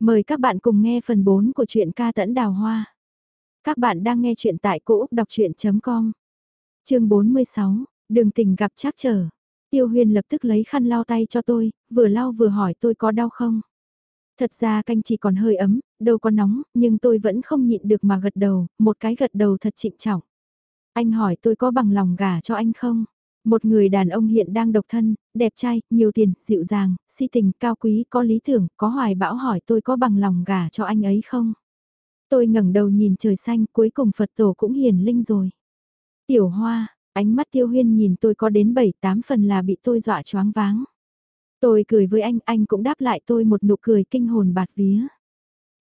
Mời các bạn cùng nghe phần 4 của truyện ca tẫn đào hoa. Các bạn đang nghe truyện tại cỗ đọc chuyện.com. Chương 46, đường tình gặp trắc trở. Tiêu huyền lập tức lấy khăn lau tay cho tôi, vừa lau vừa hỏi tôi có đau không. Thật ra canh chỉ còn hơi ấm, đâu có nóng, nhưng tôi vẫn không nhịn được mà gật đầu, một cái gật đầu thật trịnh trọng. Anh hỏi tôi có bằng lòng gả cho anh không? Một người đàn ông hiện đang độc thân, đẹp trai, nhiều tiền, dịu dàng, si tình, cao quý, có lý tưởng, có hoài bão hỏi tôi có bằng lòng gả cho anh ấy không? Tôi ngẩng đầu nhìn trời xanh, cuối cùng Phật tổ cũng hiền linh rồi. Tiểu hoa, ánh mắt tiêu huyên nhìn tôi có đến 7-8 phần là bị tôi dọa choáng váng. Tôi cười với anh, anh cũng đáp lại tôi một nụ cười kinh hồn bạt vía.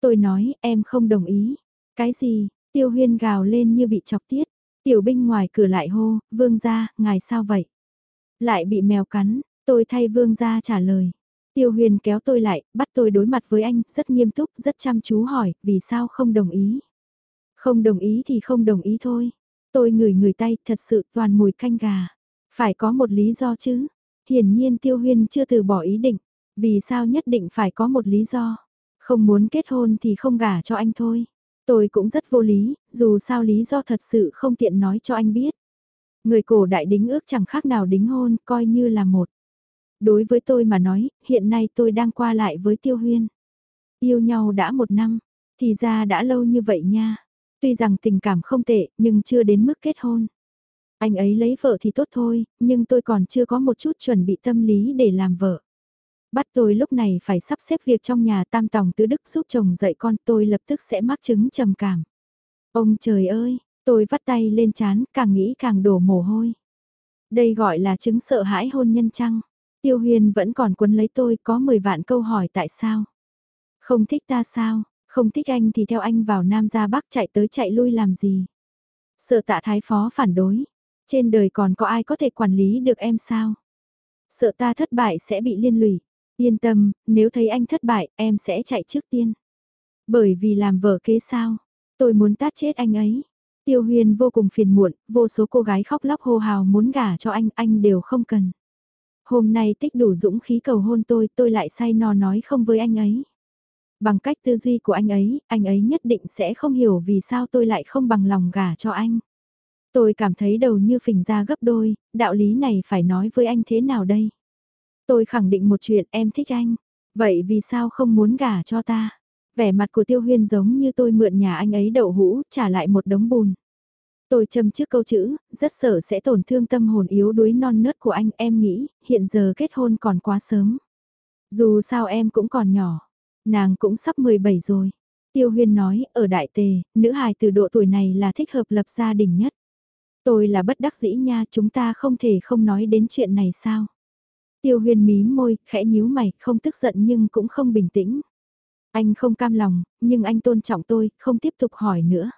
Tôi nói, em không đồng ý. Cái gì, tiêu huyên gào lên như bị chọc tiết. Tiểu binh ngoài cửa lại hô, vương gia, ngài sao vậy? Lại bị mèo cắn, tôi thay vương gia trả lời. Tiêu huyền kéo tôi lại, bắt tôi đối mặt với anh, rất nghiêm túc, rất chăm chú hỏi, vì sao không đồng ý? Không đồng ý thì không đồng ý thôi. Tôi ngửi người tay, thật sự toàn mùi canh gà. Phải có một lý do chứ. Hiển nhiên tiêu huyền chưa từ bỏ ý định. Vì sao nhất định phải có một lý do? Không muốn kết hôn thì không gả cho anh thôi. Tôi cũng rất vô lý, dù sao lý do thật sự không tiện nói cho anh biết. Người cổ đại đính ước chẳng khác nào đính hôn, coi như là một. Đối với tôi mà nói, hiện nay tôi đang qua lại với Tiêu Huyên. Yêu nhau đã một năm, thì ra đã lâu như vậy nha. Tuy rằng tình cảm không tệ, nhưng chưa đến mức kết hôn. Anh ấy lấy vợ thì tốt thôi, nhưng tôi còn chưa có một chút chuẩn bị tâm lý để làm vợ. Bắt tôi lúc này phải sắp xếp việc trong nhà tam tòng tứ đức giúp chồng dạy con tôi lập tức sẽ mắc chứng trầm cảm. Ông trời ơi, tôi vắt tay lên chán, càng nghĩ càng đổ mồ hôi. Đây gọi là chứng sợ hãi hôn nhân chăng? Tiêu huyền vẫn còn quấn lấy tôi có 10 vạn câu hỏi tại sao? Không thích ta sao? Không thích anh thì theo anh vào Nam ra Bắc chạy tới chạy lui làm gì? Sợ tạ thái phó phản đối. Trên đời còn có ai có thể quản lý được em sao? Sợ ta thất bại sẽ bị liên lụy. Yên tâm, nếu thấy anh thất bại, em sẽ chạy trước tiên. Bởi vì làm vợ kế sao, tôi muốn tát chết anh ấy. Tiêu Huyền vô cùng phiền muộn, vô số cô gái khóc lóc hô hào muốn gả cho anh, anh đều không cần. Hôm nay tích đủ dũng khí cầu hôn tôi, tôi lại say no nói không với anh ấy. Bằng cách tư duy của anh ấy, anh ấy nhất định sẽ không hiểu vì sao tôi lại không bằng lòng gả cho anh. Tôi cảm thấy đầu như phình ra gấp đôi, đạo lý này phải nói với anh thế nào đây? Tôi khẳng định một chuyện em thích anh. Vậy vì sao không muốn gả cho ta? Vẻ mặt của Tiêu Huyên giống như tôi mượn nhà anh ấy đậu hũ, trả lại một đống bùn. Tôi châm trước câu chữ, rất sợ sẽ tổn thương tâm hồn yếu đuối non nớt của anh, em nghĩ, hiện giờ kết hôn còn quá sớm. Dù sao em cũng còn nhỏ, nàng cũng sắp 17 rồi. Tiêu Huyên nói, ở Đại Tề, nữ hài từ độ tuổi này là thích hợp lập gia đình nhất. Tôi là bất đắc dĩ nha, chúng ta không thể không nói đến chuyện này sao? Tiêu huyền mí môi, khẽ nhíu mày, không tức giận nhưng cũng không bình tĩnh. Anh không cam lòng, nhưng anh tôn trọng tôi, không tiếp tục hỏi nữa.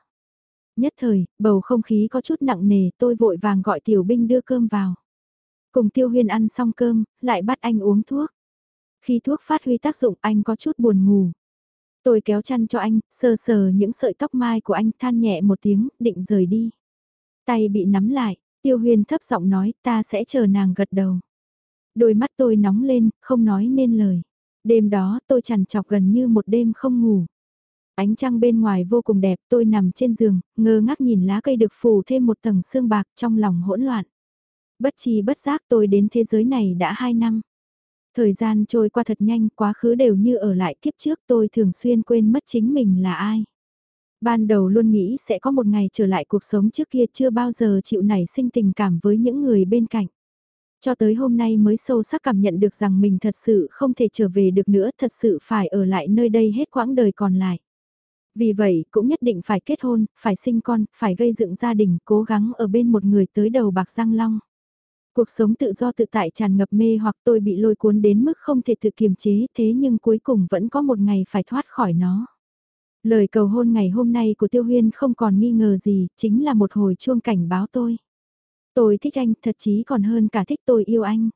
Nhất thời, bầu không khí có chút nặng nề, tôi vội vàng gọi tiểu binh đưa cơm vào. Cùng tiêu huyền ăn xong cơm, lại bắt anh uống thuốc. Khi thuốc phát huy tác dụng anh có chút buồn ngủ. Tôi kéo chăn cho anh, sờ sờ những sợi tóc mai của anh than nhẹ một tiếng, định rời đi. Tay bị nắm lại, tiêu huyền thấp giọng nói ta sẽ chờ nàng gật đầu. Đôi mắt tôi nóng lên, không nói nên lời. Đêm đó tôi chằn chọc gần như một đêm không ngủ. Ánh trăng bên ngoài vô cùng đẹp, tôi nằm trên giường, ngơ ngác nhìn lá cây được phủ thêm một tầng sương bạc trong lòng hỗn loạn. Bất chi bất giác tôi đến thế giới này đã hai năm. Thời gian trôi qua thật nhanh, quá khứ đều như ở lại kiếp trước tôi thường xuyên quên mất chính mình là ai. Ban đầu luôn nghĩ sẽ có một ngày trở lại cuộc sống trước kia chưa bao giờ chịu nảy sinh tình cảm với những người bên cạnh. Cho tới hôm nay mới sâu sắc cảm nhận được rằng mình thật sự không thể trở về được nữa, thật sự phải ở lại nơi đây hết quãng đời còn lại. Vì vậy, cũng nhất định phải kết hôn, phải sinh con, phải gây dựng gia đình, cố gắng ở bên một người tới đầu bạc răng long. Cuộc sống tự do tự tại tràn ngập mê hoặc tôi bị lôi cuốn đến mức không thể tự kiềm chế thế nhưng cuối cùng vẫn có một ngày phải thoát khỏi nó. Lời cầu hôn ngày hôm nay của Tiêu Huyên không còn nghi ngờ gì, chính là một hồi chuông cảnh báo tôi. Tôi thích anh, thật chí còn hơn cả thích tôi yêu anh.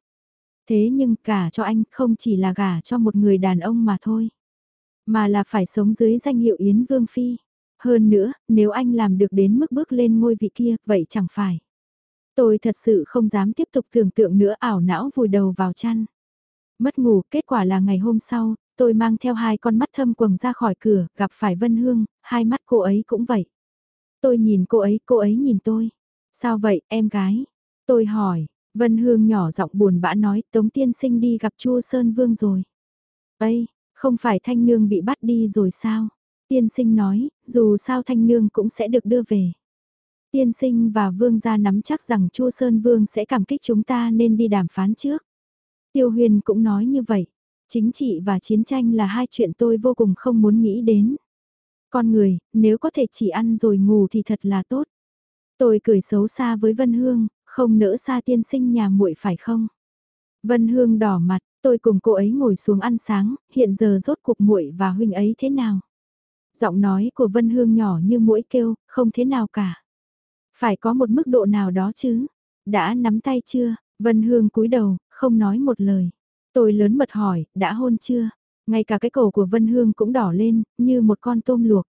Thế nhưng cả cho anh không chỉ là gả cho một người đàn ông mà thôi. Mà là phải sống dưới danh hiệu Yến Vương Phi. Hơn nữa, nếu anh làm được đến mức bước lên ngôi vị kia, vậy chẳng phải. Tôi thật sự không dám tiếp tục tưởng tượng nữa ảo não vùi đầu vào chăn. Mất ngủ, kết quả là ngày hôm sau, tôi mang theo hai con mắt thâm quầng ra khỏi cửa, gặp phải Vân Hương, hai mắt cô ấy cũng vậy. Tôi nhìn cô ấy, cô ấy nhìn tôi. Sao vậy, em gái? Tôi hỏi, Vân Hương nhỏ giọng buồn bã nói, Tống Tiên Sinh đi gặp Chu Sơn Vương rồi. Ây, không phải Thanh Nương bị bắt đi rồi sao? Tiên Sinh nói, dù sao Thanh Nương cũng sẽ được đưa về. Tiên Sinh và Vương gia nắm chắc rằng Chu Sơn Vương sẽ cảm kích chúng ta nên đi đàm phán trước. Tiêu Huyền cũng nói như vậy. Chính trị và chiến tranh là hai chuyện tôi vô cùng không muốn nghĩ đến. Con người, nếu có thể chỉ ăn rồi ngủ thì thật là tốt. Tôi cười xấu xa với Vân Hương, không nỡ xa tiên sinh nhà muội phải không? Vân Hương đỏ mặt, tôi cùng cô ấy ngồi xuống ăn sáng, hiện giờ rốt cuộc muội và huynh ấy thế nào? Giọng nói của Vân Hương nhỏ như mũi kêu, không thế nào cả. Phải có một mức độ nào đó chứ? Đã nắm tay chưa? Vân Hương cúi đầu, không nói một lời. Tôi lớn mật hỏi, đã hôn chưa? Ngay cả cái cổ của Vân Hương cũng đỏ lên, như một con tôm luộc.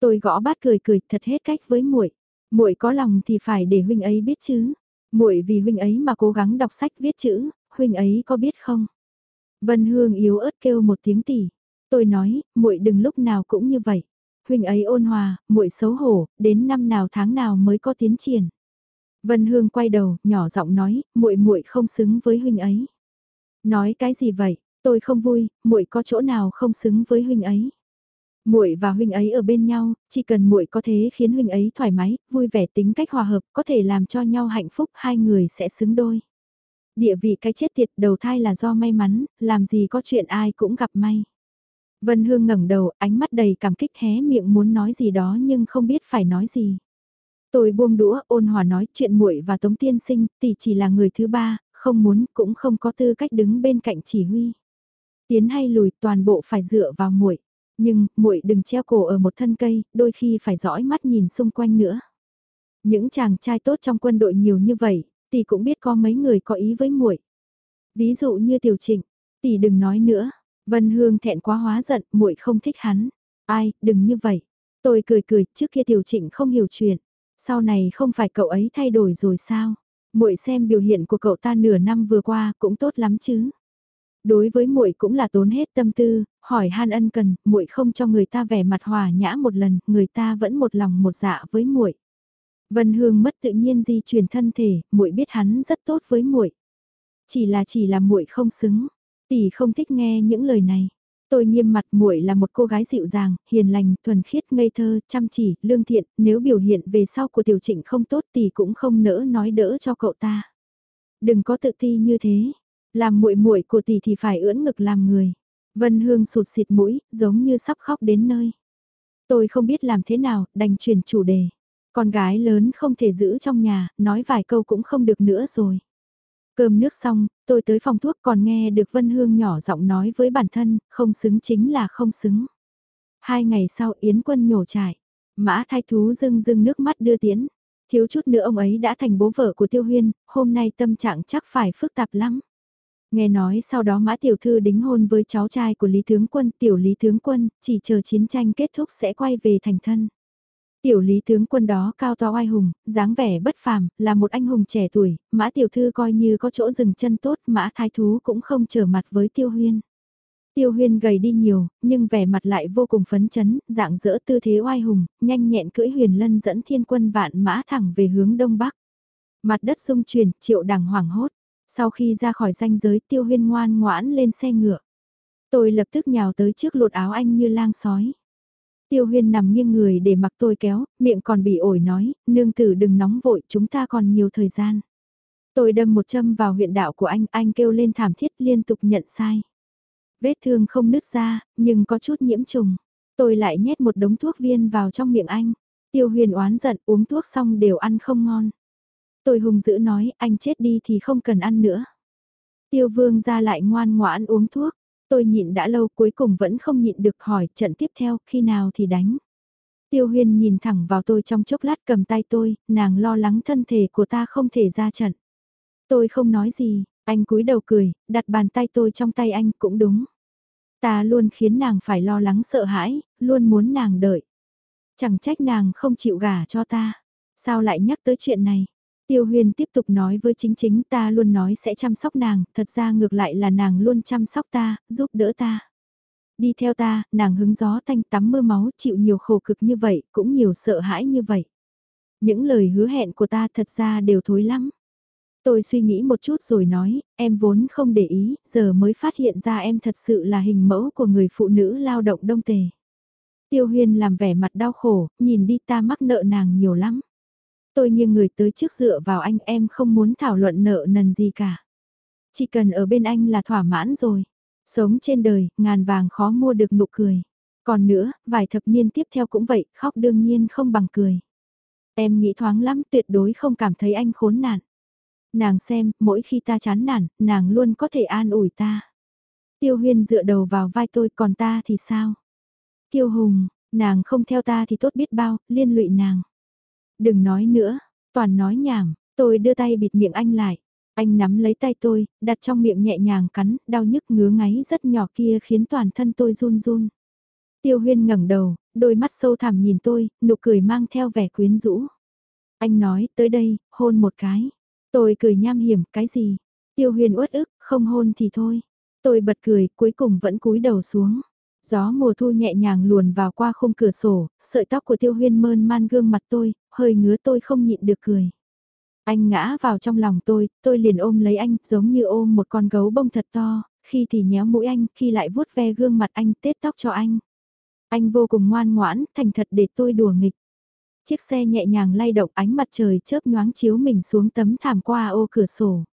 Tôi gõ bát cười cười, thật hết cách với muội. Muội có lòng thì phải để huynh ấy biết chứ. Muội vì huynh ấy mà cố gắng đọc sách viết chữ, huynh ấy có biết không? Vân Hương yếu ớt kêu một tiếng tỉ. Tôi nói, muội đừng lúc nào cũng như vậy. Huynh ấy ôn hòa, muội xấu hổ, đến năm nào tháng nào mới có tiến triển. Vân Hương quay đầu, nhỏ giọng nói, muội muội không xứng với huynh ấy. Nói cái gì vậy? Tôi không vui, muội có chỗ nào không xứng với huynh ấy. Muội và huynh ấy ở bên nhau, chỉ cần muội có thế khiến huynh ấy thoải mái, vui vẻ tính cách hòa hợp, có thể làm cho nhau hạnh phúc, hai người sẽ xứng đôi. Địa vị cái chết tiệt đầu thai là do may mắn, làm gì có chuyện ai cũng gặp may. Vân Hương ngẩng đầu, ánh mắt đầy cảm kích hé miệng muốn nói gì đó nhưng không biết phải nói gì. Tôi buông đũa, ôn hòa nói chuyện muội và Tống Tiên Sinh, tỷ chỉ là người thứ ba, không muốn cũng không có tư cách đứng bên cạnh chỉ huy. Tiến hay lùi toàn bộ phải dựa vào muội. Nhưng, muội đừng treo cổ ở một thân cây, đôi khi phải dõi mắt nhìn xung quanh nữa. Những chàng trai tốt trong quân đội nhiều như vậy, tỷ cũng biết có mấy người có ý với muội. Ví dụ như Tiểu Trịnh, tỷ đừng nói nữa. Vân Hương thẹn quá hóa giận, muội không thích hắn. Ai, đừng như vậy. Tôi cười cười, trước kia Tiểu Trịnh không hiểu chuyện. Sau này không phải cậu ấy thay đổi rồi sao? Muội xem biểu hiện của cậu ta nửa năm vừa qua cũng tốt lắm chứ. Đối với muội cũng là tốn hết tâm tư, hỏi han ân cần, muội không cho người ta vẻ mặt hòa nhã một lần, người ta vẫn một lòng một dạ với muội. Vân Hương mất tự nhiên di chuyển thân thể, muội biết hắn rất tốt với muội. Chỉ là chỉ là muội không xứng, tỷ không thích nghe những lời này. Tôi nghiêm mặt muội là một cô gái dịu dàng, hiền lành, thuần khiết, ngây thơ, chăm chỉ, lương thiện, nếu biểu hiện về sau của tiểu trịnh không tốt thì cũng không nỡ nói đỡ cho cậu ta. Đừng có tự ti như thế, làm muội muội của tỷ thì phải ưỡn ngực làm người. Vân Hương sụt xịt mũi, giống như sắp khóc đến nơi. Tôi không biết làm thế nào, đành chuyển chủ đề. Con gái lớn không thể giữ trong nhà, nói vài câu cũng không được nữa rồi. Cơm nước xong, tôi tới phòng thuốc còn nghe được Vân Hương nhỏ giọng nói với bản thân, không xứng chính là không xứng. Hai ngày sau Yến quân nhổ trải, mã thai thú dưng dưng nước mắt đưa tiến. Thiếu chút nữa ông ấy đã thành bố vợ của Tiêu Huyên, hôm nay tâm trạng chắc phải phức tạp lắm. Nghe nói sau đó Mã Tiểu Thư đính hôn với cháu trai của Lý Tướng Quân, Tiểu Lý Tướng Quân, chỉ chờ chiến tranh kết thúc sẽ quay về thành thân. Tiểu lý tướng quân đó cao to oai hùng, dáng vẻ bất phàm, là một anh hùng trẻ tuổi, mã tiểu thư coi như có chỗ dừng chân tốt, mã thái thú cũng không trở mặt với tiêu huyên. Tiêu huyên gầy đi nhiều, nhưng vẻ mặt lại vô cùng phấn chấn, dạng dỡ tư thế oai hùng, nhanh nhẹn cưỡi huyền lân dẫn thiên quân vạn mã thẳng về hướng đông bắc. Mặt đất rung chuyển, triệu đằng hoảng hốt. Sau khi ra khỏi danh giới tiêu huyên ngoan ngoãn lên xe ngựa. Tôi lập tức nhào tới trước lột áo anh như lang sói. Tiêu huyên nằm nghiêng người để mặc tôi kéo, miệng còn bị ổi nói, nương tử đừng nóng vội, chúng ta còn nhiều thời gian. Tôi đâm một châm vào huyện đạo của anh, anh kêu lên thảm thiết liên tục nhận sai. Vết thương không nứt ra, nhưng có chút nhiễm trùng. Tôi lại nhét một đống thuốc viên vào trong miệng anh. Tiêu huyền oán giận uống thuốc xong đều ăn không ngon. Tôi hùng dữ nói anh chết đi thì không cần ăn nữa. Tiêu vương ra lại ngoan ngoãn uống thuốc. Tôi nhịn đã lâu cuối cùng vẫn không nhịn được hỏi trận tiếp theo khi nào thì đánh. Tiêu huyền nhìn thẳng vào tôi trong chốc lát cầm tay tôi, nàng lo lắng thân thể của ta không thể ra trận. Tôi không nói gì, anh cúi đầu cười, đặt bàn tay tôi trong tay anh cũng đúng. Ta luôn khiến nàng phải lo lắng sợ hãi, luôn muốn nàng đợi. Chẳng trách nàng không chịu gả cho ta. Sao lại nhắc tới chuyện này? Tiêu Huyền tiếp tục nói với chính chính ta luôn nói sẽ chăm sóc nàng, thật ra ngược lại là nàng luôn chăm sóc ta, giúp đỡ ta. Đi theo ta, nàng hứng gió thanh tắm mưa máu chịu nhiều khổ cực như vậy, cũng nhiều sợ hãi như vậy. Những lời hứa hẹn của ta thật ra đều thối lắm. Tôi suy nghĩ một chút rồi nói, em vốn không để ý, giờ mới phát hiện ra em thật sự là hình mẫu của người phụ nữ lao động đông tề. Tiêu Huyền làm vẻ mặt đau khổ, nhìn đi ta mắc nợ nàng nhiều lắm. Tôi nghiêng người tới trước dựa vào anh em không muốn thảo luận nợ nần gì cả. Chỉ cần ở bên anh là thỏa mãn rồi. Sống trên đời, ngàn vàng khó mua được nụ cười. Còn nữa, vài thập niên tiếp theo cũng vậy, khóc đương nhiên không bằng cười. Em nghĩ thoáng lắm tuyệt đối không cảm thấy anh khốn nạn. Nàng xem, mỗi khi ta chán nản, nàng luôn có thể an ủi ta. Tiêu huyên dựa đầu vào vai tôi còn ta thì sao? Kiêu hùng, nàng không theo ta thì tốt biết bao, liên lụy nàng. Đừng nói nữa, toàn nói nhảm, tôi đưa tay bịt miệng anh lại. Anh nắm lấy tay tôi, đặt trong miệng nhẹ nhàng cắn, đau nhức ngứa ngáy rất nhỏ kia khiến toàn thân tôi run run. Tiêu huyên ngẩng đầu, đôi mắt sâu thẳm nhìn tôi, nụ cười mang theo vẻ quyến rũ. Anh nói, tới đây, hôn một cái. Tôi cười nham hiểm, cái gì? Tiêu huyên uất ức, không hôn thì thôi. Tôi bật cười, cuối cùng vẫn cúi đầu xuống. Gió mùa thu nhẹ nhàng luồn vào qua khung cửa sổ, sợi tóc của tiêu huyên mơn man gương mặt tôi, hơi ngứa tôi không nhịn được cười. Anh ngã vào trong lòng tôi, tôi liền ôm lấy anh, giống như ôm một con gấu bông thật to, khi thì nhéo mũi anh, khi lại vuốt ve gương mặt anh, tết tóc cho anh. Anh vô cùng ngoan ngoãn, thành thật để tôi đùa nghịch. Chiếc xe nhẹ nhàng lay động ánh mặt trời chớp nhoáng chiếu mình xuống tấm thảm qua ô cửa sổ.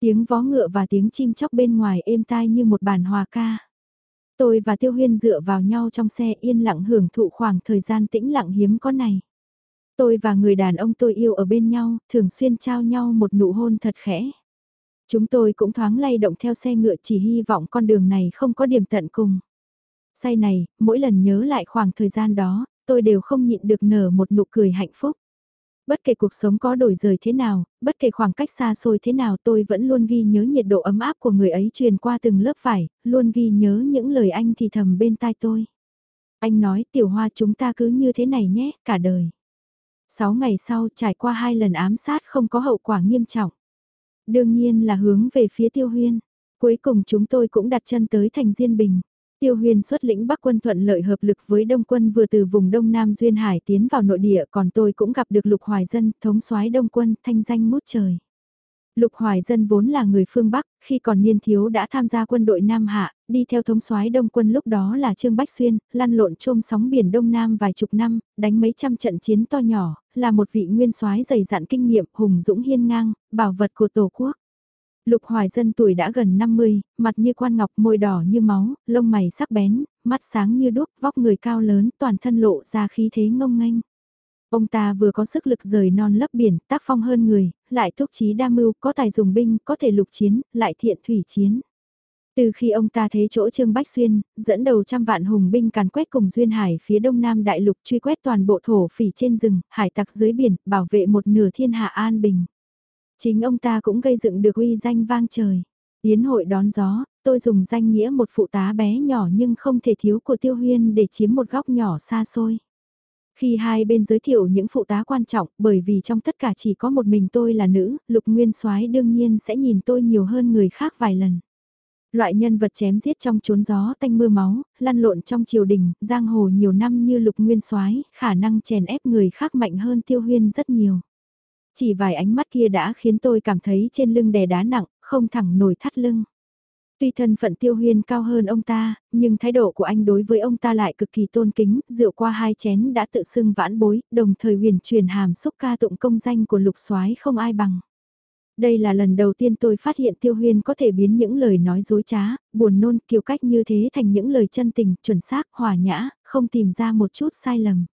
Tiếng vó ngựa và tiếng chim chóc bên ngoài êm tai như một bản hòa ca. Tôi và Tiêu Huyên dựa vào nhau trong xe yên lặng hưởng thụ khoảng thời gian tĩnh lặng hiếm có này. Tôi và người đàn ông tôi yêu ở bên nhau, thường xuyên trao nhau một nụ hôn thật khẽ. Chúng tôi cũng thoáng lay động theo xe ngựa chỉ hy vọng con đường này không có điểm tận cùng. Say này, mỗi lần nhớ lại khoảng thời gian đó, tôi đều không nhịn được nở một nụ cười hạnh phúc. Bất kể cuộc sống có đổi rời thế nào, bất kể khoảng cách xa xôi thế nào tôi vẫn luôn ghi nhớ nhiệt độ ấm áp của người ấy truyền qua từng lớp vải, luôn ghi nhớ những lời anh thì thầm bên tai tôi. Anh nói tiểu hoa chúng ta cứ như thế này nhé, cả đời. Sáu ngày sau trải qua hai lần ám sát không có hậu quả nghiêm trọng. Đương nhiên là hướng về phía tiêu huyên. Cuối cùng chúng tôi cũng đặt chân tới thành Diên Bình. Tiêu Huyên xuất lĩnh Bắc quân thuận lợi hợp lực với Đông quân vừa từ vùng Đông Nam Duyên Hải tiến vào nội địa còn tôi cũng gặp được Lục Hoài Dân, thống soái Đông quân, thanh danh mút trời. Lục Hoài Dân vốn là người phương Bắc, khi còn niên thiếu đã tham gia quân đội Nam Hạ, đi theo thống soái Đông quân lúc đó là Trương Bách Xuyên, lăn lộn trôm sóng biển Đông Nam vài chục năm, đánh mấy trăm trận chiến to nhỏ, là một vị nguyên soái dày dặn kinh nghiệm, hùng dũng hiên ngang, bảo vật của Tổ quốc. Lục Hoài Dân tuổi đã gần 50, mặt như quan ngọc, môi đỏ như máu, lông mày sắc bén, mắt sáng như đuốc, vóc người cao lớn, toàn thân lộ ra khí thế ngông nghênh. Ông ta vừa có sức lực rời non lấp biển, tác phong hơn người, lại thúc chí đa mưu, có tài dùng binh, có thể lục chiến, lại thiện thủy chiến. Từ khi ông ta thế chỗ Trương Bách Xuyên, dẫn đầu trăm vạn hùng binh càn quét cùng Duyên Hải phía đông nam đại lục truy quét toàn bộ thổ phỉ trên rừng, hải tặc dưới biển, bảo vệ một nửa thiên hạ an bình. Chính ông ta cũng gây dựng được uy danh vang trời. Yến hội đón gió, tôi dùng danh nghĩa một phụ tá bé nhỏ nhưng không thể thiếu của Tiêu Huyên để chiếm một góc nhỏ xa xôi. Khi hai bên giới thiệu những phụ tá quan trọng, bởi vì trong tất cả chỉ có một mình tôi là nữ, Lục Nguyên Soái đương nhiên sẽ nhìn tôi nhiều hơn người khác vài lần. Loại nhân vật chém giết trong chốn gió tanh mưa máu, lăn lộn trong triều đình, giang hồ nhiều năm như Lục Nguyên Soái, khả năng chèn ép người khác mạnh hơn Tiêu Huyên rất nhiều. Chỉ vài ánh mắt kia đã khiến tôi cảm thấy trên lưng đè đá nặng, không thẳng nổi thắt lưng. Tuy thân phận tiêu huyên cao hơn ông ta, nhưng thái độ của anh đối với ông ta lại cực kỳ tôn kính, rượu qua hai chén đã tự xưng vãn bối, đồng thời huyền truyền hàm xúc ca tụng công danh của lục soái không ai bằng. Đây là lần đầu tiên tôi phát hiện tiêu huyên có thể biến những lời nói dối trá, buồn nôn kiêu cách như thế thành những lời chân tình, chuẩn xác, hòa nhã, không tìm ra một chút sai lầm.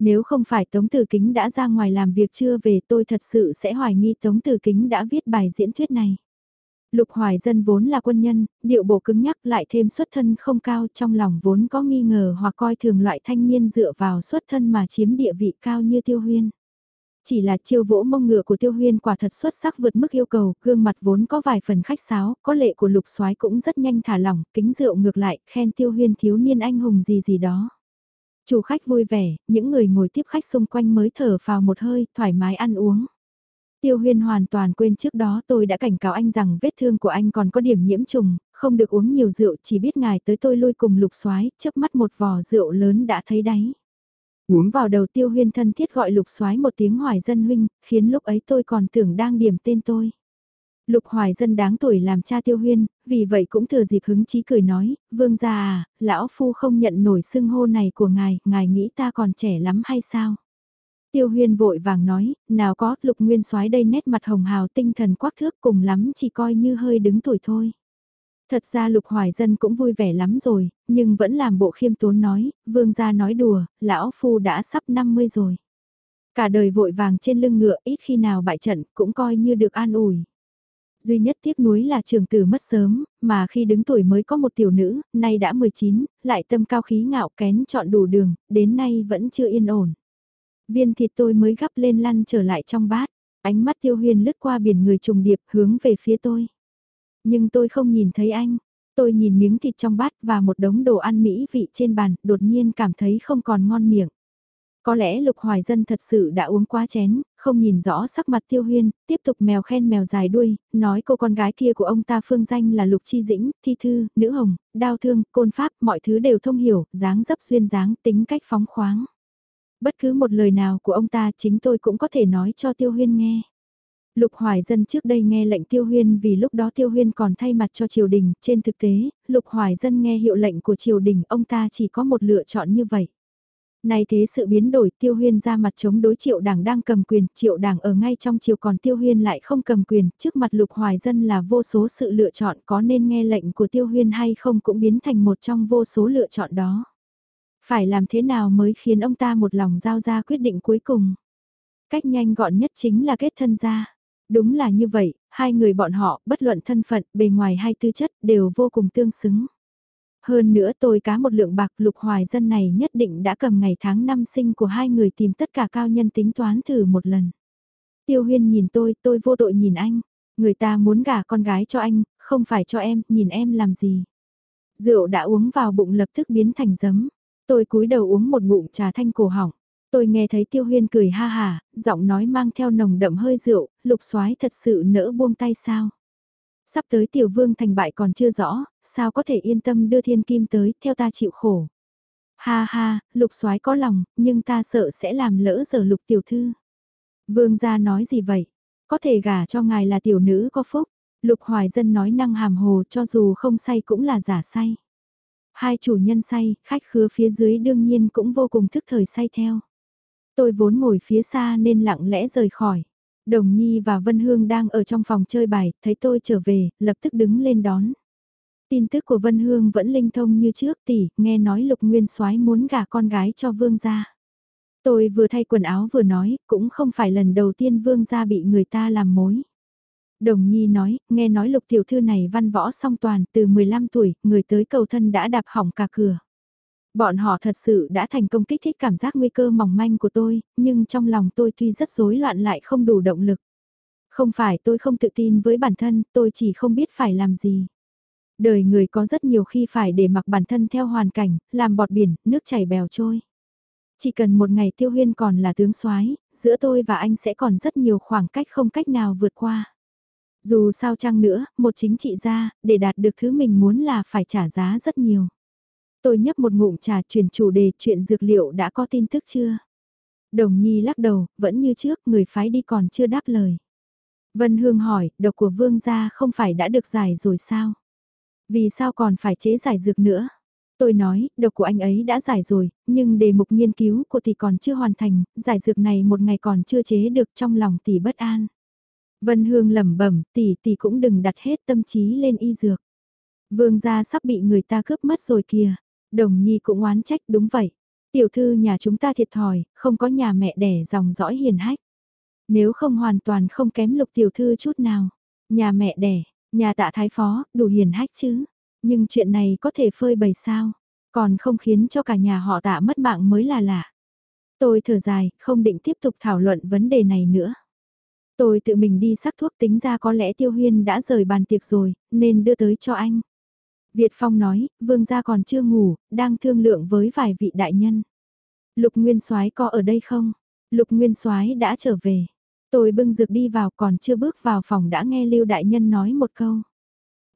Nếu không phải Tống Tử Kính đã ra ngoài làm việc chưa về tôi thật sự sẽ hoài nghi Tống Tử Kính đã viết bài diễn thuyết này. Lục Hoài Dân vốn là quân nhân, điệu bộ cứng nhắc lại thêm xuất thân không cao trong lòng vốn có nghi ngờ hoặc coi thường loại thanh niên dựa vào xuất thân mà chiếm địa vị cao như Tiêu Huyên. Chỉ là chiêu vỗ mông ngựa của Tiêu Huyên quả thật xuất sắc vượt mức yêu cầu, gương mặt vốn có vài phần khách sáo, có lệ của lục soái cũng rất nhanh thả lỏng, kính rượu ngược lại, khen Tiêu Huyên thiếu niên anh hùng gì gì đó. Chủ khách vui vẻ, những người ngồi tiếp khách xung quanh mới thở vào một hơi, thoải mái ăn uống. Tiêu huyên hoàn toàn quên trước đó tôi đã cảnh cáo anh rằng vết thương của anh còn có điểm nhiễm trùng, không được uống nhiều rượu chỉ biết ngài tới tôi lui cùng lục soái chớp mắt một vò rượu lớn đã thấy đáy. Uống vào đầu tiêu huyên thân thiết gọi lục soái một tiếng hoài dân huynh, khiến lúc ấy tôi còn tưởng đang điểm tên tôi. Lục hoài dân đáng tuổi làm cha tiêu huyên, vì vậy cũng thừa dịp hứng chí cười nói, vương gia à, lão phu không nhận nổi xưng hô này của ngài, ngài nghĩ ta còn trẻ lắm hay sao? Tiêu huyên vội vàng nói, nào có, lục nguyên soái đây nét mặt hồng hào tinh thần quắc thước cùng lắm chỉ coi như hơi đứng tuổi thôi. Thật ra lục hoài dân cũng vui vẻ lắm rồi, nhưng vẫn làm bộ khiêm tốn nói, vương gia nói đùa, lão phu đã sắp 50 rồi. Cả đời vội vàng trên lưng ngựa ít khi nào bại trận cũng coi như được an ủi. Duy nhất tiếc nuối là trường tử mất sớm, mà khi đứng tuổi mới có một tiểu nữ, nay đã 19, lại tâm cao khí ngạo kén chọn đủ đường, đến nay vẫn chưa yên ổn. Viên thịt tôi mới gắp lên lăn trở lại trong bát, ánh mắt tiêu huyền lướt qua biển người trùng điệp hướng về phía tôi. Nhưng tôi không nhìn thấy anh, tôi nhìn miếng thịt trong bát và một đống đồ ăn mỹ vị trên bàn, đột nhiên cảm thấy không còn ngon miệng. Có lẽ Lục Hoài Dân thật sự đã uống quá chén, không nhìn rõ sắc mặt tiêu huyên, tiếp tục mèo khen mèo dài đuôi, nói cô con gái kia của ông ta phương danh là Lục Chi Dĩnh, Thi Thư, Nữ Hồng, Đao Thương, Côn Pháp, mọi thứ đều thông hiểu, dáng dấp duyên dáng, tính cách phóng khoáng. Bất cứ một lời nào của ông ta chính tôi cũng có thể nói cho tiêu huyên nghe. Lục Hoài Dân trước đây nghe lệnh Tiêu Huyên vì lúc đó Tiêu Huyên còn thay mặt cho triều đình, trên thực tế, Lục Hoài Dân nghe hiệu lệnh của triều đình, ông ta chỉ có một lựa chọn như vậy. Nay thế sự biến đổi tiêu huyên ra mặt chống đối triệu đảng đang cầm quyền, triệu đảng ở ngay trong triều còn tiêu huyên lại không cầm quyền, trước mặt lục hoài dân là vô số sự lựa chọn có nên nghe lệnh của tiêu huyên hay không cũng biến thành một trong vô số lựa chọn đó. Phải làm thế nào mới khiến ông ta một lòng giao ra quyết định cuối cùng? Cách nhanh gọn nhất chính là kết thân ra. Đúng là như vậy, hai người bọn họ, bất luận thân phận, bề ngoài hay tư chất, đều vô cùng tương xứng. Hơn nữa tôi cá một lượng bạc lục hoài dân này nhất định đã cầm ngày tháng năm sinh của hai người tìm tất cả cao nhân tính toán thử một lần. Tiêu huyên nhìn tôi, tôi vô tội nhìn anh. Người ta muốn gả con gái cho anh, không phải cho em, nhìn em làm gì. Rượu đã uống vào bụng lập tức biến thành giấm. Tôi cúi đầu uống một ngụm trà thanh cổ họng. Tôi nghe thấy Tiêu Huyên cười ha hà, giọng nói mang theo nồng đậm hơi rượu, lục soái thật sự nỡ buông tay sao. Sắp tới tiểu vương thành bại còn chưa rõ, sao có thể yên tâm đưa thiên kim tới, theo ta chịu khổ. Ha ha, lục soái có lòng, nhưng ta sợ sẽ làm lỡ giờ lục tiểu thư. Vương gia nói gì vậy? Có thể gả cho ngài là tiểu nữ có phúc. Lục hoài dân nói năng hàm hồ cho dù không say cũng là giả say. Hai chủ nhân say, khách khứa phía dưới đương nhiên cũng vô cùng thức thời say theo. Tôi vốn ngồi phía xa nên lặng lẽ rời khỏi. Đồng Nhi và Vân Hương đang ở trong phòng chơi bài, thấy tôi trở về, lập tức đứng lên đón. Tin tức của Vân Hương vẫn linh thông như trước tỷ, nghe nói Lục Nguyên Soái muốn gả con gái cho Vương gia. Tôi vừa thay quần áo vừa nói, cũng không phải lần đầu tiên Vương gia bị người ta làm mối. Đồng Nhi nói, nghe nói Lục tiểu thư này văn võ song toàn, từ 15 tuổi, người tới cầu thân đã đạp hỏng cả cửa. Bọn họ thật sự đã thành công kích thích cảm giác nguy cơ mỏng manh của tôi, nhưng trong lòng tôi tuy rất rối loạn lại không đủ động lực. Không phải tôi không tự tin với bản thân, tôi chỉ không biết phải làm gì. Đời người có rất nhiều khi phải để mặc bản thân theo hoàn cảnh, làm bọt biển, nước chảy bèo trôi. Chỉ cần một ngày tiêu huyên còn là tướng soái giữa tôi và anh sẽ còn rất nhiều khoảng cách không cách nào vượt qua. Dù sao chăng nữa, một chính trị gia, để đạt được thứ mình muốn là phải trả giá rất nhiều. Tôi nhấp một ngụm trà chuyển chủ đề chuyện dược liệu đã có tin tức chưa? Đồng Nhi lắc đầu, vẫn như trước, người phái đi còn chưa đáp lời. Vân Hương hỏi, độc của vương gia không phải đã được giải rồi sao? Vì sao còn phải chế giải dược nữa? Tôi nói, độc của anh ấy đã giải rồi, nhưng đề mục nghiên cứu của tỷ còn chưa hoàn thành, giải dược này một ngày còn chưa chế được trong lòng tỷ bất an. Vân Hương lẩm bẩm, tỷ tỷ cũng đừng đặt hết tâm trí lên y dược. Vương gia sắp bị người ta cướp mất rồi kìa. Đồng Nhi cũng oán trách đúng vậy. Tiểu thư nhà chúng ta thiệt thòi, không có nhà mẹ đẻ dòng dõi hiền hách. Nếu không hoàn toàn không kém lục tiểu thư chút nào. Nhà mẹ đẻ, nhà tạ thái phó, đủ hiền hách chứ. Nhưng chuyện này có thể phơi bày sao, còn không khiến cho cả nhà họ tạ mất mạng mới là lạ. Tôi thở dài, không định tiếp tục thảo luận vấn đề này nữa. Tôi tự mình đi sắc thuốc tính ra có lẽ Tiêu Huyên đã rời bàn tiệc rồi, nên đưa tới cho anh. Việt Phong nói, vương gia còn chưa ngủ, đang thương lượng với vài vị đại nhân. Lục Nguyên Soái có ở đây không? Lục Nguyên Soái đã trở về. Tôi bưng dược đi vào còn chưa bước vào phòng đã nghe Lưu đại nhân nói một câu.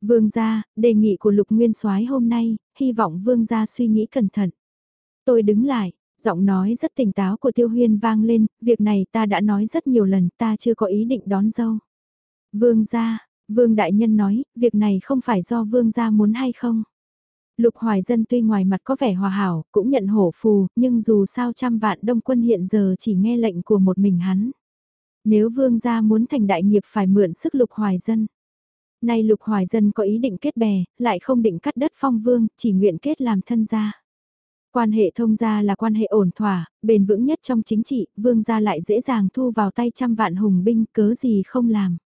Vương gia, đề nghị của Lục Nguyên Soái hôm nay, hy vọng Vương gia suy nghĩ cẩn thận. Tôi đứng lại, giọng nói rất tỉnh táo của Tiêu Huyên vang lên, việc này ta đã nói rất nhiều lần, ta chưa có ý định đón dâu. Vương gia, Vương đại nhân nói, việc này không phải do Vương gia muốn hay không? Lục Hoài Dân tuy ngoài mặt có vẻ hòa hảo, cũng nhận hổ phù, nhưng dù sao trăm vạn đông quân hiện giờ chỉ nghe lệnh của một mình hắn. Nếu Vương gia muốn thành đại nghiệp phải mượn sức Lục Hoài Dân. Nay Lục Hoài Dân có ý định kết bè, lại không định cắt đất phong vương, chỉ nguyện kết làm thân gia. Quan hệ thông gia là quan hệ ổn thỏa, bền vững nhất trong chính trị, vương gia lại dễ dàng thu vào tay trăm vạn hùng binh, cớ gì không làm.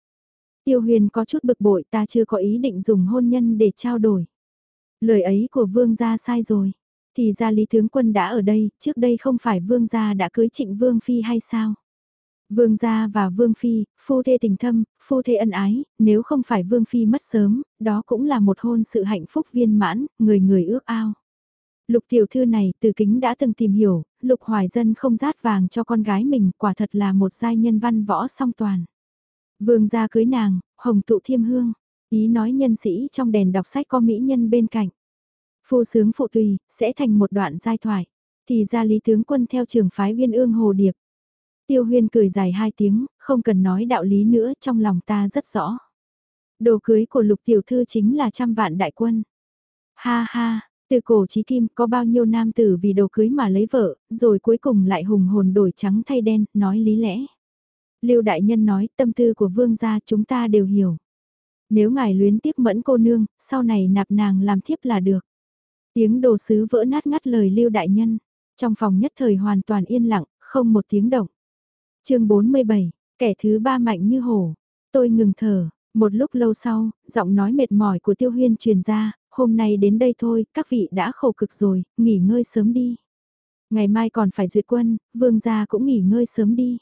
Tiêu huyền có chút bực bội ta chưa có ý định dùng hôn nhân để trao đổi. Lời ấy của vương gia sai rồi. Thì ra Lý Tướng Quân đã ở đây, trước đây không phải vương gia đã cưới trịnh vương phi hay sao? Vương gia và vương phi, phu thê tình thâm, phu thê ân ái, nếu không phải vương phi mất sớm, đó cũng là một hôn sự hạnh phúc viên mãn, người người ước ao. Lục tiểu thư này từ kính đã từng tìm hiểu, lục hoài dân không rát vàng cho con gái mình quả thật là một giai nhân văn võ song toàn. Vương gia cưới nàng, hồng tụ thiêm hương, ý nói nhân sĩ trong đèn đọc sách có mỹ nhân bên cạnh. Phu sướng phụ tùy, sẽ thành một đoạn giai thoại. Thì ra lý tướng quân theo trường phái viên ương hồ điệp. Tiêu huyên cười dài hai tiếng, không cần nói đạo lý nữa trong lòng ta rất rõ. Đồ cưới của lục tiểu thư chính là trăm vạn đại quân. Ha ha, từ cổ chí kim có bao nhiêu nam tử vì đồ cưới mà lấy vợ, rồi cuối cùng lại hùng hồn đổi trắng thay đen, nói lý lẽ. Lưu đại nhân nói tâm tư của vương gia chúng ta đều hiểu. Nếu ngài luyến tiếc mẫn cô nương, sau này nạp nàng làm thiếp là được. Tiếng đồ sứ vỡ nát ngắt lời lưu đại nhân. Trong phòng nhất thời hoàn toàn yên lặng, không một tiếng động. chương 47, kẻ thứ ba mạnh như hổ. Tôi ngừng thở, một lúc lâu sau, giọng nói mệt mỏi của tiêu huyên truyền ra, hôm nay đến đây thôi, các vị đã khổ cực rồi, nghỉ ngơi sớm đi. Ngày mai còn phải duyệt quân, vương gia cũng nghỉ ngơi sớm đi.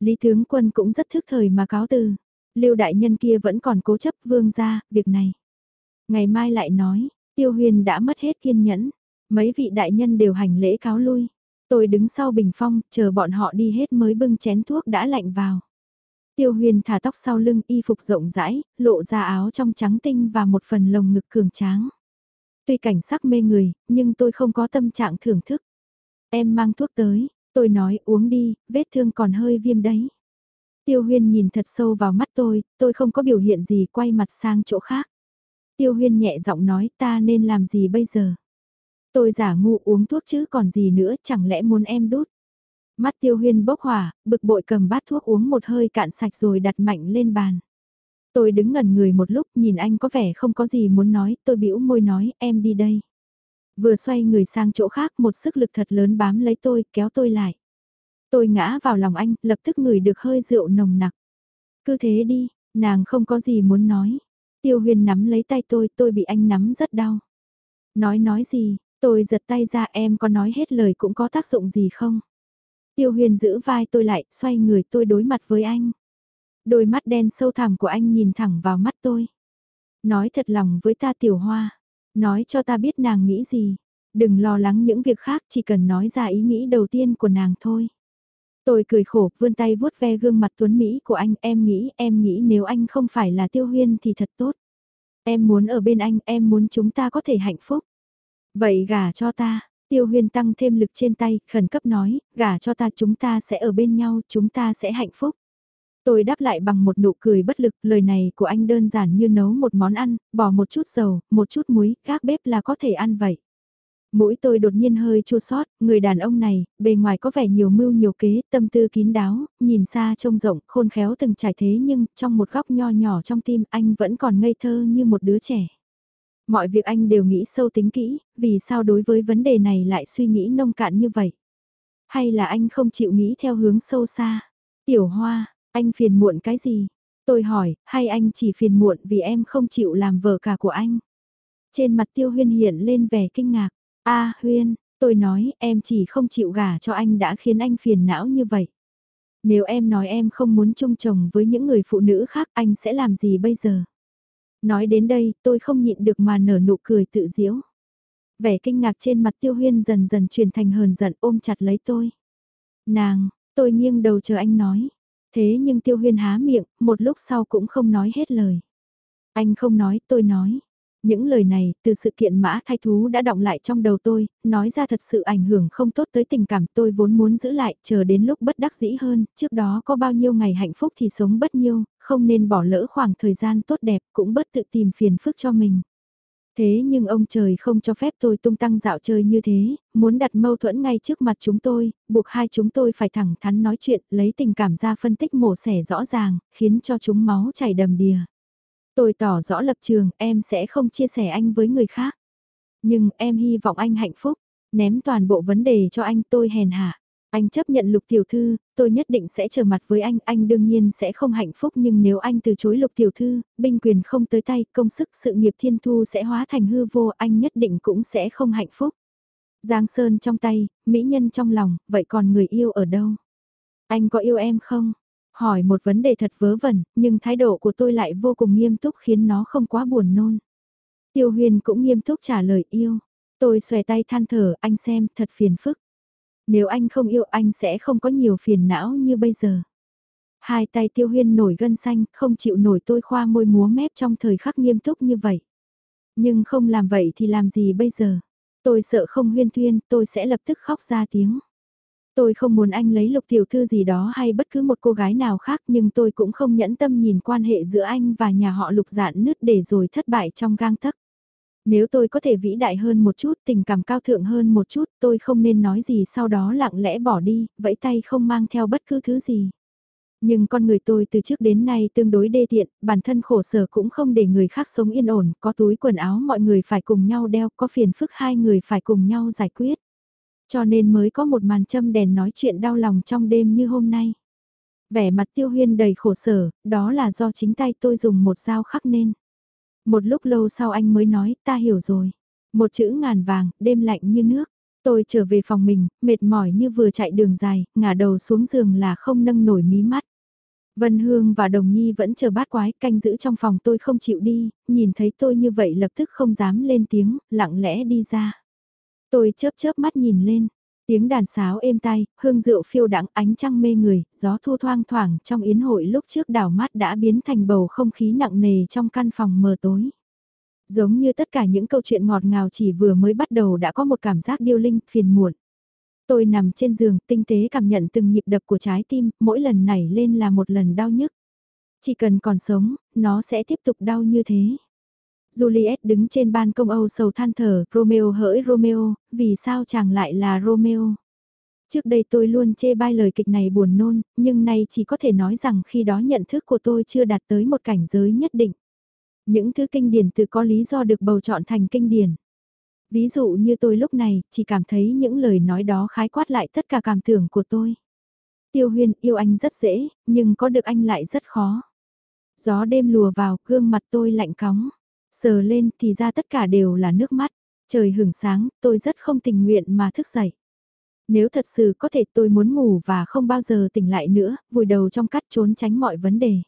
Lý tướng quân cũng rất thức thời mà cáo từ. Lưu đại nhân kia vẫn còn cố chấp vương gia, việc này. Ngày mai lại nói, tiêu huyền đã mất hết kiên nhẫn. Mấy vị đại nhân đều hành lễ cáo lui. Tôi đứng sau bình phong, chờ bọn họ đi hết mới bưng chén thuốc đã lạnh vào. Tiêu huyền thả tóc sau lưng y phục rộng rãi, lộ ra áo trong trắng tinh và một phần lồng ngực cường tráng. Tuy cảnh sắc mê người, nhưng tôi không có tâm trạng thưởng thức. Em mang thuốc tới, tôi nói uống đi, vết thương còn hơi viêm đấy. Tiêu huyên nhìn thật sâu vào mắt tôi, tôi không có biểu hiện gì quay mặt sang chỗ khác. Tiêu huyên nhẹ giọng nói ta nên làm gì bây giờ? Tôi giả ngu uống thuốc chứ còn gì nữa chẳng lẽ muốn em đút? Mắt tiêu huyên bốc hỏa, bực bội cầm bát thuốc uống một hơi cạn sạch rồi đặt mạnh lên bàn. Tôi đứng ngẩn người một lúc nhìn anh có vẻ không có gì muốn nói, tôi bĩu môi nói em đi đây. Vừa xoay người sang chỗ khác một sức lực thật lớn bám lấy tôi, kéo tôi lại. Tôi ngã vào lòng anh, lập tức ngửi được hơi rượu nồng nặc. Cứ thế đi, nàng không có gì muốn nói. Tiêu huyền nắm lấy tay tôi, tôi bị anh nắm rất đau. Nói nói gì, tôi giật tay ra em có nói hết lời cũng có tác dụng gì không? Tiêu huyền giữ vai tôi lại, xoay người tôi đối mặt với anh. Đôi mắt đen sâu thẳm của anh nhìn thẳng vào mắt tôi. Nói thật lòng với ta tiểu hoa. Nói cho ta biết nàng nghĩ gì. Đừng lo lắng những việc khác chỉ cần nói ra ý nghĩ đầu tiên của nàng thôi. Tôi cười khổ vươn tay vuốt ve gương mặt tuấn Mỹ của anh em nghĩ em nghĩ nếu anh không phải là tiêu huyên thì thật tốt. Em muốn ở bên anh em muốn chúng ta có thể hạnh phúc. Vậy gả cho ta, Tiêu huyên tăng thêm lực trên tay, khẩn cấp nói, gả cho ta chúng ta sẽ ở bên nhau, chúng ta sẽ hạnh phúc. Tôi đáp lại bằng một nụ cười bất lực, lời này của anh đơn giản như nấu một món ăn, bỏ một chút dầu, một chút muối, các bếp là có thể ăn vậy. Mũi tôi đột nhiên hơi chua sót, người đàn ông này, bề ngoài có vẻ nhiều mưu nhiều kế, tâm tư kín đáo, nhìn xa trông rộng, khôn khéo từng trải thế nhưng trong một góc nho nhỏ trong tim anh vẫn còn ngây thơ như một đứa trẻ. Mọi việc anh đều nghĩ sâu tính kỹ, vì sao đối với vấn đề này lại suy nghĩ nông cạn như vậy? Hay là anh không chịu nghĩ theo hướng sâu xa? Tiểu Hoa, anh phiền muộn cái gì? Tôi hỏi, hay anh chỉ phiền muộn vì em không chịu làm vợ cả của anh? Trên mặt Tiêu Huyên hiện lên vẻ kinh ngạc. a Huyên, tôi nói em chỉ không chịu gả cho anh đã khiến anh phiền não như vậy. Nếu em nói em không muốn chung chồng với những người phụ nữ khác anh sẽ làm gì bây giờ? Nói đến đây, tôi không nhịn được mà nở nụ cười tự diễu. Vẻ kinh ngạc trên mặt tiêu huyên dần dần chuyển thành hờn giận ôm chặt lấy tôi. Nàng, tôi nghiêng đầu chờ anh nói. Thế nhưng tiêu huyên há miệng, một lúc sau cũng không nói hết lời. Anh không nói, tôi nói. Những lời này, từ sự kiện mã thai thú đã động lại trong đầu tôi, nói ra thật sự ảnh hưởng không tốt tới tình cảm tôi vốn muốn giữ lại, chờ đến lúc bất đắc dĩ hơn, trước đó có bao nhiêu ngày hạnh phúc thì sống bất nhiêu, không nên bỏ lỡ khoảng thời gian tốt đẹp, cũng bất tự tìm phiền phức cho mình. Thế nhưng ông trời không cho phép tôi tung tăng dạo chơi như thế, muốn đặt mâu thuẫn ngay trước mặt chúng tôi, buộc hai chúng tôi phải thẳng thắn nói chuyện, lấy tình cảm ra phân tích mổ xẻ rõ ràng, khiến cho chúng máu chảy đầm đìa. Tôi tỏ rõ lập trường, em sẽ không chia sẻ anh với người khác. Nhưng em hy vọng anh hạnh phúc, ném toàn bộ vấn đề cho anh tôi hèn hạ. Anh chấp nhận lục tiểu thư, tôi nhất định sẽ trở mặt với anh, anh đương nhiên sẽ không hạnh phúc nhưng nếu anh từ chối lục tiểu thư, binh quyền không tới tay, công sức sự nghiệp thiên thu sẽ hóa thành hư vô, anh nhất định cũng sẽ không hạnh phúc. Giang Sơn trong tay, mỹ nhân trong lòng, vậy còn người yêu ở đâu? Anh có yêu em không? Hỏi một vấn đề thật vớ vẩn, nhưng thái độ của tôi lại vô cùng nghiêm túc khiến nó không quá buồn nôn. Tiêu huyền cũng nghiêm túc trả lời yêu. Tôi xòe tay than thở, anh xem, thật phiền phức. Nếu anh không yêu anh sẽ không có nhiều phiền não như bây giờ. Hai tay tiêu huyên nổi gân xanh, không chịu nổi tôi khoa môi múa mép trong thời khắc nghiêm túc như vậy. Nhưng không làm vậy thì làm gì bây giờ? Tôi sợ không huyên thuyên, tôi sẽ lập tức khóc ra tiếng. Tôi không muốn anh lấy lục tiểu thư gì đó hay bất cứ một cô gái nào khác nhưng tôi cũng không nhẫn tâm nhìn quan hệ giữa anh và nhà họ lục dạn nứt để rồi thất bại trong gang tấc. Nếu tôi có thể vĩ đại hơn một chút, tình cảm cao thượng hơn một chút, tôi không nên nói gì sau đó lặng lẽ bỏ đi, vẫy tay không mang theo bất cứ thứ gì. Nhưng con người tôi từ trước đến nay tương đối đê tiện, bản thân khổ sở cũng không để người khác sống yên ổn, có túi quần áo mọi người phải cùng nhau đeo, có phiền phức hai người phải cùng nhau giải quyết. Cho nên mới có một màn châm đèn nói chuyện đau lòng trong đêm như hôm nay. Vẻ mặt tiêu huyên đầy khổ sở, đó là do chính tay tôi dùng một dao khắc nên. Một lúc lâu sau anh mới nói, ta hiểu rồi. Một chữ ngàn vàng, đêm lạnh như nước. Tôi trở về phòng mình, mệt mỏi như vừa chạy đường dài, ngả đầu xuống giường là không nâng nổi mí mắt. Vân Hương và Đồng Nhi vẫn chờ bát quái canh giữ trong phòng tôi không chịu đi, nhìn thấy tôi như vậy lập tức không dám lên tiếng, lặng lẽ đi ra. Tôi chớp chớp mắt nhìn lên, tiếng đàn sáo êm tai, hương rượu phiêu đãng ánh trăng mê người, gió thu thoang thoảng trong yến hội lúc trước đảo mắt đã biến thành bầu không khí nặng nề trong căn phòng mờ tối. Giống như tất cả những câu chuyện ngọt ngào chỉ vừa mới bắt đầu đã có một cảm giác điêu linh, phiền muộn. Tôi nằm trên giường, tinh tế cảm nhận từng nhịp đập của trái tim, mỗi lần nảy lên là một lần đau nhức. Chỉ cần còn sống, nó sẽ tiếp tục đau như thế. Juliet đứng trên ban công Âu sầu than thở, Romeo hỡi Romeo, vì sao chàng lại là Romeo? Trước đây tôi luôn chê bai lời kịch này buồn nôn, nhưng nay chỉ có thể nói rằng khi đó nhận thức của tôi chưa đạt tới một cảnh giới nhất định. Những thứ kinh điển từ có lý do được bầu chọn thành kinh điển. Ví dụ như tôi lúc này, chỉ cảm thấy những lời nói đó khái quát lại tất cả cảm tưởng của tôi. Tiêu huyên yêu anh rất dễ, nhưng có được anh lại rất khó. Gió đêm lùa vào, gương mặt tôi lạnh cóng. Sờ lên thì ra tất cả đều là nước mắt. Trời hưởng sáng, tôi rất không tình nguyện mà thức dậy. Nếu thật sự có thể tôi muốn ngủ và không bao giờ tỉnh lại nữa, vùi đầu trong cắt trốn tránh mọi vấn đề.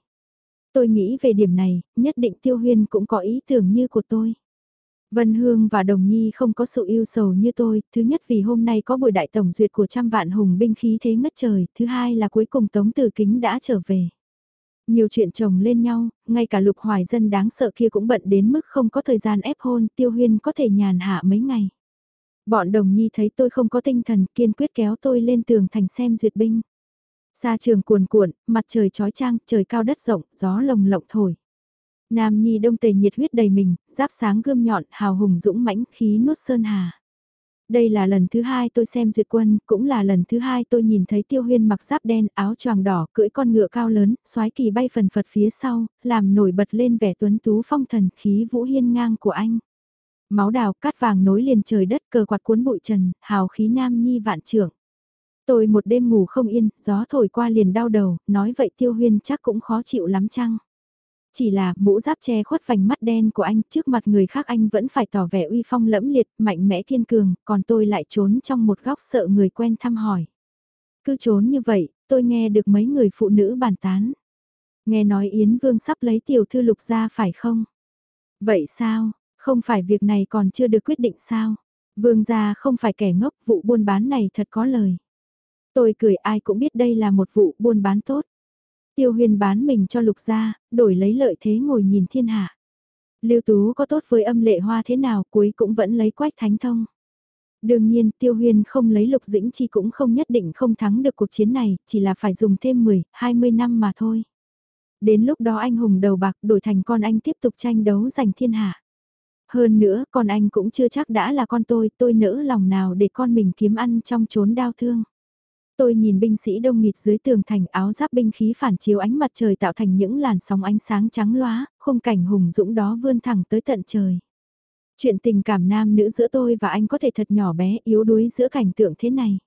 Tôi nghĩ về điểm này, nhất định Tiêu Huyên cũng có ý tưởng như của tôi. Vân Hương và Đồng Nhi không có sự yêu sầu như tôi, thứ nhất vì hôm nay có buổi đại tổng duyệt của trăm vạn hùng binh khí thế ngất trời, thứ hai là cuối cùng Tống Tử Kính đã trở về. Nhiều chuyện chồng lên nhau, ngay cả lục hoài dân đáng sợ kia cũng bận đến mức không có thời gian ép hôn, tiêu huyên có thể nhàn hạ mấy ngày. Bọn đồng nhi thấy tôi không có tinh thần kiên quyết kéo tôi lên tường thành xem duyệt binh. Xa trường cuồn cuộn, mặt trời trói trang, trời cao đất rộng, gió lồng lộng thổi. Nam nhi đông tề nhiệt huyết đầy mình, giáp sáng gươm nhọn, hào hùng dũng mãnh khí nuốt sơn hà. Đây là lần thứ hai tôi xem duyệt quân, cũng là lần thứ hai tôi nhìn thấy tiêu huyên mặc giáp đen, áo choàng đỏ, cưỡi con ngựa cao lớn, xoái kỳ bay phần phật phía sau, làm nổi bật lên vẻ tuấn tú phong thần khí vũ hiên ngang của anh. Máu đào cát vàng nối liền trời đất cờ quạt cuốn bụi trần, hào khí nam nhi vạn trưởng. Tôi một đêm ngủ không yên, gió thổi qua liền đau đầu, nói vậy tiêu huyên chắc cũng khó chịu lắm chăng? Chỉ là mũ giáp che khuất vành mắt đen của anh trước mặt người khác anh vẫn phải tỏ vẻ uy phong lẫm liệt, mạnh mẽ thiên cường, còn tôi lại trốn trong một góc sợ người quen thăm hỏi. Cứ trốn như vậy, tôi nghe được mấy người phụ nữ bàn tán. Nghe nói Yến Vương sắp lấy tiểu thư lục ra phải không? Vậy sao, không phải việc này còn chưa được quyết định sao? Vương gia không phải kẻ ngốc, vụ buôn bán này thật có lời. Tôi cười ai cũng biết đây là một vụ buôn bán tốt. Tiêu huyền bán mình cho lục gia, đổi lấy lợi thế ngồi nhìn thiên hạ. Lưu Tú có tốt với âm lệ hoa thế nào cuối cũng vẫn lấy quách thánh thông. Đương nhiên Tiêu Huyền không lấy Lục Dĩnh Chi cũng không nhất định không thắng được cuộc chiến này, chỉ là phải dùng thêm 10, 20 năm mà thôi. Đến lúc đó anh hùng đầu bạc đổi thành con anh tiếp tục tranh đấu giành thiên hạ. Hơn nữa, con anh cũng chưa chắc đã là con tôi, tôi nỡ lòng nào để con mình kiếm ăn trong chốn đau thương. Tôi nhìn binh sĩ đông nghịt dưới tường thành áo giáp binh khí phản chiếu ánh mặt trời tạo thành những làn sóng ánh sáng trắng loá, khung cảnh hùng dũng đó vươn thẳng tới tận trời. Chuyện tình cảm nam nữ giữa tôi và anh có thể thật nhỏ bé yếu đuối giữa cảnh tượng thế này.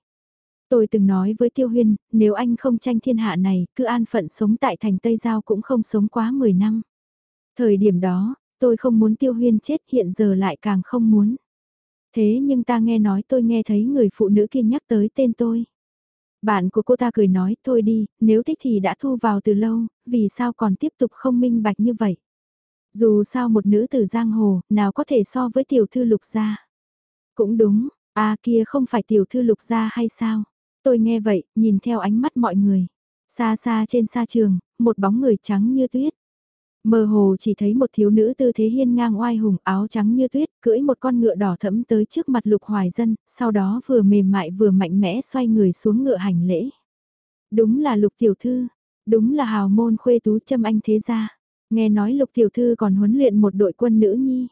Tôi từng nói với Tiêu Huyên, nếu anh không tranh thiên hạ này, cứ an phận sống tại thành Tây Giao cũng không sống quá 10 năm. Thời điểm đó, tôi không muốn Tiêu Huyên chết hiện giờ lại càng không muốn. Thế nhưng ta nghe nói tôi nghe thấy người phụ nữ kia nhắc tới tên tôi. Bạn của cô ta cười nói, thôi đi, nếu thích thì đã thu vào từ lâu, vì sao còn tiếp tục không minh bạch như vậy. Dù sao một nữ tử giang hồ, nào có thể so với tiểu thư lục gia. Cũng đúng, à kia không phải tiểu thư lục gia hay sao? Tôi nghe vậy, nhìn theo ánh mắt mọi người. Xa xa trên xa trường, một bóng người trắng như tuyết. Mơ hồ chỉ thấy một thiếu nữ tư thế hiên ngang oai hùng áo trắng như tuyết cưỡi một con ngựa đỏ thẫm tới trước mặt lục hoài dân, sau đó vừa mềm mại vừa mạnh mẽ xoay người xuống ngựa hành lễ. Đúng là lục tiểu thư, đúng là hào môn khuê tú châm anh thế gia. Nghe nói lục tiểu thư còn huấn luyện một đội quân nữ nhi.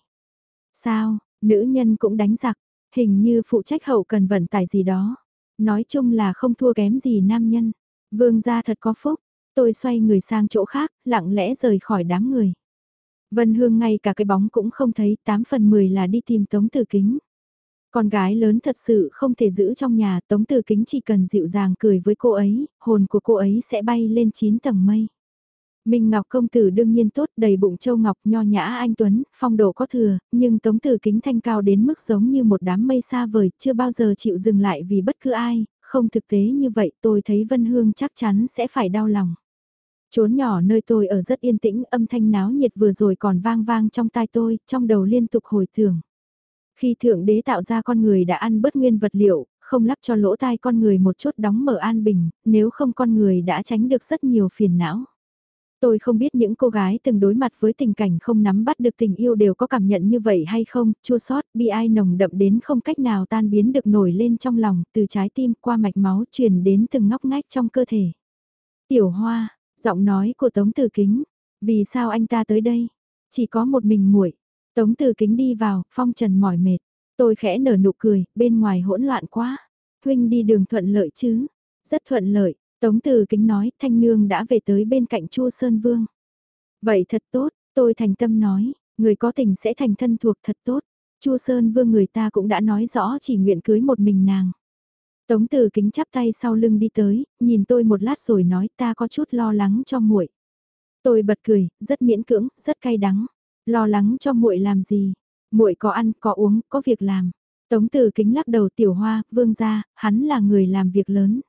Sao, nữ nhân cũng đánh giặc, hình như phụ trách hậu cần vận tải gì đó. Nói chung là không thua kém gì nam nhân. Vương gia thật có phúc, tôi xoay người sang chỗ khác, lặng lẽ rời khỏi đám người. Vân Hương ngay cả cái bóng cũng không thấy, 8 phần 10 là đi tìm Tống Tử Kính. Con gái lớn thật sự không thể giữ trong nhà, Tống Tử Kính chỉ cần dịu dàng cười với cô ấy, hồn của cô ấy sẽ bay lên 9 tầng mây. Minh Ngọc công tử đương nhiên tốt đầy bụng châu ngọc nho nhã anh Tuấn, phong độ có thừa, nhưng tống tử kính thanh cao đến mức giống như một đám mây xa vời, chưa bao giờ chịu dừng lại vì bất cứ ai, không thực tế như vậy tôi thấy Vân Hương chắc chắn sẽ phải đau lòng. Chốn nhỏ nơi tôi ở rất yên tĩnh, âm thanh náo nhiệt vừa rồi còn vang vang trong tai tôi, trong đầu liên tục hồi tưởng. Khi Thượng Đế tạo ra con người đã ăn bớt nguyên vật liệu, không lắp cho lỗ tai con người một chút đóng mở an bình, nếu không con người đã tránh được rất nhiều phiền não. Tôi không biết những cô gái từng đối mặt với tình cảnh không nắm bắt được tình yêu đều có cảm nhận như vậy hay không, chua sót, bi ai nồng đậm đến không cách nào tan biến được nổi lên trong lòng, từ trái tim qua mạch máu truyền đến từng ngóc ngách trong cơ thể. Tiểu Hoa, giọng nói của Tống Từ Kính, vì sao anh ta tới đây? Chỉ có một mình muội. Tống Từ Kính đi vào, phong trần mỏi mệt. Tôi khẽ nở nụ cười, bên ngoài hỗn loạn quá. Huynh đi đường thuận lợi chứ? Rất thuận lợi, Tống Từ Kính nói, Thanh Nương đã về tới bên cạnh Chu Sơn Vương. Vậy thật tốt, tôi thành tâm nói, người có tình sẽ thành thân thuộc thật tốt. Chu Sơn Vương người ta cũng đã nói rõ chỉ nguyện cưới một mình nàng. Tống Từ Kính chắp tay sau lưng đi tới, nhìn tôi một lát rồi nói ta có chút lo lắng cho muội. Tôi bật cười, rất miễn cưỡng, rất cay đắng. Lo lắng cho muội làm gì? Muội có ăn, có uống, có việc làm. Tống Từ Kính lắc đầu tiểu hoa, vương gia, hắn là người làm việc lớn.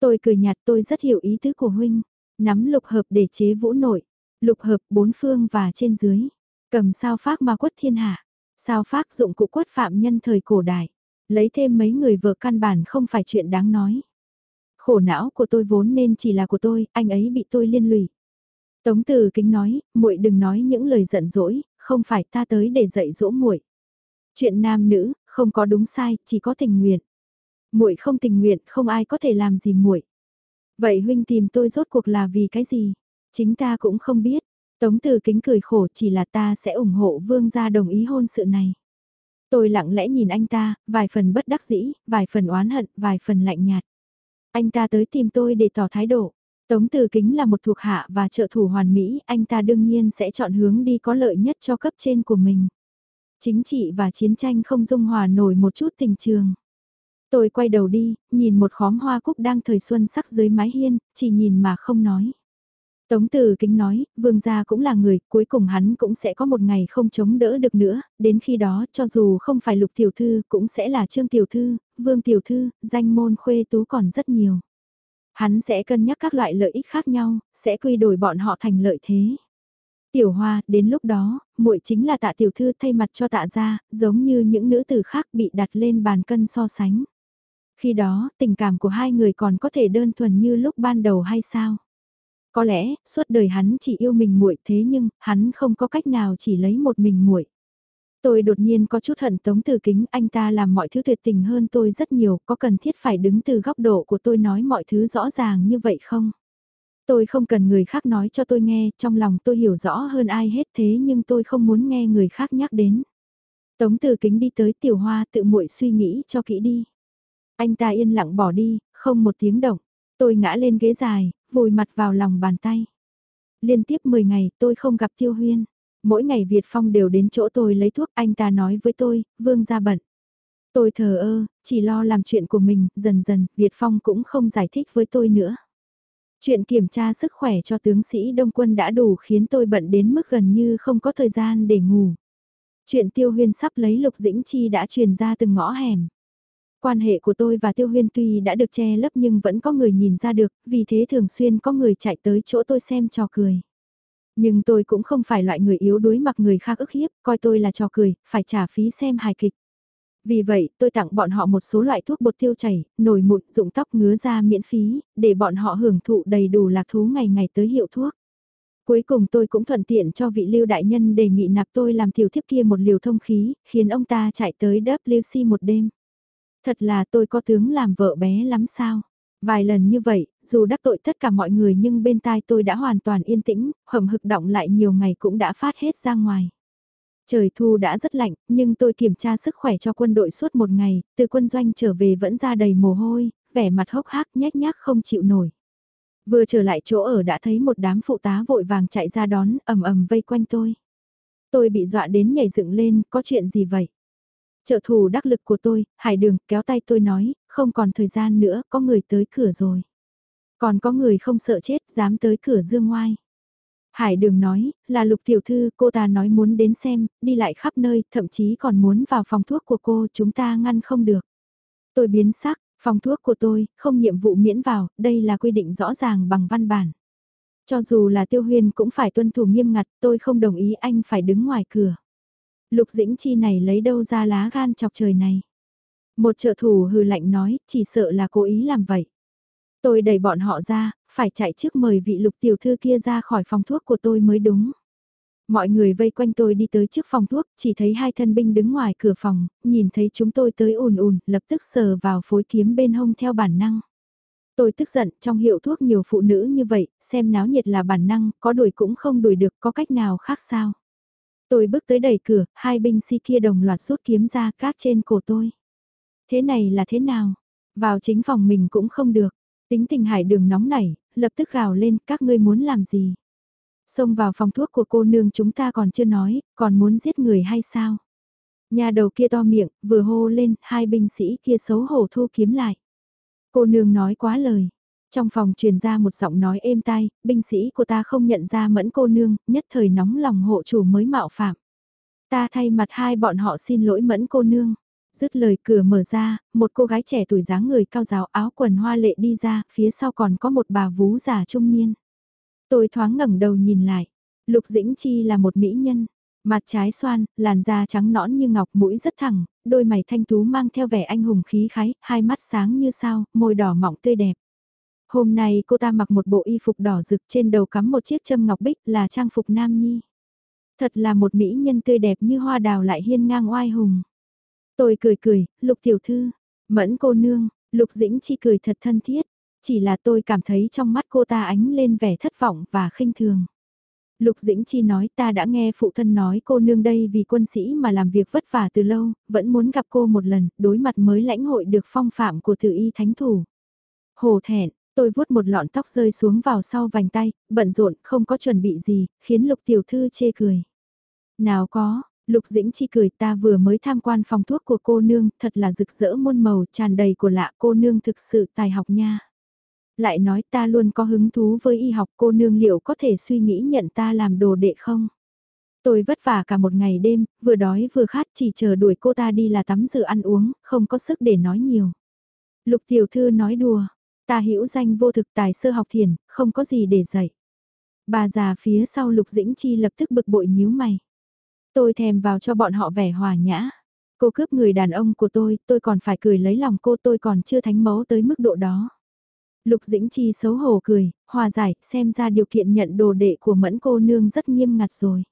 Tôi cười nhạt tôi rất hiểu ý tứ của huynh, nắm lục hợp để chế vũ nội, lục hợp bốn phương và trên dưới, cầm sao phác mà quất thiên hạ, sao phác dụng cụ quất phạm nhân thời cổ đại, lấy thêm mấy người vợ căn bản không phải chuyện đáng nói. Khổ não của tôi vốn nên chỉ là của tôi, anh ấy bị tôi liên lụy. Tống Từ Kính nói, muội đừng nói những lời giận dỗi, không phải ta tới để dạy dỗ muội. Chuyện nam nữ, không có đúng sai, chỉ có tình nguyện muội không tình nguyện, không ai có thể làm gì muội. Vậy huynh tìm tôi rốt cuộc là vì cái gì? Chính ta cũng không biết. Tống Từ Kính cười khổ chỉ là ta sẽ ủng hộ vương gia đồng ý hôn sự này. Tôi lặng lẽ nhìn anh ta, vài phần bất đắc dĩ, vài phần oán hận, vài phần lạnh nhạt. Anh ta tới tìm tôi để tỏ thái độ. Tống Từ Kính là một thuộc hạ và trợ thủ hoàn mỹ, anh ta đương nhiên sẽ chọn hướng đi có lợi nhất cho cấp trên của mình. Chính trị và chiến tranh không dung hòa nổi một chút tình trường. Tôi quay đầu đi, nhìn một khóm hoa cúc đang thời xuân sắc dưới mái hiên, chỉ nhìn mà không nói. Tống Từ Kính nói, vương gia cũng là người, cuối cùng hắn cũng sẽ có một ngày không chống đỡ được nữa, đến khi đó cho dù không phải lục tiểu thư cũng sẽ là trương tiểu thư, vương tiểu thư, danh môn khuê tú còn rất nhiều. Hắn sẽ cân nhắc các loại lợi ích khác nhau, sẽ quy đổi bọn họ thành lợi thế. Tiểu Hoa, đến lúc đó, muội chính là tạ tiểu thư thay mặt cho tạ gia, giống như những nữ tử khác bị đặt lên bàn cân so sánh. Khi đó, tình cảm của hai người còn có thể đơn thuần như lúc ban đầu hay sao? Có lẽ, suốt đời hắn chỉ yêu mình muội thế nhưng, hắn không có cách nào chỉ lấy một mình muội. Tôi đột nhiên có chút hận Tống Từ Kính, anh ta làm mọi thứ tuyệt tình hơn tôi rất nhiều, có cần thiết phải đứng từ góc độ của tôi nói mọi thứ rõ ràng như vậy không? Tôi không cần người khác nói cho tôi nghe, trong lòng tôi hiểu rõ hơn ai hết thế nhưng tôi không muốn nghe người khác nhắc đến. Tống Từ Kính đi tới Tiểu Hoa tự muội suy nghĩ cho kỹ đi. Anh ta yên lặng bỏ đi, không một tiếng động. Tôi ngã lên ghế dài, vùi mặt vào lòng bàn tay. Liên tiếp 10 ngày tôi không gặp Tiêu Huyên. Mỗi ngày Việt Phong đều đến chỗ tôi lấy thuốc anh ta nói với tôi, Vương ra bận. Tôi thờ ơ, chỉ lo làm chuyện của mình, dần dần, Việt Phong cũng không giải thích với tôi nữa. Chuyện kiểm tra sức khỏe cho tướng sĩ Đông Quân đã đủ khiến tôi bận đến mức gần như không có thời gian để ngủ. Chuyện Tiêu Huyên sắp lấy Lục Dĩnh Chi đã truyền ra từng ngõ hẻm. Quan hệ của tôi và Tiêu Huyên tuy đã được che lấp nhưng vẫn có người nhìn ra được, vì thế thường xuyên có người chạy tới chỗ tôi xem trò cười. Nhưng tôi cũng không phải loại người yếu đuối mặc người khác ức hiếp, coi tôi là trò cười, phải trả phí xem hài kịch. Vì vậy, tôi tặng bọn họ một số loại thuốc bột tiêu chảy, nổi mụn, dụng tóc ngứa da miễn phí, để bọn họ hưởng thụ đầy đủ lạc thú ngày ngày tới hiệu thuốc. Cuối cùng tôi cũng thuận tiện cho vị lưu đại nhân đề nghị nạp tôi làm tiểu thiếp kia một liều thông khí, khiến ông ta chạy tới WC một đêm. Thật là tôi có tướng làm vợ bé lắm sao. Vài lần như vậy, dù đắc tội tất cả mọi người nhưng bên tai tôi đã hoàn toàn yên tĩnh, hầm hực động lại nhiều ngày cũng đã phát hết ra ngoài. Trời thu đã rất lạnh, nhưng tôi kiểm tra sức khỏe cho quân đội suốt một ngày, từ quân doanh trở về vẫn ra đầy mồ hôi, vẻ mặt hốc hác nhét nhác không chịu nổi. Vừa trở lại chỗ ở đã thấy một đám phụ tá vội vàng chạy ra đón, ầm ầm vây quanh tôi. Tôi bị dọa đến nhảy dựng lên, có chuyện gì vậy? Trợ thủ đắc lực của tôi, Hải Đường kéo tay tôi nói, không còn thời gian nữa, có người tới cửa rồi. Còn có người không sợ chết, dám tới cửa dương ngoai. Hải Đường nói, là lục tiểu thư, cô ta nói muốn đến xem, đi lại khắp nơi, thậm chí còn muốn vào phòng thuốc của cô, chúng ta ngăn không được. Tôi biến sắc, phòng thuốc của tôi, không nhiệm vụ miễn vào, đây là quy định rõ ràng bằng văn bản. Cho dù là tiêu huyền cũng phải tuân thủ nghiêm ngặt, tôi không đồng ý anh phải đứng ngoài cửa. Lục Dĩnh Chi này lấy đâu ra lá gan chọc trời này. Một trợ thủ hừ lạnh nói, chỉ sợ là cố ý làm vậy. Tôi đẩy bọn họ ra, phải chạy trước mời vị lục tiểu thư kia ra khỏi phòng thuốc của tôi mới đúng. Mọi người vây quanh tôi đi tới trước phòng thuốc, chỉ thấy hai thân binh đứng ngoài cửa phòng, nhìn thấy chúng tôi tới ùn ùn, lập tức sờ vào phối kiếm bên hông theo bản năng. Tôi tức giận, trong hiệu thuốc nhiều phụ nữ như vậy, xem náo nhiệt là bản năng, có đuổi cũng không đuổi được, có cách nào khác sao? Tôi bước tới đẩy cửa, hai binh sĩ kia đồng loạt rút kiếm ra cát trên cổ tôi. Thế này là thế nào? Vào chính phòng mình cũng không được. Tính tình hải đường nóng nảy, lập tức gào lên các ngươi muốn làm gì? Xông vào phòng thuốc của cô nương chúng ta còn chưa nói, còn muốn giết người hay sao? Nhà đầu kia to miệng, vừa hô lên, hai binh sĩ kia xấu hổ thu kiếm lại. Cô nương nói quá lời. Trong phòng truyền ra một giọng nói êm tai, binh sĩ của ta không nhận ra mẫn cô nương, nhất thời nóng lòng hộ chủ mới mạo phạm. Ta thay mặt hai bọn họ xin lỗi mẫn cô nương. Dứt lời cửa mở ra, một cô gái trẻ tuổi dáng người cao giáo áo quần hoa lệ đi ra, phía sau còn có một bà vú già trung niên. Tôi thoáng ngẩng đầu nhìn lại. Lục Dĩnh Chi là một mỹ nhân. Mặt trái xoan, làn da trắng nõn như ngọc mũi rất thẳng, đôi mày thanh tú mang theo vẻ anh hùng khí khái, hai mắt sáng như sao, môi đỏ mọng tươi đẹp. Hôm nay cô ta mặc một bộ y phục đỏ rực trên đầu cắm một chiếc châm ngọc bích là trang phục nam nhi. Thật là một mỹ nhân tươi đẹp như hoa đào lại hiên ngang oai hùng. Tôi cười cười, lục tiểu thư, mẫn cô nương, lục dĩnh chi cười thật thân thiết. Chỉ là tôi cảm thấy trong mắt cô ta ánh lên vẻ thất vọng và khinh thường. Lục Dĩnh Chi nói ta đã nghe phụ thân nói cô nương đây vì quân sĩ mà làm việc vất vả từ lâu, vẫn muốn gặp cô một lần, đối mặt mới lãnh hội được phong phạm của tử y thánh thủ. Hồ thẹn, Tôi vuốt một lọn tóc rơi xuống vào sau vành tay, bận rộn, không có chuẩn bị gì, khiến Lục Tiểu Thư chê cười. Nào có, Lục Dĩnh Chi cười ta vừa mới tham quan phòng thuốc của cô nương, thật là rực rỡ muôn màu, tràn đầy của lạ cô nương thực sự tài học nha. Lại nói ta luôn có hứng thú với y học cô nương liệu có thể suy nghĩ nhận ta làm đồ đệ không? Tôi vất vả cả một ngày đêm, vừa đói vừa khát chỉ chờ đuổi cô ta đi là tắm rửa ăn uống, không có sức để nói nhiều. Lục tiểu thư nói đùa, Ta hữu danh vô thực tài sơ học thiền, không có gì để dạy. Bà già phía sau Lục Dĩnh Chi lập tức bực bội nhíu mày. Tôi thèm vào cho bọn họ vẻ hòa nhã. Cô cướp người đàn ông của tôi, tôi còn phải cười lấy lòng cô tôi còn chưa thánh mấu tới mức độ đó. Lục Dĩnh Chi xấu hổ cười, hòa giải, xem ra điều kiện nhận đồ đệ của mẫn cô nương rất nghiêm ngặt rồi.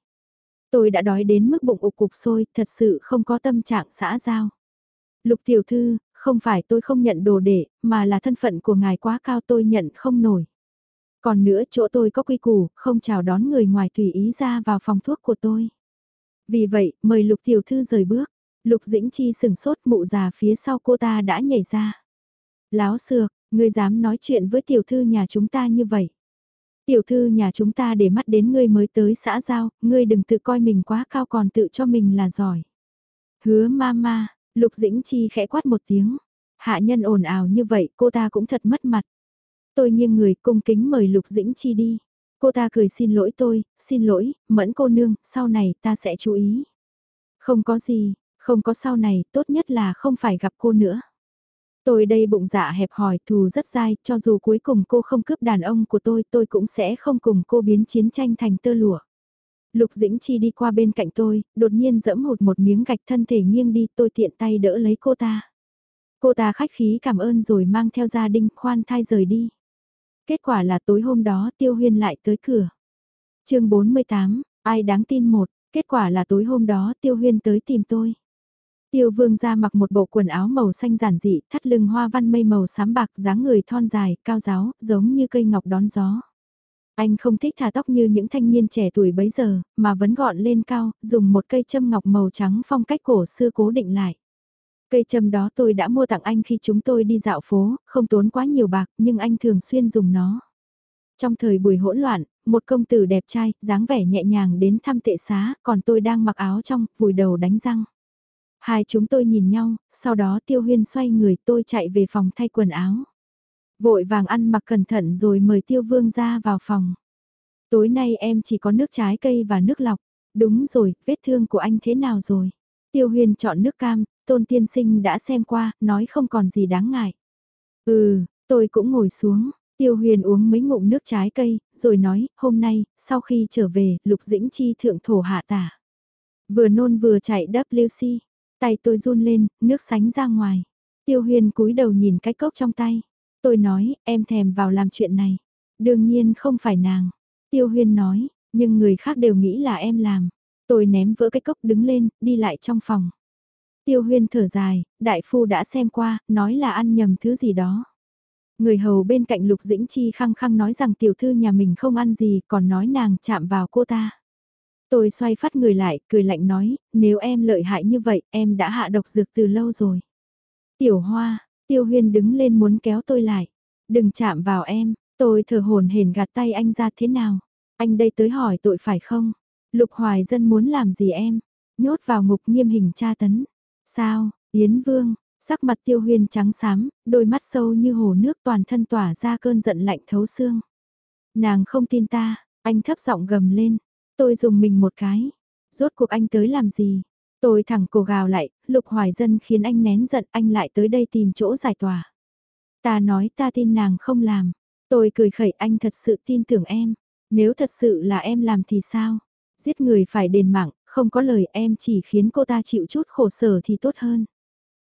Tôi đã đói đến mức bụng ục cục sôi, thật sự không có tâm trạng xã giao. Lục tiểu thư, không phải tôi không nhận đồ đệ, mà là thân phận của ngài quá cao tôi nhận không nổi. Còn nữa chỗ tôi có quy củ, không chào đón người ngoài tùy ý ra vào phòng thuốc của tôi. Vì vậy, mời lục tiểu thư rời bước. Lục dĩnh chi sừng sốt mụ già phía sau cô ta đã nhảy ra. Láo xược, ngươi dám nói chuyện với tiểu thư nhà chúng ta như vậy. Tiểu thư nhà chúng ta để mắt đến ngươi mới tới xã giao, ngươi đừng tự coi mình quá cao còn tự cho mình là giỏi. Hứa ma ma, lục dĩnh chi khẽ quát một tiếng. Hạ nhân ồn ào như vậy cô ta cũng thật mất mặt. Tôi nghiêng người cung kính mời lục dĩnh chi đi. Cô ta cười xin lỗi tôi, xin lỗi, mẫn cô nương, sau này ta sẽ chú ý. Không có gì, không có sau này, tốt nhất là không phải gặp cô nữa. Tôi đây bụng dạ hẹp hòi thù rất dai, cho dù cuối cùng cô không cướp đàn ông của tôi, tôi cũng sẽ không cùng cô biến chiến tranh thành tơ lụa. Lục Dĩnh Chi đi qua bên cạnh tôi, đột nhiên dẫm hụt một miếng gạch thân thể nghiêng đi, tôi tiện tay đỡ lấy cô ta. Cô ta khách khí cảm ơn rồi mang theo gia đình khoan thai rời đi. Kết quả là tối hôm đó Tiêu Huyên lại tới cửa. chương 48, ai đáng tin một, kết quả là tối hôm đó Tiêu Huyên tới tìm tôi. Tiêu vương ra mặc một bộ quần áo màu xanh giản dị, thắt lưng hoa văn mây màu xám bạc, dáng người thon dài, cao giáo, giống như cây ngọc đón gió. Anh không thích thả tóc như những thanh niên trẻ tuổi bấy giờ, mà vẫn gọn lên cao, dùng một cây châm ngọc màu trắng phong cách cổ xưa cố định lại. Cây châm đó tôi đã mua tặng anh khi chúng tôi đi dạo phố, không tốn quá nhiều bạc, nhưng anh thường xuyên dùng nó. Trong thời buổi hỗn loạn, một công tử đẹp trai, dáng vẻ nhẹ nhàng đến thăm tệ xá, còn tôi đang mặc áo trong, vùi đầu đánh răng. Hai chúng tôi nhìn nhau, sau đó tiêu huyên xoay người tôi chạy về phòng thay quần áo. Vội vàng ăn mặc cẩn thận rồi mời tiêu vương ra vào phòng. Tối nay em chỉ có nước trái cây và nước lọc. Đúng rồi, vết thương của anh thế nào rồi? Tiêu Huyền chọn nước cam, tôn tiên sinh đã xem qua, nói không còn gì đáng ngại. Ừ, tôi cũng ngồi xuống, tiêu huyền uống mấy ngụm nước trái cây, rồi nói, hôm nay, sau khi trở về, lục dĩnh chi thượng thổ hạ tả. Vừa nôn vừa chạy WC, tay tôi run lên, nước sánh ra ngoài. Tiêu huyền cúi đầu nhìn cái cốc trong tay. Tôi nói, em thèm vào làm chuyện này. Đương nhiên không phải nàng. Tiêu huyên nói, nhưng người khác đều nghĩ là em làm. Tôi ném vỡ cái cốc đứng lên, đi lại trong phòng. Tiêu huyên thở dài, đại phu đã xem qua, nói là ăn nhầm thứ gì đó. Người hầu bên cạnh Lục Dĩnh Chi khăng khăng nói rằng tiểu thư nhà mình không ăn gì, còn nói nàng chạm vào cô ta. Tôi xoay phát người lại, cười lạnh nói, nếu em lợi hại như vậy, em đã hạ độc dược từ lâu rồi. Tiểu hoa, tiêu huyên đứng lên muốn kéo tôi lại. Đừng chạm vào em, tôi thở hồn hển gạt tay anh ra thế nào. Anh đây tới hỏi tội phải không? Lục hoài dân muốn làm gì em? Nhốt vào ngục nghiêm hình tra tấn. Sao, Yến Vương, sắc mặt tiêu huyên trắng xám, đôi mắt sâu như hồ nước toàn thân tỏa ra cơn giận lạnh thấu xương. Nàng không tin ta, anh thấp giọng gầm lên, tôi dùng mình một cái. Rốt cuộc anh tới làm gì? Tôi thẳng cổ gào lại, lục hoài dân khiến anh nén giận anh lại tới đây tìm chỗ giải tỏa. Ta nói ta tin nàng không làm. Tôi cười khẩy anh thật sự tin tưởng em. Nếu thật sự là em làm thì sao? Giết người phải đền mạng, không có lời em chỉ khiến cô ta chịu chút khổ sở thì tốt hơn.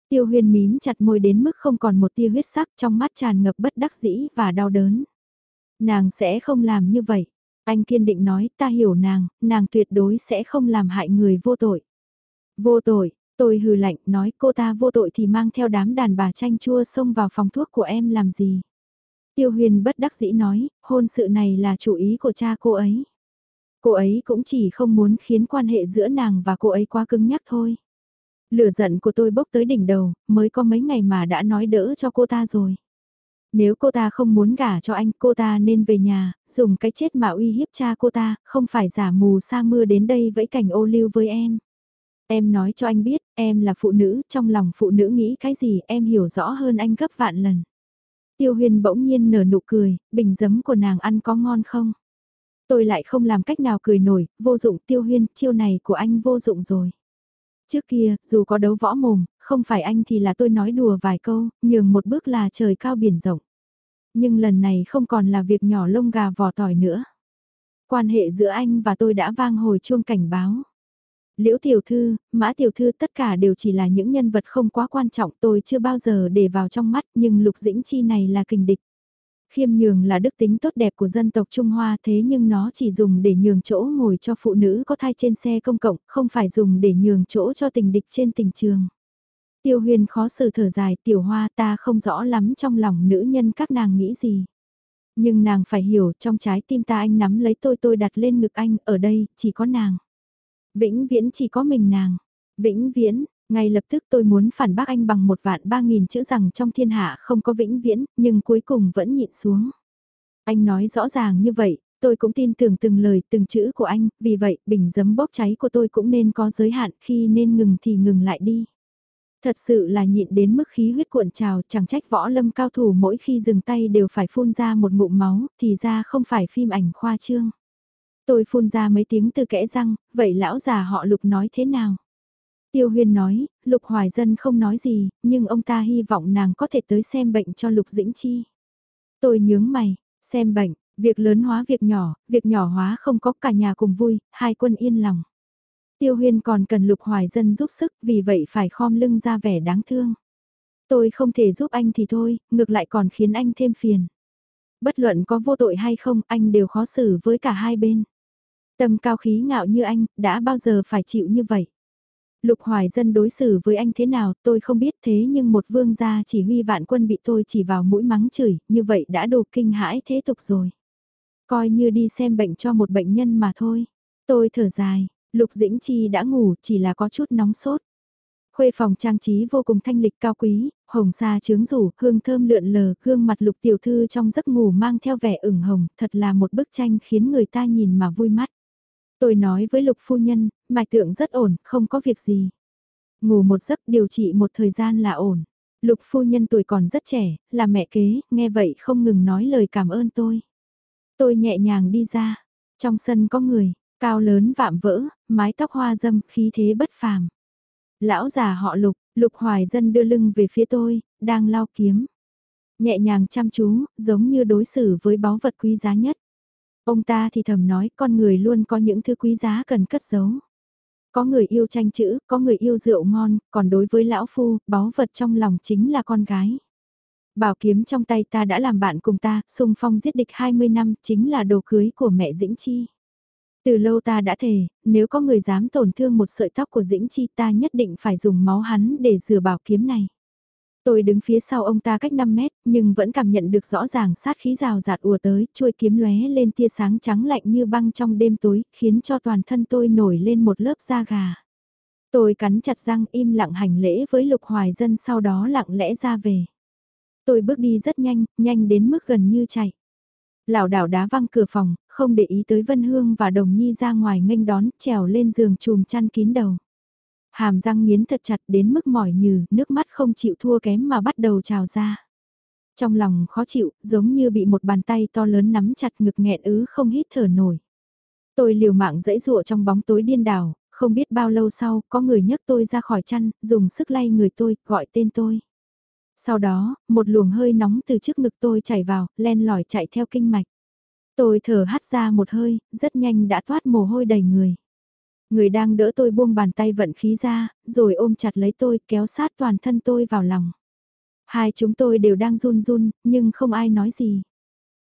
Tiêu huyền mím chặt môi đến mức không còn một tia huyết sắc trong mắt tràn ngập bất đắc dĩ và đau đớn. Nàng sẽ không làm như vậy. Anh kiên định nói ta hiểu nàng, nàng tuyệt đối sẽ không làm hại người vô tội. Vô tội, tôi hừ lạnh nói cô ta vô tội thì mang theo đám đàn bà chanh chua xông vào phòng thuốc của em làm gì. Tiêu huyền bất đắc dĩ nói, hôn sự này là chủ ý của cha cô ấy. Cô ấy cũng chỉ không muốn khiến quan hệ giữa nàng và cô ấy quá cứng nhắc thôi. Lửa giận của tôi bốc tới đỉnh đầu, mới có mấy ngày mà đã nói đỡ cho cô ta rồi. Nếu cô ta không muốn gả cho anh, cô ta nên về nhà, dùng cái chết mà uy hiếp cha cô ta, không phải giả mù sa mưa đến đây vẫy cảnh ô lưu với em. Em nói cho anh biết, em là phụ nữ, trong lòng phụ nữ nghĩ cái gì em hiểu rõ hơn anh gấp vạn lần. Tiêu huyền bỗng nhiên nở nụ cười, bình giấm của nàng ăn có ngon không? Tôi lại không làm cách nào cười nổi, vô dụng tiêu huyên, chiêu này của anh vô dụng rồi. Trước kia, dù có đấu võ mồm, không phải anh thì là tôi nói đùa vài câu, nhường một bước là trời cao biển rộng. Nhưng lần này không còn là việc nhỏ lông gà vỏ tỏi nữa. Quan hệ giữa anh và tôi đã vang hồi chuông cảnh báo. Liễu tiểu thư, mã tiểu thư tất cả đều chỉ là những nhân vật không quá quan trọng tôi chưa bao giờ để vào trong mắt nhưng lục dĩnh chi này là kình địch. Khiêm nhường là đức tính tốt đẹp của dân tộc Trung Hoa thế nhưng nó chỉ dùng để nhường chỗ ngồi cho phụ nữ có thai trên xe công cộng, không phải dùng để nhường chỗ cho tình địch trên tình trường. Tiêu huyền khó xử thở dài tiểu hoa ta không rõ lắm trong lòng nữ nhân các nàng nghĩ gì. Nhưng nàng phải hiểu trong trái tim ta anh nắm lấy tôi tôi đặt lên ngực anh, ở đây, chỉ có nàng. Vĩnh viễn chỉ có mình nàng. Vĩnh viễn, ngay lập tức tôi muốn phản bác anh bằng một vạn ba nghìn chữ rằng trong thiên hạ không có vĩnh viễn, nhưng cuối cùng vẫn nhịn xuống. Anh nói rõ ràng như vậy, tôi cũng tin tưởng từng lời từng chữ của anh, vì vậy bình giấm bốc cháy của tôi cũng nên có giới hạn khi nên ngừng thì ngừng lại đi. Thật sự là nhịn đến mức khí huyết cuộn trào chẳng trách võ lâm cao thủ mỗi khi dừng tay đều phải phun ra một ngụm máu, thì ra không phải phim ảnh khoa trương. Tôi phun ra mấy tiếng từ kẽ răng, vậy lão già họ lục nói thế nào? Tiêu huyên nói, lục hoài dân không nói gì, nhưng ông ta hy vọng nàng có thể tới xem bệnh cho lục dĩnh chi. Tôi nhướng mày, xem bệnh, việc lớn hóa việc nhỏ, việc nhỏ hóa không có cả nhà cùng vui, hai quân yên lòng. Tiêu huyên còn cần lục hoài dân giúp sức, vì vậy phải khom lưng ra vẻ đáng thương. Tôi không thể giúp anh thì thôi, ngược lại còn khiến anh thêm phiền. Bất luận có vô tội hay không, anh đều khó xử với cả hai bên. Tâm cao khí ngạo như anh, đã bao giờ phải chịu như vậy? Lục Hoài Dân đối xử với anh thế nào tôi không biết thế nhưng một vương gia chỉ huy vạn quân bị tôi chỉ vào mũi mắng chửi, như vậy đã đủ kinh hãi thế tục rồi. Coi như đi xem bệnh cho một bệnh nhân mà thôi. Tôi thở dài, Lục Dĩnh Chi đã ngủ chỉ là có chút nóng sốt. Khuê phòng trang trí vô cùng thanh lịch cao quý, hồng sa trướng rủ, hương thơm lượn lờ, gương mặt lục tiểu thư trong giấc ngủ mang theo vẻ ửng hồng, thật là một bức tranh khiến người ta nhìn mà vui mắt. Tôi nói với lục phu nhân, mạch tượng rất ổn, không có việc gì. Ngủ một giấc điều trị một thời gian là ổn. Lục phu nhân tuổi còn rất trẻ, là mẹ kế, nghe vậy không ngừng nói lời cảm ơn tôi. Tôi nhẹ nhàng đi ra, trong sân có người, cao lớn vạm vỡ, mái tóc hoa dâm, khí thế bất phàm. Lão già họ lục, lục hoài dân đưa lưng về phía tôi, đang lao kiếm. Nhẹ nhàng chăm chú, giống như đối xử với báu vật quý giá nhất. Ông ta thì thầm nói con người luôn có những thứ quý giá cần cất giấu. Có người yêu tranh chữ, có người yêu rượu ngon, còn đối với lão phu, báu vật trong lòng chính là con gái. Bảo kiếm trong tay ta đã làm bạn cùng ta, sung phong giết địch 20 năm, chính là đồ cưới của mẹ Dĩnh Chi. Từ lâu ta đã thề, nếu có người dám tổn thương một sợi tóc của Dĩnh Chi ta nhất định phải dùng máu hắn để rửa bảo kiếm này. Tôi đứng phía sau ông ta cách 5 mét, nhưng vẫn cảm nhận được rõ ràng sát khí rào rạt ùa tới, chuôi kiếm lóe lên tia sáng trắng lạnh như băng trong đêm tối, khiến cho toàn thân tôi nổi lên một lớp da gà. Tôi cắn chặt răng im lặng hành lễ với Lục Hoài Dân sau đó lặng lẽ ra về. Tôi bước đi rất nhanh, nhanh đến mức gần như chạy. Lão đảo đá văng cửa phòng, không để ý tới Vân Hương và Đồng Nhi ra ngoài nghênh đón, trèo lên giường chùm chăn kín đầu hàm răng nghiến thật chặt đến mức mỏi nhừ, nước mắt không chịu thua kém mà bắt đầu trào ra. Trong lòng khó chịu, giống như bị một bàn tay to lớn nắm chặt ngực nghẹn ứ không hít thở nổi. Tôi liều mạng dẫy dụa trong bóng tối điên đảo, không biết bao lâu sau, có người nhấc tôi ra khỏi chăn, dùng sức lay người tôi, gọi tên tôi. Sau đó, một luồng hơi nóng từ trước ngực tôi chảy vào, len lỏi chạy theo kinh mạch. Tôi thở hắt ra một hơi, rất nhanh đã thoát mồ hôi đầy người. Người đang đỡ tôi buông bàn tay vận khí ra, rồi ôm chặt lấy tôi kéo sát toàn thân tôi vào lòng. Hai chúng tôi đều đang run run, nhưng không ai nói gì.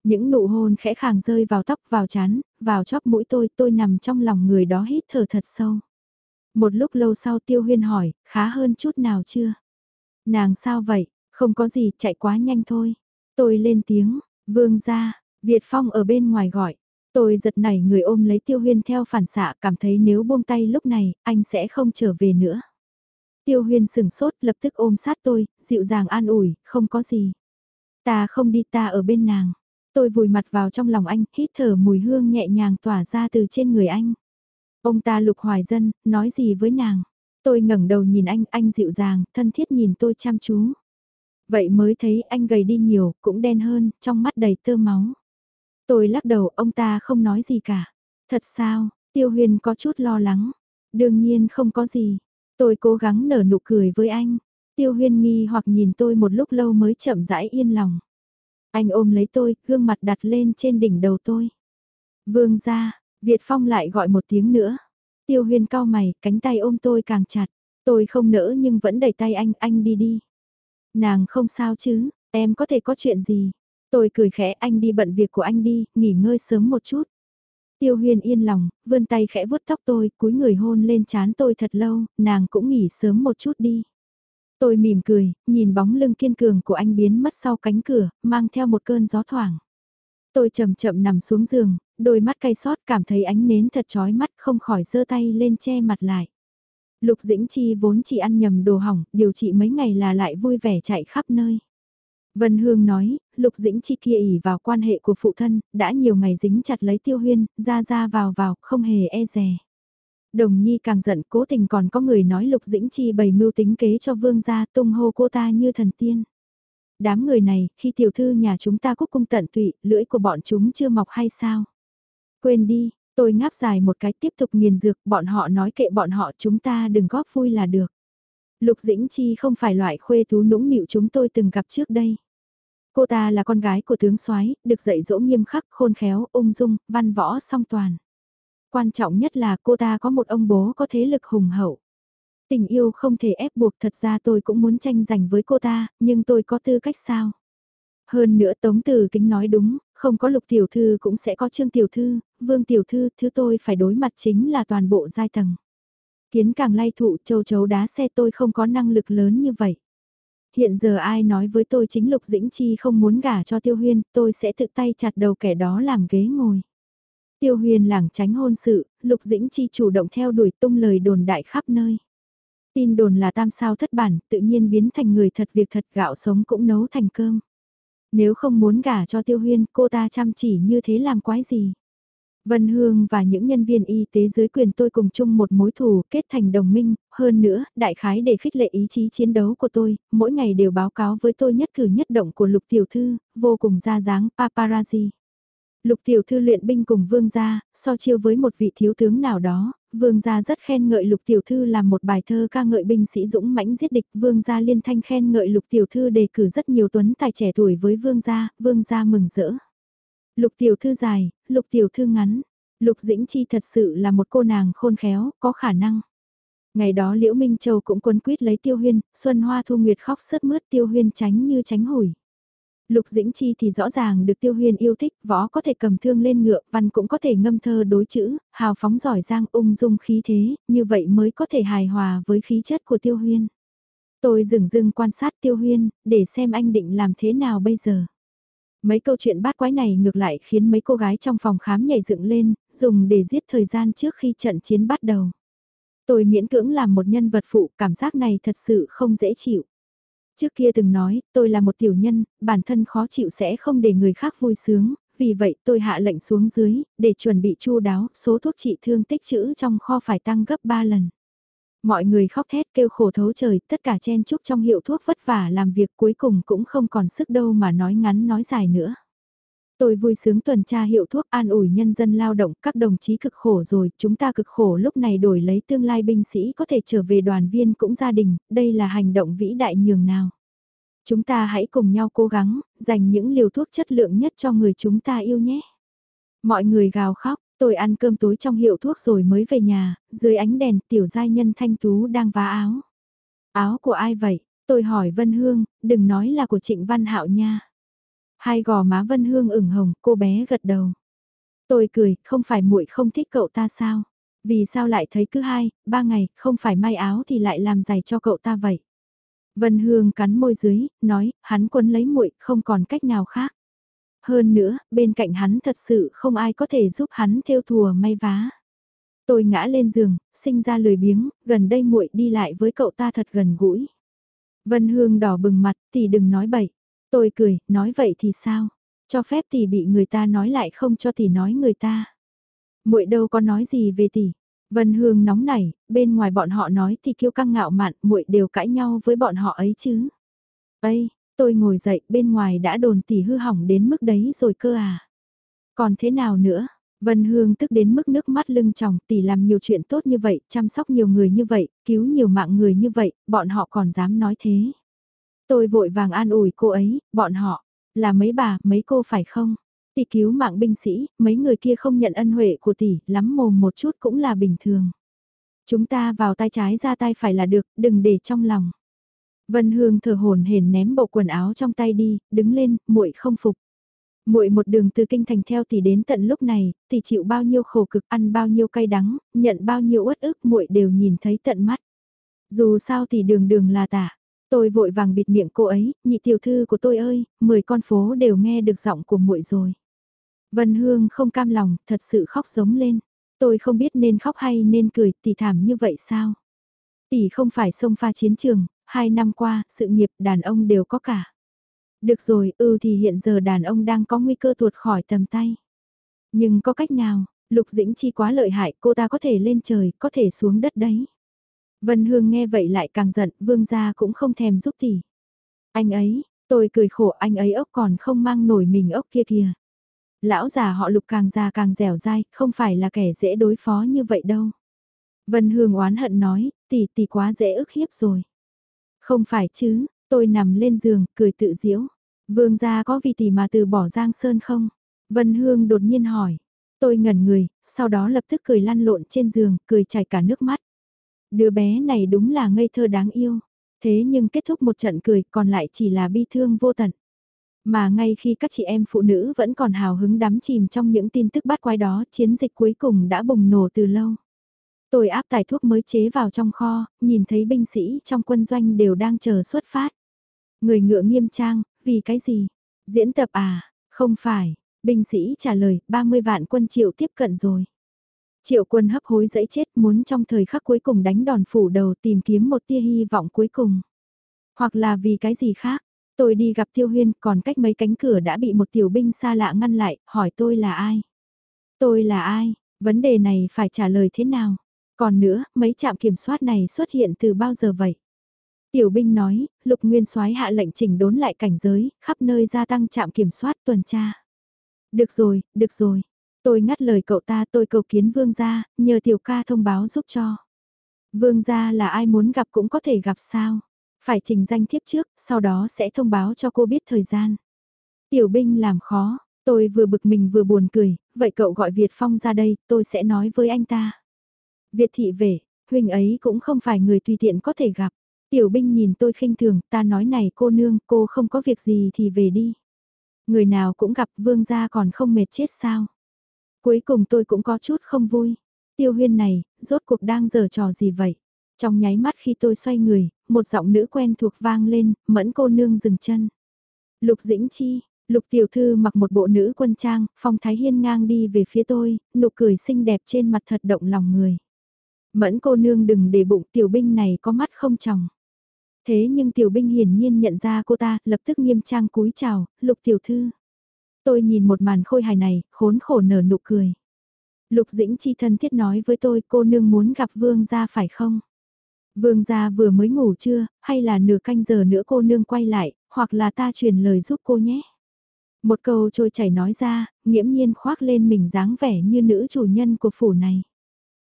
Những nụ hôn khẽ khàng rơi vào tóc, vào chán, vào chóp mũi tôi, tôi nằm trong lòng người đó hít thở thật sâu. Một lúc lâu sau tiêu huyên hỏi, khá hơn chút nào chưa? Nàng sao vậy? Không có gì, chạy quá nhanh thôi. Tôi lên tiếng, vương ra, Việt Phong ở bên ngoài gọi. Tôi giật nảy người ôm lấy Tiêu Huyên theo phản xạ cảm thấy nếu buông tay lúc này, anh sẽ không trở về nữa. Tiêu Huyên sừng sốt lập tức ôm sát tôi, dịu dàng an ủi, không có gì. Ta không đi ta ở bên nàng. Tôi vùi mặt vào trong lòng anh, hít thở mùi hương nhẹ nhàng tỏa ra từ trên người anh. Ông ta lục hoài dân, nói gì với nàng. Tôi ngẩng đầu nhìn anh, anh dịu dàng, thân thiết nhìn tôi chăm chú. Vậy mới thấy anh gầy đi nhiều, cũng đen hơn, trong mắt đầy tơ máu. Tôi lắc đầu ông ta không nói gì cả. Thật sao, Tiêu Huyền có chút lo lắng. Đương nhiên không có gì. Tôi cố gắng nở nụ cười với anh. Tiêu Huyên nghi hoặc nhìn tôi một lúc lâu mới chậm rãi yên lòng. Anh ôm lấy tôi, gương mặt đặt lên trên đỉnh đầu tôi. Vương ra, Việt Phong lại gọi một tiếng nữa. Tiêu Huyên cao mày, cánh tay ôm tôi càng chặt. Tôi không nỡ nhưng vẫn đẩy tay anh, anh đi đi. Nàng không sao chứ, em có thể có chuyện gì. Tôi cười khẽ anh đi bận việc của anh đi, nghỉ ngơi sớm một chút. Tiêu Huyên yên lòng, vươn tay khẽ vuốt tóc tôi, cúi người hôn lên chán tôi thật lâu, nàng cũng nghỉ sớm một chút đi. Tôi mỉm cười, nhìn bóng lưng kiên cường của anh biến mất sau cánh cửa, mang theo một cơn gió thoảng. Tôi chậm chậm nằm xuống giường, đôi mắt cay xót cảm thấy ánh nến thật chói mắt không khỏi giơ tay lên che mặt lại. Lục Dĩnh Chi vốn chỉ ăn nhầm đồ hỏng, điều trị mấy ngày là lại vui vẻ chạy khắp nơi. Vân Hương nói, Lục Dĩnh Chi kia ỉ vào quan hệ của phụ thân, đã nhiều ngày dính chặt lấy Tiêu Huyên, ra ra vào vào, không hề e dè. Đồng Nhi càng giận cố tình còn có người nói Lục Dĩnh Chi bày mưu tính kế cho vương gia tung hô cô ta như thần tiên. Đám người này, khi tiểu thư nhà chúng ta cúc cung tận tụy, lưỡi của bọn chúng chưa mọc hay sao? Quên đi, tôi ngáp dài một cái tiếp tục nghiền dược, bọn họ nói kệ bọn họ chúng ta đừng góp vui là được. Lục Dĩnh Chi không phải loại khuê tú nũng nịu chúng tôi từng gặp trước đây. Cô ta là con gái của tướng soái, được dạy dỗ nghiêm khắc, khôn khéo, ung dung, văn võ song toàn. Quan trọng nhất là cô ta có một ông bố có thế lực hùng hậu. Tình yêu không thể ép buộc thật ra tôi cũng muốn tranh giành với cô ta, nhưng tôi có tư cách sao? Hơn nữa Tống Từ Kính nói đúng, không có lục tiểu thư cũng sẽ có trương tiểu thư, vương tiểu thư, thứ tôi phải đối mặt chính là toàn bộ giai tầng. Kiến càng lay thụ châu chấu đá xe tôi không có năng lực lớn như vậy. Hiện giờ ai nói với tôi chính Lục Dĩnh Chi không muốn gả cho Tiêu Huyên, tôi sẽ tự tay chặt đầu kẻ đó làm ghế ngồi. Tiêu Huyên lảng tránh hôn sự, Lục Dĩnh Chi chủ động theo đuổi tung lời đồn đại khắp nơi. Tin đồn là tam sao thất bản, tự nhiên biến thành người thật việc thật gạo sống cũng nấu thành cơm. Nếu không muốn gả cho Tiêu Huyên, cô ta chăm chỉ như thế làm quái gì? Vân Hương và những nhân viên y tế dưới quyền tôi cùng chung một mối thù kết thành đồng minh, hơn nữa, đại khái để khích lệ ý chí chiến đấu của tôi, mỗi ngày đều báo cáo với tôi nhất cử nhất động của lục tiểu thư, vô cùng ra dáng paparazzi. Lục tiểu thư luyện binh cùng vương gia, so chiêu với một vị thiếu tướng nào đó, vương gia rất khen ngợi lục tiểu thư làm một bài thơ ca ngợi binh sĩ dũng mãnh giết địch, vương gia liên thanh khen ngợi lục tiểu thư đề cử rất nhiều tuấn tài trẻ tuổi với vương gia, vương gia mừng rỡ. Lục tiểu thư dài, lục tiểu thư ngắn. Lục Dĩnh Chi thật sự là một cô nàng khôn khéo, có khả năng. Ngày đó Liễu Minh Châu cũng quân quyết lấy Tiêu Huyên, Xuân Hoa Thu Nguyệt khóc sướt mướt Tiêu Huyên tránh như tránh hủi. Lục Dĩnh Chi thì rõ ràng được Tiêu Huyên yêu thích, võ có thể cầm thương lên ngựa, văn cũng có thể ngâm thơ đối chữ, hào phóng giỏi giang ung dung khí thế, như vậy mới có thể hài hòa với khí chất của Tiêu Huyên. Tôi dừng dừng quan sát Tiêu Huyên, để xem anh định làm thế nào bây giờ. Mấy câu chuyện bát quái này ngược lại khiến mấy cô gái trong phòng khám nhảy dựng lên, dùng để giết thời gian trước khi trận chiến bắt đầu. Tôi miễn cưỡng làm một nhân vật phụ, cảm giác này thật sự không dễ chịu. Trước kia từng nói, tôi là một tiểu nhân, bản thân khó chịu sẽ không để người khác vui sướng, vì vậy tôi hạ lệnh xuống dưới, để chuẩn bị chu đáo, số thuốc trị thương tích trữ trong kho phải tăng gấp 3 lần. Mọi người khóc thét kêu khổ thấu trời, tất cả chen chúc trong hiệu thuốc vất vả làm việc cuối cùng cũng không còn sức đâu mà nói ngắn nói dài nữa. Tôi vui sướng tuần tra hiệu thuốc an ủi nhân dân lao động, các đồng chí cực khổ rồi, chúng ta cực khổ lúc này đổi lấy tương lai binh sĩ có thể trở về đoàn viên cũng gia đình, đây là hành động vĩ đại nhường nào. Chúng ta hãy cùng nhau cố gắng, dành những liều thuốc chất lượng nhất cho người chúng ta yêu nhé. Mọi người gào khóc, Tôi ăn cơm tối trong hiệu thuốc rồi mới về nhà, dưới ánh đèn tiểu giai nhân thanh tú đang vá áo. Áo của ai vậy? Tôi hỏi Vân Hương, đừng nói là của Trịnh Văn Hạo nha. Hai gò má Vân Hương ửng hồng, cô bé gật đầu. Tôi cười, không phải muội không thích cậu ta sao? Vì sao lại thấy cứ hai, ba ngày, không phải may áo thì lại làm giày cho cậu ta vậy? Vân Hương cắn môi dưới, nói, hắn quấn lấy muội, không còn cách nào khác. Hơn nữa, bên cạnh hắn thật sự không ai có thể giúp hắn theo thùa may vá. Tôi ngã lên giường, sinh ra lười biếng, gần đây muội đi lại với cậu ta thật gần gũi. Vân Hương đỏ bừng mặt, tỷ đừng nói bậy. Tôi cười, nói vậy thì sao? Cho phép tỷ bị người ta nói lại không cho tỷ nói người ta. Muội đâu có nói gì về tỷ. Vân Hương nóng nảy, bên ngoài bọn họ nói thì kiêu căng ngạo mạn, muội đều cãi nhau với bọn họ ấy chứ. Ây, Tôi ngồi dậy bên ngoài đã đồn tỷ hư hỏng đến mức đấy rồi cơ à. Còn thế nào nữa? Vân Hương tức đến mức nước mắt lưng tròng tỷ làm nhiều chuyện tốt như vậy, chăm sóc nhiều người như vậy, cứu nhiều mạng người như vậy, bọn họ còn dám nói thế. Tôi vội vàng an ủi cô ấy, bọn họ, là mấy bà, mấy cô phải không? Tỷ cứu mạng binh sĩ, mấy người kia không nhận ân huệ của tỷ, lắm mồm một chút cũng là bình thường. Chúng ta vào tay trái ra tay phải là được, đừng để trong lòng. Vân Hương thở hồn hển ném bộ quần áo trong tay đi, đứng lên, muội không phục. Muội một đường từ kinh thành theo tỷ đến tận lúc này, tỷ chịu bao nhiêu khổ cực, ăn bao nhiêu cay đắng, nhận bao nhiêu uất ức, muội đều nhìn thấy tận mắt. Dù sao thì đường đường là tả. Tôi vội vàng bịt miệng cô ấy, nhị tiểu thư của tôi ơi, mười con phố đều nghe được giọng của muội rồi. Vân Hương không cam lòng, thật sự khóc giống lên. Tôi không biết nên khóc hay nên cười, tỷ thảm như vậy sao? Tỷ không phải sông pha chiến trường, hai năm qua, sự nghiệp đàn ông đều có cả. Được rồi, ừ thì hiện giờ đàn ông đang có nguy cơ tuột khỏi tầm tay. Nhưng có cách nào, Lục Dĩnh Chi quá lợi hại, cô ta có thể lên trời, có thể xuống đất đấy. Vân Hương nghe vậy lại càng giận, vương gia cũng không thèm giúp tỷ. Anh ấy, tôi cười khổ anh ấy ốc còn không mang nổi mình ốc kia kìa. Lão già họ lục càng già càng dẻo dai, không phải là kẻ dễ đối phó như vậy đâu. Vân Hương oán hận nói, tỷ tỷ quá dễ ức hiếp rồi. Không phải chứ, tôi nằm lên giường, cười tự diễu. Vương gia có vì tỷ mà từ bỏ Giang Sơn không? Vân Hương đột nhiên hỏi. Tôi ngẩn người, sau đó lập tức cười lăn lộn trên giường, cười chảy cả nước mắt. Đứa bé này đúng là ngây thơ đáng yêu. Thế nhưng kết thúc một trận cười còn lại chỉ là bi thương vô tận. Mà ngay khi các chị em phụ nữ vẫn còn hào hứng đắm chìm trong những tin tức bắt quái đó, chiến dịch cuối cùng đã bùng nổ từ lâu. Tôi áp tài thuốc mới chế vào trong kho, nhìn thấy binh sĩ trong quân doanh đều đang chờ xuất phát. Người ngựa nghiêm trang, vì cái gì? Diễn tập à? Không phải. Binh sĩ trả lời, 30 vạn quân triệu tiếp cận rồi. Triệu quân hấp hối dẫy chết muốn trong thời khắc cuối cùng đánh đòn phủ đầu tìm kiếm một tia hy vọng cuối cùng. Hoặc là vì cái gì khác, tôi đi gặp Tiêu Huyên còn cách mấy cánh cửa đã bị một tiểu binh xa lạ ngăn lại, hỏi tôi là ai? Tôi là ai? Vấn đề này phải trả lời thế nào? Còn nữa, mấy trạm kiểm soát này xuất hiện từ bao giờ vậy? Tiểu binh nói, lục nguyên soái hạ lệnh chỉnh đốn lại cảnh giới, khắp nơi gia tăng trạm kiểm soát tuần tra. Được rồi, được rồi. Tôi ngắt lời cậu ta tôi cầu kiến vương gia, nhờ tiểu ca thông báo giúp cho. Vương gia là ai muốn gặp cũng có thể gặp sao. Phải trình danh thiếp trước, sau đó sẽ thông báo cho cô biết thời gian. Tiểu binh làm khó, tôi vừa bực mình vừa buồn cười, vậy cậu gọi Việt Phong ra đây, tôi sẽ nói với anh ta. Việt thị về, huynh ấy cũng không phải người tùy tiện có thể gặp. Tiểu binh nhìn tôi khinh thường, ta nói này cô nương, cô không có việc gì thì về đi. Người nào cũng gặp vương gia còn không mệt chết sao. Cuối cùng tôi cũng có chút không vui. Tiêu huyên này, rốt cuộc đang giở trò gì vậy? Trong nháy mắt khi tôi xoay người, một giọng nữ quen thuộc vang lên, mẫn cô nương dừng chân. Lục dĩnh chi, lục tiểu thư mặc một bộ nữ quân trang, phong thái hiên ngang đi về phía tôi, nụ cười xinh đẹp trên mặt thật động lòng người. Mẫn cô nương đừng để bụng tiểu binh này có mắt không chồng. Thế nhưng tiểu binh hiển nhiên nhận ra cô ta, lập tức nghiêm trang cúi chào, lục tiểu thư. Tôi nhìn một màn khôi hài này, khốn khổ nở nụ cười. Lục dĩnh chi thân thiết nói với tôi cô nương muốn gặp vương gia phải không? Vương gia vừa mới ngủ chưa, hay là nửa canh giờ nữa cô nương quay lại, hoặc là ta truyền lời giúp cô nhé. Một câu trôi chảy nói ra, nghiễm nhiên khoác lên mình dáng vẻ như nữ chủ nhân của phủ này.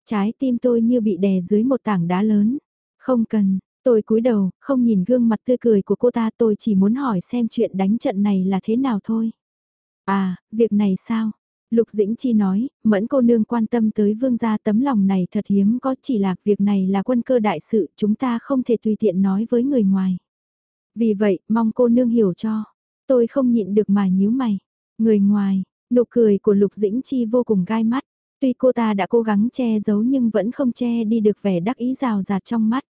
Trái tim tôi như bị đè dưới một tảng đá lớn. Không cần, tôi cúi đầu, không nhìn gương mặt tươi cười của cô ta tôi chỉ muốn hỏi xem chuyện đánh trận này là thế nào thôi. À, việc này sao? Lục Dĩnh Chi nói, mẫn cô nương quan tâm tới vương gia tấm lòng này thật hiếm có chỉ là việc này là quân cơ đại sự chúng ta không thể tùy tiện nói với người ngoài. Vì vậy, mong cô nương hiểu cho. Tôi không nhịn được mà nhíu mày. Người ngoài, nụ cười của Lục Dĩnh Chi vô cùng gai mắt. Tuy cô ta đã cố gắng che giấu nhưng vẫn không che đi được vẻ đắc ý rào rạt trong mắt.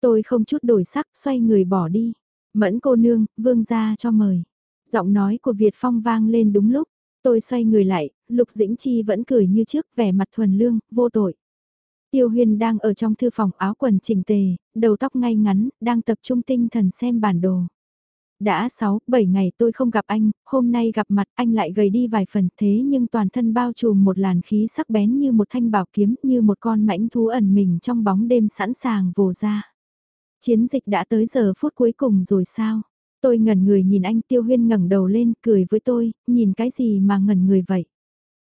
Tôi không chút đổi sắc xoay người bỏ đi. Mẫn cô nương, vương gia cho mời. Giọng nói của Việt Phong vang lên đúng lúc. Tôi xoay người lại, Lục Dĩnh Chi vẫn cười như trước vẻ mặt thuần lương, vô tội. Tiêu Huyền đang ở trong thư phòng áo quần chỉnh tề, đầu tóc ngay ngắn, đang tập trung tinh thần xem bản đồ. Đã 6, 7 ngày tôi không gặp anh, hôm nay gặp mặt anh lại gầy đi vài phần thế nhưng toàn thân bao trùm một làn khí sắc bén như một thanh bảo kiếm như một con mãnh thú ẩn mình trong bóng đêm sẵn sàng vồ ra. Chiến dịch đã tới giờ phút cuối cùng rồi sao? Tôi ngẩn người nhìn anh Tiêu Huyên ngẩng đầu lên cười với tôi, nhìn cái gì mà ngẩn người vậy?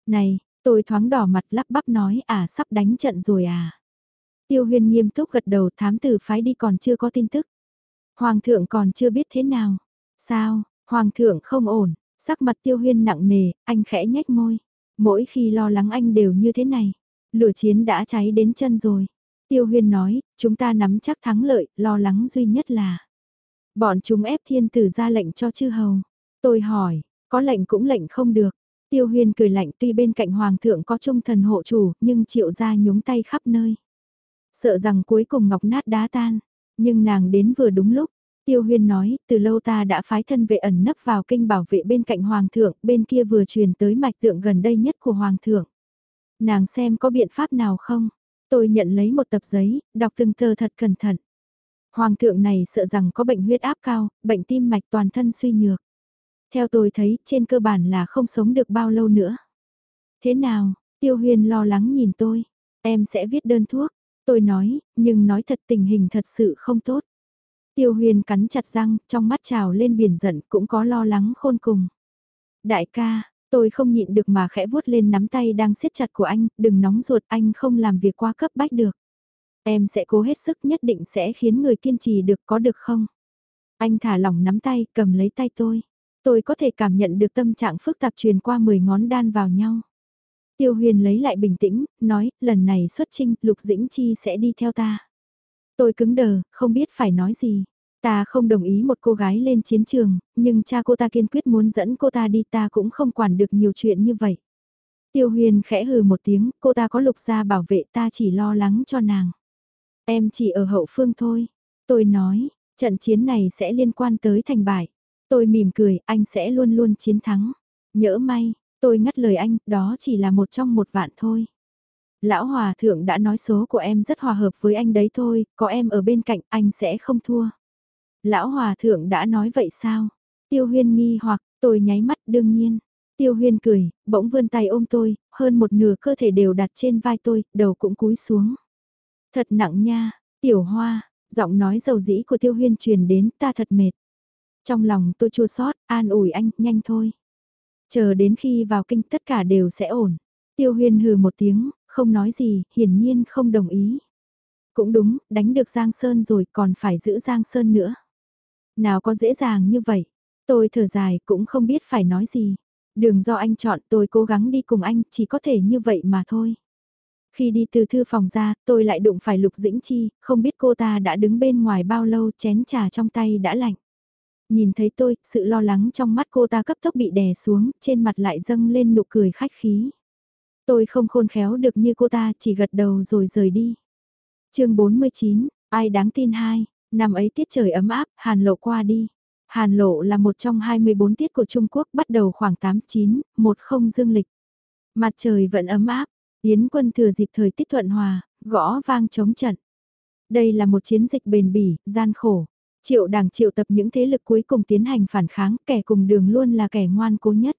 Này, tôi thoáng đỏ mặt lắp bắp nói à sắp đánh trận rồi à? Tiêu Huyên nghiêm túc gật đầu thám tử phái đi còn chưa có tin tức. Hoàng thượng còn chưa biết thế nào. Sao, Hoàng thượng không ổn, sắc mặt Tiêu Huyên nặng nề, anh khẽ nhếch môi. Mỗi khi lo lắng anh đều như thế này. Lửa chiến đã cháy đến chân rồi. Tiêu Huyên nói, chúng ta nắm chắc thắng lợi, lo lắng duy nhất là Bọn chúng ép thiên tử ra lệnh cho chư hầu. Tôi hỏi, Có lệnh cũng lệnh không được. Tiêu Huyên cười lạnh tuy bên cạnh hoàng thượng có trung thần hộ chủ, nhưng triệu gia nhúng tay khắp nơi. Sợ rằng cuối cùng ngọc nát đá tan, nhưng nàng đến vừa đúng lúc. Tiêu Huyên nói, từ lâu ta đã phái thân vệ ẩn nấp vào kinh bảo vệ bên cạnh hoàng thượng, bên kia vừa truyền tới mạch tượng gần đây nhất của hoàng thượng. Nàng xem có biện pháp nào không? Tôi nhận lấy một tập giấy, đọc từng tờ thật cẩn thận. Hoàng thượng này sợ rằng có bệnh huyết áp cao, bệnh tim mạch toàn thân suy nhược. Theo tôi thấy, trên cơ bản là không sống được bao lâu nữa. Thế nào, Tiêu Huyền lo lắng nhìn tôi. Em sẽ viết đơn thuốc. Tôi nói, nhưng nói thật tình hình thật sự không tốt. Tiêu Huyền cắn chặt răng, trong mắt trào lên biển giận cũng có lo lắng khôn cùng. Đại ca, tôi không nhịn được mà khẽ vuốt lên nắm tay đang siết chặt của anh, đừng nóng ruột anh không làm việc quá cấp bách được. Em sẽ cố hết sức nhất định sẽ khiến người kiên trì được có được không? Anh thả lỏng nắm tay, cầm lấy tay tôi. Tôi có thể cảm nhận được tâm trạng phức tạp truyền qua 10 ngón đan vào nhau. Tiêu huyền lấy lại bình tĩnh, nói, lần này xuất trinh, Lục Dĩnh Chi sẽ đi theo ta. Tôi cứng đờ, không biết phải nói gì. Ta không đồng ý một cô gái lên chiến trường, nhưng cha cô ta kiên quyết muốn dẫn cô ta đi ta cũng không quản được nhiều chuyện như vậy. Tiêu huyền khẽ hừ một tiếng, cô ta có lục gia bảo vệ ta chỉ lo lắng cho nàng. Em chỉ ở hậu phương thôi. Tôi nói, trận chiến này sẽ liên quan tới thành bại. Tôi mỉm cười, anh sẽ luôn luôn chiến thắng. Nhỡ may, tôi ngắt lời anh, đó chỉ là một trong một vạn thôi. Lão Hòa Thượng đã nói số của em rất hòa hợp với anh đấy thôi, có em ở bên cạnh anh sẽ không thua. Lão Hòa Thượng đã nói vậy sao? Tiêu Huyên nghi hoặc, tôi nháy mắt đương nhiên. Tiêu Huyên cười, bỗng vươn tay ôm tôi, hơn một nửa cơ thể đều đặt trên vai tôi, đầu cũng cúi xuống. Thật nặng nha, Tiểu Hoa, giọng nói dầu dĩ của Tiêu Huyên truyền đến ta thật mệt. Trong lòng tôi chua xót, an ủi anh, nhanh thôi. Chờ đến khi vào kinh tất cả đều sẽ ổn. Tiêu Huyền hừ một tiếng, không nói gì, hiển nhiên không đồng ý. Cũng đúng, đánh được Giang Sơn rồi còn phải giữ Giang Sơn nữa. Nào có dễ dàng như vậy. Tôi thở dài cũng không biết phải nói gì. Đường do anh chọn tôi cố gắng đi cùng anh chỉ có thể như vậy mà thôi. Khi đi từ thư phòng ra, tôi lại đụng phải Lục Dĩnh Chi, không biết cô ta đã đứng bên ngoài bao lâu chén trà trong tay đã lạnh. Nhìn thấy tôi, sự lo lắng trong mắt cô ta cấp tốc bị đè xuống, trên mặt lại dâng lên nụ cười khách khí. Tôi không khôn khéo được như cô ta, chỉ gật đầu rồi rời đi. chương 49, ai đáng tin hai, năm ấy tiết trời ấm áp, hàn lộ qua đi. Hàn lộ là một trong 24 tiết của Trung Quốc bắt đầu khoảng 8-9, một không dương lịch. Mặt trời vẫn ấm áp, Yến quân thừa dịp thời tiết thuận hòa, gõ vang chống trận. Đây là một chiến dịch bền bỉ, gian khổ. Triệu đảng triệu tập những thế lực cuối cùng tiến hành phản kháng, kẻ cùng đường luôn là kẻ ngoan cố nhất.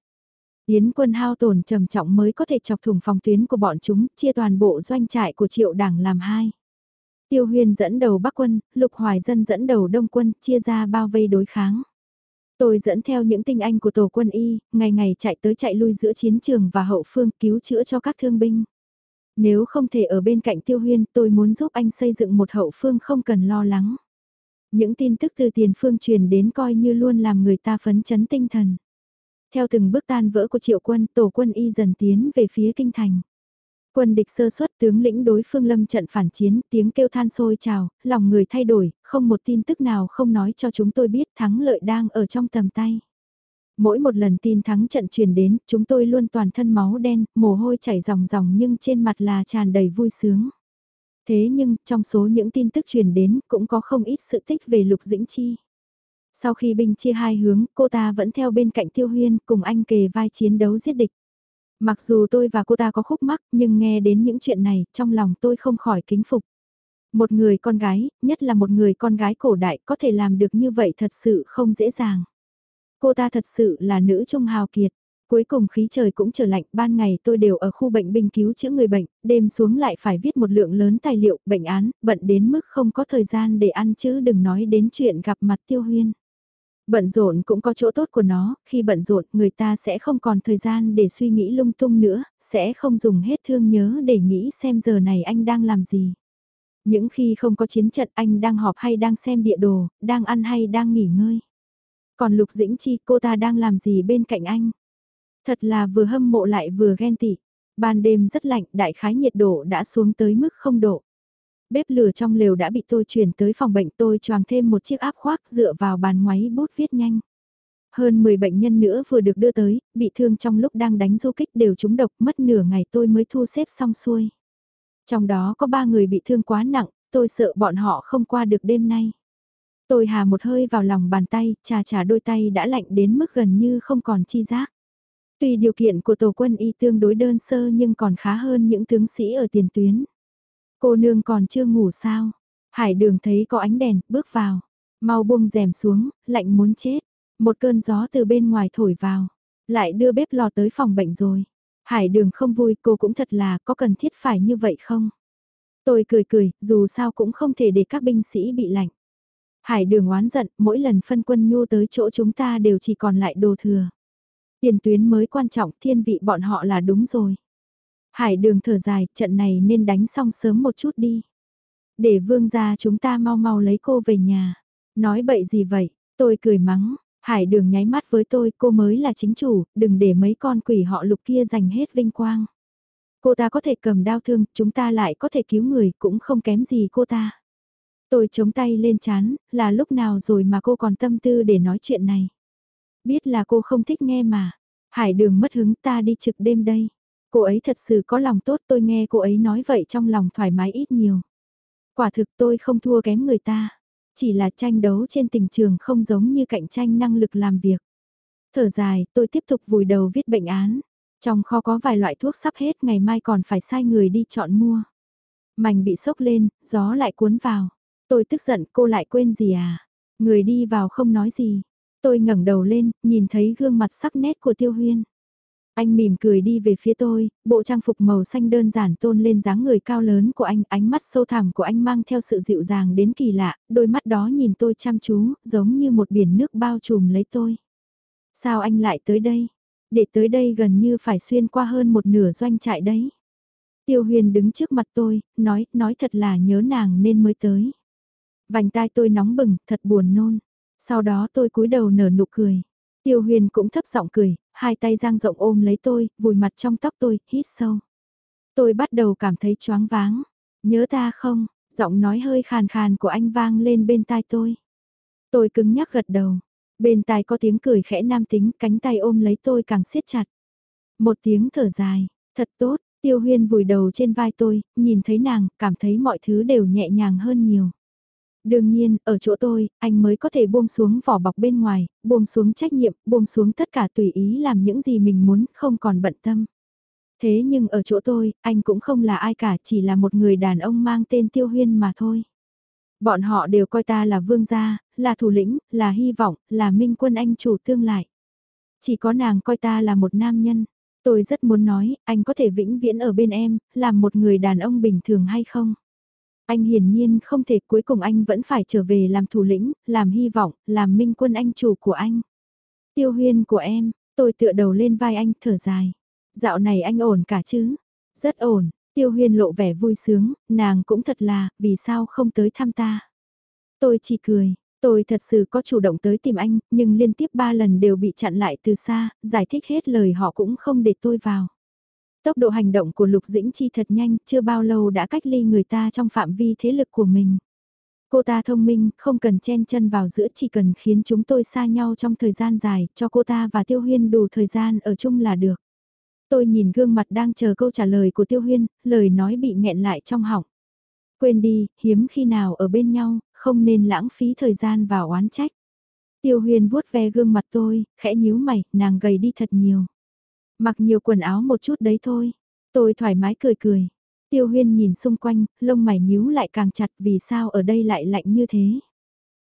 Yến quân hao tổn trầm trọng mới có thể chọc thủng phòng tuyến của bọn chúng, chia toàn bộ doanh trại của triệu đảng làm hai. Tiêu huyền dẫn đầu Bắc quân, Lục Hoài Dân dẫn đầu Đông quân, chia ra bao vây đối kháng. Tôi dẫn theo những tinh anh của tổ quân y, ngày ngày chạy tới chạy lui giữa chiến trường và hậu phương cứu chữa cho các thương binh. Nếu không thể ở bên cạnh Tiêu Huyên tôi muốn giúp anh xây dựng một hậu phương không cần lo lắng. Những tin tức từ tiền phương truyền đến coi như luôn làm người ta phấn chấn tinh thần. Theo từng bước tan vỡ của triệu quân, tổ quân y dần tiến về phía kinh thành. Quân địch sơ xuất tướng lĩnh đối phương lâm trận phản chiến, tiếng kêu than sôi trào, lòng người thay đổi, không một tin tức nào không nói cho chúng tôi biết thắng lợi đang ở trong tầm tay. Mỗi một lần tin thắng trận truyền đến, chúng tôi luôn toàn thân máu đen, mồ hôi chảy ròng ròng nhưng trên mặt là tràn đầy vui sướng. Thế nhưng, trong số những tin tức truyền đến, cũng có không ít sự tích về Lục Dĩnh Chi. Sau khi binh chia hai hướng, cô ta vẫn theo bên cạnh Tiêu Huyên, cùng anh kề vai chiến đấu giết địch. Mặc dù tôi và cô ta có khúc mắc, nhưng nghe đến những chuyện này, trong lòng tôi không khỏi kính phục. Một người con gái, nhất là một người con gái cổ đại, có thể làm được như vậy thật sự không dễ dàng. Cô ta thật sự là nữ trung hào kiệt. Cuối cùng khí trời cũng trở lạnh, ban ngày tôi đều ở khu bệnh binh cứu chữa người bệnh, đêm xuống lại phải viết một lượng lớn tài liệu, bệnh án, bận đến mức không có thời gian để ăn chứ đừng nói đến chuyện gặp mặt tiêu huyên. Bận rộn cũng có chỗ tốt của nó, khi bận rộn người ta sẽ không còn thời gian để suy nghĩ lung tung nữa, sẽ không dùng hết thương nhớ để nghĩ xem giờ này anh đang làm gì. Những khi không có chiến trận anh đang họp hay đang xem địa đồ, đang ăn hay đang nghỉ ngơi. Còn Lục Dĩnh Chi cô ta đang làm gì bên cạnh anh? Thật là vừa hâm mộ lại vừa ghen tị. Ban đêm rất lạnh, đại khái nhiệt độ đã xuống tới mức không độ. Bếp lửa trong lều đã bị tôi chuyển tới phòng bệnh tôi choàng thêm một chiếc áp khoác dựa vào bàn ngoáy bút viết nhanh. Hơn 10 bệnh nhân nữa vừa được đưa tới, bị thương trong lúc đang đánh du kích đều trúng độc mất nửa ngày tôi mới thu xếp xong xuôi. Trong đó có 3 người bị thương quá nặng, tôi sợ bọn họ không qua được đêm nay. Tôi hà một hơi vào lòng bàn tay, trà trà đôi tay đã lạnh đến mức gần như không còn chi giác. Tuy điều kiện của tổ quân y tương đối đơn sơ nhưng còn khá hơn những tướng sĩ ở tiền tuyến. Cô nương còn chưa ngủ sao? Hải đường thấy có ánh đèn, bước vào. Mau buông rèm xuống, lạnh muốn chết. Một cơn gió từ bên ngoài thổi vào. Lại đưa bếp lò tới phòng bệnh rồi. Hải đường không vui, cô cũng thật là có cần thiết phải như vậy không? Tôi cười cười, dù sao cũng không thể để các binh sĩ bị lạnh. Hải đường oán giận, mỗi lần phân quân nhu tới chỗ chúng ta đều chỉ còn lại đồ thừa. Tiền tuyến mới quan trọng, thiên vị bọn họ là đúng rồi. Hải đường thở dài, trận này nên đánh xong sớm một chút đi. Để vương gia chúng ta mau mau lấy cô về nhà. Nói bậy gì vậy, tôi cười mắng, hải đường nháy mắt với tôi, cô mới là chính chủ, đừng để mấy con quỷ họ lục kia giành hết vinh quang. Cô ta có thể cầm đao thương, chúng ta lại có thể cứu người, cũng không kém gì cô ta. Tôi chống tay lên chán, là lúc nào rồi mà cô còn tâm tư để nói chuyện này. Biết là cô không thích nghe mà. Hải đường mất hứng ta đi trực đêm đây. Cô ấy thật sự có lòng tốt tôi nghe cô ấy nói vậy trong lòng thoải mái ít nhiều. Quả thực tôi không thua kém người ta. Chỉ là tranh đấu trên tình trường không giống như cạnh tranh năng lực làm việc. Thở dài, tôi tiếp tục vùi đầu viết bệnh án. Trong kho có vài loại thuốc sắp hết ngày mai còn phải sai người đi chọn mua. Mảnh bị sốc lên, gió lại cuốn vào. Tôi tức giận cô lại quên gì à? Người đi vào không nói gì. Tôi ngẩng đầu lên, nhìn thấy gương mặt sắc nét của Tiêu Huyên. Anh mỉm cười đi về phía tôi, bộ trang phục màu xanh đơn giản tôn lên dáng người cao lớn của anh, ánh mắt sâu thẳm của anh mang theo sự dịu dàng đến kỳ lạ, đôi mắt đó nhìn tôi chăm chú, giống như một biển nước bao trùm lấy tôi. Sao anh lại tới đây? Để tới đây gần như phải xuyên qua hơn một nửa doanh trại đấy. Tiêu huyền đứng trước mặt tôi, nói, nói thật là nhớ nàng nên mới tới. Vành tai tôi nóng bừng, thật buồn nôn. Sau đó tôi cúi đầu nở nụ cười. Tiêu huyền cũng thấp giọng cười, hai tay giang rộng ôm lấy tôi, vùi mặt trong tóc tôi, hít sâu. Tôi bắt đầu cảm thấy choáng váng. Nhớ ta không? Giọng nói hơi khàn khàn của anh vang lên bên tai tôi. Tôi cứng nhắc gật đầu. Bên tai có tiếng cười khẽ nam tính, cánh tay ôm lấy tôi càng siết chặt. Một tiếng thở dài, thật tốt, tiêu huyên vùi đầu trên vai tôi, nhìn thấy nàng, cảm thấy mọi thứ đều nhẹ nhàng hơn nhiều. Đương nhiên, ở chỗ tôi, anh mới có thể buông xuống vỏ bọc bên ngoài, buông xuống trách nhiệm, buông xuống tất cả tùy ý làm những gì mình muốn, không còn bận tâm. Thế nhưng ở chỗ tôi, anh cũng không là ai cả, chỉ là một người đàn ông mang tên Tiêu Huyên mà thôi. Bọn họ đều coi ta là vương gia, là thủ lĩnh, là hy vọng, là minh quân anh chủ tương lại. Chỉ có nàng coi ta là một nam nhân. Tôi rất muốn nói, anh có thể vĩnh viễn ở bên em, làm một người đàn ông bình thường hay không? Anh hiển nhiên không thể cuối cùng anh vẫn phải trở về làm thủ lĩnh, làm hy vọng, làm minh quân anh chủ của anh. Tiêu huyên của em, tôi tựa đầu lên vai anh thở dài. Dạo này anh ổn cả chứ? Rất ổn, tiêu huyên lộ vẻ vui sướng, nàng cũng thật là, vì sao không tới thăm ta? Tôi chỉ cười, tôi thật sự có chủ động tới tìm anh, nhưng liên tiếp ba lần đều bị chặn lại từ xa, giải thích hết lời họ cũng không để tôi vào. Tốc độ hành động của Lục Dĩnh Chi thật nhanh, chưa bao lâu đã cách ly người ta trong phạm vi thế lực của mình. Cô ta thông minh, không cần chen chân vào giữa chỉ cần khiến chúng tôi xa nhau trong thời gian dài, cho cô ta và Tiêu Huyên đủ thời gian ở chung là được. Tôi nhìn gương mặt đang chờ câu trả lời của Tiêu Huyên, lời nói bị nghẹn lại trong họng. Quên đi, hiếm khi nào ở bên nhau, không nên lãng phí thời gian vào oán trách. Tiêu Huyên vuốt ve gương mặt tôi, khẽ nhíu mày, nàng gầy đi thật nhiều. Mặc nhiều quần áo một chút đấy thôi. Tôi thoải mái cười cười. Tiêu huyên nhìn xung quanh, lông mày nhíu lại càng chặt vì sao ở đây lại lạnh như thế.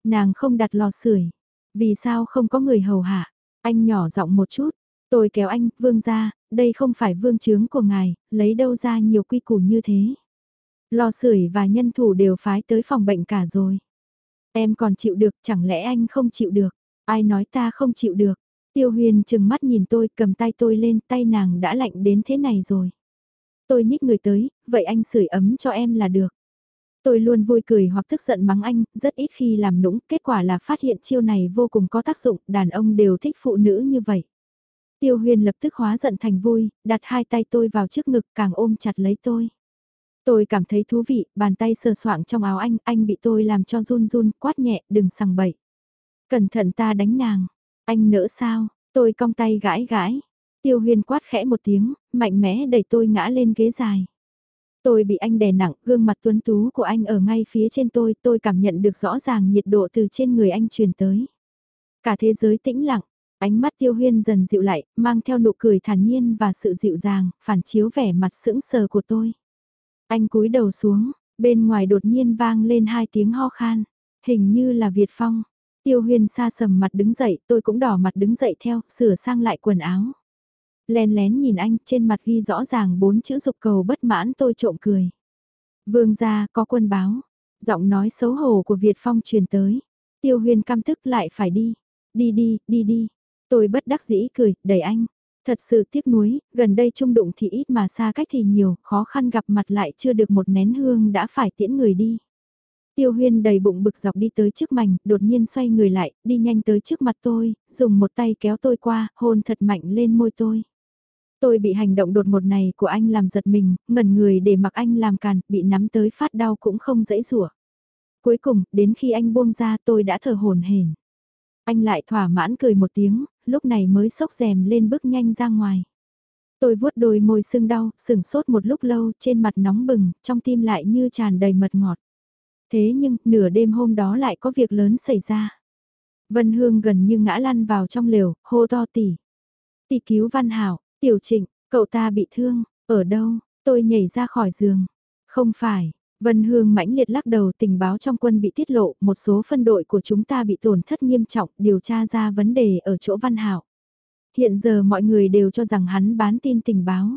Nàng không đặt lò sưởi Vì sao không có người hầu hạ. Anh nhỏ giọng một chút. Tôi kéo anh, vương ra, đây không phải vương chướng của ngài, lấy đâu ra nhiều quy củ như thế. Lò sưởi và nhân thủ đều phái tới phòng bệnh cả rồi. Em còn chịu được, chẳng lẽ anh không chịu được? Ai nói ta không chịu được? Tiêu huyền chừng mắt nhìn tôi cầm tay tôi lên tay nàng đã lạnh đến thế này rồi. Tôi nhích người tới, vậy anh sưởi ấm cho em là được. Tôi luôn vui cười hoặc tức giận mắng anh, rất ít khi làm nũng, kết quả là phát hiện chiêu này vô cùng có tác dụng, đàn ông đều thích phụ nữ như vậy. Tiêu huyền lập tức hóa giận thành vui, đặt hai tay tôi vào trước ngực càng ôm chặt lấy tôi. Tôi cảm thấy thú vị, bàn tay sờ soạng trong áo anh, anh bị tôi làm cho run run, quát nhẹ, đừng sằng bậy. Cẩn thận ta đánh nàng, anh nỡ sao, tôi cong tay gãi gãi. Tiêu Huyên quát khẽ một tiếng, mạnh mẽ đẩy tôi ngã lên ghế dài. Tôi bị anh đè nặng, gương mặt tuấn tú của anh ở ngay phía trên tôi, tôi cảm nhận được rõ ràng nhiệt độ từ trên người anh truyền tới. Cả thế giới tĩnh lặng, ánh mắt tiêu huyên dần dịu lại, mang theo nụ cười thản nhiên và sự dịu dàng, phản chiếu vẻ mặt sững sờ của tôi. Anh cúi đầu xuống, bên ngoài đột nhiên vang lên hai tiếng ho khan, hình như là Việt Phong. Tiêu huyên xa sầm mặt đứng dậy, tôi cũng đỏ mặt đứng dậy theo, sửa sang lại quần áo. lén lén nhìn anh, trên mặt ghi rõ ràng bốn chữ dục cầu bất mãn tôi trộm cười. Vương gia, có quân báo. Giọng nói xấu hổ của Việt Phong truyền tới. Tiêu huyền căm tức lại phải đi. Đi đi, đi đi. Tôi bất đắc dĩ cười, đẩy anh. Thật sự tiếc nuối, gần đây trung đụng thì ít mà xa cách thì nhiều, khó khăn gặp mặt lại chưa được một nén hương đã phải tiễn người đi. Tiêu huyên đầy bụng bực dọc đi tới trước mảnh, đột nhiên xoay người lại, đi nhanh tới trước mặt tôi, dùng một tay kéo tôi qua, hôn thật mạnh lên môi tôi. Tôi bị hành động đột ngột này của anh làm giật mình, ngẩn người để mặc anh làm càn, bị nắm tới phát đau cũng không dễ rủa. Cuối cùng, đến khi anh buông ra tôi đã thở hồn hển. Anh lại thỏa mãn cười một tiếng, lúc này mới sốc rèm lên bước nhanh ra ngoài. Tôi vuốt đôi môi sưng đau, sừng sốt một lúc lâu, trên mặt nóng bừng, trong tim lại như tràn đầy mật ngọt. Thế nhưng, nửa đêm hôm đó lại có việc lớn xảy ra. Vân Hương gần như ngã lăn vào trong lều, hô to tỉ. Tỉ cứu Văn Hảo, Tiểu Trịnh, cậu ta bị thương, ở đâu? Tôi nhảy ra khỏi giường. Không phải, Vân Hương mãnh liệt lắc đầu tình báo trong quân bị tiết lộ, một số phân đội của chúng ta bị tổn thất nghiêm trọng, điều tra ra vấn đề ở chỗ Văn Hảo. Hiện giờ mọi người đều cho rằng hắn bán tin tình báo.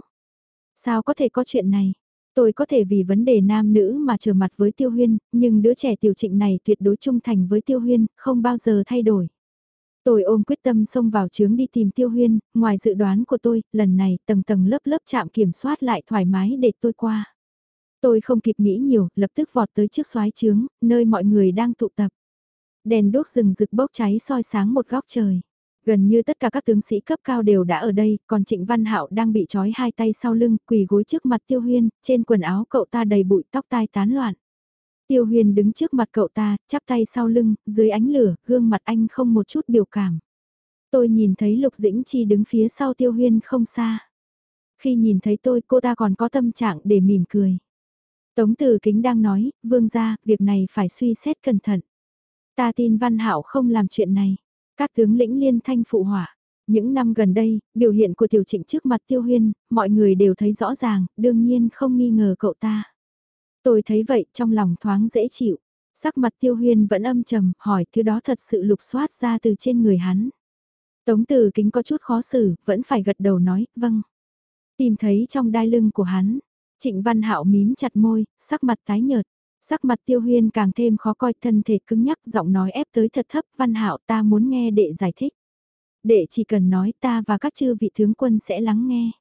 Sao có thể có chuyện này? Tôi có thể vì vấn đề nam nữ mà trở mặt với Tiêu Huyên, nhưng đứa trẻ tiểu trịnh này tuyệt đối trung thành với Tiêu Huyên, không bao giờ thay đổi. Tôi ôm quyết tâm xông vào trướng đi tìm Tiêu Huyên, ngoài dự đoán của tôi, lần này tầng tầng lớp lớp chạm kiểm soát lại thoải mái để tôi qua. Tôi không kịp nghĩ nhiều, lập tức vọt tới chiếc xoái trướng, nơi mọi người đang tụ tập. Đèn đốt rừng rực bốc cháy soi sáng một góc trời. Gần như tất cả các tướng sĩ cấp cao đều đã ở đây, còn Trịnh Văn Hạo đang bị trói hai tay sau lưng, quỳ gối trước mặt Tiêu Huyên, trên quần áo cậu ta đầy bụi tóc tai tán loạn. Tiêu Huyên đứng trước mặt cậu ta, chắp tay sau lưng, dưới ánh lửa, gương mặt anh không một chút biểu cảm. Tôi nhìn thấy Lục Dĩnh Chi đứng phía sau Tiêu Huyên không xa. Khi nhìn thấy tôi cô ta còn có tâm trạng để mỉm cười. Tống Từ Kính đang nói, vương gia, việc này phải suy xét cẩn thận. Ta tin Văn Hạo không làm chuyện này. Các tướng lĩnh liên thanh phụ hỏa Những năm gần đây, biểu hiện của tiểu trịnh trước mặt Tiêu Huyên, mọi người đều thấy rõ ràng, đương nhiên không nghi ngờ cậu ta. Tôi thấy vậy trong lòng thoáng dễ chịu. Sắc mặt tiêu huyên vẫn âm trầm, hỏi thứ đó thật sự lục soát ra từ trên người hắn. Tống từ kính có chút khó xử, vẫn phải gật đầu nói, vâng. Tìm thấy trong đai lưng của hắn, trịnh văn hạo mím chặt môi, sắc mặt tái nhợt. Sắc mặt tiêu huyên càng thêm khó coi thân thể cứng nhắc giọng nói ép tới thật thấp văn hạo ta muốn nghe đệ giải thích. Đệ chỉ cần nói ta và các chư vị tướng quân sẽ lắng nghe.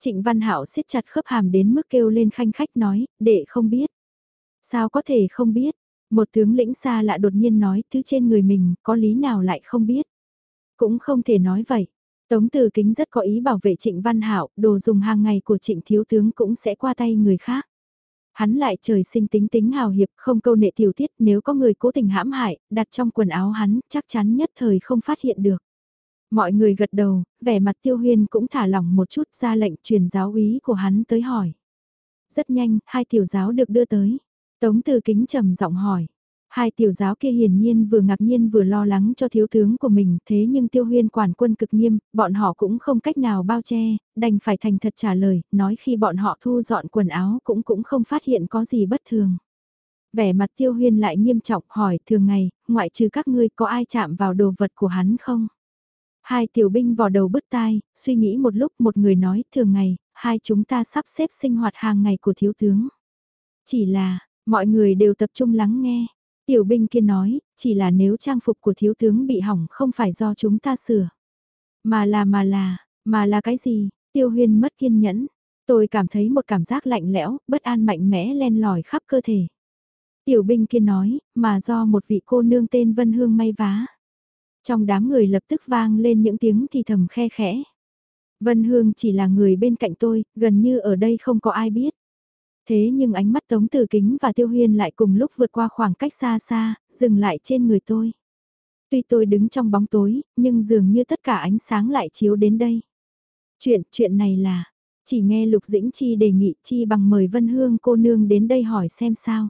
Trịnh Văn Hạo siết chặt khớp hàm đến mức kêu lên khanh khách nói, đệ không biết. Sao có thể không biết? Một tướng lĩnh xa lạ đột nhiên nói thứ trên người mình có lý nào lại không biết. Cũng không thể nói vậy. Tống Từ Kính rất có ý bảo vệ Trịnh Văn Hạo, đồ dùng hàng ngày của Trịnh Thiếu Tướng cũng sẽ qua tay người khác. Hắn lại trời sinh tính tính hào hiệp, không câu nệ tiểu tiết, nếu có người cố tình hãm hại, đặt trong quần áo hắn, chắc chắn nhất thời không phát hiện được. Mọi người gật đầu, vẻ mặt tiêu huyên cũng thả lỏng một chút ra lệnh truyền giáo úy của hắn tới hỏi. Rất nhanh, hai tiểu giáo được đưa tới. Tống từ kính trầm giọng hỏi. Hai tiểu giáo kia hiển nhiên vừa ngạc nhiên vừa lo lắng cho thiếu tướng của mình, thế nhưng tiêu huyên quản quân cực nghiêm, bọn họ cũng không cách nào bao che, đành phải thành thật trả lời, nói khi bọn họ thu dọn quần áo cũng cũng không phát hiện có gì bất thường. Vẻ mặt tiêu huyên lại nghiêm trọng hỏi thường ngày, ngoại trừ các ngươi có ai chạm vào đồ vật của hắn không? Hai tiểu binh vò đầu bứt tai, suy nghĩ một lúc một người nói thường ngày, hai chúng ta sắp xếp sinh hoạt hàng ngày của thiếu tướng. Chỉ là, mọi người đều tập trung lắng nghe. Tiểu binh kia nói, chỉ là nếu trang phục của thiếu tướng bị hỏng không phải do chúng ta sửa. Mà là mà là, mà là cái gì? Tiêu huyên mất kiên nhẫn. Tôi cảm thấy một cảm giác lạnh lẽo, bất an mạnh mẽ len lỏi khắp cơ thể. Tiểu binh kia nói, mà do một vị cô nương tên Vân Hương may vá. Trong đám người lập tức vang lên những tiếng thì thầm khe khẽ. Vân Hương chỉ là người bên cạnh tôi, gần như ở đây không có ai biết. Thế nhưng ánh mắt Tống Tử Kính và Tiêu Huyên lại cùng lúc vượt qua khoảng cách xa xa, dừng lại trên người tôi. Tuy tôi đứng trong bóng tối, nhưng dường như tất cả ánh sáng lại chiếu đến đây. Chuyện, chuyện này là, chỉ nghe Lục Dĩnh Chi đề nghị Chi bằng mời Vân Hương cô nương đến đây hỏi xem sao.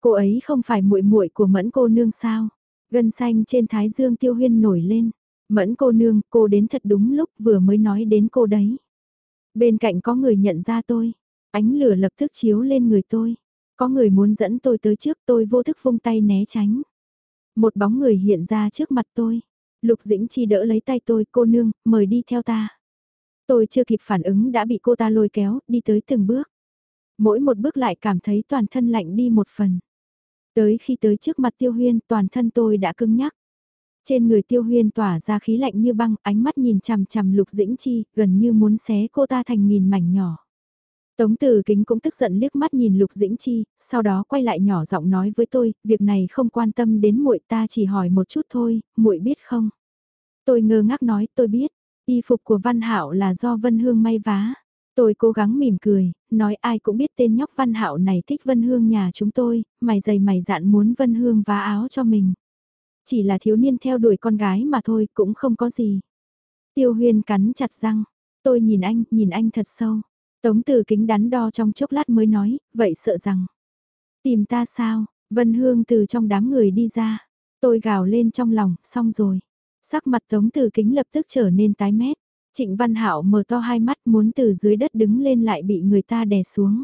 Cô ấy không phải muội muội của Mẫn cô nương sao? Gân xanh trên thái dương Tiêu Huyên nổi lên. Mẫn cô nương, cô đến thật đúng lúc vừa mới nói đến cô đấy. Bên cạnh có người nhận ra tôi, ánh lửa lập tức chiếu lên người tôi. Có người muốn dẫn tôi tới trước tôi vô thức vung tay né tránh. Một bóng người hiện ra trước mặt tôi. Lục Dĩnh Chi đỡ lấy tay tôi, cô nương, mời đi theo ta. Tôi chưa kịp phản ứng đã bị cô ta lôi kéo, đi tới từng bước. Mỗi một bước lại cảm thấy toàn thân lạnh đi một phần. Tới khi tới trước mặt tiêu huyên toàn thân tôi đã cứng nhắc. Trên người tiêu huyên tỏa ra khí lạnh như băng, ánh mắt nhìn chằm chằm lục dĩnh chi, gần như muốn xé cô ta thành nghìn mảnh nhỏ. Tống Từ Kính cũng tức giận liếc mắt nhìn Lục Dĩnh Chi, sau đó quay lại nhỏ giọng nói với tôi, việc này không quan tâm đến muội ta chỉ hỏi một chút thôi, muội biết không? Tôi ngơ ngác nói, tôi biết, y phục của Văn Hạo là do Vân Hương may vá. Tôi cố gắng mỉm cười, nói ai cũng biết tên nhóc Văn Hạo này thích Vân Hương nhà chúng tôi, mày dày mày dạn muốn Vân Hương vá áo cho mình. Chỉ là thiếu niên theo đuổi con gái mà thôi, cũng không có gì. Tiêu Huyên cắn chặt răng, tôi nhìn anh, nhìn anh thật sâu. Tống từ kính đắn đo trong chốc lát mới nói, vậy sợ rằng. Tìm ta sao, Vân Hương từ trong đám người đi ra. Tôi gào lên trong lòng, xong rồi. Sắc mặt Tống từ kính lập tức trở nên tái mét. Trịnh Văn Hạo mở to hai mắt muốn từ dưới đất đứng lên lại bị người ta đè xuống.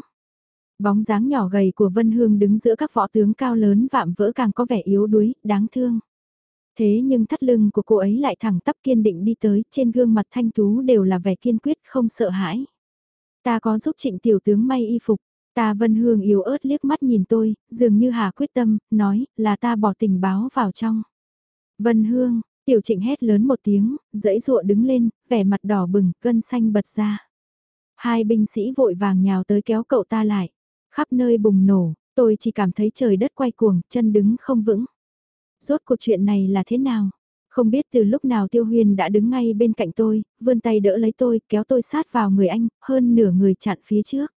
Bóng dáng nhỏ gầy của Vân Hương đứng giữa các võ tướng cao lớn vạm vỡ càng có vẻ yếu đuối, đáng thương. Thế nhưng thắt lưng của cô ấy lại thẳng tắp kiên định đi tới, trên gương mặt thanh tú đều là vẻ kiên quyết không sợ hãi. Ta có giúp trịnh tiểu tướng may y phục, ta Vân Hương yếu ớt liếc mắt nhìn tôi, dường như hà quyết tâm, nói là ta bỏ tình báo vào trong. Vân Hương, tiểu trịnh hét lớn một tiếng, dãy dụa đứng lên, vẻ mặt đỏ bừng, cân xanh bật ra. Hai binh sĩ vội vàng nhào tới kéo cậu ta lại. Khắp nơi bùng nổ, tôi chỉ cảm thấy trời đất quay cuồng, chân đứng không vững. Rốt cuộc chuyện này là thế nào? Không biết từ lúc nào Tiêu Huyền đã đứng ngay bên cạnh tôi, vươn tay đỡ lấy tôi, kéo tôi sát vào người anh, hơn nửa người chặn phía trước.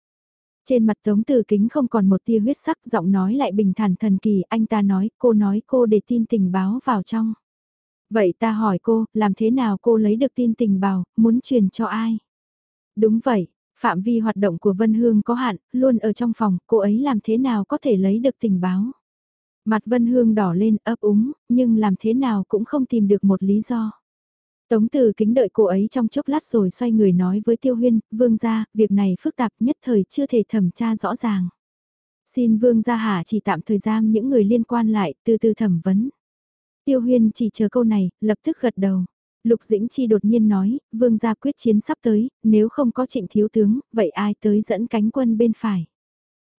Trên mặt Tống Từ Kính không còn một tia huyết sắc, giọng nói lại bình thản thần kỳ, anh ta nói, cô nói cô để tin tình báo vào trong. Vậy ta hỏi cô, làm thế nào cô lấy được tin tình báo, muốn truyền cho ai? Đúng vậy, phạm vi hoạt động của Vân Hương có hạn, luôn ở trong phòng, cô ấy làm thế nào có thể lấy được tình báo? Mặt Vân Hương đỏ lên ấp úng, nhưng làm thế nào cũng không tìm được một lý do. Tống từ kính đợi cô ấy trong chốc lát rồi xoay người nói với Tiêu Huyên, Vương gia, việc này phức tạp nhất thời chưa thể thẩm tra rõ ràng. Xin Vương gia hạ chỉ tạm thời giam những người liên quan lại, từ từ thẩm vấn. Tiêu Huyên chỉ chờ câu này, lập tức gật đầu. Lục Dĩnh Chi đột nhiên nói, Vương gia quyết chiến sắp tới, nếu không có trịnh thiếu tướng, vậy ai tới dẫn cánh quân bên phải.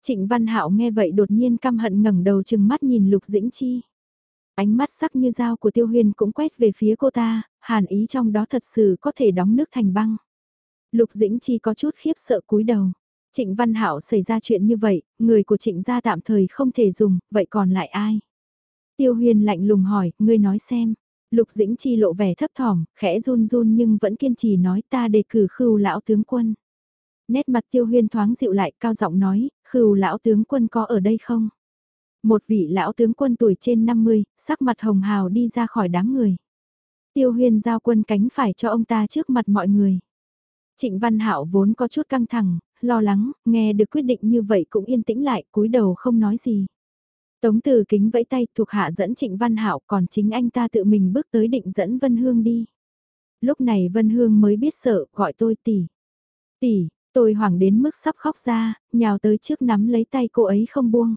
Trịnh Văn Hạo nghe vậy đột nhiên căm hận ngẩng đầu chừng mắt nhìn Lục Dĩnh Chi. Ánh mắt sắc như dao của Tiêu Huyền cũng quét về phía cô ta, hàn ý trong đó thật sự có thể đóng nước thành băng. Lục Dĩnh Chi có chút khiếp sợ cúi đầu. Trịnh Văn Hạo xảy ra chuyện như vậy, người của Trịnh gia tạm thời không thể dùng, vậy còn lại ai? Tiêu Huyền lạnh lùng hỏi, ngươi nói xem. Lục Dĩnh Chi lộ vẻ thấp thỏm, khẽ run run nhưng vẫn kiên trì nói ta đề cử khưu lão tướng quân. Nét mặt Tiêu Huyên thoáng dịu lại, cao giọng nói, khưu lão tướng quân có ở đây không? Một vị lão tướng quân tuổi trên 50, sắc mặt hồng hào đi ra khỏi đám người. Tiêu huyên giao quân cánh phải cho ông ta trước mặt mọi người. Trịnh Văn Hạo vốn có chút căng thẳng, lo lắng, nghe được quyết định như vậy cũng yên tĩnh lại, cúi đầu không nói gì. Tống Từ Kính vẫy tay thuộc hạ dẫn Trịnh Văn Hạo, còn chính anh ta tự mình bước tới định dẫn Vân Hương đi. Lúc này Vân Hương mới biết sợ, gọi tôi tỷ. Tỷ, Tôi hoảng đến mức sắp khóc ra, nhào tới trước nắm lấy tay cô ấy không buông.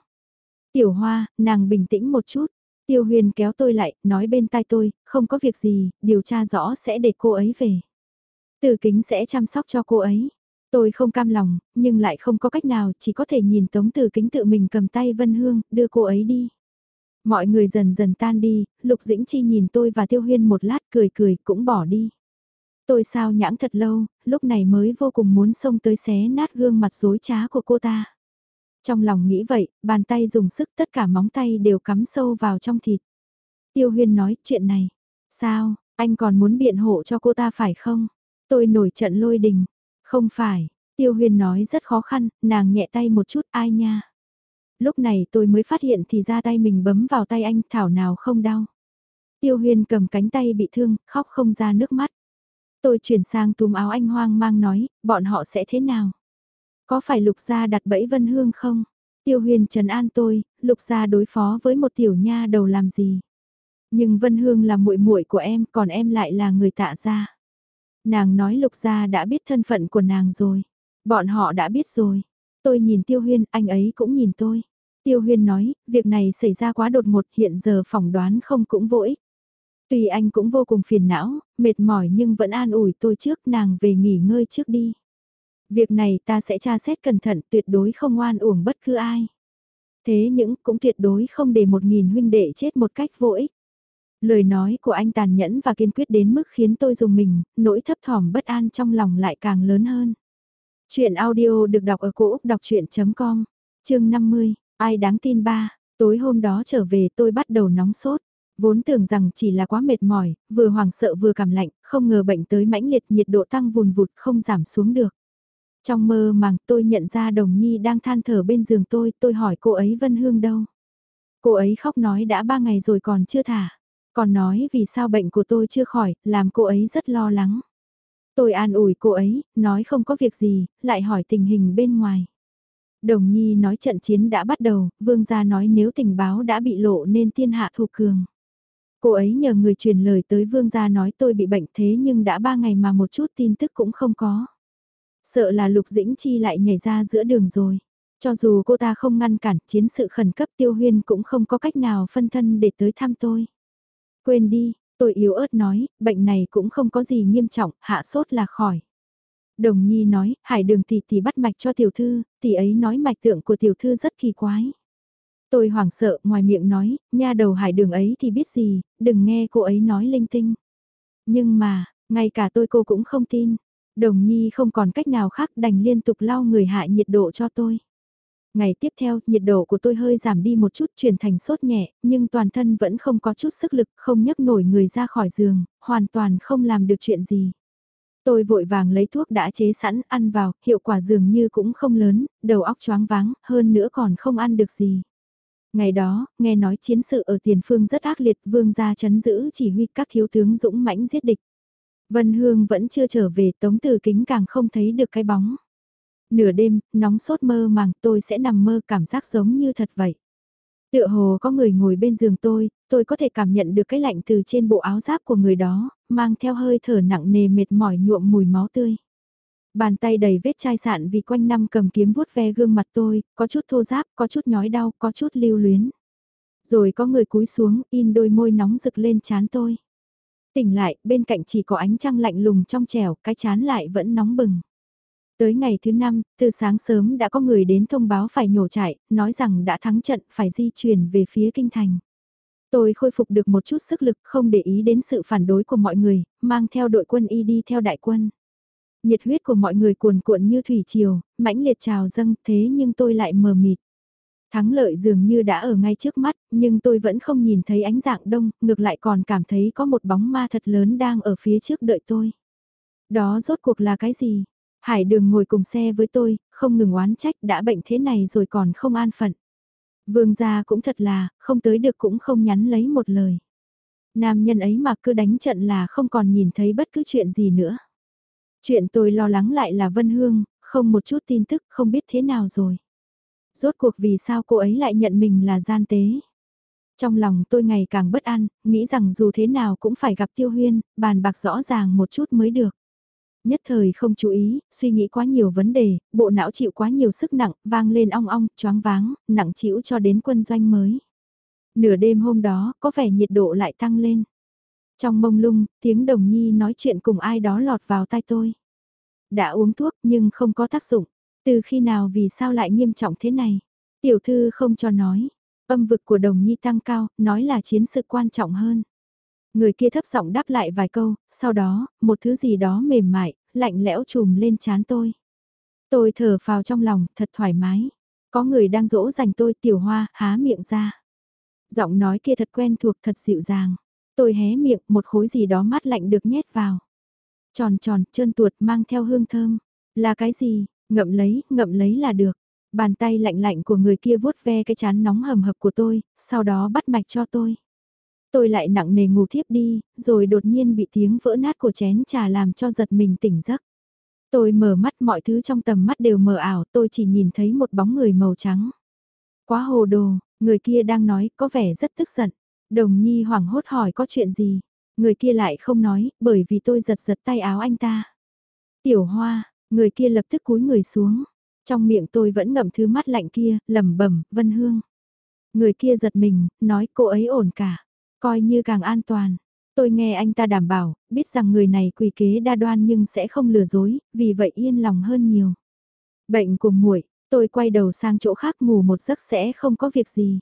Tiểu Hoa, nàng bình tĩnh một chút. Tiêu Huyền kéo tôi lại, nói bên tai tôi, không có việc gì, điều tra rõ sẽ để cô ấy về. Từ kính sẽ chăm sóc cho cô ấy. Tôi không cam lòng, nhưng lại không có cách nào, chỉ có thể nhìn Tống Từ Kính tự mình cầm tay Vân Hương, đưa cô ấy đi. Mọi người dần dần tan đi, Lục Dĩnh Chi nhìn tôi và Tiêu Huyên một lát cười cười cũng bỏ đi. Tôi sao nhãng thật lâu, lúc này mới vô cùng muốn xông tới xé nát gương mặt dối trá của cô ta. Trong lòng nghĩ vậy, bàn tay dùng sức tất cả móng tay đều cắm sâu vào trong thịt. Tiêu huyên nói chuyện này. Sao, anh còn muốn biện hộ cho cô ta phải không? Tôi nổi trận lôi đình. Không phải, tiêu huyên nói rất khó khăn, nàng nhẹ tay một chút ai nha. Lúc này tôi mới phát hiện thì ra tay mình bấm vào tay anh thảo nào không đau. Tiêu Huyên cầm cánh tay bị thương, khóc không ra nước mắt. Tôi chuyển sang túm áo anh hoang mang nói, bọn họ sẽ thế nào? Có phải lục gia đặt bẫy Vân Hương không? Tiêu Huyền trần an tôi, lục gia đối phó với một tiểu nha đầu làm gì? Nhưng Vân Hương là muội muội của em, còn em lại là người tạ gia. Nàng nói lục gia đã biết thân phận của nàng rồi. Bọn họ đã biết rồi. Tôi nhìn Tiêu Huyên, anh ấy cũng nhìn tôi. Tiêu Huyên nói, việc này xảy ra quá đột ngột hiện giờ phỏng đoán không cũng vô ích. Tuy anh cũng vô cùng phiền não, mệt mỏi nhưng vẫn an ủi tôi trước nàng về nghỉ ngơi trước đi. Việc này ta sẽ tra xét cẩn thận tuyệt đối không oan uổng bất cứ ai. Thế những cũng tuyệt đối không để một nghìn huynh đệ chết một cách vô ích. Lời nói của anh tàn nhẫn và kiên quyết đến mức khiến tôi dùng mình, nỗi thấp thỏm bất an trong lòng lại càng lớn hơn. Chuyện audio được đọc ở cổ Úc đọc chuyện.com, chương 50, ai đáng tin ba, tối hôm đó trở về tôi bắt đầu nóng sốt. Vốn tưởng rằng chỉ là quá mệt mỏi, vừa hoảng sợ vừa cảm lạnh, không ngờ bệnh tới mãnh liệt nhiệt độ tăng vùn vụt không giảm xuống được. Trong mơ màng tôi nhận ra đồng nhi đang than thở bên giường tôi, tôi hỏi cô ấy Vân Hương đâu. Cô ấy khóc nói đã ba ngày rồi còn chưa thả. Còn nói vì sao bệnh của tôi chưa khỏi, làm cô ấy rất lo lắng. Tôi an ủi cô ấy, nói không có việc gì, lại hỏi tình hình bên ngoài. Đồng Nhi nói trận chiến đã bắt đầu, vương gia nói nếu tình báo đã bị lộ nên tiên hạ thủ cường. Cô ấy nhờ người truyền lời tới vương gia nói tôi bị bệnh thế nhưng đã ba ngày mà một chút tin tức cũng không có. Sợ là Lục Dĩnh Chi lại nhảy ra giữa đường rồi. Cho dù cô ta không ngăn cản chiến sự khẩn cấp tiêu huyên cũng không có cách nào phân thân để tới thăm tôi. Quên đi, tôi yếu ớt nói, bệnh này cũng không có gì nghiêm trọng, hạ sốt là khỏi. Đồng Nhi nói, hải đường tỷ tỷ bắt mạch cho tiểu thư, tỷ ấy nói mạch tượng của tiểu thư rất kỳ quái. Tôi hoảng sợ, ngoài miệng nói, nha đầu hải đường ấy thì biết gì, đừng nghe cô ấy nói linh tinh. Nhưng mà, ngay cả tôi cô cũng không tin. Đồng Nhi không còn cách nào khác đành liên tục lau người hạ nhiệt độ cho tôi. Ngày tiếp theo, nhiệt độ của tôi hơi giảm đi một chút chuyển thành sốt nhẹ, nhưng toàn thân vẫn không có chút sức lực, không nhấc nổi người ra khỏi giường, hoàn toàn không làm được chuyện gì. Tôi vội vàng lấy thuốc đã chế sẵn ăn vào, hiệu quả dường như cũng không lớn, đầu óc choáng váng, hơn nữa còn không ăn được gì. Ngày đó, nghe nói chiến sự ở tiền phương rất ác liệt, vương gia chấn giữ chỉ huy các thiếu tướng dũng mãnh giết địch. Vân Hương vẫn chưa trở về tống từ kính càng không thấy được cái bóng. Nửa đêm, nóng sốt mơ màng tôi sẽ nằm mơ cảm giác giống như thật vậy. Tựa hồ có người ngồi bên giường tôi, tôi có thể cảm nhận được cái lạnh từ trên bộ áo giáp của người đó, mang theo hơi thở nặng nề mệt mỏi nhuộm mùi máu tươi. Bàn tay đầy vết chai sạn vì quanh năm cầm kiếm vuốt ve gương mặt tôi, có chút thô giáp, có chút nhói đau, có chút lưu luyến. Rồi có người cúi xuống, in đôi môi nóng rực lên chán tôi. Tỉnh lại, bên cạnh chỉ có ánh trăng lạnh lùng trong trẻo, cái chán lại vẫn nóng bừng. Tới ngày thứ năm, từ sáng sớm đã có người đến thông báo phải nhổ chạy, nói rằng đã thắng trận phải di chuyển về phía kinh thành. Tôi khôi phục được một chút sức lực không để ý đến sự phản đối của mọi người, mang theo đội quân y đi theo đại quân. Nhiệt huyết của mọi người cuồn cuộn như thủy triều, mãnh liệt trào dâng thế nhưng tôi lại mờ mịt. Thắng lợi dường như đã ở ngay trước mắt, nhưng tôi vẫn không nhìn thấy ánh dạng đông, ngược lại còn cảm thấy có một bóng ma thật lớn đang ở phía trước đợi tôi. Đó rốt cuộc là cái gì? Hải đường ngồi cùng xe với tôi, không ngừng oán trách đã bệnh thế này rồi còn không an phận. Vương gia cũng thật là, không tới được cũng không nhắn lấy một lời. Nam nhân ấy mà cứ đánh trận là không còn nhìn thấy bất cứ chuyện gì nữa. Chuyện tôi lo lắng lại là Vân Hương, không một chút tin tức không biết thế nào rồi. Rốt cuộc vì sao cô ấy lại nhận mình là gian tế. Trong lòng tôi ngày càng bất an, nghĩ rằng dù thế nào cũng phải gặp Tiêu Huyên, bàn bạc rõ ràng một chút mới được. Nhất thời không chú ý, suy nghĩ quá nhiều vấn đề, bộ não chịu quá nhiều sức nặng, vang lên ong ong, choáng váng, nặng chịu cho đến quân doanh mới. Nửa đêm hôm đó, có vẻ nhiệt độ lại tăng lên. Trong mông lung, tiếng đồng nhi nói chuyện cùng ai đó lọt vào tai tôi. Đã uống thuốc nhưng không có tác dụng. Từ khi nào vì sao lại nghiêm trọng thế này? Tiểu thư không cho nói. Âm vực của đồng nhi tăng cao, nói là chiến sự quan trọng hơn. Người kia thấp giọng đáp lại vài câu, sau đó, một thứ gì đó mềm mại, lạnh lẽo trùm lên chán tôi. Tôi thở vào trong lòng, thật thoải mái. Có người đang dỗ dành tôi tiểu hoa, há miệng ra. Giọng nói kia thật quen thuộc, thật dịu dàng. Tôi hé miệng, một khối gì đó mát lạnh được nhét vào. Tròn tròn, trơn tuột, mang theo hương thơm. Là cái gì? Ngậm lấy, ngậm lấy là được. Bàn tay lạnh lạnh của người kia vuốt ve cái chán nóng hầm hập của tôi, sau đó bắt mạch cho tôi. Tôi lại nặng nề ngủ thiếp đi, rồi đột nhiên bị tiếng vỡ nát của chén trà làm cho giật mình tỉnh giấc. Tôi mở mắt mọi thứ trong tầm mắt đều mờ ảo, tôi chỉ nhìn thấy một bóng người màu trắng. Quá hồ đồ, người kia đang nói có vẻ rất tức giận. Đồng nhi hoảng hốt hỏi có chuyện gì. Người kia lại không nói, bởi vì tôi giật giật tay áo anh ta. Tiểu hoa, người kia lập tức cúi người xuống. Trong miệng tôi vẫn ngậm thứ mắt lạnh kia, lẩm bẩm, vân hương. Người kia giật mình, nói cô ấy ổn cả, coi như càng an toàn. Tôi nghe anh ta đảm bảo, biết rằng người này quỷ kế đa đoan nhưng sẽ không lừa dối, vì vậy yên lòng hơn nhiều. Bệnh của muội, tôi quay đầu sang chỗ khác ngủ một giấc sẽ không có việc gì.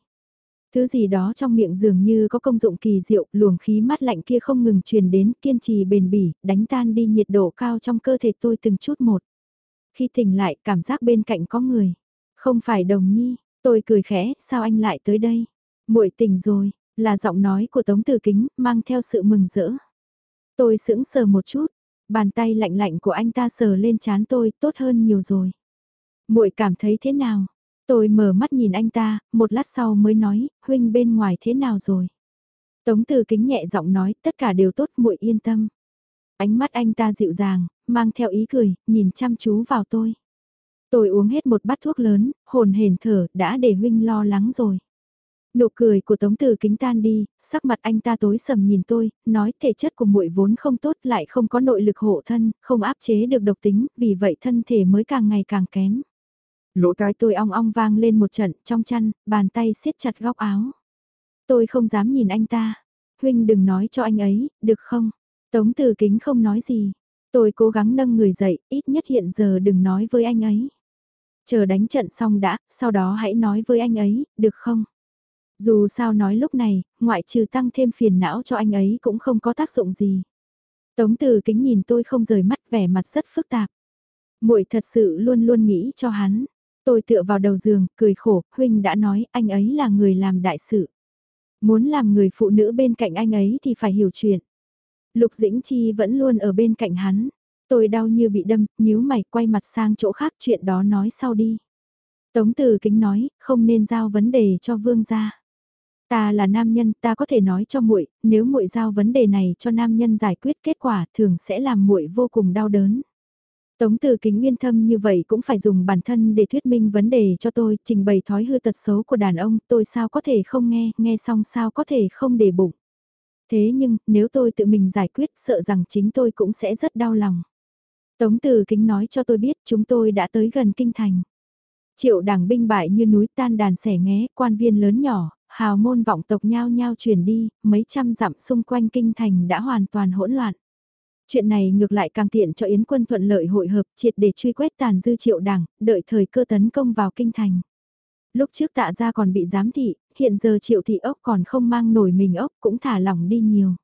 Thứ gì đó trong miệng dường như có công dụng kỳ diệu, luồng khí mát lạnh kia không ngừng truyền đến, kiên trì bền bỉ, đánh tan đi nhiệt độ cao trong cơ thể tôi từng chút một. Khi tỉnh lại, cảm giác bên cạnh có người. Không phải đồng nhi, tôi cười khẽ, sao anh lại tới đây? muội tỉnh rồi, là giọng nói của Tống Tử Kính, mang theo sự mừng rỡ. Tôi sững sờ một chút, bàn tay lạnh lạnh của anh ta sờ lên chán tôi, tốt hơn nhiều rồi. muội cảm thấy thế nào? Tôi mở mắt nhìn anh ta, một lát sau mới nói, huynh bên ngoài thế nào rồi? Tống Từ Kính nhẹ giọng nói, tất cả đều tốt, muội yên tâm. Ánh mắt anh ta dịu dàng, mang theo ý cười, nhìn chăm chú vào tôi. Tôi uống hết một bát thuốc lớn, hồn hển thở, đã để huynh lo lắng rồi. Nụ cười của Tống Từ Kính tan đi, sắc mặt anh ta tối sầm nhìn tôi, nói thể chất của muội vốn không tốt lại không có nội lực hộ thân, không áp chế được độc tính, vì vậy thân thể mới càng ngày càng kém. Lỗ tai tôi ong ong vang lên một trận, trong chăn, bàn tay siết chặt góc áo. Tôi không dám nhìn anh ta. Huynh đừng nói cho anh ấy, được không? Tống Từ Kính không nói gì. Tôi cố gắng nâng người dậy, ít nhất hiện giờ đừng nói với anh ấy. Chờ đánh trận xong đã, sau đó hãy nói với anh ấy, được không? Dù sao nói lúc này, ngoại trừ tăng thêm phiền não cho anh ấy cũng không có tác dụng gì. Tống từ kính nhìn tôi không rời mắt vẻ mặt rất phức tạp. muội thật sự luôn luôn nghĩ cho hắn. Tôi tựa vào đầu giường, cười khổ, huynh đã nói anh ấy là người làm đại sự. Muốn làm người phụ nữ bên cạnh anh ấy thì phải hiểu chuyện. Lục Dĩnh Chi vẫn luôn ở bên cạnh hắn. Tôi đau như bị đâm, nhíu mày quay mặt sang chỗ khác chuyện đó nói sau đi. Tống Từ Kính nói, không nên giao vấn đề cho vương gia. Ta là nam nhân, ta có thể nói cho muội, nếu muội giao vấn đề này cho nam nhân giải quyết kết quả, thường sẽ làm muội vô cùng đau đớn. Tống từ kính nguyên thâm như vậy cũng phải dùng bản thân để thuyết minh vấn đề cho tôi, trình bày thói hư tật xấu của đàn ông, tôi sao có thể không nghe, nghe xong sao có thể không để bụng. Thế nhưng, nếu tôi tự mình giải quyết, sợ rằng chính tôi cũng sẽ rất đau lòng. Tống từ kính nói cho tôi biết chúng tôi đã tới gần kinh thành. Triệu đảng binh bại như núi tan đàn sẻ nghé, quan viên lớn nhỏ, hào môn vọng tộc nhao nhao chuyển đi, mấy trăm dặm xung quanh kinh thành đã hoàn toàn hỗn loạn. Chuyện này ngược lại càng tiện cho Yến quân thuận lợi hội hợp triệt để truy quét tàn dư triệu đảng, đợi thời cơ tấn công vào kinh thành. Lúc trước tạ ra còn bị giám thị, hiện giờ triệu thị ốc còn không mang nổi mình ốc cũng thả lỏng đi nhiều.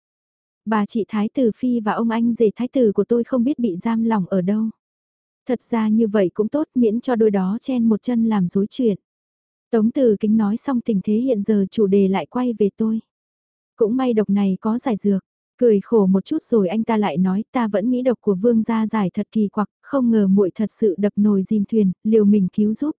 Bà chị Thái Tử Phi và ông anh rể Thái Tử của tôi không biết bị giam lỏng ở đâu. Thật ra như vậy cũng tốt miễn cho đôi đó chen một chân làm dối chuyện. Tống Từ Kính nói xong tình thế hiện giờ chủ đề lại quay về tôi. Cũng may độc này có giải dược. Cười khổ một chút rồi anh ta lại nói ta vẫn nghĩ độc của vương gia giải thật kỳ quặc, không ngờ muội thật sự đập nồi dìm thuyền, liều mình cứu giúp.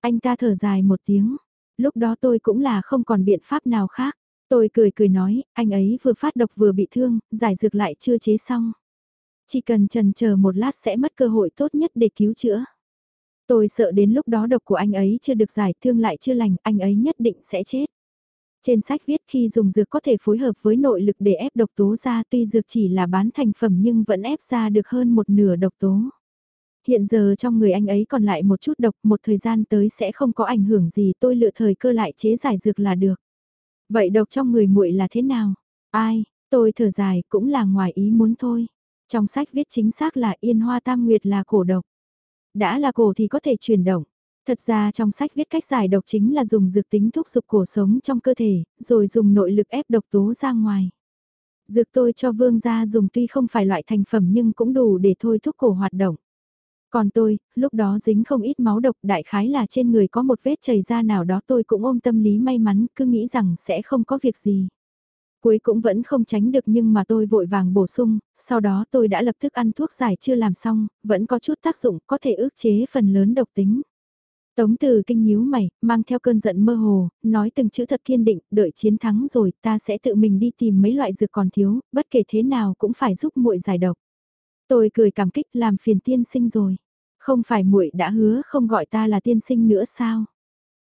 Anh ta thở dài một tiếng, lúc đó tôi cũng là không còn biện pháp nào khác. Tôi cười cười nói, anh ấy vừa phát độc vừa bị thương, giải dược lại chưa chế xong. Chỉ cần trần chờ một lát sẽ mất cơ hội tốt nhất để cứu chữa. Tôi sợ đến lúc đó độc của anh ấy chưa được giải thương lại chưa lành, anh ấy nhất định sẽ chết. Trên sách viết khi dùng dược có thể phối hợp với nội lực để ép độc tố ra tuy dược chỉ là bán thành phẩm nhưng vẫn ép ra được hơn một nửa độc tố. Hiện giờ trong người anh ấy còn lại một chút độc một thời gian tới sẽ không có ảnh hưởng gì tôi lựa thời cơ lại chế giải dược là được. Vậy độc trong người muội là thế nào? Ai, tôi thở dài cũng là ngoài ý muốn thôi. Trong sách viết chính xác là yên hoa tam nguyệt là cổ độc. Đã là cổ thì có thể chuyển động. Thật ra trong sách viết cách giải độc chính là dùng dược tính thúc dục cổ sống trong cơ thể, rồi dùng nội lực ép độc tố ra ngoài. Dược tôi cho vương gia dùng tuy không phải loại thành phẩm nhưng cũng đủ để thôi thúc cổ hoạt động. Còn tôi, lúc đó dính không ít máu độc đại khái là trên người có một vết chảy ra nào đó tôi cũng ôm tâm lý may mắn cứ nghĩ rằng sẽ không có việc gì. Cuối cũng vẫn không tránh được nhưng mà tôi vội vàng bổ sung, sau đó tôi đã lập tức ăn thuốc giải chưa làm xong, vẫn có chút tác dụng có thể ức chế phần lớn độc tính. Tống từ kinh nhíu mày, mang theo cơn giận mơ hồ, nói từng chữ thật kiên định, đợi chiến thắng rồi ta sẽ tự mình đi tìm mấy loại dược còn thiếu, bất kể thế nào cũng phải giúp muội giải độc. Tôi cười cảm kích làm phiền tiên sinh rồi. Không phải muội đã hứa không gọi ta là tiên sinh nữa sao?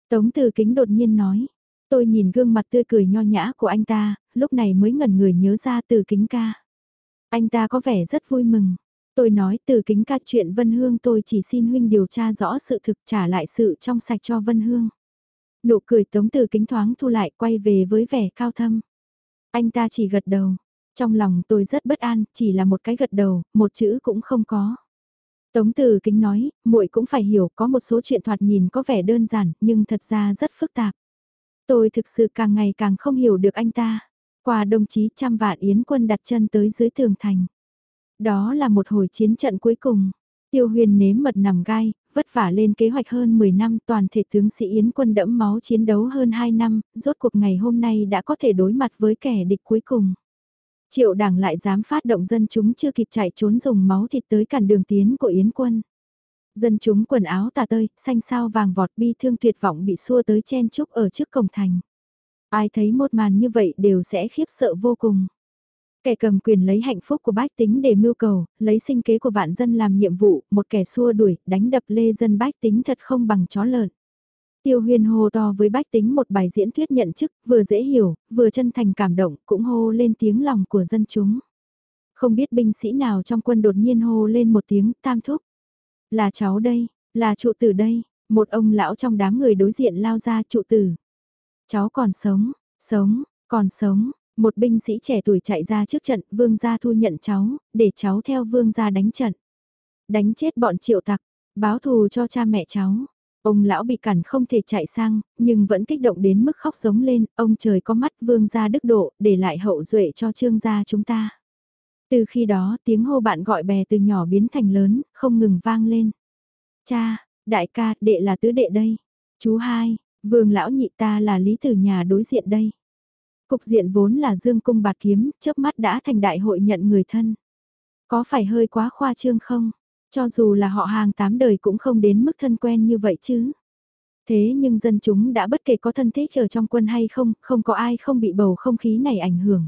Tống từ kính đột nhiên nói. Tôi nhìn gương mặt tươi cười nho nhã của anh ta, lúc này mới ngẩn người nhớ ra từ kính ca. Anh ta có vẻ rất vui mừng. Tôi nói từ kính ca chuyện Vân Hương tôi chỉ xin huynh điều tra rõ sự thực trả lại sự trong sạch cho Vân Hương. Nụ cười tống từ kính thoáng thu lại quay về với vẻ cao thâm. Anh ta chỉ gật đầu. Trong lòng tôi rất bất an, chỉ là một cái gật đầu, một chữ cũng không có. Tống Từ Kính nói, muội cũng phải hiểu có một số chuyện thoạt nhìn có vẻ đơn giản, nhưng thật ra rất phức tạp. Tôi thực sự càng ngày càng không hiểu được anh ta. Qua đồng chí trăm vạn yến quân đặt chân tới dưới tường thành. Đó là một hồi chiến trận cuối cùng. Tiêu huyền nếm mật nằm gai, vất vả lên kế hoạch hơn 10 năm toàn thể tướng sĩ Yến quân đẫm máu chiến đấu hơn 2 năm, rốt cuộc ngày hôm nay đã có thể đối mặt với kẻ địch cuối cùng. Triệu đảng lại dám phát động dân chúng chưa kịp chạy trốn dùng máu thịt tới cản đường tiến của Yến quân. Dân chúng quần áo tà tơi, xanh sao vàng vọt bi thương tuyệt vọng bị xua tới chen chúc ở trước cổng thành. Ai thấy một màn như vậy đều sẽ khiếp sợ vô cùng. Kẻ cầm quyền lấy hạnh phúc của bách tính để mưu cầu, lấy sinh kế của vạn dân làm nhiệm vụ, một kẻ xua đuổi, đánh đập lê dân bách tính thật không bằng chó lợn. Tiêu huyền hô to với bách tính một bài diễn thuyết nhận chức, vừa dễ hiểu, vừa chân thành cảm động, cũng hô lên tiếng lòng của dân chúng. Không biết binh sĩ nào trong quân đột nhiên hô lên một tiếng tam thúc. Là cháu đây, là trụ tử đây, một ông lão trong đám người đối diện lao ra trụ tử. Cháu còn sống, sống, còn sống, một binh sĩ trẻ tuổi chạy ra trước trận, vương gia thu nhận cháu, để cháu theo vương gia đánh trận. Đánh chết bọn triệu tặc, báo thù cho cha mẹ cháu. Ông lão bị cản không thể chạy sang, nhưng vẫn kích động đến mức khóc giống lên, ông trời có mắt vương gia đức độ, để lại hậu duệ cho trương gia chúng ta. Từ khi đó tiếng hô bạn gọi bè từ nhỏ biến thành lớn, không ngừng vang lên. Cha, đại ca, đệ là tứ đệ đây. Chú hai, vương lão nhị ta là lý tử nhà đối diện đây. Cục diện vốn là dương cung bạt kiếm, chớp mắt đã thành đại hội nhận người thân. Có phải hơi quá khoa trương không? Cho dù là họ hàng tám đời cũng không đến mức thân quen như vậy chứ. Thế nhưng dân chúng đã bất kể có thân thích ở trong quân hay không, không có ai không bị bầu không khí này ảnh hưởng.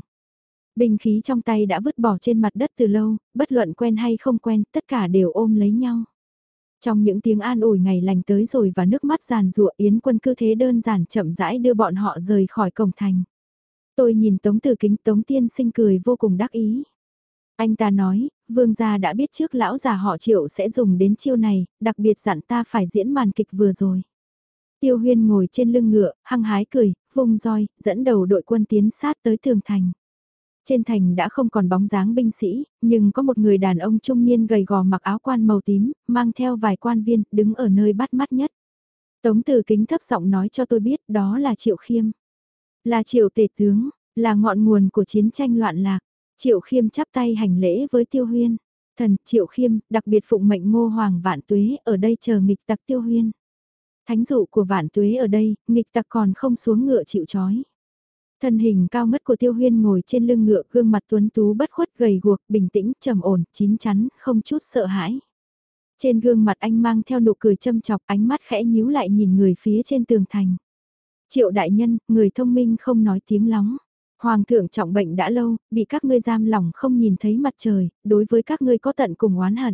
Bình khí trong tay đã vứt bỏ trên mặt đất từ lâu, bất luận quen hay không quen, tất cả đều ôm lấy nhau. Trong những tiếng an ủi ngày lành tới rồi và nước mắt giàn rụa Yến quân cứ thế đơn giản chậm rãi đưa bọn họ rời khỏi cổng thành. Tôi nhìn Tống Tử Kính Tống Tiên sinh cười vô cùng đắc ý. Anh ta nói, vương gia đã biết trước lão già họ triệu sẽ dùng đến chiêu này, đặc biệt dặn ta phải diễn màn kịch vừa rồi. Tiêu huyên ngồi trên lưng ngựa, hăng hái cười, vùng roi, dẫn đầu đội quân tiến sát tới tường thành. Trên thành đã không còn bóng dáng binh sĩ, nhưng có một người đàn ông trung niên gầy gò mặc áo quan màu tím, mang theo vài quan viên, đứng ở nơi bắt mắt nhất. Tống từ kính thấp giọng nói cho tôi biết đó là Triệu Khiêm. Là Triệu Tể Tướng, là ngọn nguồn của chiến tranh loạn lạc. Triệu Khiêm chắp tay hành lễ với Tiêu Huyên. Thần Triệu Khiêm, đặc biệt phụng mệnh ngô hoàng vạn tuế ở đây chờ nghịch tặc Tiêu Huyên. Thánh dụ của vạn tuế ở đây, nghịch tặc còn không xuống ngựa chịu chói. Thân hình cao ngất của Tiêu Huyên ngồi trên lưng ngựa gương mặt tuấn tú bất khuất gầy guộc, bình tĩnh, trầm ổn, chín chắn, không chút sợ hãi. Trên gương mặt anh mang theo nụ cười châm chọc ánh mắt khẽ nhíu lại nhìn người phía trên tường thành. Triệu đại nhân, người thông minh không nói tiếng lóng. Hoàng thượng trọng bệnh đã lâu, bị các ngươi giam lòng không nhìn thấy mặt trời, đối với các ngươi có tận cùng oán hận.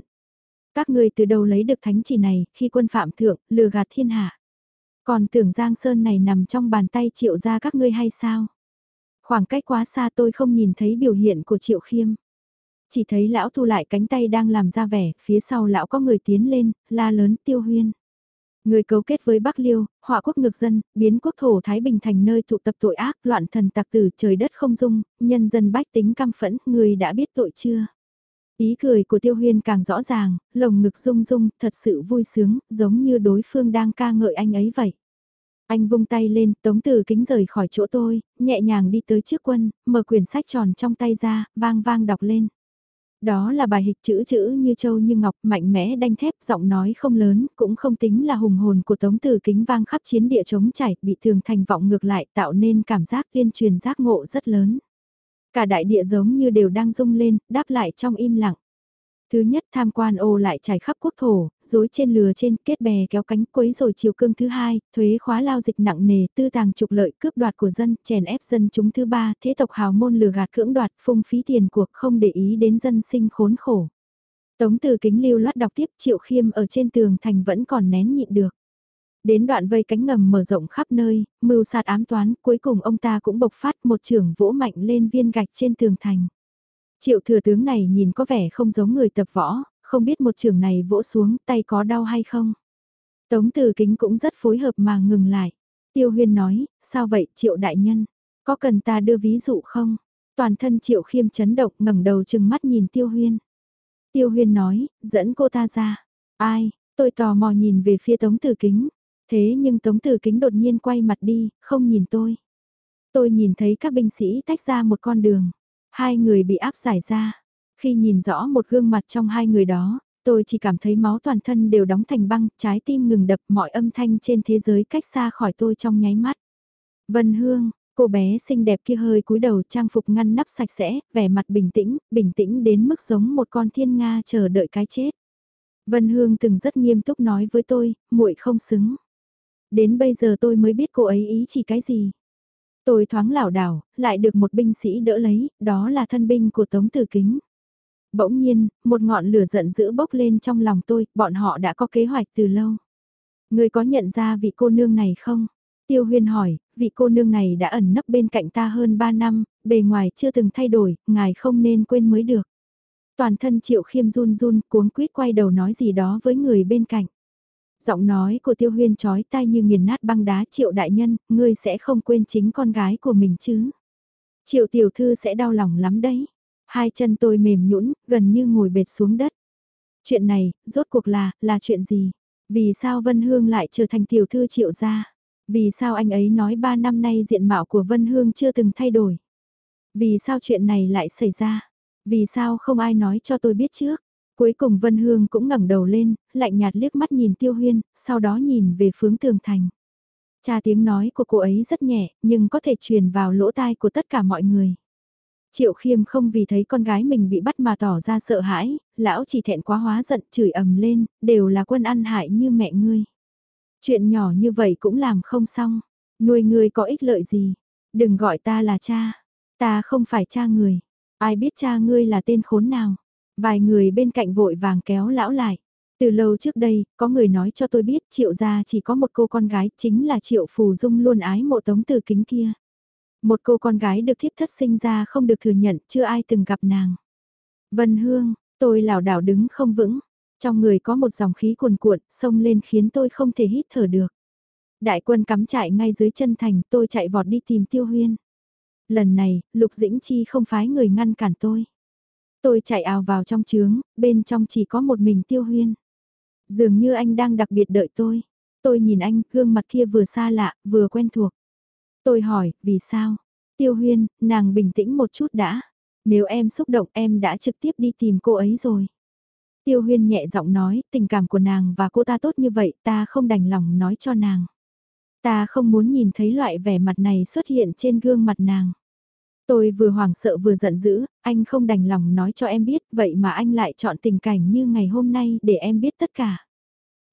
Các ngươi từ đâu lấy được thánh chỉ này, khi quân phạm thượng, lừa gạt thiên hạ. Còn tưởng Giang Sơn này nằm trong bàn tay triệu ra các ngươi hay sao? Khoảng cách quá xa tôi không nhìn thấy biểu hiện của triệu khiêm. Chỉ thấy lão thu lại cánh tay đang làm ra vẻ, phía sau lão có người tiến lên, la lớn tiêu huyên. Người cấu kết với Bắc Liêu, họa quốc ngược dân, biến quốc thổ Thái Bình thành nơi tụ tập tội ác, loạn thần tặc tử trời đất không dung, nhân dân bách tính căm phẫn, người đã biết tội chưa? Ý cười của Tiêu Huyên càng rõ ràng, lồng ngực rung rung, thật sự vui sướng, giống như đối phương đang ca ngợi anh ấy vậy. Anh vung tay lên, tống từ kính rời khỏi chỗ tôi, nhẹ nhàng đi tới trước quân, mở quyển sách tròn trong tay ra, vang vang đọc lên. Đó là bài hịch chữ chữ như châu như ngọc mạnh mẽ đanh thép giọng nói không lớn cũng không tính là hùng hồn của tống từ kính vang khắp chiến địa chống chảy bị thường thành vọng ngược lại tạo nên cảm giác liên truyền giác ngộ rất lớn. Cả đại địa giống như đều đang rung lên, đáp lại trong im lặng. Thứ nhất tham quan ô lại trải khắp quốc thổ, dối trên lừa trên, kết bè kéo cánh quấy rồi chiều cương thứ hai, thuế khóa lao dịch nặng nề, tư tàng trục lợi cướp đoạt của dân, chèn ép dân chúng thứ ba, thế tộc hào môn lừa gạt cưỡng đoạt, phung phí tiền cuộc không để ý đến dân sinh khốn khổ. Tống từ kính lưu loát đọc tiếp triệu khiêm ở trên tường thành vẫn còn nén nhịn được. Đến đoạn vây cánh ngầm mở rộng khắp nơi, mưu sát ám toán, cuối cùng ông ta cũng bộc phát một trường vỗ mạnh lên viên gạch trên tường thành. Triệu thừa tướng này nhìn có vẻ không giống người tập võ, không biết một trường này vỗ xuống tay có đau hay không. Tống từ kính cũng rất phối hợp mà ngừng lại. Tiêu huyên nói, sao vậy triệu đại nhân, có cần ta đưa ví dụ không? Toàn thân triệu khiêm chấn động ngẩng đầu chừng mắt nhìn tiêu huyên. Tiêu huyên nói, dẫn cô ta ra. Ai, tôi tò mò nhìn về phía tống từ kính. Thế nhưng tống từ kính đột nhiên quay mặt đi, không nhìn tôi. Tôi nhìn thấy các binh sĩ tách ra một con đường. Hai người bị áp giải ra. Khi nhìn rõ một gương mặt trong hai người đó, tôi chỉ cảm thấy máu toàn thân đều đóng thành băng, trái tim ngừng đập mọi âm thanh trên thế giới cách xa khỏi tôi trong nháy mắt. Vân Hương, cô bé xinh đẹp kia hơi cúi đầu trang phục ngăn nắp sạch sẽ, vẻ mặt bình tĩnh, bình tĩnh đến mức giống một con thiên nga chờ đợi cái chết. Vân Hương từng rất nghiêm túc nói với tôi, muội không xứng. Đến bây giờ tôi mới biết cô ấy ý chỉ cái gì. Tôi thoáng lảo đảo, lại được một binh sĩ đỡ lấy, đó là thân binh của Tống Tử Kính. Bỗng nhiên, một ngọn lửa giận dữ bốc lên trong lòng tôi, bọn họ đã có kế hoạch từ lâu. Người có nhận ra vị cô nương này không? Tiêu huyên hỏi, vị cô nương này đã ẩn nấp bên cạnh ta hơn 3 năm, bề ngoài chưa từng thay đổi, ngài không nên quên mới được. Toàn thân triệu khiêm run run cuống quýt quay đầu nói gì đó với người bên cạnh. Giọng nói của tiêu huyên chói tai như nghiền nát băng đá triệu đại nhân, ngươi sẽ không quên chính con gái của mình chứ. Triệu tiểu thư sẽ đau lòng lắm đấy. Hai chân tôi mềm nhũn gần như ngồi bệt xuống đất. Chuyện này, rốt cuộc là, là chuyện gì? Vì sao Vân Hương lại trở thành tiểu thư triệu gia? Vì sao anh ấy nói ba năm nay diện mạo của Vân Hương chưa từng thay đổi? Vì sao chuyện này lại xảy ra? Vì sao không ai nói cho tôi biết trước? Cuối cùng Vân Hương cũng ngẩng đầu lên, lạnh nhạt liếc mắt nhìn Tiêu Huyên, sau đó nhìn về hướng tường thành. Cha tiếng nói của cô ấy rất nhẹ, nhưng có thể truyền vào lỗ tai của tất cả mọi người. Triệu khiêm không vì thấy con gái mình bị bắt mà tỏ ra sợ hãi, lão chỉ thẹn quá hóa giận chửi ầm lên, đều là quân ăn hại như mẹ ngươi. Chuyện nhỏ như vậy cũng làm không xong, nuôi ngươi có ích lợi gì, đừng gọi ta là cha, ta không phải cha người, ai biết cha ngươi là tên khốn nào. Vài người bên cạnh vội vàng kéo lão lại. Từ lâu trước đây, có người nói cho tôi biết triệu gia chỉ có một cô con gái chính là triệu phù dung luôn ái mộ tống từ kính kia. Một cô con gái được thiếp thất sinh ra không được thừa nhận, chưa ai từng gặp nàng. Vân Hương, tôi lảo đảo đứng không vững. Trong người có một dòng khí cuồn cuộn, sông lên khiến tôi không thể hít thở được. Đại quân cắm trại ngay dưới chân thành, tôi chạy vọt đi tìm Tiêu Huyên. Lần này, Lục Dĩnh Chi không phái người ngăn cản tôi. Tôi chạy ào vào trong trướng, bên trong chỉ có một mình tiêu huyên. Dường như anh đang đặc biệt đợi tôi. Tôi nhìn anh, gương mặt kia vừa xa lạ, vừa quen thuộc. Tôi hỏi, vì sao? Tiêu huyên, nàng bình tĩnh một chút đã. Nếu em xúc động em đã trực tiếp đi tìm cô ấy rồi. Tiêu huyên nhẹ giọng nói, tình cảm của nàng và cô ta tốt như vậy, ta không đành lòng nói cho nàng. Ta không muốn nhìn thấy loại vẻ mặt này xuất hiện trên gương mặt nàng. Tôi vừa hoảng sợ vừa giận dữ, anh không đành lòng nói cho em biết, vậy mà anh lại chọn tình cảnh như ngày hôm nay để em biết tất cả.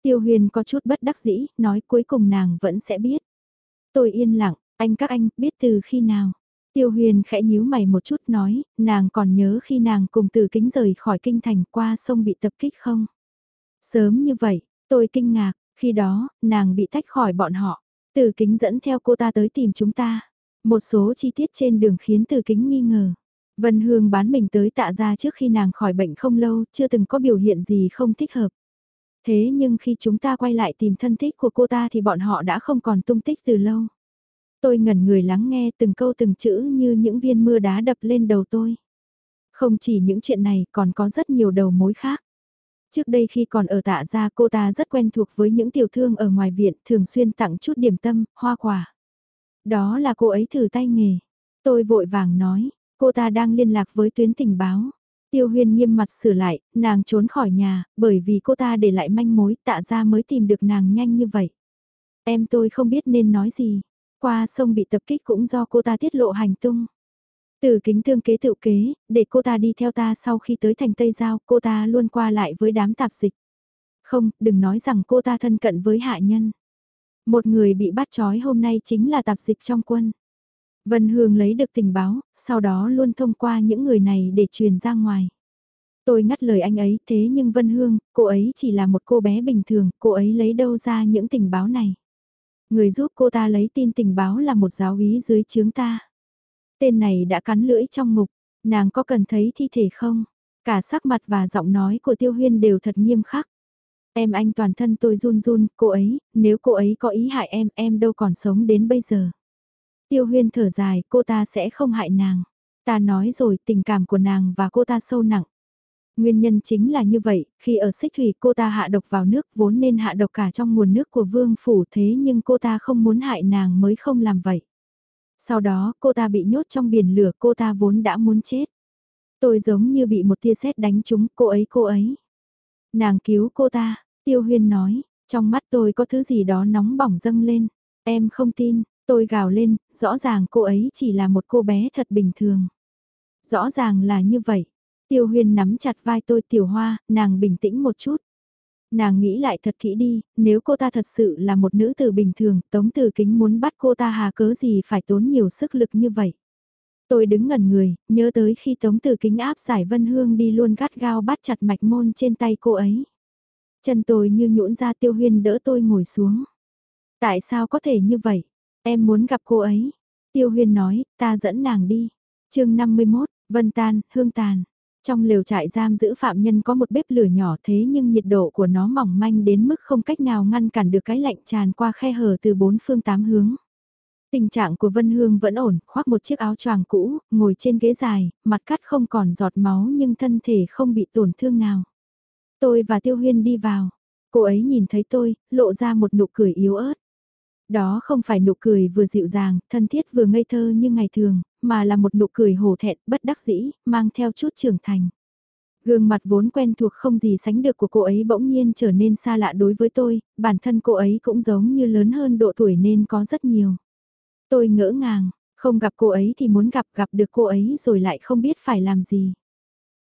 Tiêu huyền có chút bất đắc dĩ, nói cuối cùng nàng vẫn sẽ biết. Tôi yên lặng, anh các anh, biết từ khi nào. Tiêu huyền khẽ nhíu mày một chút nói, nàng còn nhớ khi nàng cùng từ kính rời khỏi kinh thành qua sông bị tập kích không? Sớm như vậy, tôi kinh ngạc, khi đó, nàng bị tách khỏi bọn họ. Từ kính dẫn theo cô ta tới tìm chúng ta. Một số chi tiết trên đường khiến từ kính nghi ngờ. Vân Hương bán mình tới tạ ra trước khi nàng khỏi bệnh không lâu, chưa từng có biểu hiện gì không thích hợp. Thế nhưng khi chúng ta quay lại tìm thân thích của cô ta thì bọn họ đã không còn tung tích từ lâu. Tôi ngẩn người lắng nghe từng câu từng chữ như những viên mưa đá đập lên đầu tôi. Không chỉ những chuyện này còn có rất nhiều đầu mối khác. Trước đây khi còn ở tạ gia cô ta rất quen thuộc với những tiểu thương ở ngoài viện thường xuyên tặng chút điểm tâm, hoa quả. Đó là cô ấy thử tay nghề. Tôi vội vàng nói, cô ta đang liên lạc với tuyến tình báo. Tiêu huyên nghiêm mặt sửa lại, nàng trốn khỏi nhà, bởi vì cô ta để lại manh mối tạ ra mới tìm được nàng nhanh như vậy. Em tôi không biết nên nói gì. Qua sông bị tập kích cũng do cô ta tiết lộ hành tung. Từ kính tương kế tự kế, để cô ta đi theo ta sau khi tới thành Tây Giao, cô ta luôn qua lại với đám tạp dịch. Không, đừng nói rằng cô ta thân cận với hạ nhân. Một người bị bắt trói hôm nay chính là tạp dịch trong quân. Vân Hương lấy được tình báo, sau đó luôn thông qua những người này để truyền ra ngoài. Tôi ngắt lời anh ấy thế nhưng Vân Hương, cô ấy chỉ là một cô bé bình thường, cô ấy lấy đâu ra những tình báo này. Người giúp cô ta lấy tin tình báo là một giáo úy dưới chướng ta. Tên này đã cắn lưỡi trong ngục, nàng có cần thấy thi thể không? Cả sắc mặt và giọng nói của Tiêu Huyên đều thật nghiêm khắc. Em anh toàn thân tôi run run, cô ấy, nếu cô ấy có ý hại em, em đâu còn sống đến bây giờ. Tiêu Huyên thở dài, cô ta sẽ không hại nàng. Ta nói rồi, tình cảm của nàng và cô ta sâu nặng. Nguyên nhân chính là như vậy, khi ở xích thủy cô ta hạ độc vào nước vốn nên hạ độc cả trong nguồn nước của vương phủ thế nhưng cô ta không muốn hại nàng mới không làm vậy. Sau đó cô ta bị nhốt trong biển lửa cô ta vốn đã muốn chết. Tôi giống như bị một tia sét đánh trúng cô ấy cô ấy. Nàng cứu cô ta, tiêu huyên nói, trong mắt tôi có thứ gì đó nóng bỏng dâng lên. Em không tin, tôi gào lên, rõ ràng cô ấy chỉ là một cô bé thật bình thường. Rõ ràng là như vậy. Tiêu huyên nắm chặt vai tôi tiểu hoa, nàng bình tĩnh một chút. Nàng nghĩ lại thật kỹ đi, nếu cô ta thật sự là một nữ tử bình thường, Tống Tử Kính muốn bắt cô ta hà cớ gì phải tốn nhiều sức lực như vậy. Tôi đứng ngẩn người, nhớ tới khi Tống Tử Kính áp giải Vân Hương đi luôn gắt gao bắt chặt mạch môn trên tay cô ấy. Chân tôi như nhũn ra tiêu huyên đỡ tôi ngồi xuống. Tại sao có thể như vậy? Em muốn gặp cô ấy. Tiêu huyên nói, ta dẫn nàng đi. chương 51, Vân Tan, Hương Tàn. Trong lều trại giam giữ phạm nhân có một bếp lửa nhỏ thế nhưng nhiệt độ của nó mỏng manh đến mức không cách nào ngăn cản được cái lạnh tràn qua khe hở từ bốn phương tám hướng. Tình trạng của Vân Hương vẫn ổn, khoác một chiếc áo choàng cũ, ngồi trên ghế dài, mặt cắt không còn giọt máu nhưng thân thể không bị tổn thương nào. Tôi và Tiêu Huyên đi vào. Cô ấy nhìn thấy tôi, lộ ra một nụ cười yếu ớt. Đó không phải nụ cười vừa dịu dàng, thân thiết vừa ngây thơ như ngày thường, mà là một nụ cười hổ thẹn, bất đắc dĩ, mang theo chút trưởng thành. Gương mặt vốn quen thuộc không gì sánh được của cô ấy bỗng nhiên trở nên xa lạ đối với tôi, bản thân cô ấy cũng giống như lớn hơn độ tuổi nên có rất nhiều. Tôi ngỡ ngàng, không gặp cô ấy thì muốn gặp gặp được cô ấy rồi lại không biết phải làm gì.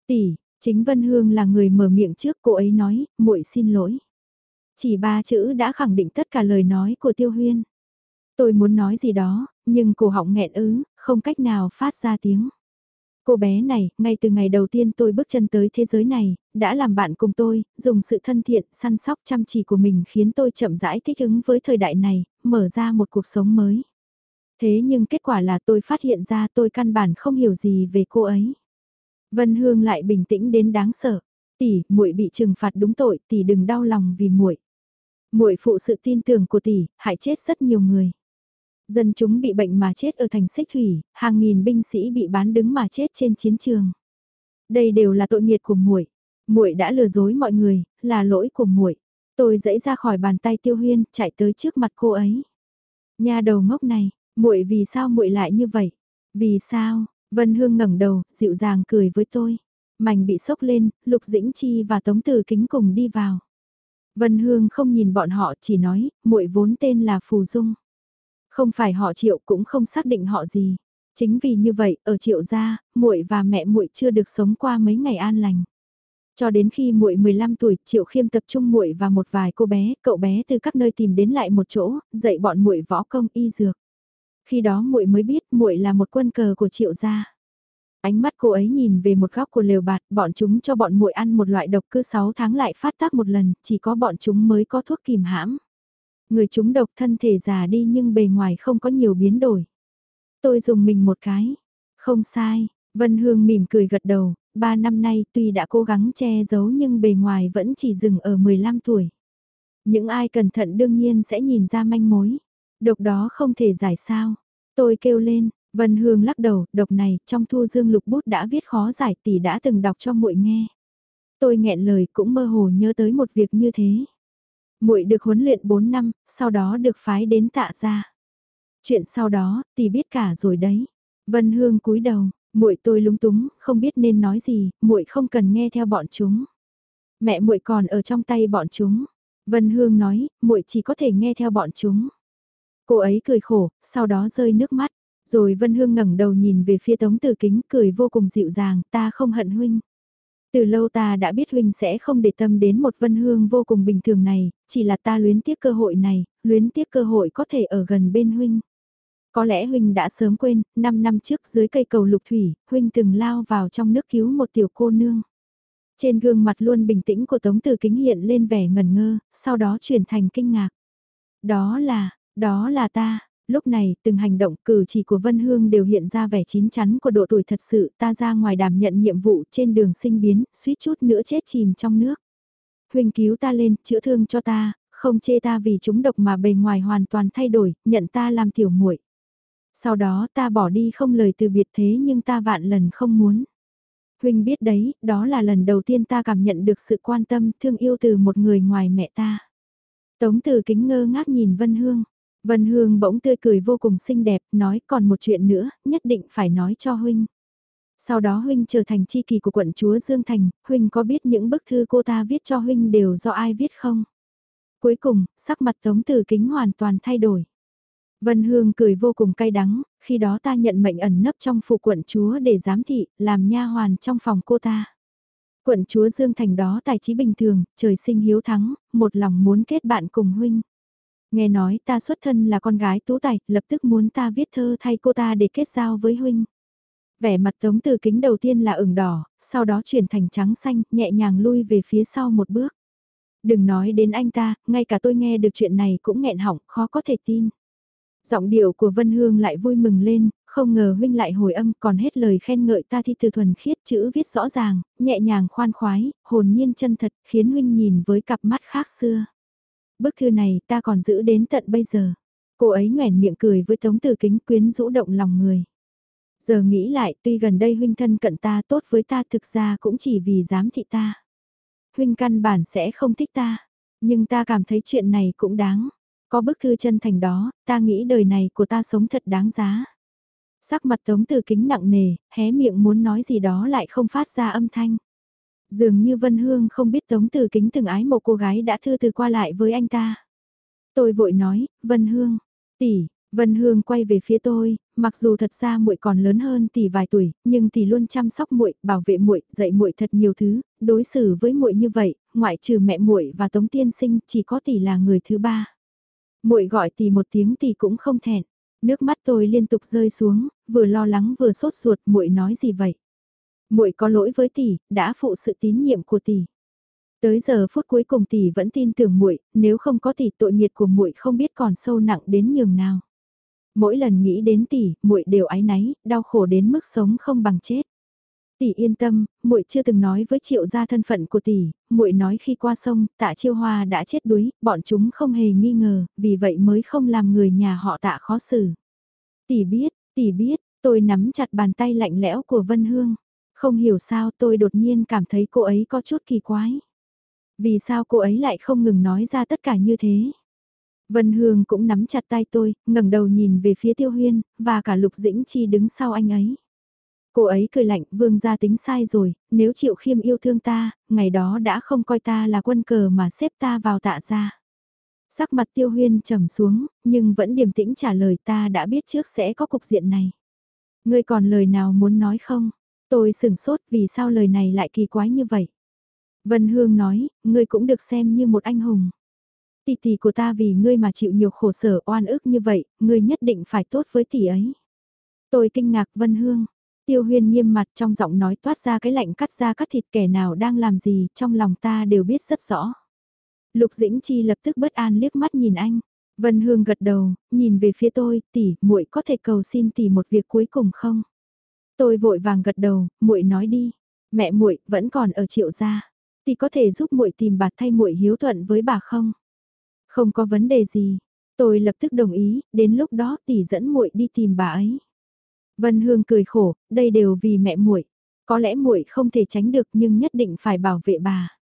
Tỷ, chính Vân Hương là người mở miệng trước cô ấy nói, muội xin lỗi. Chỉ ba chữ đã khẳng định tất cả lời nói của Tiêu Huyên. Tôi muốn nói gì đó, nhưng cổ họng nghẹn ứ, không cách nào phát ra tiếng. Cô bé này, ngay từ ngày đầu tiên tôi bước chân tới thế giới này, đã làm bạn cùng tôi, dùng sự thân thiện, săn sóc chăm chỉ của mình khiến tôi chậm rãi thích ứng với thời đại này, mở ra một cuộc sống mới. Thế nhưng kết quả là tôi phát hiện ra tôi căn bản không hiểu gì về cô ấy. Vân Hương lại bình tĩnh đến đáng sợ. Tỷ, muội bị trừng phạt đúng tội, tỷ đừng đau lòng vì muội. Muội phụ sự tin tưởng của tỷ, hại chết rất nhiều người. Dân chúng bị bệnh mà chết ở thành xích thủy, hàng nghìn binh sĩ bị bán đứng mà chết trên chiến trường. Đây đều là tội nghiệt của muội. Muội đã lừa dối mọi người, là lỗi của muội. Tôi dãy ra khỏi bàn tay Tiêu Huyên, chạy tới trước mặt cô ấy. Nhà đầu ngốc này, muội vì sao muội lại như vậy? Vì sao? Vân Hương ngẩng đầu, dịu dàng cười với tôi. Mảnh bị sốc lên, Lục Dĩnh Chi và Tống Tử Kính cùng đi vào. Vân Hương không nhìn bọn họ, chỉ nói, muội vốn tên là Phù Dung. Không phải họ Triệu cũng không xác định họ gì. Chính vì như vậy, ở Triệu gia, muội và mẹ muội chưa được sống qua mấy ngày an lành. Cho đến khi muội 15 tuổi, Triệu Khiêm tập trung muội và một vài cô bé, cậu bé từ các nơi tìm đến lại một chỗ, dạy bọn muội võ công y dược. Khi đó muội mới biết muội là một quân cờ của Triệu gia. Ánh mắt cô ấy nhìn về một góc của lều bạt, bọn chúng cho bọn muội ăn một loại độc cứ 6 tháng lại phát tác một lần, chỉ có bọn chúng mới có thuốc kìm hãm. Người chúng độc thân thể già đi nhưng bề ngoài không có nhiều biến đổi. Tôi dùng mình một cái. Không sai, Vân Hương mỉm cười gật đầu, ba năm nay tuy đã cố gắng che giấu nhưng bề ngoài vẫn chỉ dừng ở 15 tuổi. Những ai cẩn thận đương nhiên sẽ nhìn ra manh mối. Độc đó không thể giải sao. Tôi kêu lên, Vân Hương lắc đầu, độc này trong thu dương lục bút đã viết khó giải tỷ đã từng đọc cho muội nghe. Tôi nghẹn lời cũng mơ hồ nhớ tới một việc như thế muội được huấn luyện 4 năm, sau đó được phái đến tạ gia. Chuyện sau đó, tỷ biết cả rồi đấy. Vân Hương cúi đầu, muội tôi lúng túng, không biết nên nói gì, muội không cần nghe theo bọn chúng. Mẹ muội còn ở trong tay bọn chúng. Vân Hương nói, muội chỉ có thể nghe theo bọn chúng. Cô ấy cười khổ, sau đó rơi nước mắt. Rồi Vân Hương ngẩng đầu nhìn về phía Tống Từ Kính cười vô cùng dịu dàng, ta không hận huynh. Từ lâu ta đã biết huynh sẽ không để tâm đến một Vân Hương vô cùng bình thường này, chỉ là ta luyến tiếc cơ hội này, luyến tiếc cơ hội có thể ở gần bên huynh. Có lẽ huynh đã sớm quên, 5 năm trước dưới cây cầu lục thủy, huynh từng lao vào trong nước cứu một tiểu cô nương. Trên gương mặt luôn bình tĩnh của Tống Từ Kính hiện lên vẻ ngần ngơ, sau đó chuyển thành kinh ngạc. Đó là, đó là ta, lúc này từng hành động cử chỉ của Vân Hương đều hiện ra vẻ chín chắn của độ tuổi thật sự ta ra ngoài đảm nhận nhiệm vụ trên đường sinh biến, suýt chút nữa chết chìm trong nước. Huỳnh cứu ta lên, chữa thương cho ta, không chê ta vì chúng độc mà bề ngoài hoàn toàn thay đổi, nhận ta làm tiểu muội. Sau đó ta bỏ đi không lời từ biệt thế nhưng ta vạn lần không muốn. Huynh biết đấy, đó là lần đầu tiên ta cảm nhận được sự quan tâm, thương yêu từ một người ngoài mẹ ta. Tống từ kính ngơ ngác nhìn Vân Hương. Vân Hương bỗng tươi cười vô cùng xinh đẹp, nói còn một chuyện nữa, nhất định phải nói cho Huynh. Sau đó Huynh trở thành chi kỳ của quận chúa Dương Thành, Huynh có biết những bức thư cô ta viết cho Huynh đều do ai viết không? Cuối cùng, sắc mặt Tống Từ Kính hoàn toàn thay đổi. Vân Hương cười vô cùng cay đắng, khi đó ta nhận mệnh ẩn nấp trong phủ quận chúa để giám thị, làm nha hoàn trong phòng cô ta. Quận chúa Dương Thành đó tài trí bình thường, trời sinh hiếu thắng, một lòng muốn kết bạn cùng huynh. Nghe nói ta xuất thân là con gái tú tài, lập tức muốn ta viết thơ thay cô ta để kết giao với huynh. Vẻ mặt tống từ kính đầu tiên là ửng đỏ, sau đó chuyển thành trắng xanh, nhẹ nhàng lui về phía sau một bước. Đừng nói đến anh ta, ngay cả tôi nghe được chuyện này cũng nghẹn họng, khó có thể tin. Giọng điệu của Vân Hương lại vui mừng lên, không ngờ huynh lại hồi âm còn hết lời khen ngợi ta thi từ thuần khiết chữ viết rõ ràng, nhẹ nhàng khoan khoái, hồn nhiên chân thật, khiến huynh nhìn với cặp mắt khác xưa. Bức thư này ta còn giữ đến tận bây giờ. Cô ấy nhoẻn miệng cười với tống từ kính quyến rũ động lòng người. Giờ nghĩ lại tuy gần đây huynh thân cận ta tốt với ta thực ra cũng chỉ vì dám thị ta. Huynh căn bản sẽ không thích ta, nhưng ta cảm thấy chuyện này cũng đáng. Có bức thư chân thành đó, ta nghĩ đời này của ta sống thật đáng giá. Sắc mặt tống từ kính nặng nề, hé miệng muốn nói gì đó lại không phát ra âm thanh. Dường như Vân Hương không biết tống từ kính từng ái một cô gái đã thư từ qua lại với anh ta. Tôi vội nói, Vân Hương, tỷ, Vân Hương quay về phía tôi, mặc dù thật ra muội còn lớn hơn tỷ vài tuổi, nhưng tỷ luôn chăm sóc muội, bảo vệ muội, dạy muội thật nhiều thứ, đối xử với muội như vậy, ngoại trừ mẹ muội và Tống Tiên Sinh, chỉ có tỷ là người thứ ba. Muội gọi tỷ một tiếng tỷ cũng không thẹn. Nước mắt tôi liên tục rơi xuống, vừa lo lắng vừa sốt ruột, muội nói gì vậy? Muội có lỗi với tỷ, đã phụ sự tín nhiệm của tỷ. Tới giờ phút cuối cùng tỷ vẫn tin tưởng muội, nếu không có tỷ tội nghiệt của muội không biết còn sâu nặng đến nhường nào. Mỗi lần nghĩ đến tỷ, muội đều áy náy, đau khổ đến mức sống không bằng chết. Tỷ yên tâm, muội chưa từng nói với Triệu gia thân phận của tỷ, muội nói khi qua sông, Tạ Chiêu Hoa đã chết đuối, bọn chúng không hề nghi ngờ, vì vậy mới không làm người nhà họ Tạ khó xử. Tỷ biết, tỷ biết, tôi nắm chặt bàn tay lạnh lẽo của Vân Hương. Không hiểu sao tôi đột nhiên cảm thấy cô ấy có chút kỳ quái. Vì sao cô ấy lại không ngừng nói ra tất cả như thế? Vân Hương cũng nắm chặt tay tôi, ngẩng đầu nhìn về phía Tiêu Huyên, và cả Lục Dĩnh Chi đứng sau anh ấy. Cô ấy cười lạnh, vương gia tính sai rồi, nếu chịu khiêm yêu thương ta, ngày đó đã không coi ta là quân cờ mà xếp ta vào tạ ra. Sắc mặt tiêu huyên trầm xuống, nhưng vẫn điềm tĩnh trả lời ta đã biết trước sẽ có cục diện này. Ngươi còn lời nào muốn nói không? Tôi sửng sốt vì sao lời này lại kỳ quái như vậy. Vân Hương nói, ngươi cũng được xem như một anh hùng. Tỷ tỷ của ta vì ngươi mà chịu nhiều khổ sở oan ức như vậy, ngươi nhất định phải tốt với tỷ ấy. Tôi kinh ngạc Vân Hương, Tiêu huyên nghiêm mặt trong giọng nói toát ra cái lạnh cắt ra cắt thịt kẻ nào đang làm gì, trong lòng ta đều biết rất rõ. Lục Dĩnh Chi lập tức bất an liếc mắt nhìn anh. Vân Hương gật đầu, nhìn về phía tôi, tỷ, muội có thể cầu xin tỷ một việc cuối cùng không? Tôi vội vàng gật đầu, muội nói đi. Mẹ muội vẫn còn ở Triệu gia, tỷ có thể giúp muội tìm bà thay muội hiếu thuận với bà không? Không có vấn đề gì. Tôi lập tức đồng ý, đến lúc đó tỷ dẫn muội đi tìm bà ấy. Vân Hương cười khổ, đây đều vì mẹ muội. Có lẽ muội không thể tránh được nhưng nhất định phải bảo vệ bà.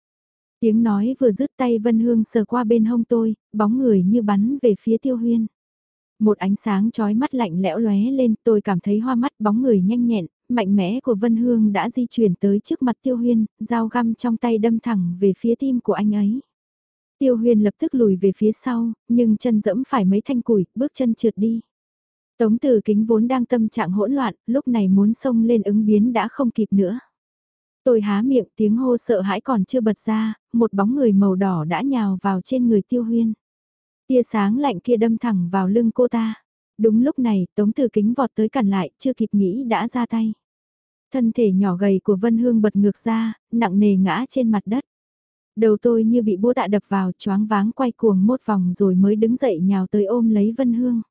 Tiếng nói vừa dứt tay Vân Hương sờ qua bên hông tôi, bóng người như bắn về phía Tiêu Huyên. Một ánh sáng chói mắt lạnh lẽo lóe lên, tôi cảm thấy hoa mắt bóng người nhanh nhẹn, mạnh mẽ của Vân Hương đã di chuyển tới trước mặt Tiêu Huyên, dao găm trong tay đâm thẳng về phía tim của anh ấy. Tiêu Huyên lập tức lùi về phía sau, nhưng chân dẫm phải mấy thanh củi, bước chân trượt đi. Tống từ kính vốn đang tâm trạng hỗn loạn, lúc này muốn xông lên ứng biến đã không kịp nữa. Tôi há miệng tiếng hô sợ hãi còn chưa bật ra, một bóng người màu đỏ đã nhào vào trên người tiêu huyên. Tia sáng lạnh kia đâm thẳng vào lưng cô ta. Đúng lúc này, Tống Từ Kính vọt tới cản lại, chưa kịp nghĩ đã ra tay. Thân thể nhỏ gầy của Vân Hương bật ngược ra, nặng nề ngã trên mặt đất. Đầu tôi như bị búa tạ đập vào, choáng váng quay cuồng một vòng rồi mới đứng dậy nhào tới ôm lấy Vân Hương.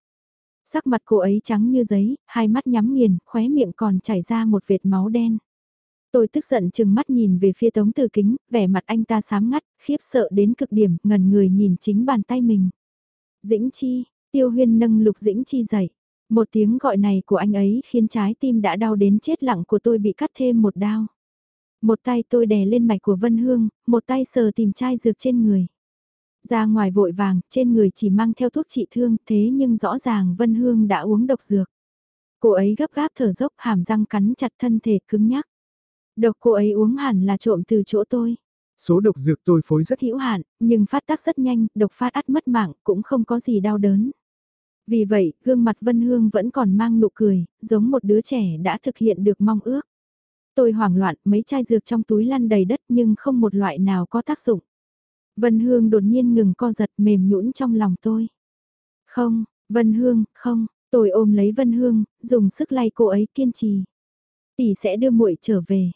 Sắc mặt cô ấy trắng như giấy, hai mắt nhắm nghiền, khóe miệng còn chảy ra một vệt máu đen. Tôi tức giận chừng mắt nhìn về phía tống từ kính, vẻ mặt anh ta sám ngắt, khiếp sợ đến cực điểm, ngần người nhìn chính bàn tay mình. Dĩnh Chi, Tiêu Huyên nâng Lục Dĩnh Chi dậy. Một tiếng gọi này của anh ấy khiến trái tim đã đau đến chết lặng của tôi bị cắt thêm một đau. Một tay tôi đè lên mạch của Vân Hương, một tay sờ tìm chai dược trên người. Ra ngoài vội vàng, trên người chỉ mang theo thuốc trị thương, thế nhưng rõ ràng Vân Hương đã uống độc dược. Cô ấy gấp gáp thở dốc hàm răng cắn chặt thân thể cứng nhắc. Độc cô ấy uống hẳn là trộm từ chỗ tôi. Số độc dược tôi phối rất hữu hạn, nhưng phát tác rất nhanh, độc phát ắt mất mạng, cũng không có gì đau đớn. Vì vậy, gương mặt Vân Hương vẫn còn mang nụ cười, giống một đứa trẻ đã thực hiện được mong ước. Tôi hoảng loạn, mấy chai dược trong túi lăn đầy đất nhưng không một loại nào có tác dụng. Vân Hương đột nhiên ngừng co giật mềm nhũn trong lòng tôi. Không, Vân Hương, không, tôi ôm lấy Vân Hương, dùng sức lay cô ấy kiên trì. Tỷ sẽ đưa muội trở về.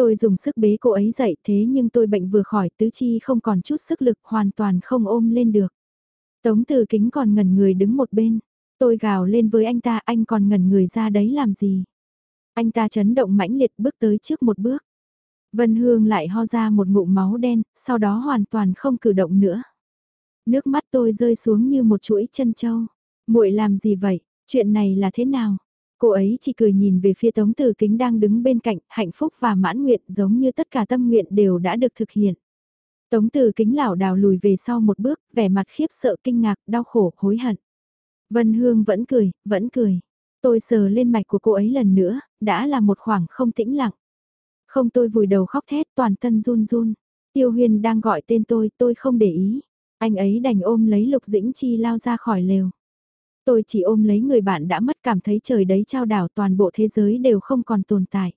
Tôi dùng sức bế cô ấy dậy thế nhưng tôi bệnh vừa khỏi tứ chi không còn chút sức lực hoàn toàn không ôm lên được. Tống từ kính còn ngẩn người đứng một bên. Tôi gào lên với anh ta anh còn ngẩn người ra đấy làm gì. Anh ta chấn động mãnh liệt bước tới trước một bước. Vân Hương lại ho ra một ngụm máu đen, sau đó hoàn toàn không cử động nữa. Nước mắt tôi rơi xuống như một chuỗi chân trâu muội làm gì vậy? Chuyện này là thế nào? Cô ấy chỉ cười nhìn về phía Tống Tử Kính đang đứng bên cạnh, hạnh phúc và mãn nguyện giống như tất cả tâm nguyện đều đã được thực hiện. Tống Tử Kính lảo đảo lùi về sau một bước, vẻ mặt khiếp sợ kinh ngạc, đau khổ, hối hận. Vân Hương vẫn cười, vẫn cười. Tôi sờ lên mạch của cô ấy lần nữa, đã là một khoảng không tĩnh lặng. Không tôi vùi đầu khóc thét toàn thân run run. Tiêu Huyền đang gọi tên tôi, tôi không để ý. Anh ấy đành ôm lấy Lục Dĩnh Chi lao ra khỏi lều. Tôi chỉ ôm lấy người bạn đã mất cảm thấy trời đấy trao đảo toàn bộ thế giới đều không còn tồn tại.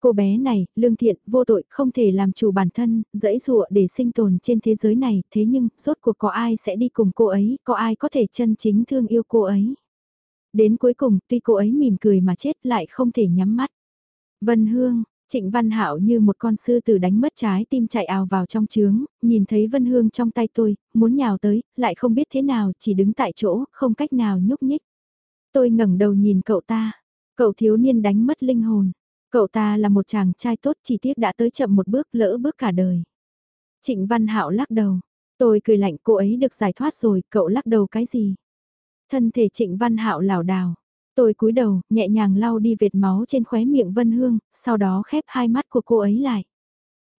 Cô bé này, lương thiện, vô tội, không thể làm chủ bản thân, dẫy dụa để sinh tồn trên thế giới này, thế nhưng, rốt cuộc có ai sẽ đi cùng cô ấy, có ai có thể chân chính thương yêu cô ấy. Đến cuối cùng, tuy cô ấy mỉm cười mà chết lại không thể nhắm mắt. Vân Hương, Trịnh Văn Hạo như một con sư tử đánh mất trái tim chạy ào vào trong trướng, nhìn thấy Vân Hương trong tay tôi, muốn nhào tới, lại không biết thế nào, chỉ đứng tại chỗ, không cách nào nhúc nhích. Tôi ngẩng đầu nhìn cậu ta, cậu thiếu niên đánh mất linh hồn. Cậu ta là một chàng trai tốt chỉ tiếc đã tới chậm một bước lỡ bước cả đời. Trịnh Văn Hạo lắc đầu, tôi cười lạnh cô ấy được giải thoát rồi, cậu lắc đầu cái gì? Thân thể Trịnh Văn Hạo lảo đảo, Tôi cúi đầu, nhẹ nhàng lau đi vệt máu trên khóe miệng Vân Hương, sau đó khép hai mắt của cô ấy lại.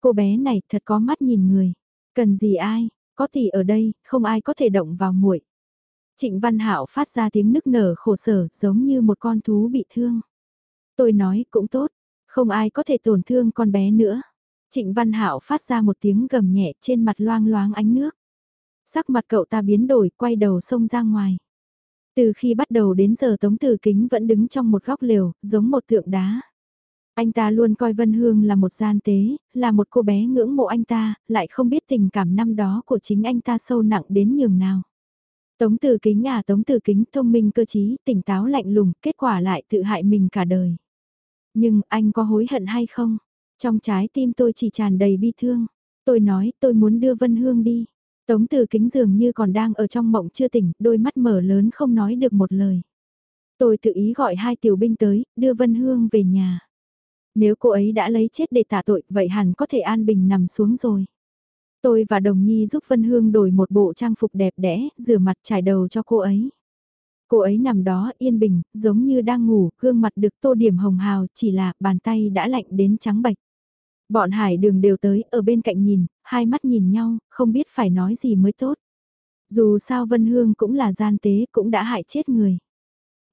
Cô bé này thật có mắt nhìn người. Cần gì ai, có tỷ ở đây, không ai có thể động vào muội. Trịnh Văn Hạo phát ra tiếng nức nở khổ sở, giống như một con thú bị thương. Tôi nói cũng tốt, không ai có thể tổn thương con bé nữa. Trịnh Văn Hạo phát ra một tiếng gầm nhẹ trên mặt loang loáng ánh nước. Sắc mặt cậu ta biến đổi, quay đầu xông ra ngoài. Từ khi bắt đầu đến giờ Tống Tử Kính vẫn đứng trong một góc lều, giống một tượng đá. Anh ta luôn coi Vân Hương là một gian tế, là một cô bé ngưỡng mộ anh ta, lại không biết tình cảm năm đó của chính anh ta sâu nặng đến nhường nào. Tống Tử Kính à Tống Tử Kính thông minh cơ trí, tỉnh táo lạnh lùng, kết quả lại tự hại mình cả đời. Nhưng anh có hối hận hay không? Trong trái tim tôi chỉ tràn đầy bi thương. Tôi nói tôi muốn đưa Vân Hương đi. Tống từ kính dường như còn đang ở trong mộng chưa tỉnh, đôi mắt mở lớn không nói được một lời. Tôi tự ý gọi hai tiểu binh tới, đưa Vân Hương về nhà. Nếu cô ấy đã lấy chết để tả tội, vậy hẳn có thể an bình nằm xuống rồi. Tôi và Đồng Nhi giúp Vân Hương đổi một bộ trang phục đẹp đẽ, rửa mặt trải đầu cho cô ấy. Cô ấy nằm đó yên bình, giống như đang ngủ, gương mặt được tô điểm hồng hào, chỉ là bàn tay đã lạnh đến trắng bạch. Bọn hải đường đều tới, ở bên cạnh nhìn, hai mắt nhìn nhau, không biết phải nói gì mới tốt. Dù sao Vân Hương cũng là gian tế, cũng đã hại chết người.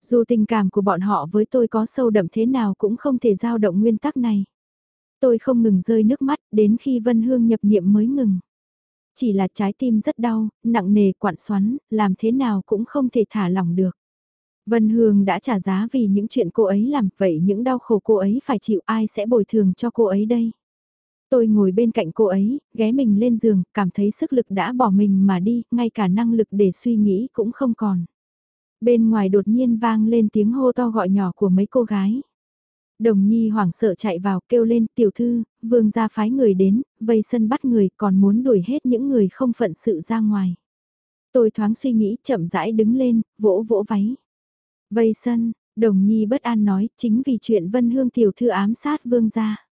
Dù tình cảm của bọn họ với tôi có sâu đậm thế nào cũng không thể giao động nguyên tắc này. Tôi không ngừng rơi nước mắt, đến khi Vân Hương nhập niệm mới ngừng. Chỉ là trái tim rất đau, nặng nề quặn xoắn, làm thế nào cũng không thể thả lỏng được. Vân Hương đã trả giá vì những chuyện cô ấy làm, vậy những đau khổ cô ấy phải chịu ai sẽ bồi thường cho cô ấy đây? Tôi ngồi bên cạnh cô ấy, ghé mình lên giường, cảm thấy sức lực đã bỏ mình mà đi, ngay cả năng lực để suy nghĩ cũng không còn. Bên ngoài đột nhiên vang lên tiếng hô to gọi nhỏ của mấy cô gái. Đồng nhi hoảng sợ chạy vào kêu lên tiểu thư, vương gia phái người đến, vây sân bắt người còn muốn đuổi hết những người không phận sự ra ngoài. Tôi thoáng suy nghĩ chậm rãi đứng lên, vỗ vỗ váy. Vây sân, đồng nhi bất an nói chính vì chuyện vân hương tiểu thư ám sát vương gia.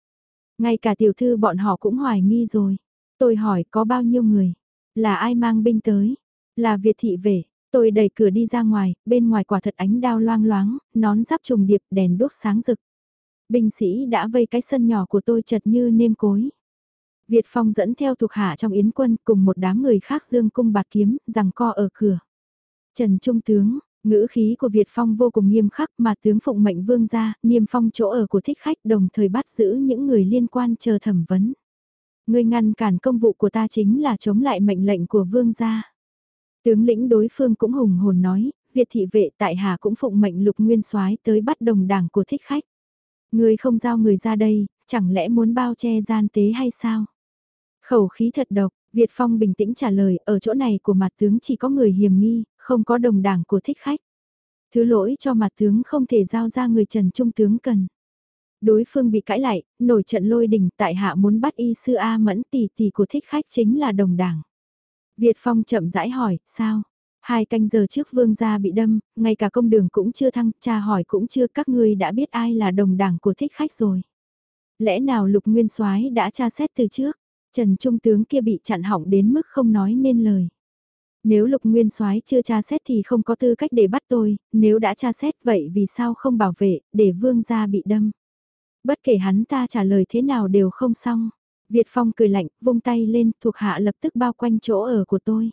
Ngay cả tiểu thư bọn họ cũng hoài nghi rồi. Tôi hỏi có bao nhiêu người? Là ai mang binh tới? Là Việt thị về. Tôi đẩy cửa đi ra ngoài, bên ngoài quả thật ánh đao loang loáng, nón giáp trùng điệp, đèn đốt sáng rực. Binh sĩ đã vây cái sân nhỏ của tôi chật như nêm cối. Việt Phong dẫn theo thuộc hạ trong yến quân cùng một đám người khác dương cung bạt kiếm, rằng co ở cửa. Trần Trung Tướng, ngữ khí của Việt Phong vô cùng nghiêm khắc mà tướng phụng mệnh vương ra, niêm phong chỗ ở của thích khách đồng thời bắt giữ những người liên quan chờ thẩm vấn. Người ngăn cản công vụ của ta chính là chống lại mệnh lệnh của vương gia. Tướng lĩnh đối phương cũng hùng hồn nói, Việt thị vệ tại Hà cũng phụng mệnh lục nguyên soái tới bắt đồng đảng của thích khách. Người không giao người ra đây, chẳng lẽ muốn bao che gian tế hay sao? Khẩu khí thật độc, Việt Phong bình tĩnh trả lời, ở chỗ này của mặt tướng chỉ có người hiểm nghi, không có đồng đảng của thích khách. Thứ lỗi cho mặt tướng không thể giao ra người Trần Trung tướng cần. Đối phương bị cãi lại, nổi trận lôi đình tại hạ muốn bắt y sư A mẫn tỷ tỷ của thích khách chính là đồng đảng. Việt Phong chậm rãi hỏi, sao? Hai canh giờ trước vương gia bị đâm, ngay cả công đường cũng chưa thăng, cha hỏi cũng chưa các ngươi đã biết ai là đồng đảng của thích khách rồi. Lẽ nào lục nguyên soái đã tra xét từ trước, Trần Trung tướng kia bị chặn hỏng đến mức không nói nên lời. Nếu lục nguyên soái chưa tra xét thì không có tư cách để bắt tôi, nếu đã tra xét vậy vì sao không bảo vệ, để vương gia bị đâm. Bất kể hắn ta trả lời thế nào đều không xong. Việt Phong cười lạnh, vung tay lên, thuộc hạ lập tức bao quanh chỗ ở của tôi.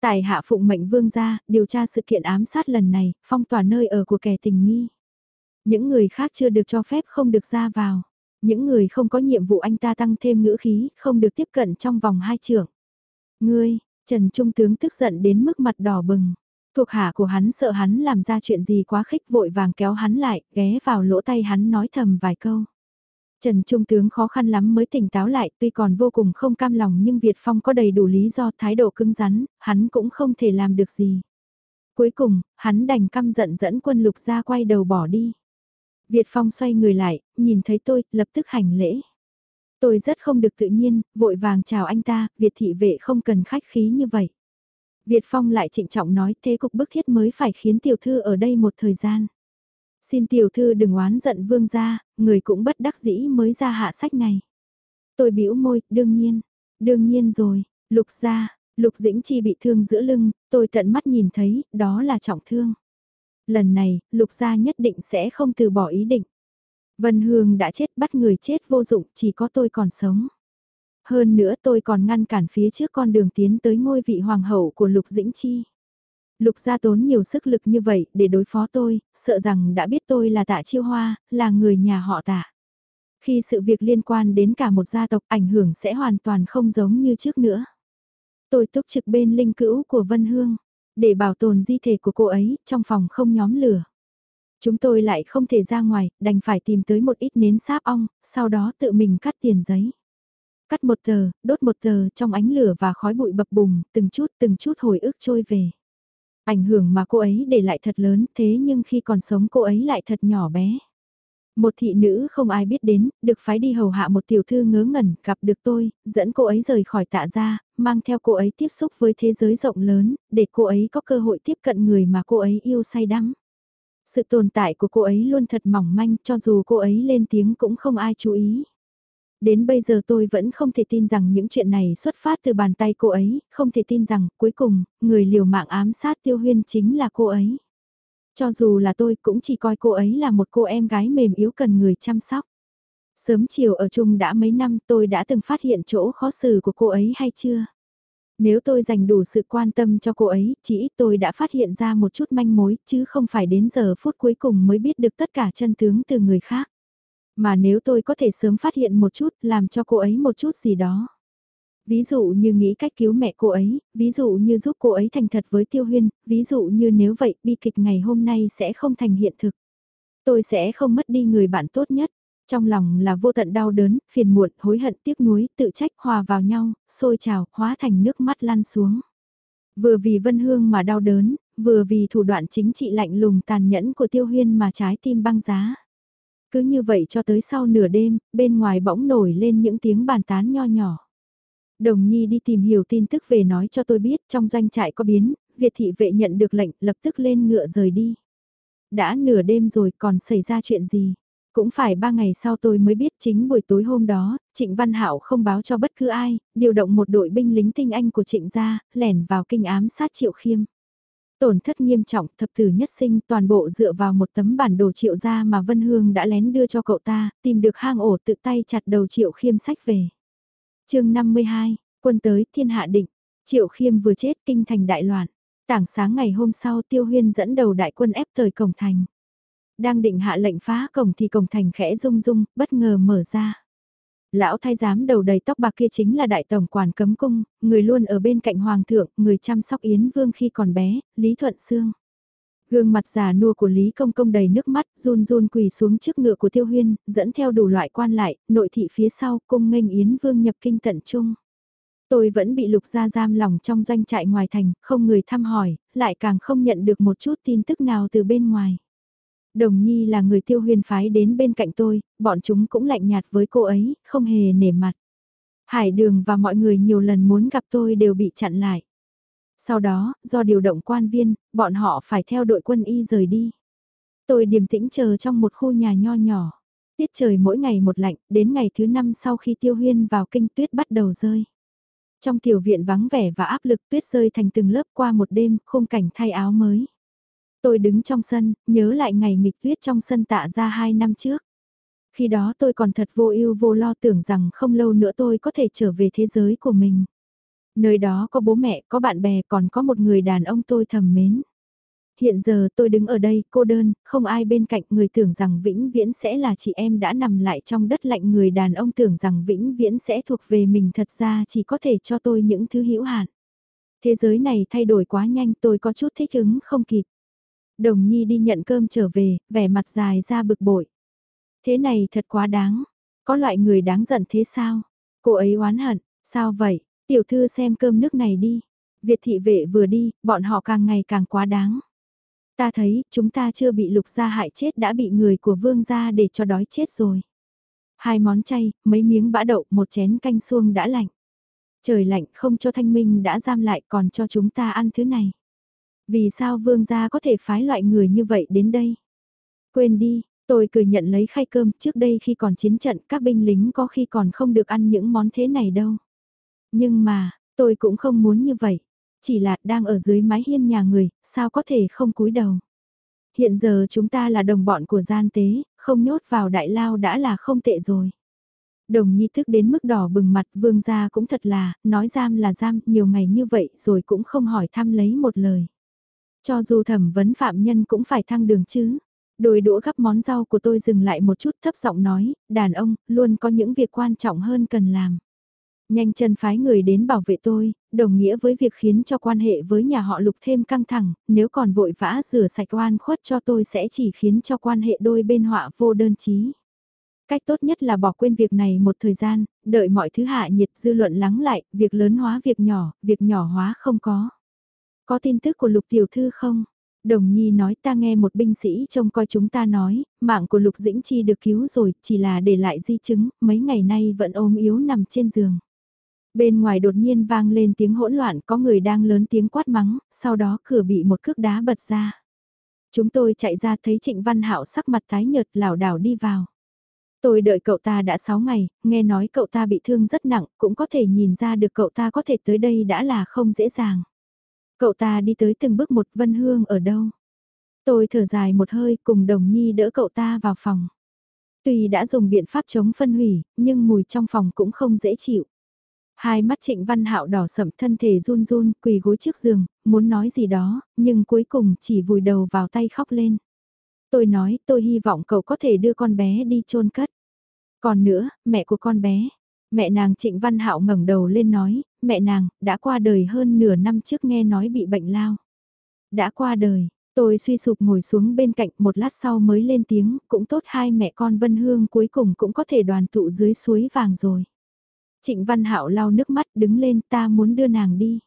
Tài hạ phụng mệnh vương gia, điều tra sự kiện ám sát lần này, phong tỏa nơi ở của kẻ tình nghi. Những người khác chưa được cho phép không được ra vào. Những người không có nhiệm vụ anh ta tăng thêm ngữ khí, không được tiếp cận trong vòng hai trưởng. Ngươi, Trần Trung tướng tức giận đến mức mặt đỏ bừng. Thuộc hạ của hắn sợ hắn làm ra chuyện gì quá khích vội vàng kéo hắn lại, ghé vào lỗ tay hắn nói thầm vài câu. Trần Trung tướng khó khăn lắm mới tỉnh táo lại, tuy còn vô cùng không cam lòng nhưng Việt Phong có đầy đủ lý do thái độ cứng rắn, hắn cũng không thể làm được gì. Cuối cùng, hắn đành căm giận dẫn quân lục ra quay đầu bỏ đi. Việt Phong xoay người lại, nhìn thấy tôi, lập tức hành lễ. Tôi rất không được tự nhiên, vội vàng chào anh ta, Việt thị vệ không cần khách khí như vậy. Việt Phong lại trịnh trọng nói thế cục bức thiết mới phải khiến tiểu thư ở đây một thời gian. Xin tiểu thư đừng oán giận vương gia, người cũng bất đắc dĩ mới ra hạ sách này. Tôi bĩu môi, đương nhiên, đương nhiên rồi, lục gia, lục dĩnh chi bị thương giữa lưng, tôi tận mắt nhìn thấy, đó là trọng thương. Lần này, lục gia nhất định sẽ không từ bỏ ý định. Vân Hương đã chết bắt người chết vô dụng, chỉ có tôi còn sống. Hơn nữa tôi còn ngăn cản phía trước con đường tiến tới ngôi vị hoàng hậu của Lục Dĩnh Chi. Lục gia tốn nhiều sức lực như vậy để đối phó tôi, sợ rằng đã biết tôi là tạ chiêu hoa, là người nhà họ tạ. Khi sự việc liên quan đến cả một gia tộc ảnh hưởng sẽ hoàn toàn không giống như trước nữa. Tôi túc trực bên linh cữu của Vân Hương, để bảo tồn di thể của cô ấy trong phòng không nhóm lửa. Chúng tôi lại không thể ra ngoài, đành phải tìm tới một ít nến sáp ong, sau đó tự mình cắt tiền giấy. Cắt một tờ, đốt một tờ trong ánh lửa và khói bụi bập bùng, từng chút từng chút hồi ức trôi về. Ảnh hưởng mà cô ấy để lại thật lớn thế nhưng khi còn sống cô ấy lại thật nhỏ bé. Một thị nữ không ai biết đến, được phái đi hầu hạ một tiểu thư ngớ ngẩn, gặp được tôi, dẫn cô ấy rời khỏi tạ gia, mang theo cô ấy tiếp xúc với thế giới rộng lớn, để cô ấy có cơ hội tiếp cận người mà cô ấy yêu say đắm. Sự tồn tại của cô ấy luôn thật mỏng manh cho dù cô ấy lên tiếng cũng không ai chú ý. Đến bây giờ tôi vẫn không thể tin rằng những chuyện này xuất phát từ bàn tay cô ấy, không thể tin rằng cuối cùng, người liều mạng ám sát tiêu huyên chính là cô ấy. Cho dù là tôi cũng chỉ coi cô ấy là một cô em gái mềm yếu cần người chăm sóc. Sớm chiều ở chung đã mấy năm tôi đã từng phát hiện chỗ khó xử của cô ấy hay chưa? Nếu tôi dành đủ sự quan tâm cho cô ấy, chỉ ít tôi đã phát hiện ra một chút manh mối, chứ không phải đến giờ phút cuối cùng mới biết được tất cả chân tướng từ người khác. Mà nếu tôi có thể sớm phát hiện một chút, làm cho cô ấy một chút gì đó. Ví dụ như nghĩ cách cứu mẹ cô ấy, ví dụ như giúp cô ấy thành thật với Tiêu Huyên, ví dụ như nếu vậy bi kịch ngày hôm nay sẽ không thành hiện thực. Tôi sẽ không mất đi người bạn tốt nhất. Trong lòng là vô tận đau đớn, phiền muộn, hối hận, tiếc nuối, tự trách hòa vào nhau, sôi trào, hóa thành nước mắt lan xuống. Vừa vì Vân Hương mà đau đớn, vừa vì thủ đoạn chính trị lạnh lùng tàn nhẫn của Tiêu Huyên mà trái tim băng giá. Cứ như vậy cho tới sau nửa đêm, bên ngoài bỗng nổi lên những tiếng bàn tán nho nhỏ. Đồng Nhi đi tìm hiểu tin tức về nói cho tôi biết trong doanh trại có biến, Việt thị vệ nhận được lệnh lập tức lên ngựa rời đi. Đã nửa đêm rồi còn xảy ra chuyện gì? Cũng phải ba ngày sau tôi mới biết chính buổi tối hôm đó, Trịnh Văn Hạo không báo cho bất cứ ai, điều động một đội binh lính tinh anh của Trịnh gia, lẻn vào kinh ám sát Triệu Khiêm. Tổn thất nghiêm trọng, thập tử nhất sinh toàn bộ dựa vào một tấm bản đồ Triệu gia mà Vân Hương đã lén đưa cho cậu ta, tìm được hang ổ tự tay chặt đầu Triệu Khiêm sách về. chương 52, quân tới thiên hạ định, Triệu Khiêm vừa chết kinh thành đại loạn. Tảng sáng ngày hôm sau Tiêu Huyên dẫn đầu đại quân ép tới cổng thành. Đang định hạ lệnh phá cổng thì cổng thành khẽ rung rung, bất ngờ mở ra. Lão thái giám đầu đầy tóc bạc kia chính là đại tổng quản cấm cung, người luôn ở bên cạnh hoàng thượng, người chăm sóc Yến Vương khi còn bé, Lý Thuận Sương. Gương mặt già nua của Lý Công Công đầy nước mắt, run run quỳ xuống trước ngựa của Tiêu Huyên, dẫn theo đủ loại quan lại, nội thị phía sau, cung nghênh Yến Vương nhập kinh tận trung. Tôi vẫn bị lục gia giam lòng trong doanh trại ngoài thành, không người thăm hỏi, lại càng không nhận được một chút tin tức nào từ bên ngoài. Đồng Nhi là người tiêu huyền phái đến bên cạnh tôi, bọn chúng cũng lạnh nhạt với cô ấy, không hề nể mặt. Hải đường và mọi người nhiều lần muốn gặp tôi đều bị chặn lại. Sau đó, do điều động quan viên, bọn họ phải theo đội quân y rời đi. Tôi điềm tĩnh chờ trong một khu nhà nho nhỏ. Tiết trời mỗi ngày một lạnh, đến ngày thứ năm sau khi tiêu huyên vào kinh tuyết bắt đầu rơi. Trong tiểu viện vắng vẻ và áp lực tuyết rơi thành từng lớp qua một đêm, khung cảnh thay áo mới. Tôi đứng trong sân, nhớ lại ngày nghịch tuyết trong sân tạ ra hai năm trước. Khi đó tôi còn thật vô ưu vô lo tưởng rằng không lâu nữa tôi có thể trở về thế giới của mình. Nơi đó có bố mẹ, có bạn bè, còn có một người đàn ông tôi thầm mến. Hiện giờ tôi đứng ở đây, cô đơn, không ai bên cạnh người tưởng rằng vĩnh viễn sẽ là chị em đã nằm lại trong đất lạnh người đàn ông tưởng rằng vĩnh viễn sẽ thuộc về mình thật ra chỉ có thể cho tôi những thứ hữu hạn. Thế giới này thay đổi quá nhanh tôi có chút thích ứng không kịp. Đồng Nhi đi nhận cơm trở về, vẻ mặt dài ra bực bội. Thế này thật quá đáng. Có loại người đáng giận thế sao? Cô ấy oán hận, sao vậy? Tiểu thư xem cơm nước này đi. Việt thị vệ vừa đi, bọn họ càng ngày càng quá đáng. Ta thấy, chúng ta chưa bị lục gia hại chết đã bị người của vương gia để cho đói chết rồi. Hai món chay, mấy miếng bã đậu, một chén canh xuông đã lạnh. Trời lạnh không cho thanh minh đã giam lại còn cho chúng ta ăn thứ này. Vì sao vương gia có thể phái loại người như vậy đến đây? Quên đi, tôi cười nhận lấy khay cơm trước đây khi còn chiến trận các binh lính có khi còn không được ăn những món thế này đâu. Nhưng mà, tôi cũng không muốn như vậy. Chỉ là đang ở dưới mái hiên nhà người, sao có thể không cúi đầu. Hiện giờ chúng ta là đồng bọn của gian tế, không nhốt vào đại lao đã là không tệ rồi. Đồng nhi thức đến mức đỏ bừng mặt vương gia cũng thật là, nói giam là giam nhiều ngày như vậy rồi cũng không hỏi thăm lấy một lời. Cho dù thẩm vấn phạm nhân cũng phải thăng đường chứ. Đôi đũa gắp món rau của tôi dừng lại một chút thấp giọng nói, đàn ông, luôn có những việc quan trọng hơn cần làm. Nhanh chân phái người đến bảo vệ tôi, đồng nghĩa với việc khiến cho quan hệ với nhà họ lục thêm căng thẳng, nếu còn vội vã rửa sạch oan khuất cho tôi sẽ chỉ khiến cho quan hệ đôi bên họa vô đơn chí. Cách tốt nhất là bỏ quên việc này một thời gian, đợi mọi thứ hạ nhiệt dư luận lắng lại, việc lớn hóa việc nhỏ, việc nhỏ hóa không có. Có tin tức của lục tiểu thư không? Đồng Nhi nói ta nghe một binh sĩ trông coi chúng ta nói, mạng của Lục Dĩnh Chi được cứu rồi, chỉ là để lại di chứng, mấy ngày nay vẫn ôm yếu nằm trên giường. Bên ngoài đột nhiên vang lên tiếng hỗn loạn có người đang lớn tiếng quát mắng, sau đó cửa bị một cước đá bật ra. Chúng tôi chạy ra thấy Trịnh Văn Hạo sắc mặt tái nhợt lảo đảo đi vào. Tôi đợi cậu ta đã 6 ngày, nghe nói cậu ta bị thương rất nặng, cũng có thể nhìn ra được cậu ta có thể tới đây đã là không dễ dàng. Cậu ta đi tới từng bước một Vân Hương ở đâu? Tôi thở dài một hơi cùng đồng nhi đỡ cậu ta vào phòng. Tuy đã dùng biện pháp chống phân hủy, nhưng mùi trong phòng cũng không dễ chịu. Hai mắt trịnh văn hạo đỏ sậm thân thể run run, quỳ gối trước giường, muốn nói gì đó, nhưng cuối cùng chỉ vùi đầu vào tay khóc lên. Tôi nói, tôi hy vọng cậu có thể đưa con bé đi chôn cất. Còn nữa, mẹ của con bé, Mẹ nàng Trịnh Văn Hạo ngẩng đầu lên nói, mẹ nàng, đã qua đời hơn nửa năm trước nghe nói bị bệnh lao. Đã qua đời, tôi suy sụp ngồi xuống bên cạnh một lát sau mới lên tiếng, cũng tốt hai mẹ con Vân Hương cuối cùng cũng có thể đoàn tụ dưới suối vàng rồi. Trịnh Văn Hạo lau nước mắt đứng lên ta muốn đưa nàng đi.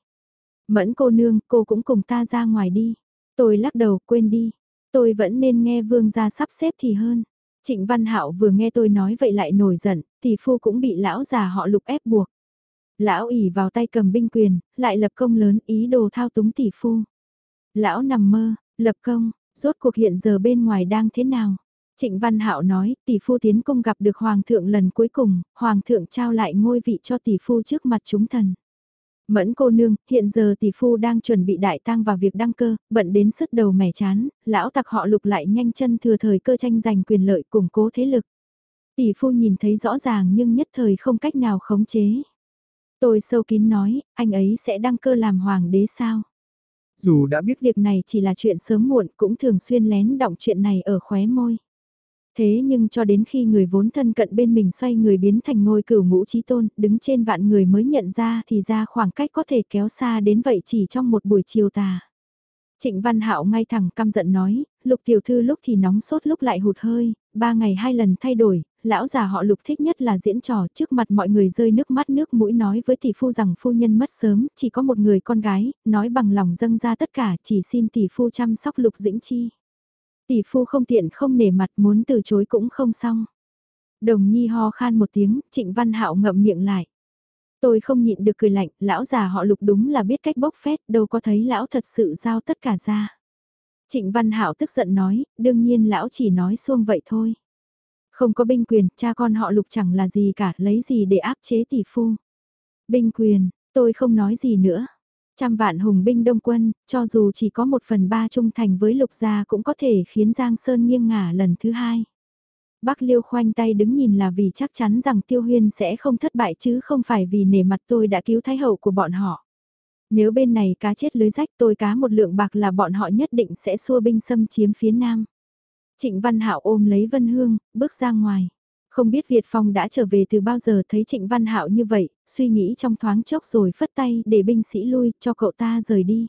Mẫn cô nương, cô cũng cùng ta ra ngoài đi. Tôi lắc đầu quên đi. Tôi vẫn nên nghe vương gia sắp xếp thì hơn. Trịnh Văn Hạo vừa nghe tôi nói vậy lại nổi giận, tỷ phu cũng bị lão già họ lục ép buộc. Lão ỉ vào tay cầm binh quyền, lại lập công lớn ý đồ thao túng tỷ phu. Lão nằm mơ, lập công, rốt cuộc hiện giờ bên ngoài đang thế nào? Trịnh Văn Hạo nói, tỷ phu tiến công gặp được hoàng thượng lần cuối cùng, hoàng thượng trao lại ngôi vị cho tỷ phu trước mặt chúng thần. Mẫn cô nương, hiện giờ tỷ phu đang chuẩn bị đại tang vào việc đăng cơ, bận đến sức đầu mẻ chán, lão tặc họ lục lại nhanh chân thừa thời cơ tranh giành quyền lợi củng cố thế lực. Tỷ phu nhìn thấy rõ ràng nhưng nhất thời không cách nào khống chế. Tôi sâu kín nói, anh ấy sẽ đăng cơ làm hoàng đế sao? Dù đã biết việc này chỉ là chuyện sớm muộn cũng thường xuyên lén động chuyện này ở khóe môi. Thế nhưng cho đến khi người vốn thân cận bên mình xoay người biến thành ngôi cửu ngũ trí tôn, đứng trên vạn người mới nhận ra thì ra khoảng cách có thể kéo xa đến vậy chỉ trong một buổi chiều tà. Trịnh Văn Hạo ngay thẳng căm giận nói, lục tiểu thư lúc thì nóng sốt lúc lại hụt hơi, ba ngày hai lần thay đổi, lão già họ lục thích nhất là diễn trò trước mặt mọi người rơi nước mắt nước mũi nói với tỷ phu rằng phu nhân mất sớm, chỉ có một người con gái, nói bằng lòng dâng ra tất cả chỉ xin tỷ phu chăm sóc lục dĩnh chi. Tỷ phu không tiện không nể mặt muốn từ chối cũng không xong. Đồng nhi ho khan một tiếng, trịnh văn hạo ngậm miệng lại. Tôi không nhịn được cười lạnh, lão già họ lục đúng là biết cách bốc phét, đâu có thấy lão thật sự giao tất cả ra. Trịnh Văn Hạo tức giận nói, đương nhiên lão chỉ nói xuông vậy thôi. Không có binh quyền, cha con họ lục chẳng là gì cả, lấy gì để áp chế tỷ phu. Binh quyền, tôi không nói gì nữa. Trăm vạn hùng binh đông quân, cho dù chỉ có một phần ba trung thành với lục gia cũng có thể khiến Giang Sơn nghiêng ngả lần thứ hai. Bác Liêu khoanh tay đứng nhìn là vì chắc chắn rằng Tiêu Huyên sẽ không thất bại chứ không phải vì nể mặt tôi đã cứu thái hậu của bọn họ. Nếu bên này cá chết lưới rách tôi cá một lượng bạc là bọn họ nhất định sẽ xua binh xâm chiếm phía nam. Trịnh Văn Hạo ôm lấy Vân Hương, bước ra ngoài. Không biết Việt Phong đã trở về từ bao giờ thấy Trịnh Văn Hạo như vậy, suy nghĩ trong thoáng chốc rồi phất tay để binh sĩ lui cho cậu ta rời đi.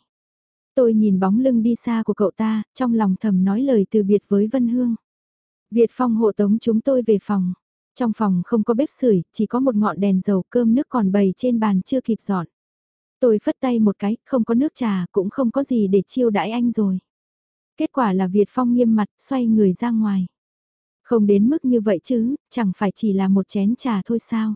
Tôi nhìn bóng lưng đi xa của cậu ta, trong lòng thầm nói lời từ biệt với Vân Hương. Việt Phong hộ tống chúng tôi về phòng. Trong phòng không có bếp sưởi, chỉ có một ngọn đèn dầu cơm nước còn bày trên bàn chưa kịp dọn. Tôi phất tay một cái, không có nước trà, cũng không có gì để chiêu đãi anh rồi. Kết quả là Việt Phong nghiêm mặt, xoay người ra ngoài. Không đến mức như vậy chứ, chẳng phải chỉ là một chén trà thôi sao.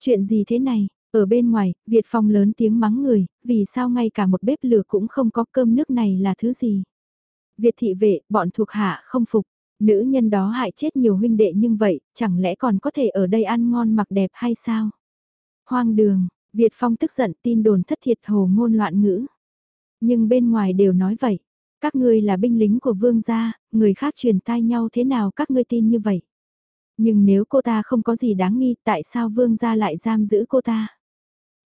Chuyện gì thế này, ở bên ngoài, Việt Phong lớn tiếng mắng người, vì sao ngay cả một bếp lửa cũng không có cơm nước này là thứ gì. Việt thị vệ, bọn thuộc hạ không phục, nữ nhân đó hại chết nhiều huynh đệ nhưng vậy, chẳng lẽ còn có thể ở đây ăn ngon mặc đẹp hay sao? Hoang đường, Việt Phong tức giận tin đồn thất thiệt hồ ngôn loạn ngữ. Nhưng bên ngoài đều nói vậy. Các ngươi là binh lính của vương gia, người khác truyền tai nhau thế nào các ngươi tin như vậy. Nhưng nếu cô ta không có gì đáng nghi, tại sao vương gia lại giam giữ cô ta?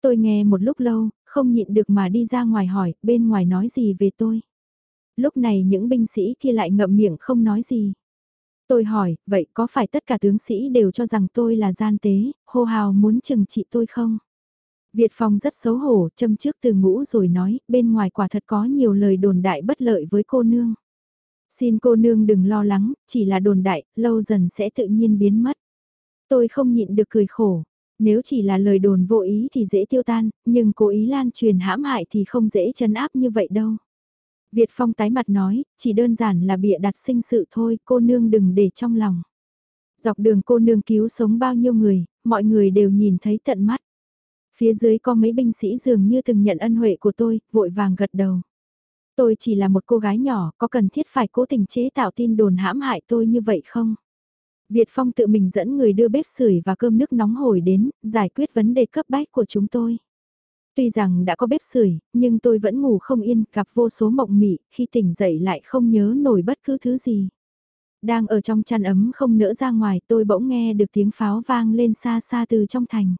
Tôi nghe một lúc lâu, không nhịn được mà đi ra ngoài hỏi, bên ngoài nói gì về tôi? Lúc này những binh sĩ kia lại ngậm miệng không nói gì. Tôi hỏi, vậy có phải tất cả tướng sĩ đều cho rằng tôi là gian tế, hô hào muốn chừng trị tôi không? Việt Phong rất xấu hổ, châm trước từ ngũ rồi nói, bên ngoài quả thật có nhiều lời đồn đại bất lợi với cô nương. Xin cô nương đừng lo lắng, chỉ là đồn đại, lâu dần sẽ tự nhiên biến mất. Tôi không nhịn được cười khổ. Nếu chỉ là lời đồn vô ý thì dễ tiêu tan, nhưng cố ý lan truyền hãm hại thì không dễ chấn áp như vậy đâu. Việt Phong tái mặt nói, chỉ đơn giản là bịa đặt sinh sự thôi, cô nương đừng để trong lòng. Dọc đường cô nương cứu sống bao nhiêu người, mọi người đều nhìn thấy tận mắt. Phía dưới có mấy binh sĩ dường như từng nhận ân huệ của tôi, vội vàng gật đầu. Tôi chỉ là một cô gái nhỏ, có cần thiết phải cố tình chế tạo tin đồn hãm hại tôi như vậy không? Việt Phong tự mình dẫn người đưa bếp sưởi và cơm nước nóng hổi đến, giải quyết vấn đề cấp bách của chúng tôi. Tuy rằng đã có bếp sưởi, nhưng tôi vẫn ngủ không yên, gặp vô số mộng mị, khi tỉnh dậy lại không nhớ nổi bất cứ thứ gì. Đang ở trong chăn ấm không nỡ ra ngoài, tôi bỗng nghe được tiếng pháo vang lên xa xa từ trong thành.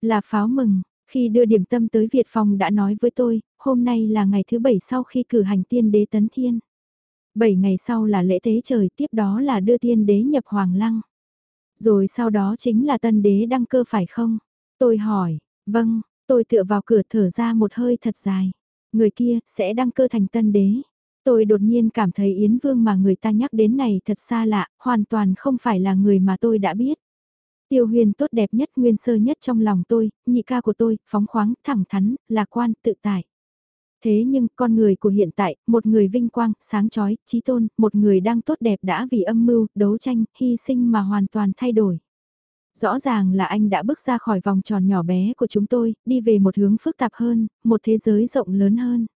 Là pháo mừng, khi đưa điểm tâm tới Việt Phong đã nói với tôi, hôm nay là ngày thứ bảy sau khi cử hành tiên đế tấn thiên. Bảy ngày sau là lễ tế trời, tiếp đó là đưa tiên đế nhập hoàng lăng. Rồi sau đó chính là tân đế đăng cơ phải không? Tôi hỏi, vâng, tôi tựa vào cửa thở ra một hơi thật dài. Người kia sẽ đăng cơ thành tân đế. Tôi đột nhiên cảm thấy Yến Vương mà người ta nhắc đến này thật xa lạ, hoàn toàn không phải là người mà tôi đã biết. Tiêu huyền tốt đẹp nhất nguyên sơ nhất trong lòng tôi, nhị ca của tôi, phóng khoáng, thẳng thắn, lạc quan, tự tại. Thế nhưng con người của hiện tại, một người vinh quang, sáng chói, trí tôn, một người đang tốt đẹp đã vì âm mưu, đấu tranh, hy sinh mà hoàn toàn thay đổi. Rõ ràng là anh đã bước ra khỏi vòng tròn nhỏ bé của chúng tôi, đi về một hướng phức tạp hơn, một thế giới rộng lớn hơn.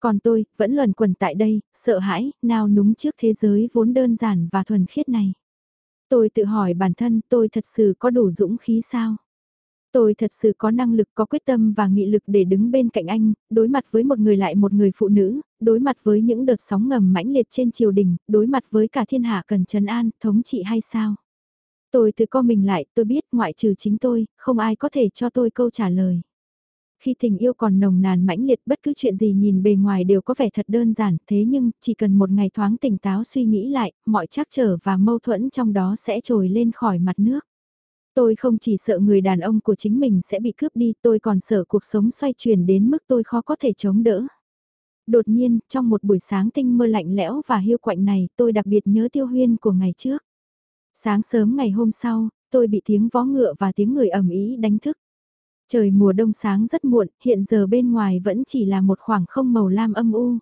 Còn tôi, vẫn luẩn quẩn tại đây, sợ hãi, nào núng trước thế giới vốn đơn giản và thuần khiết này. Tôi tự hỏi bản thân tôi thật sự có đủ dũng khí sao? Tôi thật sự có năng lực, có quyết tâm và nghị lực để đứng bên cạnh anh, đối mặt với một người lại một người phụ nữ, đối mặt với những đợt sóng ngầm mãnh liệt trên triều đình, đối mặt với cả thiên hạ cần trấn an, thống trị hay sao? Tôi tự co mình lại, tôi biết ngoại trừ chính tôi, không ai có thể cho tôi câu trả lời. Khi tình yêu còn nồng nàn mãnh liệt bất cứ chuyện gì nhìn bề ngoài đều có vẻ thật đơn giản, thế nhưng chỉ cần một ngày thoáng tỉnh táo suy nghĩ lại, mọi trắc trở và mâu thuẫn trong đó sẽ trồi lên khỏi mặt nước. Tôi không chỉ sợ người đàn ông của chính mình sẽ bị cướp đi, tôi còn sợ cuộc sống xoay chuyển đến mức tôi khó có thể chống đỡ. Đột nhiên, trong một buổi sáng tinh mơ lạnh lẽo và hiu quạnh này, tôi đặc biệt nhớ tiêu huyên của ngày trước. Sáng sớm ngày hôm sau, tôi bị tiếng vó ngựa và tiếng người ầm ĩ đánh thức. Trời mùa đông sáng rất muộn, hiện giờ bên ngoài vẫn chỉ là một khoảng không màu lam âm u.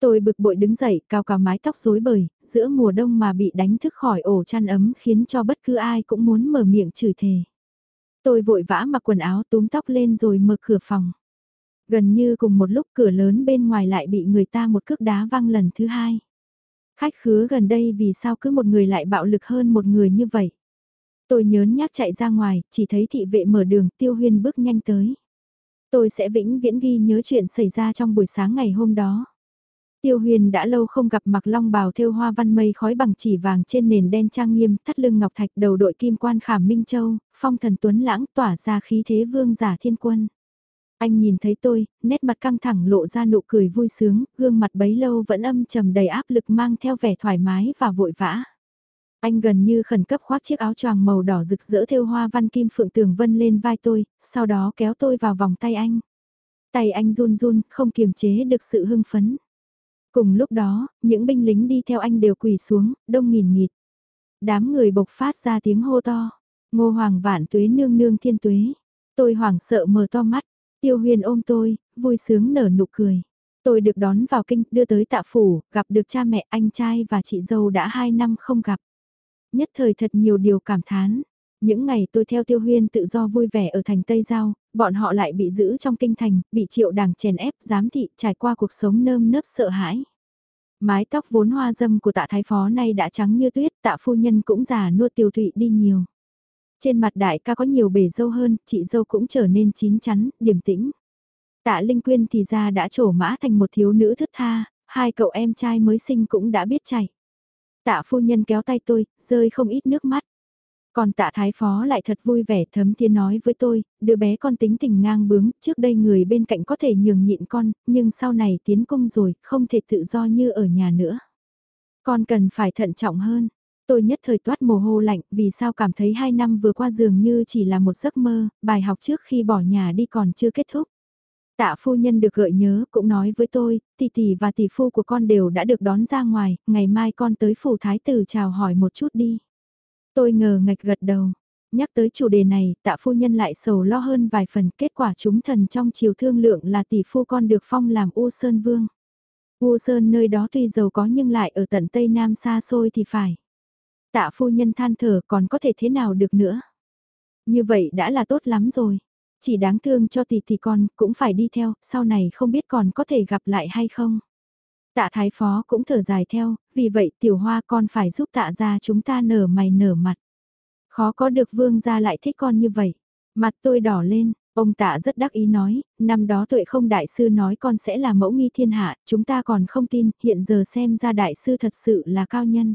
Tôi bực bội đứng dậy, cao cao mái tóc rối bời, giữa mùa đông mà bị đánh thức khỏi ổ chăn ấm khiến cho bất cứ ai cũng muốn mở miệng chửi thề. Tôi vội vã mặc quần áo túm tóc lên rồi mở cửa phòng. Gần như cùng một lúc cửa lớn bên ngoài lại bị người ta một cước đá văng lần thứ hai. Khách khứa gần đây vì sao cứ một người lại bạo lực hơn một người như vậy? Tôi nhớn nhác chạy ra ngoài, chỉ thấy thị vệ mở đường, tiêu huyên bước nhanh tới. Tôi sẽ vĩnh viễn ghi nhớ chuyện xảy ra trong buổi sáng ngày hôm đó. Tiêu huyền đã lâu không gặp mặc long bào thêu hoa văn mây khói bằng chỉ vàng trên nền đen trang nghiêm, thắt lưng ngọc thạch đầu đội kim quan khảm minh châu, phong thần tuấn lãng tỏa ra khí thế vương giả thiên quân. Anh nhìn thấy tôi, nét mặt căng thẳng lộ ra nụ cười vui sướng, gương mặt bấy lâu vẫn âm trầm đầy áp lực mang theo vẻ thoải mái và vội vã. Anh gần như khẩn cấp khoác chiếc áo choàng màu đỏ rực rỡ thêu hoa văn kim phượng tường vân lên vai tôi, sau đó kéo tôi vào vòng tay anh. Tay anh run run, không kiềm chế được sự hưng phấn. Cùng lúc đó, những binh lính đi theo anh đều quỳ xuống, đông nghìn nghịt. Đám người bộc phát ra tiếng hô to. Ngô Hoàng vạn tuế nương nương thiên tuế. Tôi hoảng sợ mở to mắt. Tiêu huyền ôm tôi, vui sướng nở nụ cười. Tôi được đón vào kinh, đưa tới tạ phủ, gặp được cha mẹ, anh trai và chị dâu đã hai năm không gặp. Nhất thời thật nhiều điều cảm thán. Những ngày tôi theo Tiêu Huyên tự do vui vẻ ở thành Tây Giao, bọn họ lại bị giữ trong kinh thành, bị triệu đảng chèn ép, giám thị, trải qua cuộc sống nơm nớp sợ hãi. Mái tóc vốn hoa dâm của tạ thái phó nay đã trắng như tuyết, tạ phu nhân cũng già nua tiêu thụy đi nhiều. Trên mặt đại ca có nhiều bể dâu hơn, chị dâu cũng trở nên chín chắn, điềm tĩnh. Tạ Linh Quyên thì ra đã trổ mã thành một thiếu nữ thức tha, hai cậu em trai mới sinh cũng đã biết chạy. Tạ phu nhân kéo tay tôi, rơi không ít nước mắt. Còn tạ thái phó lại thật vui vẻ thấm thiên nói với tôi, đứa bé con tính tình ngang bướng, trước đây người bên cạnh có thể nhường nhịn con, nhưng sau này tiến cung rồi, không thể tự do như ở nhà nữa. Con cần phải thận trọng hơn. Tôi nhất thời toát mồ hô lạnh vì sao cảm thấy hai năm vừa qua dường như chỉ là một giấc mơ, bài học trước khi bỏ nhà đi còn chưa kết thúc. Tạ phu nhân được gợi nhớ cũng nói với tôi, tỷ tỷ và tỷ phu của con đều đã được đón ra ngoài, ngày mai con tới phủ thái tử chào hỏi một chút đi. Tôi ngờ ngạch gật đầu. Nhắc tới chủ đề này, tạ phu nhân lại sầu lo hơn vài phần kết quả chúng thần trong chiều thương lượng là tỷ phu con được phong làm U Sơn Vương. U Sơn nơi đó tuy giàu có nhưng lại ở tận Tây Nam xa xôi thì phải. Tạ phu nhân than thở còn có thể thế nào được nữa. Như vậy đã là tốt lắm rồi. Chỉ đáng thương cho tỷ tỷ con cũng phải đi theo, sau này không biết còn có thể gặp lại hay không. Tạ thái phó cũng thở dài theo, vì vậy tiểu hoa con phải giúp tạ ra chúng ta nở mày nở mặt. Khó có được vương gia lại thích con như vậy. Mặt tôi đỏ lên, ông tạ rất đắc ý nói, năm đó tuệ không đại sư nói con sẽ là mẫu nghi thiên hạ, chúng ta còn không tin, hiện giờ xem ra đại sư thật sự là cao nhân.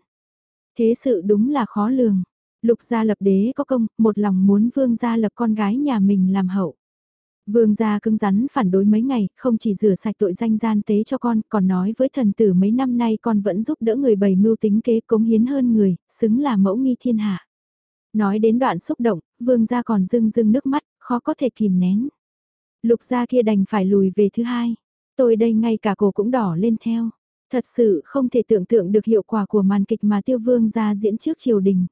Thế sự đúng là khó lường. Lục gia lập đế có công, một lòng muốn vương gia lập con gái nhà mình làm hậu. Vương gia cứng rắn phản đối mấy ngày, không chỉ rửa sạch tội danh gian tế cho con, còn nói với thần tử mấy năm nay con vẫn giúp đỡ người bày mưu tính kế cống hiến hơn người, xứng là mẫu nghi thiên hạ. Nói đến đoạn xúc động, vương gia còn rưng rưng nước mắt, khó có thể kìm nén. Lục gia kia đành phải lùi về thứ hai. Tôi đây ngay cả cổ cũng đỏ lên theo. Thật sự không thể tưởng tượng được hiệu quả của màn kịch mà tiêu vương gia diễn trước triều đình.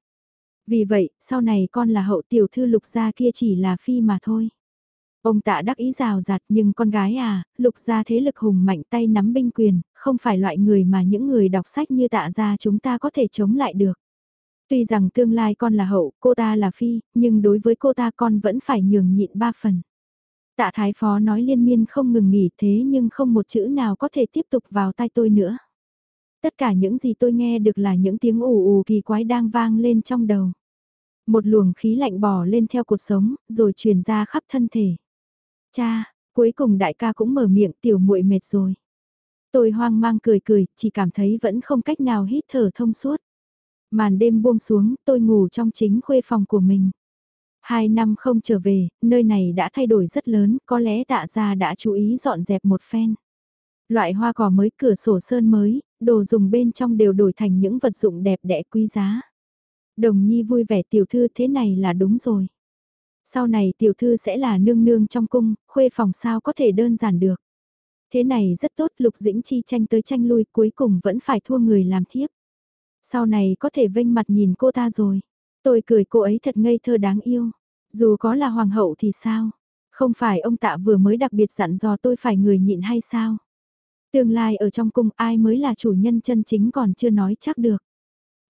Vì vậy, sau này con là hậu tiểu thư lục gia kia chỉ là phi mà thôi. Ông tạ đắc ý rào rạt nhưng con gái à, lục gia thế lực hùng mạnh tay nắm binh quyền, không phải loại người mà những người đọc sách như tạ gia chúng ta có thể chống lại được. Tuy rằng tương lai con là hậu, cô ta là phi, nhưng đối với cô ta con vẫn phải nhường nhịn ba phần. Tạ Thái Phó nói liên miên không ngừng nghỉ thế nhưng không một chữ nào có thể tiếp tục vào tai tôi nữa. Tất cả những gì tôi nghe được là những tiếng ù ù kỳ quái đang vang lên trong đầu. Một luồng khí lạnh bò lên theo cuộc sống, rồi truyền ra khắp thân thể. Cha, cuối cùng đại ca cũng mở miệng tiểu muội mệt rồi. Tôi hoang mang cười cười, chỉ cảm thấy vẫn không cách nào hít thở thông suốt. Màn đêm buông xuống, tôi ngủ trong chính khuê phòng của mình. Hai năm không trở về, nơi này đã thay đổi rất lớn, có lẽ tạ gia đã chú ý dọn dẹp một phen. Loại hoa cỏ mới, cửa sổ sơn mới, đồ dùng bên trong đều đổi thành những vật dụng đẹp đẽ quý giá. Đồng nhi vui vẻ tiểu thư thế này là đúng rồi. Sau này tiểu thư sẽ là nương nương trong cung, khuê phòng sao có thể đơn giản được. Thế này rất tốt lục dĩnh chi tranh tới tranh lui cuối cùng vẫn phải thua người làm thiếp. Sau này có thể vênh mặt nhìn cô ta rồi. Tôi cười cô ấy thật ngây thơ đáng yêu. Dù có là hoàng hậu thì sao? Không phải ông tạ vừa mới đặc biệt dặn dò tôi phải người nhịn hay sao? Tương lai ở trong cung ai mới là chủ nhân chân chính còn chưa nói chắc được.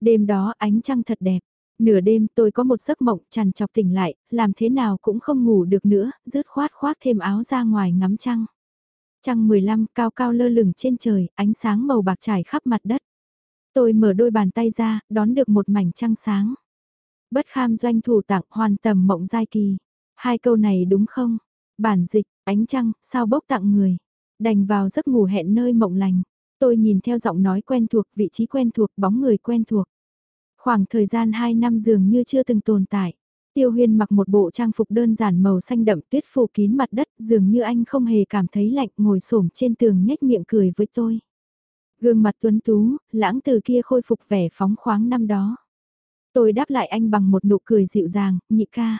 Đêm đó ánh trăng thật đẹp. Nửa đêm tôi có một giấc mộng tràn chọc tỉnh lại, làm thế nào cũng không ngủ được nữa, rứt khoát khoác thêm áo ra ngoài ngắm trăng. Trăng 15 cao cao lơ lửng trên trời, ánh sáng màu bạc trải khắp mặt đất. Tôi mở đôi bàn tay ra, đón được một mảnh trăng sáng. Bất kham doanh thủ tặng hoàn tầm mộng giai kỳ. Hai câu này đúng không? Bản dịch, ánh trăng, sao bốc tặng người. Đành vào giấc ngủ hẹn nơi mộng lành. Tôi nhìn theo giọng nói quen thuộc, vị trí quen thuộc, bóng người quen thuộc. Khoảng thời gian 2 năm dường như chưa từng tồn tại. Tiêu huyên mặc một bộ trang phục đơn giản màu xanh đậm tuyết phủ kín mặt đất dường như anh không hề cảm thấy lạnh ngồi xổm trên tường nhếch miệng cười với tôi. Gương mặt tuấn tú, lãng từ kia khôi phục vẻ phóng khoáng năm đó. Tôi đáp lại anh bằng một nụ cười dịu dàng, nhị ca.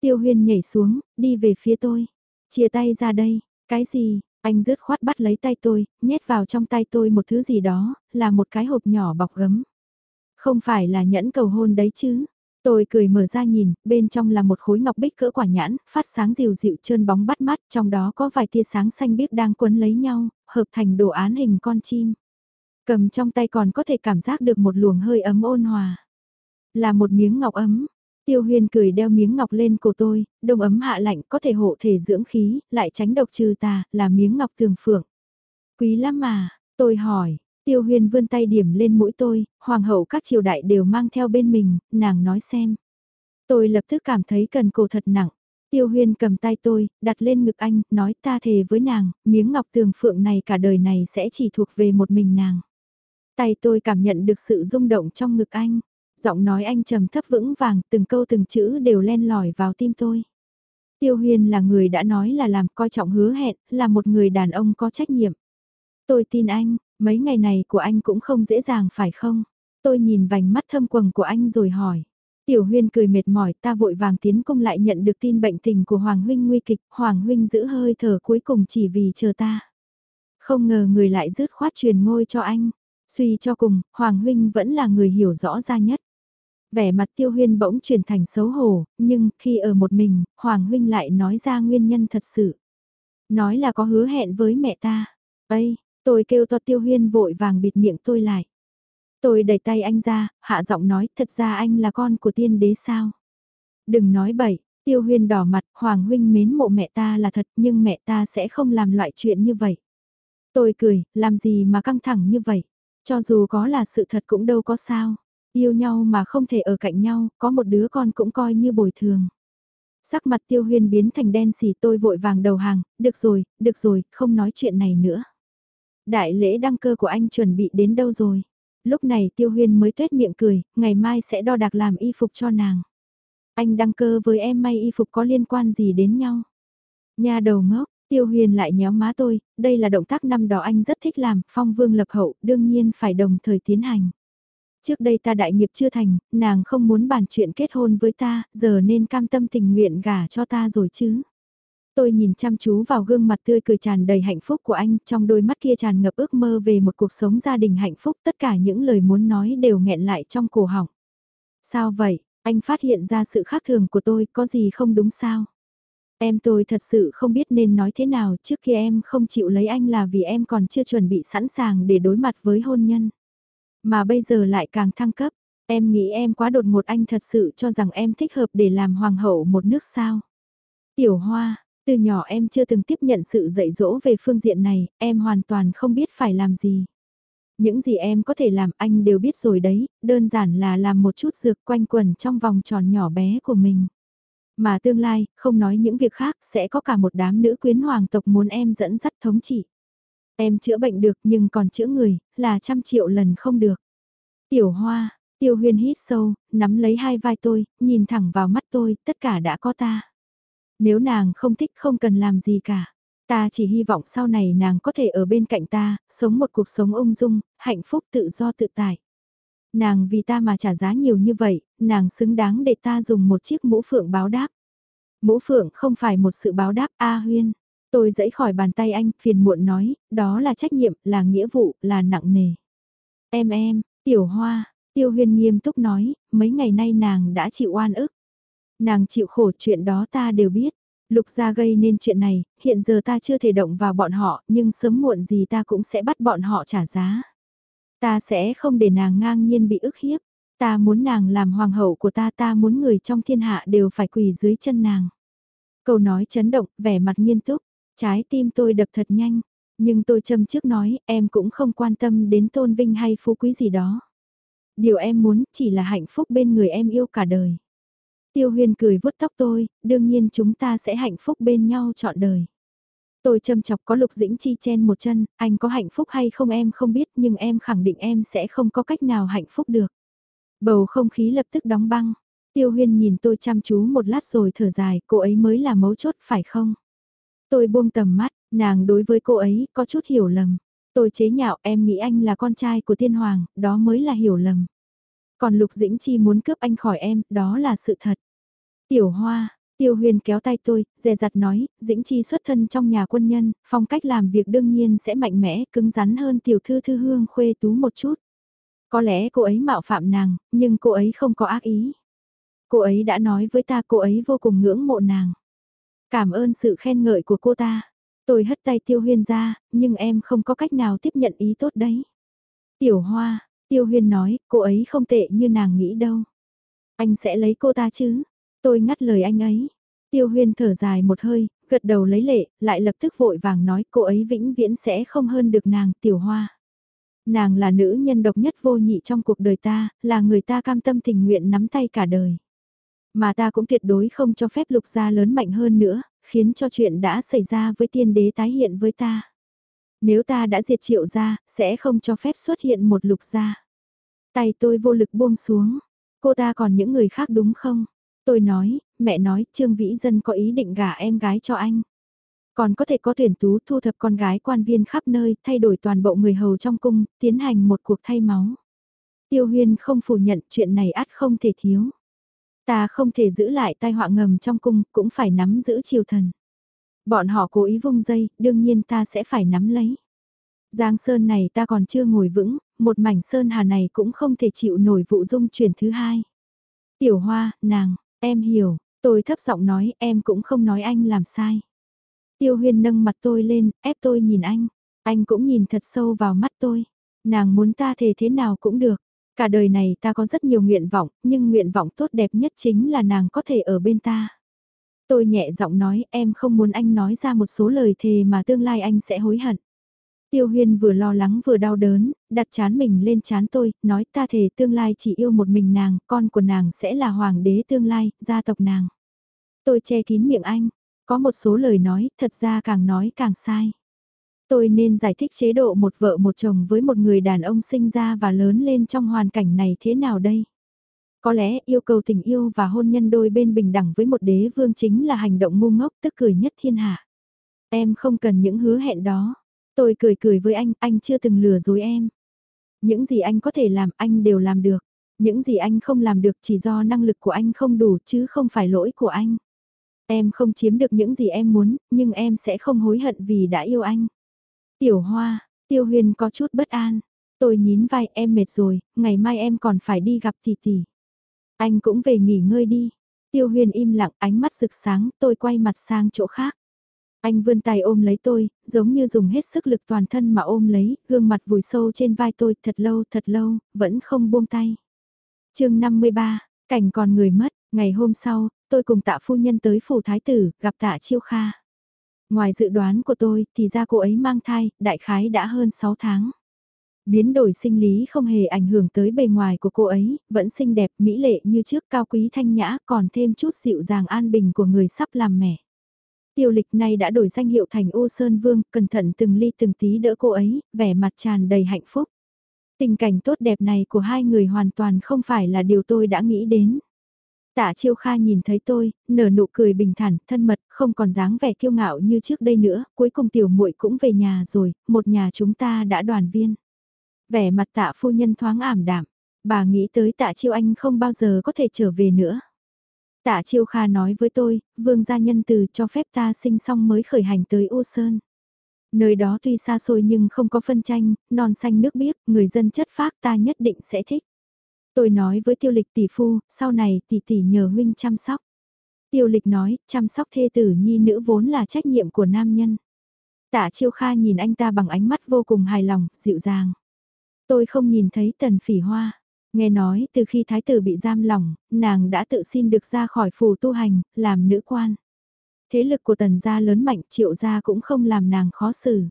Tiêu huyên nhảy xuống, đi về phía tôi. Chia tay ra đây, cái gì, anh rứt khoát bắt lấy tay tôi, nhét vào trong tay tôi một thứ gì đó, là một cái hộp nhỏ bọc gấm. Không phải là nhẫn cầu hôn đấy chứ. Tôi cười mở ra nhìn, bên trong là một khối ngọc bích cỡ quả nhãn, phát sáng dịu dịu trơn bóng bắt mắt, trong đó có vài tia sáng xanh biếc đang quấn lấy nhau, hợp thành đồ án hình con chim. Cầm trong tay còn có thể cảm giác được một luồng hơi ấm ôn hòa. Là một miếng ngọc ấm. Tiêu huyền cười đeo miếng ngọc lên cổ tôi, đông ấm hạ lạnh có thể hộ thể dưỡng khí, lại tránh độc trừ tà, là miếng ngọc thường phượng. Quý lắm mà, tôi hỏi, Tiêu huyền vươn tay điểm lên mũi tôi, hoàng hậu các triều đại đều mang theo bên mình, nàng nói xem. Tôi lập tức cảm thấy cần cổ thật nặng. Tiêu huyền cầm tay tôi, đặt lên ngực anh, nói ta thề với nàng, miếng ngọc tường phượng này cả đời này sẽ chỉ thuộc về một mình nàng. Tay tôi cảm nhận được sự rung động trong ngực anh. Giọng nói anh trầm thấp vững vàng, từng câu từng chữ đều len lỏi vào tim tôi. Tiêu huyền là người đã nói là làm coi trọng hứa hẹn, là một người đàn ông có trách nhiệm. Tôi tin anh, Mấy ngày này của anh cũng không dễ dàng phải không? Tôi nhìn vành mắt thâm quầng của anh rồi hỏi. Tiểu huyên cười mệt mỏi ta vội vàng tiến công lại nhận được tin bệnh tình của Hoàng Huynh nguy kịch, Hoàng Huynh giữ hơi thở cuối cùng chỉ vì chờ ta. Không ngờ người lại rứt khoát truyền ngôi cho anh. Suy cho cùng, Hoàng Huynh vẫn là người hiểu rõ ra nhất. Vẻ mặt tiêu huyên bỗng chuyển thành xấu hổ, nhưng khi ở một mình, Hoàng Huynh lại nói ra nguyên nhân thật sự. Nói là có hứa hẹn với mẹ ta. Ây, Tôi kêu to tiêu huyên vội vàng bịt miệng tôi lại. Tôi đẩy tay anh ra, hạ giọng nói thật ra anh là con của tiên đế sao. Đừng nói bậy, tiêu huyên đỏ mặt, hoàng huynh mến mộ mẹ ta là thật nhưng mẹ ta sẽ không làm loại chuyện như vậy. Tôi cười, làm gì mà căng thẳng như vậy, cho dù có là sự thật cũng đâu có sao. Yêu nhau mà không thể ở cạnh nhau, có một đứa con cũng coi như bồi thường. Sắc mặt tiêu huyên biến thành đen xì tôi vội vàng đầu hàng, được rồi, được rồi, không nói chuyện này nữa. Đại lễ đăng cơ của anh chuẩn bị đến đâu rồi? Lúc này Tiêu Huyên mới tuét miệng cười, ngày mai sẽ đo đạc làm y phục cho nàng. Anh đăng cơ với em may y phục có liên quan gì đến nhau? Nhà đầu ngốc, Tiêu Huyền lại nhéo má tôi, đây là động tác năm đó anh rất thích làm, phong vương lập hậu, đương nhiên phải đồng thời tiến hành. Trước đây ta đại nghiệp chưa thành, nàng không muốn bàn chuyện kết hôn với ta, giờ nên cam tâm tình nguyện gả cho ta rồi chứ. Tôi nhìn chăm chú vào gương mặt tươi cười tràn đầy hạnh phúc của anh, trong đôi mắt kia tràn ngập ước mơ về một cuộc sống gia đình hạnh phúc, tất cả những lời muốn nói đều nghẹn lại trong cổ họng. Sao vậy, anh phát hiện ra sự khác thường của tôi, có gì không đúng sao? Em tôi thật sự không biết nên nói thế nào trước khi em không chịu lấy anh là vì em còn chưa chuẩn bị sẵn sàng để đối mặt với hôn nhân. Mà bây giờ lại càng thăng cấp, em nghĩ em quá đột ngột anh thật sự cho rằng em thích hợp để làm hoàng hậu một nước sao. Tiểu Hoa, từ nhỏ em chưa từng tiếp nhận sự dạy dỗ về phương diện này, em hoàn toàn không biết phải làm gì. Những gì em có thể làm anh đều biết rồi đấy, đơn giản là làm một chút dược quanh quần trong vòng tròn nhỏ bé của mình. Mà tương lai, không nói những việc khác, sẽ có cả một đám nữ quyến hoàng tộc muốn em dẫn dắt thống trị. Em chữa bệnh được nhưng còn chữa người, là trăm triệu lần không được. Tiểu hoa, tiêu Huyên hít sâu, nắm lấy hai vai tôi, nhìn thẳng vào mắt tôi, tất cả đã có ta. Nếu nàng không thích không cần làm gì cả. Ta chỉ hy vọng sau này nàng có thể ở bên cạnh ta, sống một cuộc sống ung dung, hạnh phúc tự do tự tại. Nàng vì ta mà trả giá nhiều như vậy, nàng xứng đáng để ta dùng một chiếc mũ phượng báo đáp. Mũ phượng không phải một sự báo đáp A Huyên. Tôi dẫy khỏi bàn tay anh, phiền muộn nói, đó là trách nhiệm, là nghĩa vụ, là nặng nề. Em em, tiểu hoa, tiêu huyên nghiêm túc nói, mấy ngày nay nàng đã chịu oan ức. Nàng chịu khổ chuyện đó ta đều biết. Lục gia gây nên chuyện này, hiện giờ ta chưa thể động vào bọn họ, nhưng sớm muộn gì ta cũng sẽ bắt bọn họ trả giá. Ta sẽ không để nàng ngang nhiên bị ức hiếp. Ta muốn nàng làm hoàng hậu của ta, ta muốn người trong thiên hạ đều phải quỳ dưới chân nàng. Câu nói chấn động, vẻ mặt nghiêm túc, trái tim tôi đập thật nhanh, nhưng tôi châm trước nói, em cũng không quan tâm đến tôn vinh hay phú quý gì đó. Điều em muốn chỉ là hạnh phúc bên người em yêu cả đời. Tiêu huyền cười vuốt tóc tôi, đương nhiên chúng ta sẽ hạnh phúc bên nhau trọn đời. Tôi châm chọc có lục dĩnh chi chen một chân, anh có hạnh phúc hay không em không biết nhưng em khẳng định em sẽ không có cách nào hạnh phúc được. Bầu không khí lập tức đóng băng. Tiêu huyên nhìn tôi chăm chú một lát rồi thở dài, cô ấy mới là mấu chốt phải không? Tôi buông tầm mắt, nàng đối với cô ấy có chút hiểu lầm. Tôi chế nhạo em nghĩ anh là con trai của tiên hoàng, đó mới là hiểu lầm. Còn Lục Dĩnh Chi muốn cướp anh khỏi em, đó là sự thật. Tiểu Hoa, Tiêu Huyền kéo tay tôi, dè dặt nói, Dĩnh Chi xuất thân trong nhà quân nhân, phong cách làm việc đương nhiên sẽ mạnh mẽ, cứng rắn hơn tiểu thư thư hương khuê tú một chút. Có lẽ cô ấy mạo phạm nàng, nhưng cô ấy không có ác ý. Cô ấy đã nói với ta cô ấy vô cùng ngưỡng mộ nàng. Cảm ơn sự khen ngợi của cô ta. Tôi hất tay Tiêu Huyên ra, nhưng em không có cách nào tiếp nhận ý tốt đấy. Tiểu Hoa, Tiêu Huyên nói, cô ấy không tệ như nàng nghĩ đâu. Anh sẽ lấy cô ta chứ? Tôi ngắt lời anh ấy. Tiêu Huyên thở dài một hơi, gật đầu lấy lệ, lại lập tức vội vàng nói cô ấy vĩnh viễn sẽ không hơn được nàng, Tiểu Hoa. Nàng là nữ nhân độc nhất vô nhị trong cuộc đời ta, là người ta cam tâm tình nguyện nắm tay cả đời. Mà ta cũng tuyệt đối không cho phép lục gia lớn mạnh hơn nữa, khiến cho chuyện đã xảy ra với tiên đế tái hiện với ta. Nếu ta đã diệt triệu gia, sẽ không cho phép xuất hiện một lục gia. Tay tôi vô lực buông xuống. Cô ta còn những người khác đúng không? Tôi nói, mẹ nói, Trương Vĩ Dân có ý định gả em gái cho anh. Còn có thể có tuyển tú thu thập con gái quan viên khắp nơi, thay đổi toàn bộ người hầu trong cung, tiến hành một cuộc thay máu. Tiêu Huyên không phủ nhận chuyện này ắt không thể thiếu. Ta không thể giữ lại tai họa ngầm trong cung, cũng phải nắm giữ triều thần. Bọn họ cố ý vung dây, đương nhiên ta sẽ phải nắm lấy. Giang sơn này ta còn chưa ngồi vững, một mảnh sơn hà này cũng không thể chịu nổi vụ dung chuyển thứ hai. Tiểu hoa, nàng, em hiểu, tôi thấp giọng nói em cũng không nói anh làm sai. Tiêu huyên nâng mặt tôi lên, ép tôi nhìn anh. Anh cũng nhìn thật sâu vào mắt tôi. Nàng muốn ta thể thế nào cũng được. Cả đời này ta có rất nhiều nguyện vọng, nhưng nguyện vọng tốt đẹp nhất chính là nàng có thể ở bên ta. Tôi nhẹ giọng nói em không muốn anh nói ra một số lời thề mà tương lai anh sẽ hối hận. Tiêu huyên vừa lo lắng vừa đau đớn, đặt chán mình lên chán tôi, nói ta thề tương lai chỉ yêu một mình nàng, con của nàng sẽ là hoàng đế tương lai, gia tộc nàng. Tôi che kín miệng anh, có một số lời nói, thật ra càng nói càng sai. Tôi nên giải thích chế độ một vợ một chồng với một người đàn ông sinh ra và lớn lên trong hoàn cảnh này thế nào đây? Có lẽ yêu cầu tình yêu và hôn nhân đôi bên bình đẳng với một đế vương chính là hành động ngu ngốc tức cười nhất thiên hạ. Em không cần những hứa hẹn đó. Tôi cười cười với anh, anh chưa từng lừa dối em. Những gì anh có thể làm anh đều làm được. Những gì anh không làm được chỉ do năng lực của anh không đủ chứ không phải lỗi của anh. Em không chiếm được những gì em muốn, nhưng em sẽ không hối hận vì đã yêu anh. Tiểu Hoa, Tiêu Huyền có chút bất an. Tôi nhín vai em mệt rồi, ngày mai em còn phải đi gặp tỷ tỷ. Anh cũng về nghỉ ngơi đi. Tiêu Huyền im lặng ánh mắt rực sáng, tôi quay mặt sang chỗ khác. Anh vươn tay ôm lấy tôi, giống như dùng hết sức lực toàn thân mà ôm lấy, gương mặt vùi sâu trên vai tôi thật lâu thật lâu, vẫn không buông tay. chương 53, cảnh còn người mất, ngày hôm sau, tôi cùng tạ phu nhân tới phủ thái tử, gặp tạ chiêu kha. Ngoài dự đoán của tôi, thì ra cô ấy mang thai, đại khái đã hơn 6 tháng. Biến đổi sinh lý không hề ảnh hưởng tới bề ngoài của cô ấy, vẫn xinh đẹp, mỹ lệ như trước cao quý thanh nhã, còn thêm chút dịu dàng an bình của người sắp làm mẹ. Tiêu lịch này đã đổi danh hiệu thành ô Sơn Vương, cẩn thận từng ly từng tí đỡ cô ấy, vẻ mặt tràn đầy hạnh phúc. Tình cảnh tốt đẹp này của hai người hoàn toàn không phải là điều tôi đã nghĩ đến. Tạ Chiêu Kha nhìn thấy tôi, nở nụ cười bình thản, thân mật, không còn dáng vẻ kiêu ngạo như trước đây nữa, cuối cùng tiểu muội cũng về nhà rồi, một nhà chúng ta đã đoàn viên. Vẻ mặt tạ phu nhân thoáng ảm đạm, bà nghĩ tới tạ Chiêu Anh không bao giờ có thể trở về nữa. Tạ Chiêu Kha nói với tôi, vương gia nhân từ cho phép ta sinh xong mới khởi hành tới U Sơn. Nơi đó tuy xa xôi nhưng không có phân tranh, non xanh nước biếc, người dân chất phác ta nhất định sẽ thích. Tôi nói với tiêu lịch tỷ phu, sau này tỷ tỷ nhờ huynh chăm sóc. Tiêu lịch nói, chăm sóc thê tử nhi nữ vốn là trách nhiệm của nam nhân. Tạ chiêu kha nhìn anh ta bằng ánh mắt vô cùng hài lòng, dịu dàng. Tôi không nhìn thấy tần phỉ hoa. Nghe nói từ khi thái tử bị giam lỏng, nàng đã tự xin được ra khỏi phù tu hành, làm nữ quan. Thế lực của tần gia lớn mạnh triệu gia cũng không làm nàng khó xử.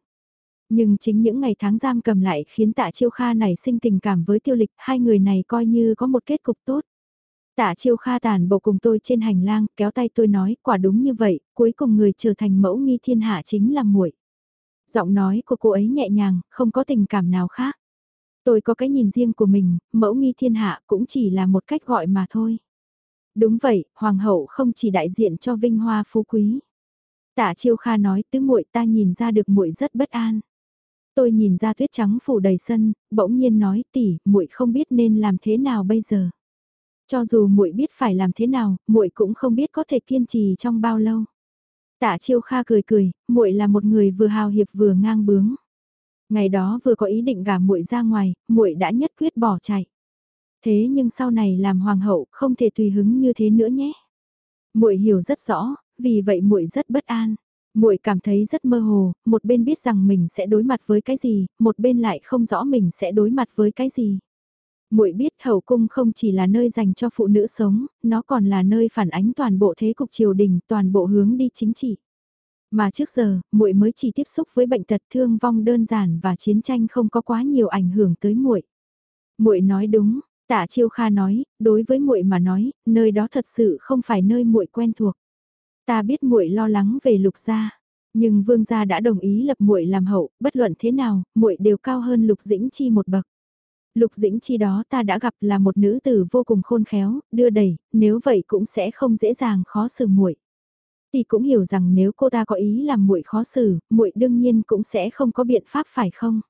Nhưng chính những ngày tháng giam cầm lại khiến tạ chiêu kha này sinh tình cảm với tiêu lịch, hai người này coi như có một kết cục tốt. Tạ chiêu kha tàn bộ cùng tôi trên hành lang, kéo tay tôi nói, quả đúng như vậy, cuối cùng người trở thành mẫu nghi thiên hạ chính là muội. Giọng nói của cô ấy nhẹ nhàng, không có tình cảm nào khác. Tôi có cái nhìn riêng của mình, mẫu nghi thiên hạ cũng chỉ là một cách gọi mà thôi. Đúng vậy, hoàng hậu không chỉ đại diện cho vinh hoa phú quý. Tạ Chiêu Kha nói, tứ muội ta nhìn ra được muội rất bất an. Tôi nhìn ra tuyết trắng phủ đầy sân, bỗng nhiên nói, tỷ, muội không biết nên làm thế nào bây giờ. Cho dù muội biết phải làm thế nào, muội cũng không biết có thể kiên trì trong bao lâu. Tạ Chiêu Kha cười cười, muội là một người vừa hào hiệp vừa ngang bướng. Ngày đó vừa có ý định gả muội ra ngoài, muội đã nhất quyết bỏ chạy. Thế nhưng sau này làm hoàng hậu không thể tùy hứng như thế nữa nhé. Muội hiểu rất rõ, vì vậy muội rất bất an. Muội cảm thấy rất mơ hồ, một bên biết rằng mình sẽ đối mặt với cái gì, một bên lại không rõ mình sẽ đối mặt với cái gì. Muội biết hậu cung không chỉ là nơi dành cho phụ nữ sống, nó còn là nơi phản ánh toàn bộ thế cục triều đình, toàn bộ hướng đi chính trị. Mà trước giờ, muội mới chỉ tiếp xúc với bệnh tật thương vong đơn giản và chiến tranh không có quá nhiều ảnh hưởng tới muội. Muội nói đúng, Tạ Chiêu Kha nói, đối với muội mà nói, nơi đó thật sự không phải nơi muội quen thuộc. Ta biết muội lo lắng về Lục gia, nhưng Vương gia đã đồng ý lập muội làm hậu, bất luận thế nào, muội đều cao hơn Lục Dĩnh Chi một bậc. Lục Dĩnh Chi đó ta đã gặp là một nữ tử vô cùng khôn khéo, đưa đẩy, nếu vậy cũng sẽ không dễ dàng khó xử muội. Tỷ cũng hiểu rằng nếu cô ta có ý làm muội khó xử, muội đương nhiên cũng sẽ không có biện pháp phải không?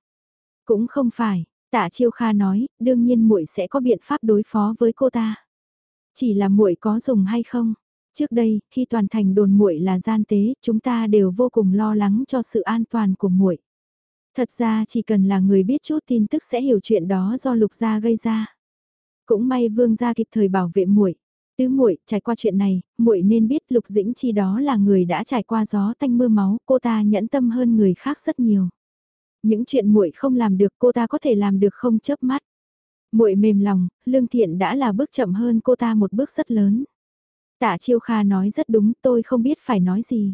Cũng không phải, Tạ Chiêu Kha nói, đương nhiên muội sẽ có biện pháp đối phó với cô ta. Chỉ là muội có dùng hay không? Trước đây, khi toàn thành đồn muội là gian tế, chúng ta đều vô cùng lo lắng cho sự an toàn của muội. Thật ra chỉ cần là người biết chút tin tức sẽ hiểu chuyện đó do Lục gia gây ra. Cũng may Vương gia kịp thời bảo vệ muội. Tứ muội, trải qua chuyện này, muội nên biết Lục Dĩnh Chi đó là người đã trải qua gió tanh mưa máu, cô ta nhẫn tâm hơn người khác rất nhiều. Những chuyện muội không làm được cô ta có thể làm được không chớp mắt. Muội mềm lòng, Lương Thiện đã là bước chậm hơn cô ta một bước rất lớn. Tạ Chiêu Kha nói rất đúng, tôi không biết phải nói gì.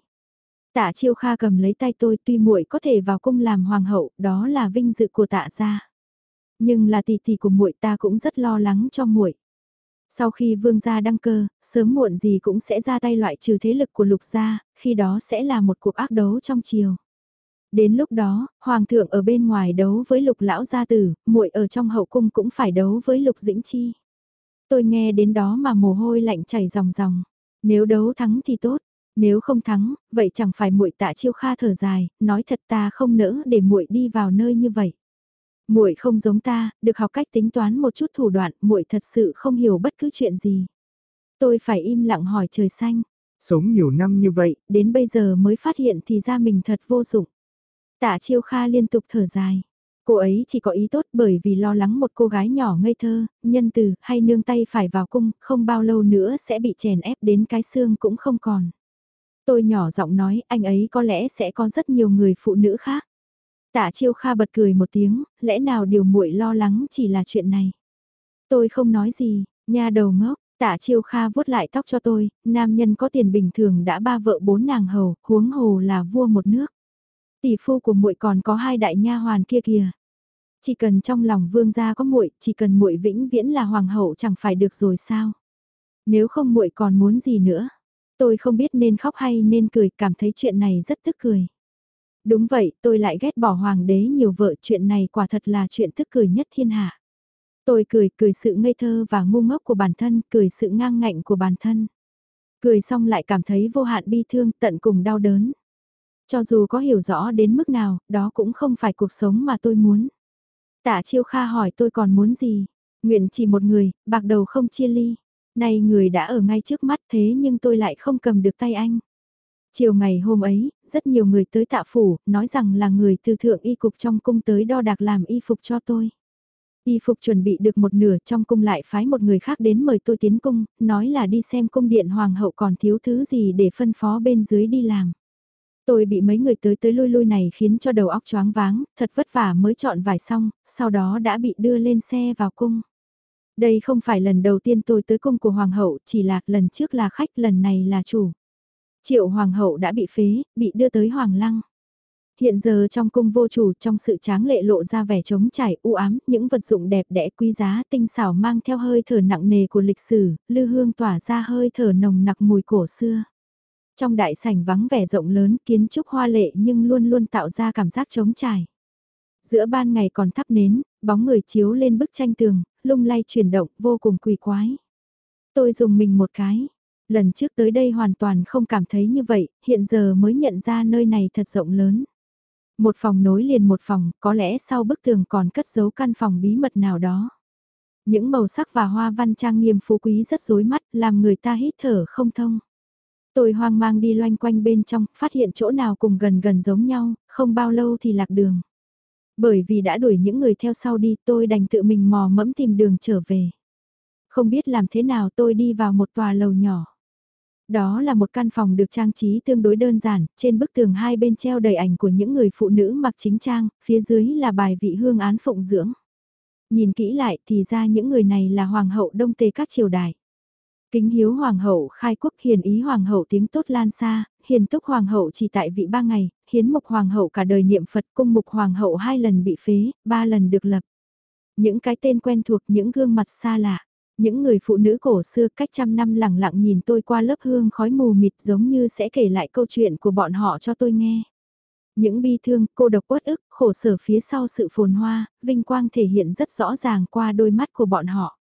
Tạ Chiêu Kha cầm lấy tay tôi, tuy muội có thể vào cung làm hoàng hậu, đó là vinh dự của Tạ gia. Nhưng là tỷ tỷ của muội ta cũng rất lo lắng cho muội. Sau khi vương gia đăng cơ, sớm muộn gì cũng sẽ ra tay loại trừ thế lực của lục gia, khi đó sẽ là một cuộc ác đấu trong triều. Đến lúc đó, hoàng thượng ở bên ngoài đấu với lục lão gia tử, muội ở trong hậu cung cũng phải đấu với lục dĩnh chi. Tôi nghe đến đó mà mồ hôi lạnh chảy ròng ròng. Nếu đấu thắng thì tốt, nếu không thắng, vậy chẳng phải muội tạ chiêu kha thở dài, nói thật ta không nỡ để muội đi vào nơi như vậy. Muội không giống ta, được học cách tính toán một chút thủ đoạn, muội thật sự không hiểu bất cứ chuyện gì. Tôi phải im lặng hỏi trời xanh. Sống nhiều năm như vậy, đến bây giờ mới phát hiện thì ra mình thật vô dụng. Tạ Chiêu Kha liên tục thở dài. Cô ấy chỉ có ý tốt bởi vì lo lắng một cô gái nhỏ ngây thơ, nhân từ hay nương tay phải vào cung, không bao lâu nữa sẽ bị chèn ép đến cái xương cũng không còn. Tôi nhỏ giọng nói anh ấy có lẽ sẽ có rất nhiều người phụ nữ khác. Tạ Chiêu Kha bật cười một tiếng, lẽ nào điều muội lo lắng chỉ là chuyện này. Tôi không nói gì, nha đầu ngốc, Tạ Chiêu Kha vuốt lại tóc cho tôi, nam nhân có tiền bình thường đã ba vợ bốn nàng hầu, huống hồ là vua một nước. Tỷ phu của muội còn có hai đại nha hoàn kia kìa. Chỉ cần trong lòng vương gia có muội, chỉ cần muội vĩnh viễn là hoàng hậu chẳng phải được rồi sao? Nếu không muội còn muốn gì nữa? Tôi không biết nên khóc hay nên cười, cảm thấy chuyện này rất tức cười. Đúng vậy, tôi lại ghét bỏ hoàng đế nhiều vợ, chuyện này quả thật là chuyện tức cười nhất thiên hạ. Tôi cười, cười sự ngây thơ và ngu ngốc của bản thân, cười sự ngang ngạnh của bản thân. Cười xong lại cảm thấy vô hạn bi thương, tận cùng đau đớn. Cho dù có hiểu rõ đến mức nào, đó cũng không phải cuộc sống mà tôi muốn. Tạ Chiêu Kha hỏi tôi còn muốn gì? Nguyện chỉ một người, bạc đầu không chia ly. Nay người đã ở ngay trước mắt thế nhưng tôi lại không cầm được tay anh. Chiều ngày hôm ấy, rất nhiều người tới tạ phủ, nói rằng là người từ thượng y cục trong cung tới đo đạc làm y phục cho tôi. Y phục chuẩn bị được một nửa trong cung lại phái một người khác đến mời tôi tiến cung, nói là đi xem cung điện hoàng hậu còn thiếu thứ gì để phân phó bên dưới đi làm. Tôi bị mấy người tới tới lui lui này khiến cho đầu óc choáng váng, thật vất vả mới chọn vải xong, sau đó đã bị đưa lên xe vào cung. Đây không phải lần đầu tiên tôi tới cung của hoàng hậu, chỉ là lần trước là khách, lần này là chủ. Triệu hoàng hậu đã bị phế, bị đưa tới hoàng lăng. Hiện giờ trong cung vô chủ trong sự tráng lệ lộ ra vẻ trống trải u ám, những vật dụng đẹp đẽ quý giá tinh xảo mang theo hơi thở nặng nề của lịch sử, lư hương tỏa ra hơi thở nồng nặc mùi cổ xưa. Trong đại sảnh vắng vẻ rộng lớn kiến trúc hoa lệ nhưng luôn luôn tạo ra cảm giác trống trải. Giữa ban ngày còn thắp nến, bóng người chiếu lên bức tranh tường, lung lay chuyển động vô cùng quỷ quái. Tôi dùng mình một cái. Lần trước tới đây hoàn toàn không cảm thấy như vậy, hiện giờ mới nhận ra nơi này thật rộng lớn. Một phòng nối liền một phòng, có lẽ sau bức tường còn cất giấu căn phòng bí mật nào đó. Những màu sắc và hoa văn trang nghiêm phú quý rất rối mắt, làm người ta hít thở không thông. Tôi hoang mang đi loanh quanh bên trong, phát hiện chỗ nào cùng gần gần giống nhau, không bao lâu thì lạc đường. Bởi vì đã đuổi những người theo sau đi tôi đành tự mình mò mẫm tìm đường trở về. Không biết làm thế nào tôi đi vào một tòa lầu nhỏ. Đó là một căn phòng được trang trí tương đối đơn giản, trên bức tường hai bên treo đầy ảnh của những người phụ nữ mặc chính trang, phía dưới là bài vị hương án phụng dưỡng. Nhìn kỹ lại thì ra những người này là hoàng hậu đông tề các triều đại. Kính hiếu hoàng hậu khai quốc hiền ý hoàng hậu tiếng tốt lan xa, hiền túc hoàng hậu chỉ tại vị ba ngày, hiến mục hoàng hậu cả đời niệm Phật cung mục hoàng hậu hai lần bị phế, ba lần được lập. Những cái tên quen thuộc những gương mặt xa lạ. Những người phụ nữ cổ xưa cách trăm năm lẳng lặng nhìn tôi qua lớp hương khói mù mịt giống như sẽ kể lại câu chuyện của bọn họ cho tôi nghe. Những bi thương, cô độc uất ức, khổ sở phía sau sự phồn hoa, vinh quang thể hiện rất rõ ràng qua đôi mắt của bọn họ.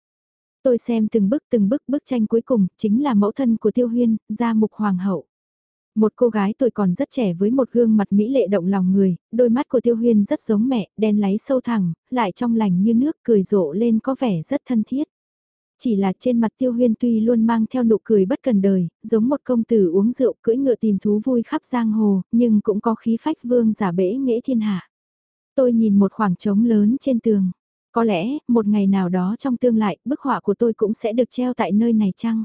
Tôi xem từng bức từng bức bức tranh cuối cùng, chính là mẫu thân của Tiêu Huyên, gia mục hoàng hậu. Một cô gái tuổi còn rất trẻ với một gương mặt mỹ lệ động lòng người, đôi mắt của Tiêu Huyên rất giống mẹ, đen láy sâu thẳng, lại trong lành như nước cười rộ lên có vẻ rất thân thiết. Chỉ là trên mặt tiêu huyên tuy luôn mang theo nụ cười bất cần đời, giống một công tử uống rượu cưỡi ngựa tìm thú vui khắp giang hồ, nhưng cũng có khí phách vương giả bể nghệ thiên hạ. Tôi nhìn một khoảng trống lớn trên tường. Có lẽ, một ngày nào đó trong tương lai, bức họa của tôi cũng sẽ được treo tại nơi này chăng?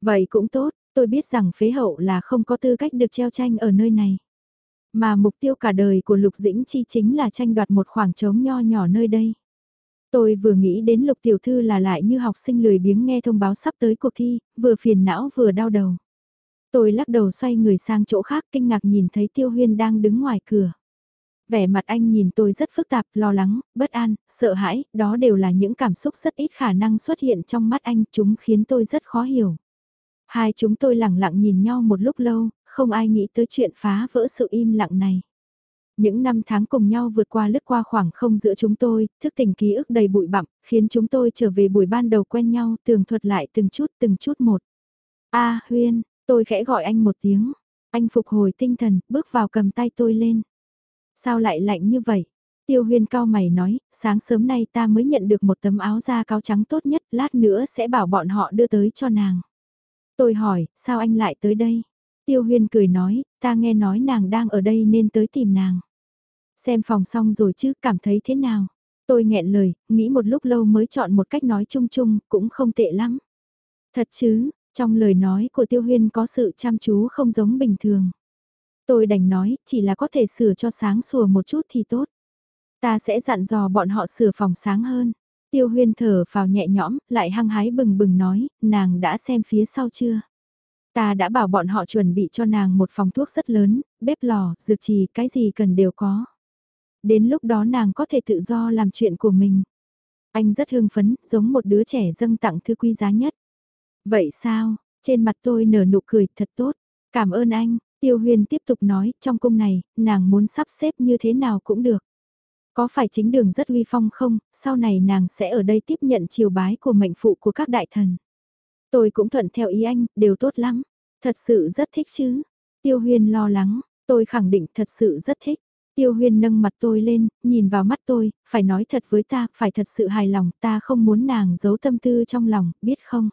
Vậy cũng tốt, tôi biết rằng phế hậu là không có tư cách được treo tranh ở nơi này. Mà mục tiêu cả đời của Lục Dĩnh Chi chính là tranh đoạt một khoảng trống nho nhỏ nơi đây. Tôi vừa nghĩ đến lục tiểu thư là lại như học sinh lười biếng nghe thông báo sắp tới cuộc thi, vừa phiền não vừa đau đầu. Tôi lắc đầu xoay người sang chỗ khác kinh ngạc nhìn thấy Tiêu Huyên đang đứng ngoài cửa. Vẻ mặt anh nhìn tôi rất phức tạp, lo lắng, bất an, sợ hãi, đó đều là những cảm xúc rất ít khả năng xuất hiện trong mắt anh, chúng khiến tôi rất khó hiểu. Hai chúng tôi lặng lặng nhìn nhau một lúc lâu, không ai nghĩ tới chuyện phá vỡ sự im lặng này. Những năm tháng cùng nhau vượt qua lướt qua khoảng không giữa chúng tôi, thức tỉnh ký ức đầy bụi bặm, khiến chúng tôi trở về buổi ban đầu quen nhau, tường thuật lại từng chút từng chút một. A Huyên, tôi khẽ gọi anh một tiếng. Anh phục hồi tinh thần, bước vào cầm tay tôi lên. Sao lại lạnh như vậy? Tiêu huyên cao mày nói, sáng sớm nay ta mới nhận được một tấm áo da cáo trắng tốt nhất, lát nữa sẽ bảo bọn họ đưa tới cho nàng. Tôi hỏi, sao anh lại tới đây? Tiêu huyên cười nói, ta nghe nói nàng đang ở đây nên tới tìm nàng. Xem phòng xong rồi chứ, cảm thấy thế nào? Tôi nghẹn lời, nghĩ một lúc lâu mới chọn một cách nói chung chung, cũng không tệ lắm. Thật chứ, trong lời nói của Tiêu Huyên có sự chăm chú không giống bình thường. Tôi đành nói, chỉ là có thể sửa cho sáng sủa một chút thì tốt. Ta sẽ dặn dò bọn họ sửa phòng sáng hơn. Tiêu Huyên thở vào nhẹ nhõm, lại hăng hái bừng bừng nói, nàng đã xem phía sau chưa? Ta đã bảo bọn họ chuẩn bị cho nàng một phòng thuốc rất lớn, bếp lò, dược trì, cái gì cần đều có. Đến lúc đó nàng có thể tự do làm chuyện của mình. Anh rất hưng phấn, giống một đứa trẻ dâng tặng thứ quý giá nhất. Vậy sao, trên mặt tôi nở nụ cười thật tốt. Cảm ơn anh, Tiêu Huyền tiếp tục nói, trong cung này, nàng muốn sắp xếp như thế nào cũng được. Có phải chính đường rất uy phong không, sau này nàng sẽ ở đây tiếp nhận chiều bái của mệnh phụ của các đại thần. Tôi cũng thuận theo ý anh, đều tốt lắm. Thật sự rất thích chứ. Tiêu Huyền lo lắng, tôi khẳng định thật sự rất thích. Tiêu Huyên nâng mặt tôi lên, nhìn vào mắt tôi, phải nói thật với ta, phải thật sự hài lòng, ta không muốn nàng giấu tâm tư trong lòng, biết không?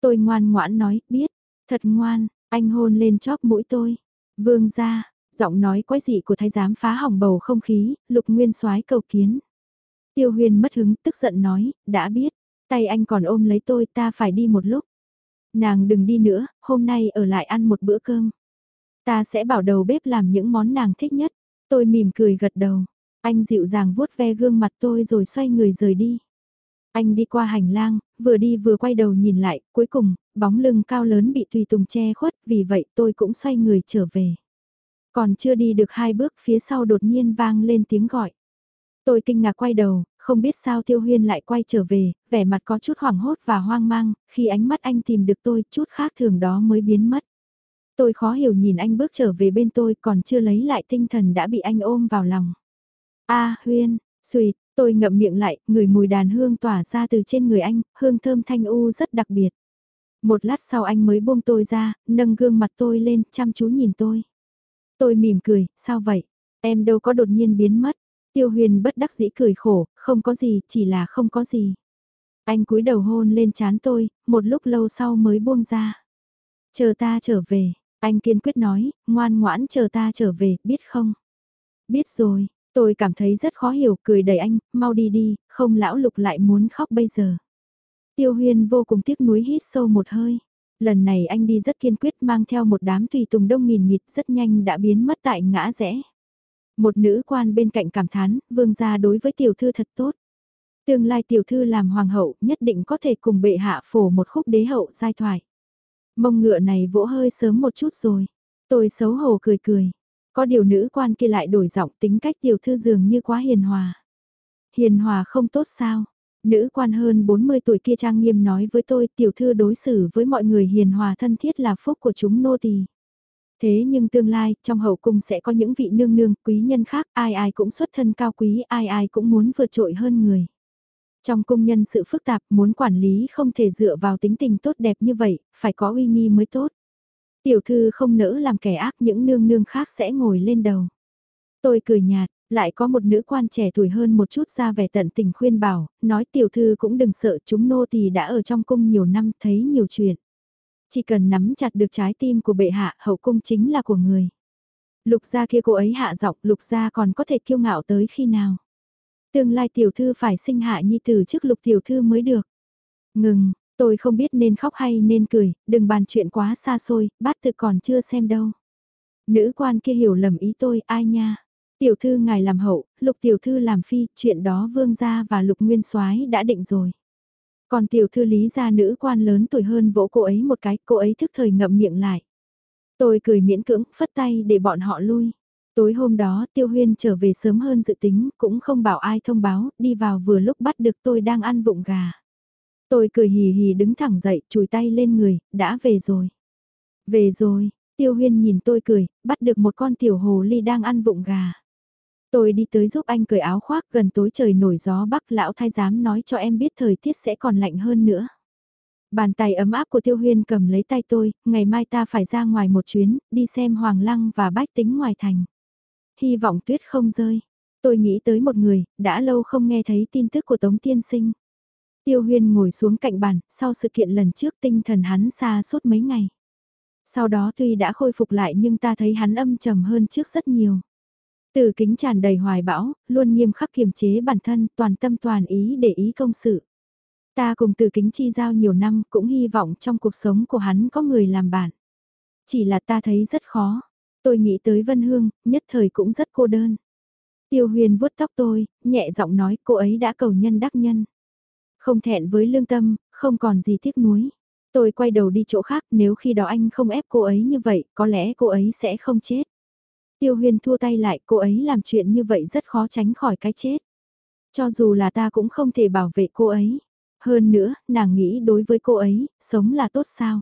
Tôi ngoan ngoãn nói, biết, thật ngoan, anh hôn lên chóp mũi tôi. Vương ra, giọng nói quái dị của thái giám phá hỏng bầu không khí, lục nguyên soái cầu kiến. Tiêu Huyên mất hứng, tức giận nói, đã biết, tay anh còn ôm lấy tôi, ta phải đi một lúc. Nàng đừng đi nữa, hôm nay ở lại ăn một bữa cơm. Ta sẽ bảo đầu bếp làm những món nàng thích nhất. Tôi mỉm cười gật đầu. Anh dịu dàng vuốt ve gương mặt tôi rồi xoay người rời đi. Anh đi qua hành lang, vừa đi vừa quay đầu nhìn lại, cuối cùng, bóng lưng cao lớn bị tùy tùng che khuất, vì vậy tôi cũng xoay người trở về. Còn chưa đi được hai bước phía sau đột nhiên vang lên tiếng gọi. Tôi kinh ngạc quay đầu, không biết sao Tiêu Huyên lại quay trở về, vẻ mặt có chút hoảng hốt và hoang mang, khi ánh mắt anh tìm được tôi chút khác thường đó mới biến mất. Tôi khó hiểu nhìn anh bước trở về bên tôi còn chưa lấy lại tinh thần đã bị anh ôm vào lòng. a Huyên, suyệt, tôi ngậm miệng lại, người mùi đàn hương tỏa ra từ trên người anh, hương thơm thanh u rất đặc biệt. Một lát sau anh mới buông tôi ra, nâng gương mặt tôi lên, chăm chú nhìn tôi. Tôi mỉm cười, sao vậy? Em đâu có đột nhiên biến mất. Tiêu huyền bất đắc dĩ cười khổ, không có gì, chỉ là không có gì. Anh cúi đầu hôn lên chán tôi, một lúc lâu sau mới buông ra. Chờ ta trở về, anh kiên quyết nói, ngoan ngoãn chờ ta trở về, biết không? Biết rồi, tôi cảm thấy rất khó hiểu, cười đầy anh, mau đi đi, không lão lục lại muốn khóc bây giờ. Tiêu huyên vô cùng tiếc nuối hít sâu một hơi. Lần này anh đi rất kiên quyết mang theo một đám tùy tùng đông nghìn nghịt rất nhanh đã biến mất tại ngã rẽ. Một nữ quan bên cạnh cảm thán, vương gia đối với tiểu thư thật tốt. Tương lai tiểu thư làm hoàng hậu nhất định có thể cùng bệ hạ phổ một khúc đế hậu giai thoại. Mông ngựa này vỗ hơi sớm một chút rồi. Tôi xấu hổ cười cười. Có điều nữ quan kia lại đổi giọng tính cách tiểu thư dường như quá hiền hòa. Hiền hòa không tốt sao? Nữ quan hơn 40 tuổi kia trang nghiêm nói với tôi tiểu thư đối xử với mọi người hiền hòa thân thiết là phúc của chúng nô tỳ. Thế nhưng tương lai, trong hậu cung sẽ có những vị nương nương, quý nhân khác, ai ai cũng xuất thân cao quý, ai ai cũng muốn vượt trội hơn người. Trong cung nhân sự phức tạp, muốn quản lý không thể dựa vào tính tình tốt đẹp như vậy, phải có uy nghi mới tốt. Tiểu thư không nỡ làm kẻ ác những nương nương khác sẽ ngồi lên đầu. Tôi cười nhạt, lại có một nữ quan trẻ tuổi hơn một chút ra vẻ tận tình khuyên bảo, nói tiểu thư cũng đừng sợ chúng nô tỳ đã ở trong cung nhiều năm thấy nhiều chuyện. Chỉ cần nắm chặt được trái tim của bệ hạ hậu cung chính là của người. Lục gia kia cô ấy hạ giọng lục gia còn có thể kiêu ngạo tới khi nào. Tương lai tiểu thư phải sinh hạ nhi tử trước lục tiểu thư mới được. Ngừng, tôi không biết nên khóc hay nên cười, đừng bàn chuyện quá xa xôi, bát tự còn chưa xem đâu. Nữ quan kia hiểu lầm ý tôi, ai nha. Tiểu thư ngài làm hậu, lục tiểu thư làm phi, chuyện đó vương gia và lục nguyên soái đã định rồi. Còn tiểu thư lý gia nữ quan lớn tuổi hơn vỗ cô ấy một cái, cô ấy thức thời ngậm miệng lại. Tôi cười miễn cưỡng, phất tay để bọn họ lui. Tối hôm đó Tiêu Huyên trở về sớm hơn dự tính, cũng không bảo ai thông báo, đi vào vừa lúc bắt được tôi đang ăn vụng gà. Tôi cười hì hì đứng thẳng dậy, chùi tay lên người, đã về rồi. Về rồi, Tiêu Huyên nhìn tôi cười, bắt được một con tiểu hồ ly đang ăn vụng gà. Tôi đi tới giúp anh cởi áo khoác gần tối trời nổi gió bắc lão thái giám nói cho em biết thời tiết sẽ còn lạnh hơn nữa. Bàn tay ấm áp của Tiêu Huyên cầm lấy tay tôi, ngày mai ta phải ra ngoài một chuyến, đi xem Hoàng Lăng và Bách Tính ngoài thành. Hy vọng tuyết không rơi. Tôi nghĩ tới một người, đã lâu không nghe thấy tin tức của Tống Tiên Sinh. Tiêu Huyên ngồi xuống cạnh bàn, sau sự kiện lần trước tinh thần hắn xa suốt mấy ngày. Sau đó tuy đã khôi phục lại nhưng ta thấy hắn âm trầm hơn trước rất nhiều. Từ kính tràn đầy hoài bão, luôn nghiêm khắc kiềm chế bản thân, toàn tâm toàn ý để ý công sự. Ta cùng từ kính chi giao nhiều năm cũng hy vọng trong cuộc sống của hắn có người làm bạn. Chỉ là ta thấy rất khó. Tôi nghĩ tới Vân Hương, nhất thời cũng rất cô đơn. Tiêu huyền vuốt tóc tôi, nhẹ giọng nói cô ấy đã cầu nhân đắc nhân. Không thẹn với lương tâm, không còn gì tiếc nuối. Tôi quay đầu đi chỗ khác nếu khi đó anh không ép cô ấy như vậy, có lẽ cô ấy sẽ không chết. Tiêu huyền thua tay lại, cô ấy làm chuyện như vậy rất khó tránh khỏi cái chết. Cho dù là ta cũng không thể bảo vệ cô ấy. Hơn nữa, nàng nghĩ đối với cô ấy, sống là tốt sao?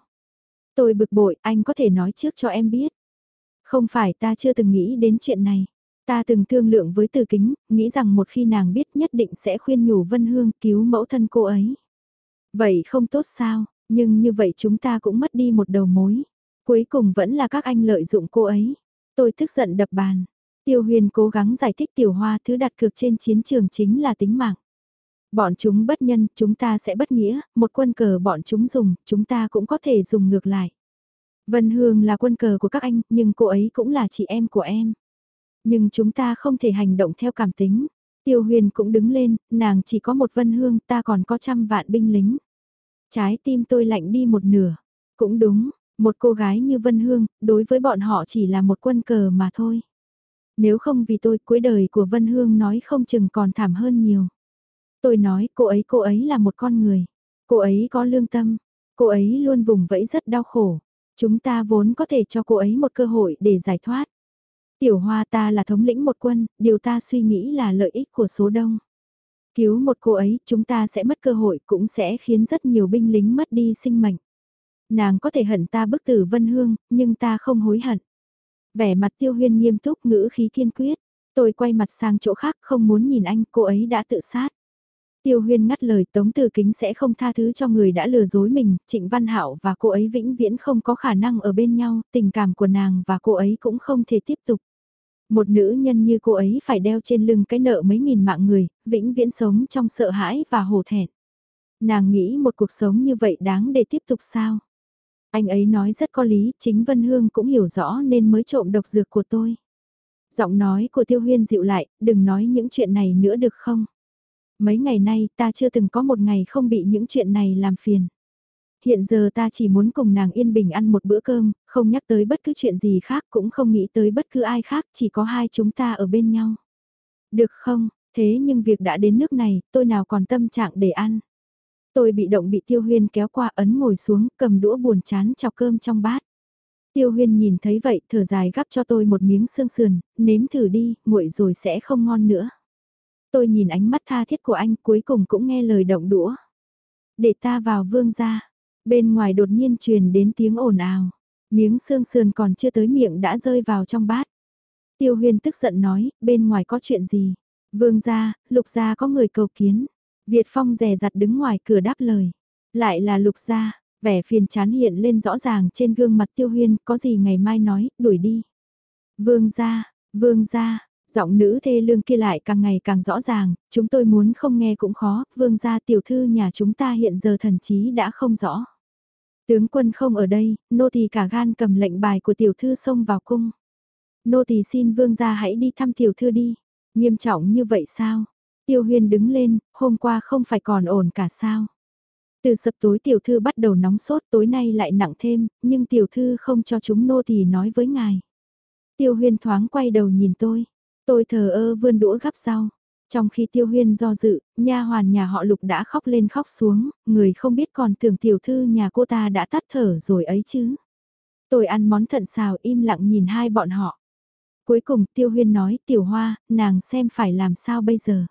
Tôi bực bội, anh có thể nói trước cho em biết. Không phải ta chưa từng nghĩ đến chuyện này. Ta từng thương lượng với từ kính, nghĩ rằng một khi nàng biết nhất định sẽ khuyên nhủ Vân Hương cứu mẫu thân cô ấy. Vậy không tốt sao, nhưng như vậy chúng ta cũng mất đi một đầu mối. Cuối cùng vẫn là các anh lợi dụng cô ấy. Tôi tức giận đập bàn. Tiêu huyền cố gắng giải thích tiểu hoa thứ đặt cược trên chiến trường chính là tính mạng. Bọn chúng bất nhân, chúng ta sẽ bất nghĩa, một quân cờ bọn chúng dùng, chúng ta cũng có thể dùng ngược lại. Vân Hương là quân cờ của các anh, nhưng cô ấy cũng là chị em của em. Nhưng chúng ta không thể hành động theo cảm tính. Tiêu huyền cũng đứng lên, nàng chỉ có một Vân Hương, ta còn có trăm vạn binh lính. Trái tim tôi lạnh đi một nửa. Cũng đúng, một cô gái như Vân Hương, đối với bọn họ chỉ là một quân cờ mà thôi. Nếu không vì tôi, cuối đời của Vân Hương nói không chừng còn thảm hơn nhiều. Tôi nói cô ấy cô ấy là một con người. Cô ấy có lương tâm. Cô ấy luôn vùng vẫy rất đau khổ. Chúng ta vốn có thể cho cô ấy một cơ hội để giải thoát. Tiểu hoa ta là thống lĩnh một quân, điều ta suy nghĩ là lợi ích của số đông. Cứu một cô ấy, chúng ta sẽ mất cơ hội cũng sẽ khiến rất nhiều binh lính mất đi sinh mệnh. Nàng có thể hận ta bức tử Vân Hương, nhưng ta không hối hận. Vẻ mặt tiêu huyên nghiêm túc ngữ khí kiên quyết. Tôi quay mặt sang chỗ khác không muốn nhìn anh, cô ấy đã tự sát. Tiêu huyên ngắt lời Tống Từ Kính sẽ không tha thứ cho người đã lừa dối mình, Trịnh Văn Hạo và cô ấy vĩnh viễn không có khả năng ở bên nhau, tình cảm của nàng và cô ấy cũng không thể tiếp tục. Một nữ nhân như cô ấy phải đeo trên lưng cái nợ mấy nghìn mạng người, vĩnh viễn sống trong sợ hãi và hổ thẹn. Nàng nghĩ một cuộc sống như vậy đáng để tiếp tục sao? Anh ấy nói rất có lý, chính Vân Hương cũng hiểu rõ nên mới trộm độc dược của tôi. Giọng nói của Tiêu Huyên dịu lại, đừng nói những chuyện này nữa được không? Mấy ngày nay ta chưa từng có một ngày không bị những chuyện này làm phiền. Hiện giờ ta chỉ muốn cùng nàng yên bình ăn một bữa cơm, không nhắc tới bất cứ chuyện gì khác cũng không nghĩ tới bất cứ ai khác, chỉ có hai chúng ta ở bên nhau. Được không, thế nhưng việc đã đến nước này, tôi nào còn tâm trạng để ăn. Tôi bị động bị Tiêu Huyên kéo qua ấn ngồi xuống, cầm đũa buồn chán chọc cơm trong bát. Tiêu Huyên nhìn thấy vậy, thở dài gắp cho tôi một miếng xương sườn, nếm thử đi, nguội rồi sẽ không ngon nữa. Tôi nhìn ánh mắt tha thiết của anh cuối cùng cũng nghe lời động đũa. Để ta vào vương ra. Bên ngoài đột nhiên truyền đến tiếng ồn ào. Miếng xương sườn còn chưa tới miệng đã rơi vào trong bát. Tiêu Huyên tức giận nói, bên ngoài có chuyện gì? Vương gia, lục gia có người cầu kiến. Việt Phong rè rặt đứng ngoài cửa đáp lời. Lại là lục gia, vẻ phiền chán hiện lên rõ ràng trên gương mặt tiêu huyên, có gì ngày mai nói, đuổi đi. Vương gia, vương gia, giọng nữ thê lương kia lại càng ngày càng rõ ràng, chúng tôi muốn không nghe cũng khó, vương gia tiểu thư nhà chúng ta hiện giờ thần chí đã không rõ. Tướng quân không ở đây, nô tỳ cả gan cầm lệnh bài của tiểu thư xông vào cung. Nô tỳ xin vương gia hãy đi thăm tiểu thư đi. Nghiêm trọng như vậy sao? Tiêu Huyên đứng lên, hôm qua không phải còn ổn cả sao. Từ sập tối tiểu thư bắt đầu nóng sốt tối nay lại nặng thêm, nhưng tiểu thư không cho chúng nô tỳ nói với ngài. Tiêu Huyên thoáng quay đầu nhìn tôi, tôi thờ ơ vươn đũa gắp rau. Trong khi Tiêu Huyên do dự, nha hoàn nhà họ Lục đã khóc lên khóc xuống, người không biết còn tưởng tiểu thư nhà cô ta đã tắt thở rồi ấy chứ. Tôi ăn món thận xào im lặng nhìn hai bọn họ. Cuối cùng Tiêu Huyên nói tiểu hoa, nàng xem phải làm sao bây giờ.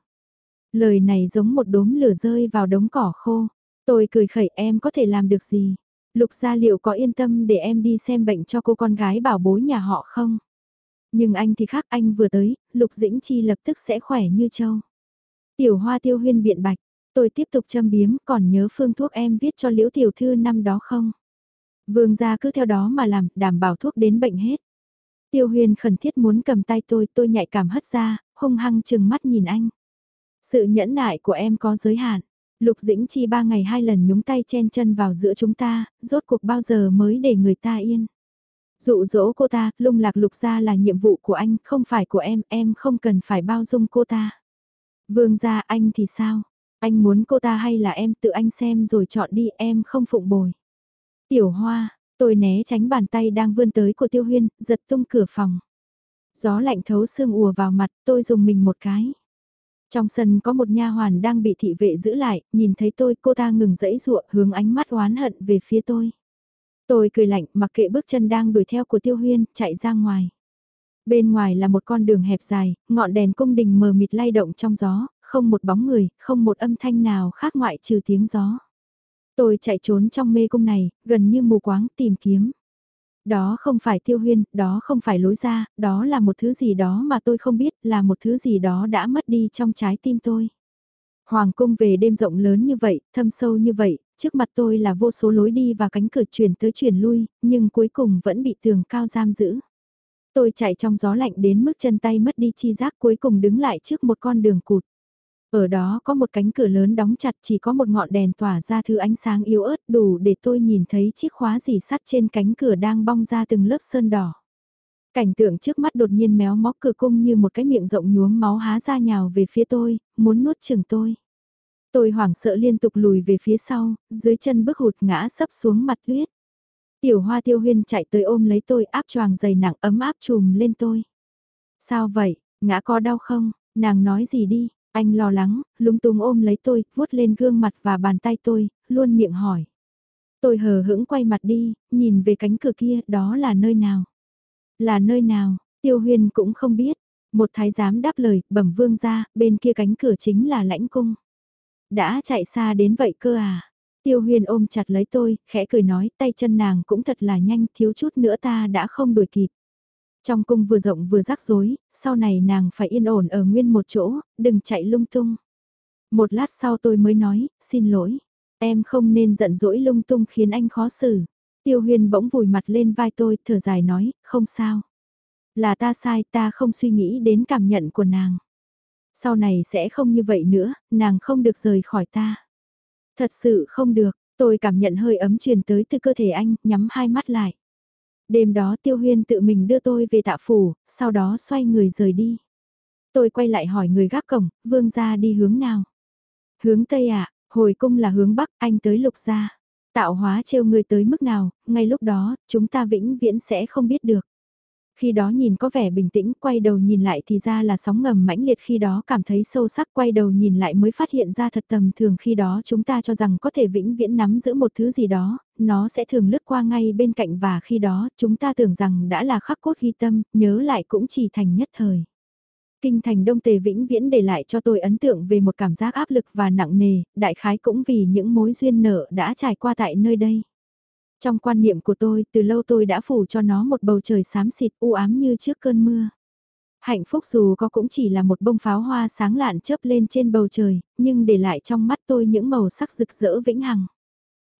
Lời này giống một đốm lửa rơi vào đống cỏ khô. Tôi cười khẩy em có thể làm được gì? Lục gia liệu có yên tâm để em đi xem bệnh cho cô con gái bảo bối nhà họ không? Nhưng anh thì khác anh vừa tới, Lục Dĩnh Chi lập tức sẽ khỏe như châu. Tiểu hoa tiêu huyên biện bạch, tôi tiếp tục châm biếm còn nhớ phương thuốc em viết cho liễu tiểu thư năm đó không? Vương gia cứ theo đó mà làm, đảm bảo thuốc đến bệnh hết. Tiêu huyền khẩn thiết muốn cầm tay tôi, tôi nhạy cảm hất ra, hung hăng chừng mắt nhìn anh. Sự nhẫn nại của em có giới hạn. Lục Dĩnh Chi ba ngày hai lần nhúng tay chen chân vào giữa chúng ta, rốt cuộc bao giờ mới để người ta yên. Dụ dỗ cô ta, lung lạc lục ra là nhiệm vụ của anh, không phải của em, em không cần phải bao dung cô ta. Vương gia anh thì sao? Anh muốn cô ta hay là em tự anh xem rồi chọn đi em không phụng bồi. Tiểu hoa, tôi né tránh bàn tay đang vươn tới của tiêu huyên, giật tung cửa phòng. Gió lạnh thấu xương ùa vào mặt, tôi dùng mình một cái. Trong sân có một nha hoàn đang bị thị vệ giữ lại, nhìn thấy tôi cô ta ngừng dẫy ruộng hướng ánh mắt oán hận về phía tôi. Tôi cười lạnh mặc kệ bước chân đang đuổi theo của tiêu huyên, chạy ra ngoài. Bên ngoài là một con đường hẹp dài, ngọn đèn cung đình mờ mịt lay động trong gió, không một bóng người, không một âm thanh nào khác ngoại trừ tiếng gió. Tôi chạy trốn trong mê cung này, gần như mù quáng tìm kiếm. Đó không phải tiêu huyên, đó không phải lối ra, đó là một thứ gì đó mà tôi không biết, là một thứ gì đó đã mất đi trong trái tim tôi. Hoàng cung về đêm rộng lớn như vậy, thâm sâu như vậy, trước mặt tôi là vô số lối đi và cánh cửa chuyển tới chuyển lui, nhưng cuối cùng vẫn bị tường cao giam giữ. Tôi chạy trong gió lạnh đến mức chân tay mất đi chi giác cuối cùng đứng lại trước một con đường cụt. Ở đó có một cánh cửa lớn đóng chặt chỉ có một ngọn đèn tỏa ra thứ ánh sáng yếu ớt đủ để tôi nhìn thấy chiếc khóa dì sắt trên cánh cửa đang bong ra từng lớp sơn đỏ. Cảnh tượng trước mắt đột nhiên méo móc cửa cung như một cái miệng rộng nhuốm máu há ra nhào về phía tôi, muốn nuốt chừng tôi. Tôi hoảng sợ liên tục lùi về phía sau, dưới chân bước hụt ngã sấp xuống mặt tuyết. Tiểu hoa tiêu huyên chạy tới ôm lấy tôi áp choàng dày nặng ấm áp chùm lên tôi. Sao vậy, ngã có đau không, nàng nói gì đi, anh lo lắng, lúng túng ôm lấy tôi, vuốt lên gương mặt và bàn tay tôi, luôn miệng hỏi. Tôi hờ hững quay mặt đi, nhìn về cánh cửa kia, đó là nơi nào? Là nơi nào, tiêu huyên cũng không biết. Một thái giám đáp lời, bẩm vương ra, bên kia cánh cửa chính là lãnh cung. Đã chạy xa đến vậy cơ à? Tiêu huyền ôm chặt lấy tôi, khẽ cười nói, tay chân nàng cũng thật là nhanh, thiếu chút nữa ta đã không đuổi kịp. Trong cung vừa rộng vừa rắc rối, sau này nàng phải yên ổn ở nguyên một chỗ, đừng chạy lung tung. Một lát sau tôi mới nói, xin lỗi, em không nên giận dỗi lung tung khiến anh khó xử. Tiêu huyền bỗng vùi mặt lên vai tôi, thở dài nói, không sao. Là ta sai, ta không suy nghĩ đến cảm nhận của nàng. Sau này sẽ không như vậy nữa, nàng không được rời khỏi ta. Thật sự không được, tôi cảm nhận hơi ấm truyền tới từ cơ thể anh, nhắm hai mắt lại. Đêm đó Tiêu Huyên tự mình đưa tôi về tạ phủ, sau đó xoay người rời đi. Tôi quay lại hỏi người gác cổng, vương gia đi hướng nào? Hướng Tây ạ, hồi cung là hướng Bắc, anh tới lục gia. Tạo hóa trêu người tới mức nào, ngay lúc đó, chúng ta vĩnh viễn sẽ không biết được. Khi đó nhìn có vẻ bình tĩnh, quay đầu nhìn lại thì ra là sóng ngầm mãnh liệt khi đó cảm thấy sâu sắc, quay đầu nhìn lại mới phát hiện ra thật tầm thường khi đó chúng ta cho rằng có thể vĩnh viễn nắm giữ một thứ gì đó, nó sẽ thường lướt qua ngay bên cạnh và khi đó chúng ta tưởng rằng đã là khắc cốt ghi tâm, nhớ lại cũng chỉ thành nhất thời. Kinh thành Đông Tề vĩnh viễn để lại cho tôi ấn tượng về một cảm giác áp lực và nặng nề, đại khái cũng vì những mối duyên nợ đã trải qua tại nơi đây. Trong quan niệm của tôi, từ lâu tôi đã phủ cho nó một bầu trời xám xịt u ám như trước cơn mưa. Hạnh phúc dù có cũng chỉ là một bông pháo hoa sáng lạn chớp lên trên bầu trời, nhưng để lại trong mắt tôi những màu sắc rực rỡ vĩnh hằng.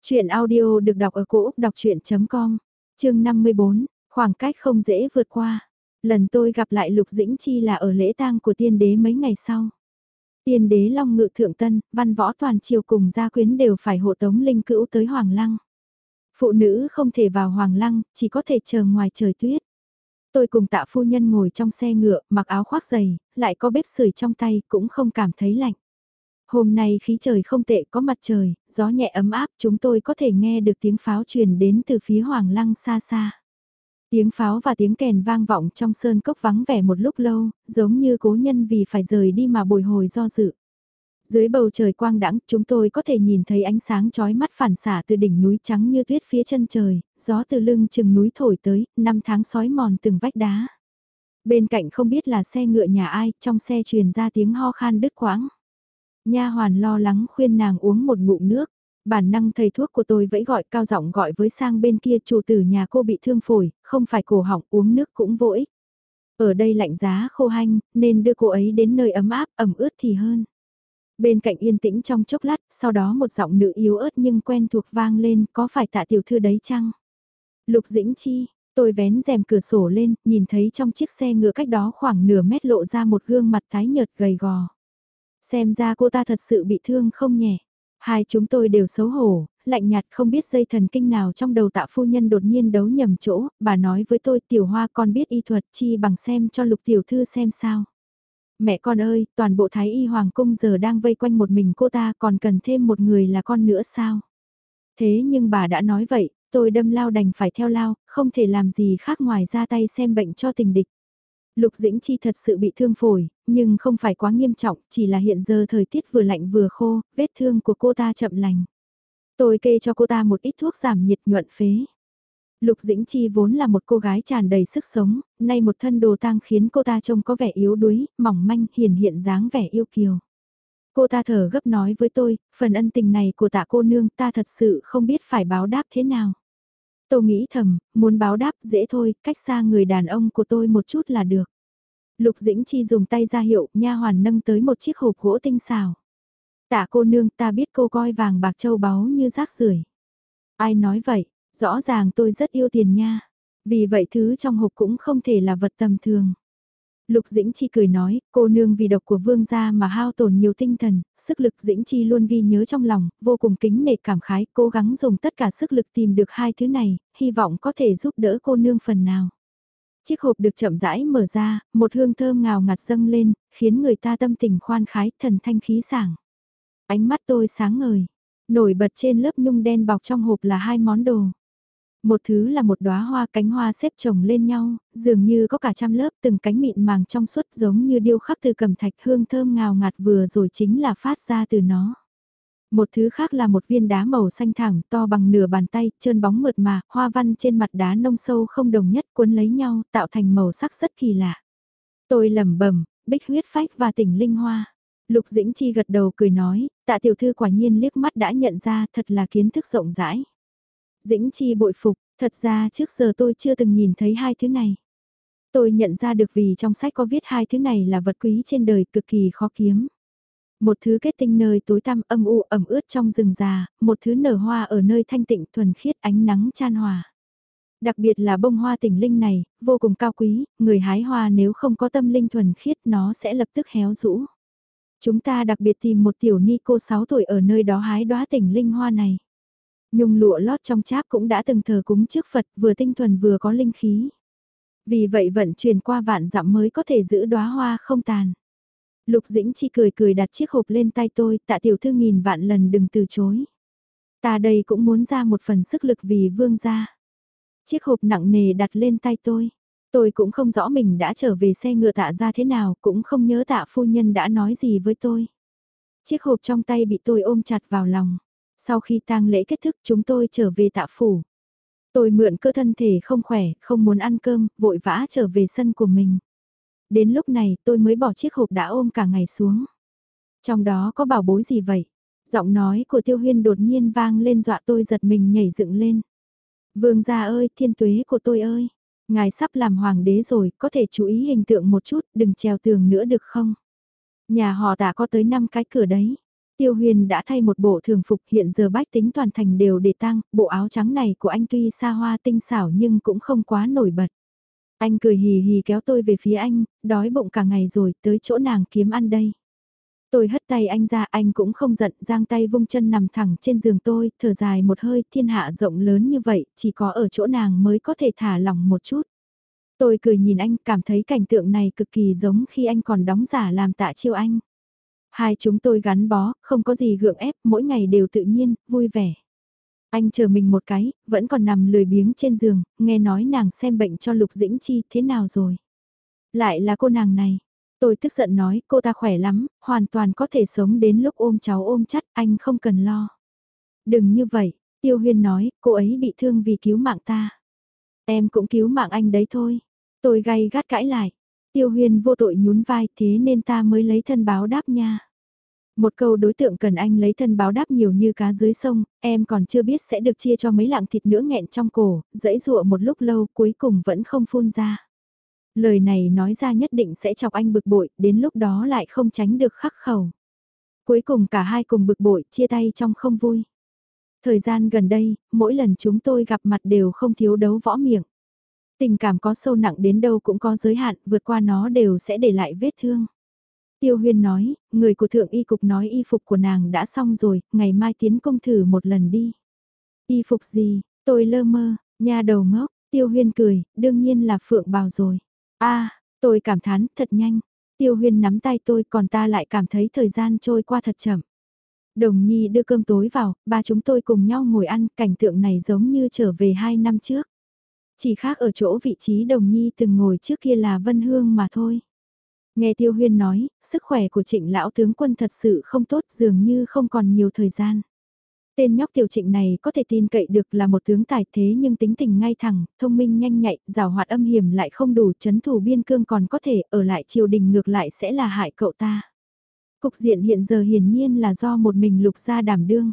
Chuyện audio được đọc ở cổ Úc đọc chuyện.com, chương 54, khoảng cách không dễ vượt qua. Lần tôi gặp lại Lục Dĩnh Chi là ở lễ tang của tiên đế mấy ngày sau. Tiên đế Long Ngự Thượng Tân, văn võ toàn triều cùng gia quyến đều phải hộ tống linh cữu tới Hoàng Lăng. Phụ nữ không thể vào Hoàng Lăng, chỉ có thể chờ ngoài trời tuyết. Tôi cùng tạ phu nhân ngồi trong xe ngựa, mặc áo khoác dày, lại có bếp sưởi trong tay, cũng không cảm thấy lạnh. Hôm nay khí trời không tệ có mặt trời, gió nhẹ ấm áp chúng tôi có thể nghe được tiếng pháo truyền đến từ phía Hoàng Lăng xa xa. Tiếng pháo và tiếng kèn vang vọng trong sơn cốc vắng vẻ một lúc lâu, giống như cố nhân vì phải rời đi mà bồi hồi do dự. Dưới bầu trời quang đãng, chúng tôi có thể nhìn thấy ánh sáng chói mắt phản xả từ đỉnh núi trắng như tuyết phía chân trời, gió từ lưng chừng núi thổi tới, năm tháng sói mòn từng vách đá. Bên cạnh không biết là xe ngựa nhà ai, trong xe truyền ra tiếng ho khan đứt quãng. Nha hoàn lo lắng khuyên nàng uống một ngụm nước. Bản năng thầy thuốc của tôi vẫy gọi cao giọng gọi với sang bên kia chủ tử nhà cô bị thương phổi, không phải cổ họng uống nước cũng vô ích. Ở đây lạnh giá khô hanh, nên đưa cô ấy đến nơi ấm áp, ẩm ướt thì hơn. Bên cạnh yên tĩnh trong chốc lát, sau đó một giọng nữ yếu ớt nhưng quen thuộc vang lên, có phải tạ tiểu thư đấy chăng? Lục Dĩnh Chi, Tôi vén rèm cửa sổ lên, nhìn thấy trong chiếc xe ngựa cách đó khoảng nửa mét lộ ra một gương mặt tái nhợt gầy gò. Xem ra cô ta thật sự bị thương không nhẹ. Hai chúng tôi đều xấu hổ, lạnh nhạt không biết dây thần kinh nào trong đầu tạ phu nhân đột nhiên đấu nhầm chỗ, bà nói với tôi tiểu hoa con biết y thuật chi bằng xem cho lục tiểu thư xem sao. Mẹ con ơi, toàn bộ thái y hoàng cung giờ đang vây quanh một mình cô ta còn cần thêm một người là con nữa sao? Thế nhưng bà đã nói vậy, tôi đâm lao đành phải theo lao, không thể làm gì khác ngoài ra tay xem bệnh cho tình địch. Lục Dĩnh Chi thật sự bị thương phổi, nhưng không phải quá nghiêm trọng, chỉ là hiện giờ thời tiết vừa lạnh vừa khô, vết thương của cô ta chậm lành. Tôi kê cho cô ta một ít thuốc giảm nhiệt nhuận phế. Lục Dĩnh Chi vốn là một cô gái tràn đầy sức sống, nay một thân đồ tang khiến cô ta trông có vẻ yếu đuối, mỏng manh, hiền hiện dáng vẻ yêu kiều. Cô ta thở gấp nói với tôi, phần ân tình này của tạ cô nương ta thật sự không biết phải báo đáp thế nào. Tôi nghĩ thầm, muốn báo đáp dễ thôi, cách xa người đàn ông của tôi một chút là được. Lục Dĩnh Chi dùng tay ra hiệu, nha hoàn nâng tới một chiếc hộp gỗ tinh xào. Tạ cô nương ta biết cô coi vàng bạc châu báu như rác rưởi. Ai nói vậy, rõ ràng tôi rất yêu tiền nha. Vì vậy thứ trong hộp cũng không thể là vật tầm thường. Lục Dĩnh Chi cười nói, cô nương vì độc của vương gia mà hao tổn nhiều tinh thần, sức lực Dĩnh Chi luôn ghi nhớ trong lòng, vô cùng kính nể cảm khái, cố gắng dùng tất cả sức lực tìm được hai thứ này, hy vọng có thể giúp đỡ cô nương phần nào. Chiếc hộp được chậm rãi mở ra, một hương thơm ngào ngạt dâng lên, khiến người ta tâm tình khoan khái, thần thanh khí sảng. Ánh mắt tôi sáng ngời, nổi bật trên lớp nhung đen bọc trong hộp là hai món đồ. Một thứ là một đóa hoa cánh hoa xếp chồng lên nhau, dường như có cả trăm lớp từng cánh mịn màng trong suốt giống như điêu khắc từ cầm thạch hương thơm ngào ngạt vừa rồi chính là phát ra từ nó. Một thứ khác là một viên đá màu xanh thẳng to bằng nửa bàn tay, trơn bóng mượt mà, hoa văn trên mặt đá nông sâu không đồng nhất cuốn lấy nhau, tạo thành màu sắc rất kỳ lạ. Tôi lẩm bẩm, bích huyết phách và tỉnh linh hoa. Lục Dĩnh Chi gật đầu cười nói, tạ tiểu thư quả nhiên liếc mắt đã nhận ra thật là kiến thức rộng rãi. Dĩnh Chi bội phục, thật ra trước giờ tôi chưa từng nhìn thấy hai thứ này. Tôi nhận ra được vì trong sách có viết hai thứ này là vật quý trên đời cực kỳ khó kiếm. Một thứ kết tinh nơi tối tăm âm u ẩm ướt trong rừng già, một thứ nở hoa ở nơi thanh tịnh thuần khiết ánh nắng chan hòa. Đặc biệt là bông hoa tỉnh linh này, vô cùng cao quý, người hái hoa nếu không có tâm linh thuần khiết nó sẽ lập tức héo rũ. Chúng ta đặc biệt tìm một tiểu ni cô 6 tuổi ở nơi đó hái đóa tỉnh linh hoa này. Nhung lụa lót trong cháp cũng đã từng thờ cúng trước Phật vừa tinh thuần vừa có linh khí. Vì vậy vận chuyển qua vạn dặm mới có thể giữ đóa hoa không tàn. Lục Dĩnh Chi cười cười đặt chiếc hộp lên tay tôi, tạ tiểu thư nghìn vạn lần đừng từ chối. Ta đây cũng muốn ra một phần sức lực vì vương gia. Chiếc hộp nặng nề đặt lên tay tôi. Tôi cũng không rõ mình đã trở về xe ngựa tạ ra thế nào, cũng không nhớ tạ phu nhân đã nói gì với tôi. Chiếc hộp trong tay bị tôi ôm chặt vào lòng. Sau khi tang lễ kết thúc chúng tôi trở về tạ phủ. Tôi mượn cơ thân thể không khỏe, không muốn ăn cơm, vội vã trở về sân của mình. Đến lúc này tôi mới bỏ chiếc hộp đã ôm cả ngày xuống. Trong đó có bảo bối gì vậy? Giọng nói của tiêu huyên đột nhiên vang lên dọa tôi giật mình nhảy dựng lên. Vương gia ơi, thiên tuế của tôi ơi. Ngài sắp làm hoàng đế rồi, có thể chú ý hình tượng một chút, đừng trèo tường nữa được không? Nhà họ tạ có tới 5 cái cửa đấy. Tiêu huyền đã thay một bộ thường phục hiện giờ bách tính toàn thành đều để tăng, bộ áo trắng này của anh tuy xa hoa tinh xảo nhưng cũng không quá nổi bật. Anh cười hì hì kéo tôi về phía anh, đói bụng cả ngày rồi, tới chỗ nàng kiếm ăn đây. Tôi hất tay anh ra, anh cũng không giận, giang tay vung chân nằm thẳng trên giường tôi, thở dài một hơi, thiên hạ rộng lớn như vậy, chỉ có ở chỗ nàng mới có thể thả lỏng một chút. Tôi cười nhìn anh, cảm thấy cảnh tượng này cực kỳ giống khi anh còn đóng giả làm tạ chiêu anh. Hai chúng tôi gắn bó, không có gì gượng ép, mỗi ngày đều tự nhiên, vui vẻ. Anh chờ mình một cái, vẫn còn nằm lười biếng trên giường, nghe nói nàng xem bệnh cho Lục Dĩnh Chi thế nào rồi. Lại là cô nàng này. Tôi tức giận nói cô ta khỏe lắm, hoàn toàn có thể sống đến lúc ôm cháu ôm chắt, anh không cần lo. Đừng như vậy, Tiêu Huyên nói, cô ấy bị thương vì cứu mạng ta. Em cũng cứu mạng anh đấy thôi. Tôi gay gắt cãi lại. Tiêu Huyên vô tội nhún vai thế nên ta mới lấy thân báo đáp nha. Một câu đối tượng cần anh lấy thân báo đáp nhiều như cá dưới sông, em còn chưa biết sẽ được chia cho mấy lạng thịt nữa nghẹn trong cổ, dẫy dụa một lúc lâu cuối cùng vẫn không phun ra. Lời này nói ra nhất định sẽ chọc anh bực bội, đến lúc đó lại không tránh được khắc khẩu. Cuối cùng cả hai cùng bực bội, chia tay trong không vui. Thời gian gần đây, mỗi lần chúng tôi gặp mặt đều không thiếu đấu võ miệng. Tình cảm có sâu nặng đến đâu cũng có giới hạn, vượt qua nó đều sẽ để lại vết thương. Tiêu huyên nói, người của thượng y cục nói y phục của nàng đã xong rồi, ngày mai tiến công thử một lần đi. Y phục gì, tôi lơ mơ, nha đầu ngốc, tiêu huyên cười, đương nhiên là phượng bào rồi. a tôi cảm thán, thật nhanh. Tiêu huyên nắm tay tôi còn ta lại cảm thấy thời gian trôi qua thật chậm. Đồng Nhi đưa cơm tối vào, ba chúng tôi cùng nhau ngồi ăn, cảnh tượng này giống như trở về hai năm trước. Chỉ khác ở chỗ vị trí Đồng Nhi từng ngồi trước kia là Vân Hương mà thôi. Nghe Tiêu Huyên nói, sức khỏe của trịnh lão tướng quân thật sự không tốt dường như không còn nhiều thời gian. Tên nhóc tiểu trịnh này có thể tin cậy được là một tướng tài thế nhưng tính tình ngay thẳng, thông minh nhanh nhạy, rào hoạt âm hiểm lại không đủ chấn thủ biên cương còn có thể ở lại triều đình ngược lại sẽ là hại cậu ta. Cục diện hiện giờ hiển nhiên là do một mình lục gia đảm đương.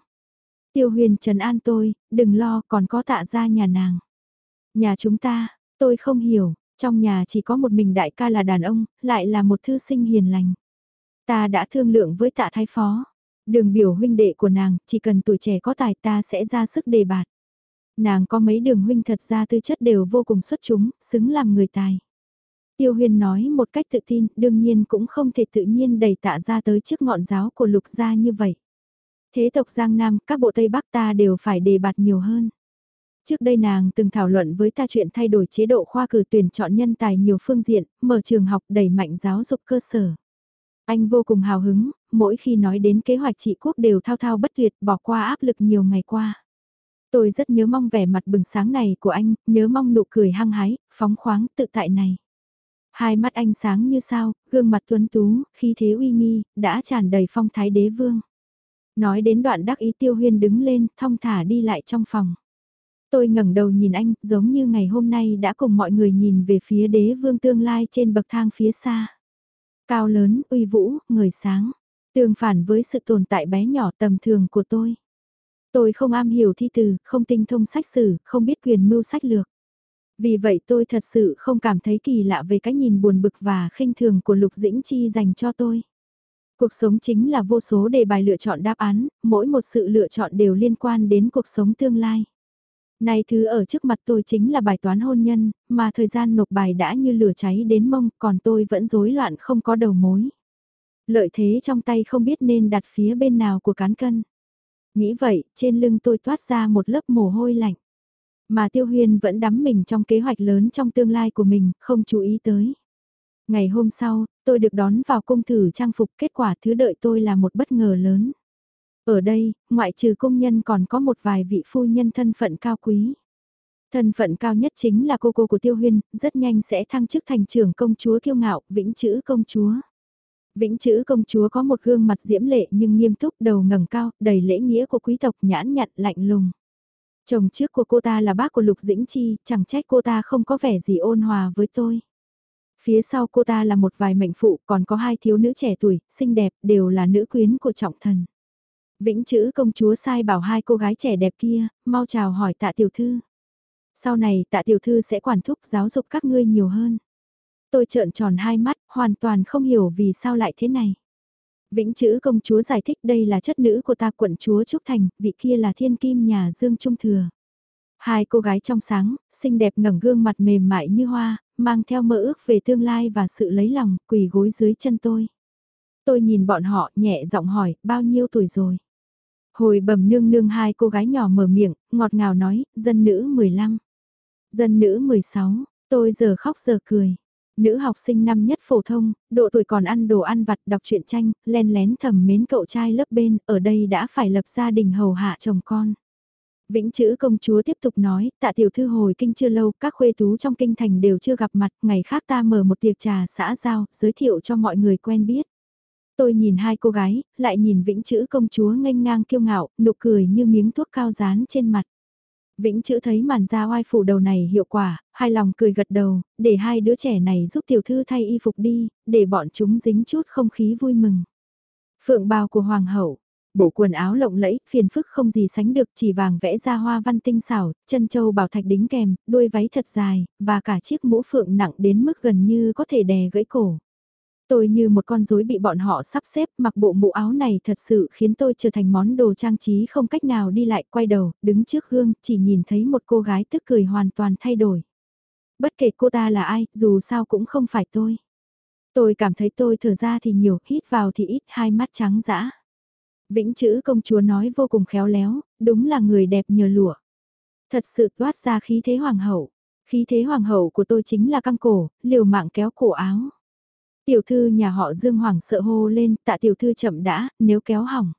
Tiêu huyền trấn an tôi, đừng lo còn có tạ ra nhà nàng. Nhà chúng ta, tôi không hiểu, trong nhà chỉ có một mình đại ca là đàn ông, lại là một thư sinh hiền lành. Ta đã thương lượng với tạ thái phó. Đường biểu huynh đệ của nàng, chỉ cần tuổi trẻ có tài ta sẽ ra sức đề bạt. Nàng có mấy đường huynh thật ra tư chất đều vô cùng xuất chúng, xứng làm người tài. Tiêu huyền nói một cách tự tin, đương nhiên cũng không thể tự nhiên đẩy tạ ra tới trước ngọn giáo của lục gia như vậy. Thế tộc Giang Nam, các bộ Tây Bắc ta đều phải đề bạt nhiều hơn. Trước đây nàng từng thảo luận với ta chuyện thay đổi chế độ khoa cử tuyển chọn nhân tài nhiều phương diện, mở trường học đẩy mạnh giáo dục cơ sở. Anh vô cùng hào hứng, mỗi khi nói đến kế hoạch trị quốc đều thao thao bất tuyệt bỏ qua áp lực nhiều ngày qua. Tôi rất nhớ mong vẻ mặt bừng sáng này của anh, nhớ mong nụ cười hăng hái, phóng khoáng tự tại này. Hai mắt anh sáng như sao, gương mặt tuấn tú, khi thế uy nghi, đã tràn đầy phong thái đế vương. Nói đến đoạn đắc ý tiêu huyên đứng lên, thong thả đi lại trong phòng. Tôi ngẩng đầu nhìn anh, giống như ngày hôm nay đã cùng mọi người nhìn về phía đế vương tương lai trên bậc thang phía xa. Cao lớn, uy vũ, người sáng. Tương phản với sự tồn tại bé nhỏ tầm thường của tôi. Tôi không am hiểu thi từ, không tinh thông sách sử, không biết quyền mưu sách lược. Vì vậy tôi thật sự không cảm thấy kỳ lạ về cái nhìn buồn bực và khinh thường của Lục Dĩnh Chi dành cho tôi. Cuộc sống chính là vô số đề bài lựa chọn đáp án, mỗi một sự lựa chọn đều liên quan đến cuộc sống tương lai. Này thứ ở trước mặt tôi chính là bài toán hôn nhân, mà thời gian nộp bài đã như lửa cháy đến mông, còn tôi vẫn rối loạn không có đầu mối. Lợi thế trong tay không biết nên đặt phía bên nào của cán cân. Nghĩ vậy, trên lưng tôi toát ra một lớp mồ hôi lạnh. Mà Tiêu Huyên vẫn đắm mình trong kế hoạch lớn trong tương lai của mình, không chú ý tới. Ngày hôm sau, tôi được đón vào cung thử trang phục kết quả thứ đợi tôi là một bất ngờ lớn. Ở đây, ngoại trừ công nhân còn có một vài vị phu nhân thân phận cao quý. Thân phận cao nhất chính là cô cô của Tiêu Huyên, rất nhanh sẽ thăng chức thành trưởng công chúa kiêu ngạo, vĩnh chữ công chúa. Vĩnh chữ công chúa có một gương mặt diễm lệ nhưng nghiêm túc đầu ngẩng cao, đầy lễ nghĩa của quý tộc nhãn nhặn lạnh lùng. Chồng trước của cô ta là bác của Lục Dĩnh Chi, chẳng trách cô ta không có vẻ gì ôn hòa với tôi. Phía sau cô ta là một vài mệnh phụ, còn có hai thiếu nữ trẻ tuổi, xinh đẹp, đều là nữ quyến của trọng thần. Vĩnh chữ công chúa sai bảo hai cô gái trẻ đẹp kia, mau chào hỏi tạ tiểu thư. Sau này tạ tiểu thư sẽ quản thúc giáo dục các ngươi nhiều hơn. Tôi trợn tròn hai mắt, hoàn toàn không hiểu vì sao lại thế này. Vĩnh chữ công chúa giải thích đây là chất nữ của ta quận chúa Trúc Thành, vị kia là thiên kim nhà Dương Trung Thừa. Hai cô gái trong sáng, xinh đẹp ngẩng gương mặt mềm mại như hoa, mang theo mơ ước về tương lai và sự lấy lòng, quỳ gối dưới chân tôi. Tôi nhìn bọn họ nhẹ giọng hỏi, bao nhiêu tuổi rồi? Hồi bẩm nương nương hai cô gái nhỏ mở miệng, ngọt ngào nói, dân nữ 15. Dân nữ 16, tôi giờ khóc giờ cười. Nữ học sinh năm nhất phổ thông, độ tuổi còn ăn đồ ăn vặt đọc truyện tranh, len lén thầm mến cậu trai lớp bên, ở đây đã phải lập gia đình hầu hạ chồng con. Vĩnh chữ công chúa tiếp tục nói, tạ tiểu thư hồi kinh chưa lâu, các khuê tú trong kinh thành đều chưa gặp mặt, ngày khác ta mở một tiệc trà xã giao, giới thiệu cho mọi người quen biết. Tôi nhìn hai cô gái, lại nhìn vĩnh chữ công chúa nghênh ngang kiêu ngạo, nụ cười như miếng thuốc cao dán trên mặt. Vĩnh chữ thấy màn da oai phủ đầu này hiệu quả, hai lòng cười gật đầu, để hai đứa trẻ này giúp tiểu thư thay y phục đi, để bọn chúng dính chút không khí vui mừng. Phượng bào của hoàng hậu, bộ quần áo lộng lẫy, phiền phức không gì sánh được, chỉ vàng vẽ ra hoa văn tinh xảo, chân châu bảo thạch đính kèm, đuôi váy thật dài, và cả chiếc mũ phượng nặng đến mức gần như có thể đè gãy cổ. Tôi như một con rối bị bọn họ sắp xếp mặc bộ mũ áo này thật sự khiến tôi trở thành món đồ trang trí không cách nào đi lại quay đầu, đứng trước gương chỉ nhìn thấy một cô gái tức cười hoàn toàn thay đổi. bất kể cô ta là ai, dù sao cũng không phải tôi. Tôi cảm thấy tôi thở ra thì nhiều, hít vào thì ít, hai mắt trắng dã. Vĩnh chữ công chúa nói vô cùng khéo léo, đúng là người đẹp nhờ lụa. Thật sự toát ra khí thế hoàng hậu. Khí thế hoàng hậu của tôi chính là căng cổ, liều mạng kéo cổ áo. Tiểu thư nhà họ Dương Hoàng sợ hô lên, tạ tiểu thư chậm đã, nếu kéo hỏng.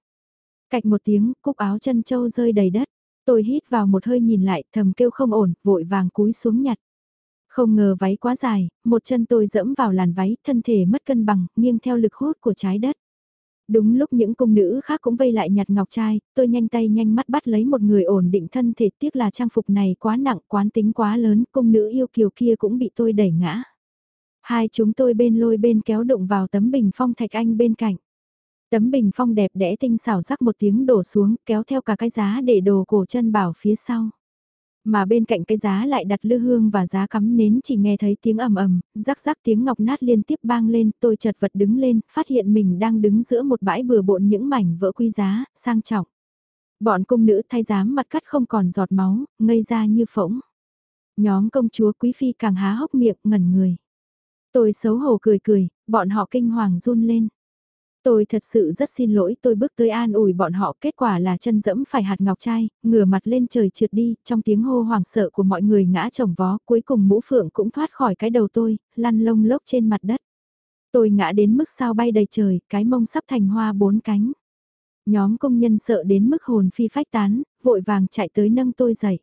Cạch một tiếng, cúc áo chân châu rơi đầy đất. Tôi hít vào một hơi nhìn lại, thầm kêu không ổn, vội vàng cúi xuống nhặt. Không ngờ váy quá dài, một chân tôi dẫm vào làn váy, thân thể mất cân bằng, nghiêng theo lực hút của trái đất. Đúng lúc những cung nữ khác cũng vây lại nhặt ngọc trai, tôi nhanh tay nhanh mắt bắt lấy một người ổn định thân thể tiếc là trang phục này quá nặng quán tính quá lớn, cung nữ yêu kiều kia cũng bị tôi đẩy ngã. Hai chúng tôi bên lôi bên kéo đụng vào tấm bình phong thạch anh bên cạnh. Tấm bình phong đẹp đẽ tinh xảo rắc một tiếng đổ xuống kéo theo cả cái giá để đồ cổ chân bảo phía sau. Mà bên cạnh cái giá lại đặt lư hương và giá cắm nến chỉ nghe thấy tiếng ầm ầm, rắc rắc tiếng ngọc nát liên tiếp bang lên, tôi chật vật đứng lên, phát hiện mình đang đứng giữa một bãi bừa bộn những mảnh vỡ quý giá, sang trọng. Bọn cung nữ thay giám mặt cắt không còn giọt máu, ngây ra như phỗng. Nhóm công chúa quý phi càng há hốc miệng ngẩn người. Tôi xấu hổ cười cười, bọn họ kinh hoàng run lên. Tôi thật sự rất xin lỗi tôi bước tới an ủi bọn họ kết quả là chân dẫm phải hạt ngọc trai, ngửa mặt lên trời trượt đi, trong tiếng hô hoảng sợ của mọi người ngã chồng vó, cuối cùng mũ phượng cũng thoát khỏi cái đầu tôi, lăn lông lốc trên mặt đất. Tôi ngã đến mức sao bay đầy trời, cái mông sắp thành hoa bốn cánh. Nhóm công nhân sợ đến mức hồn phi phách tán, vội vàng chạy tới nâng tôi dậy.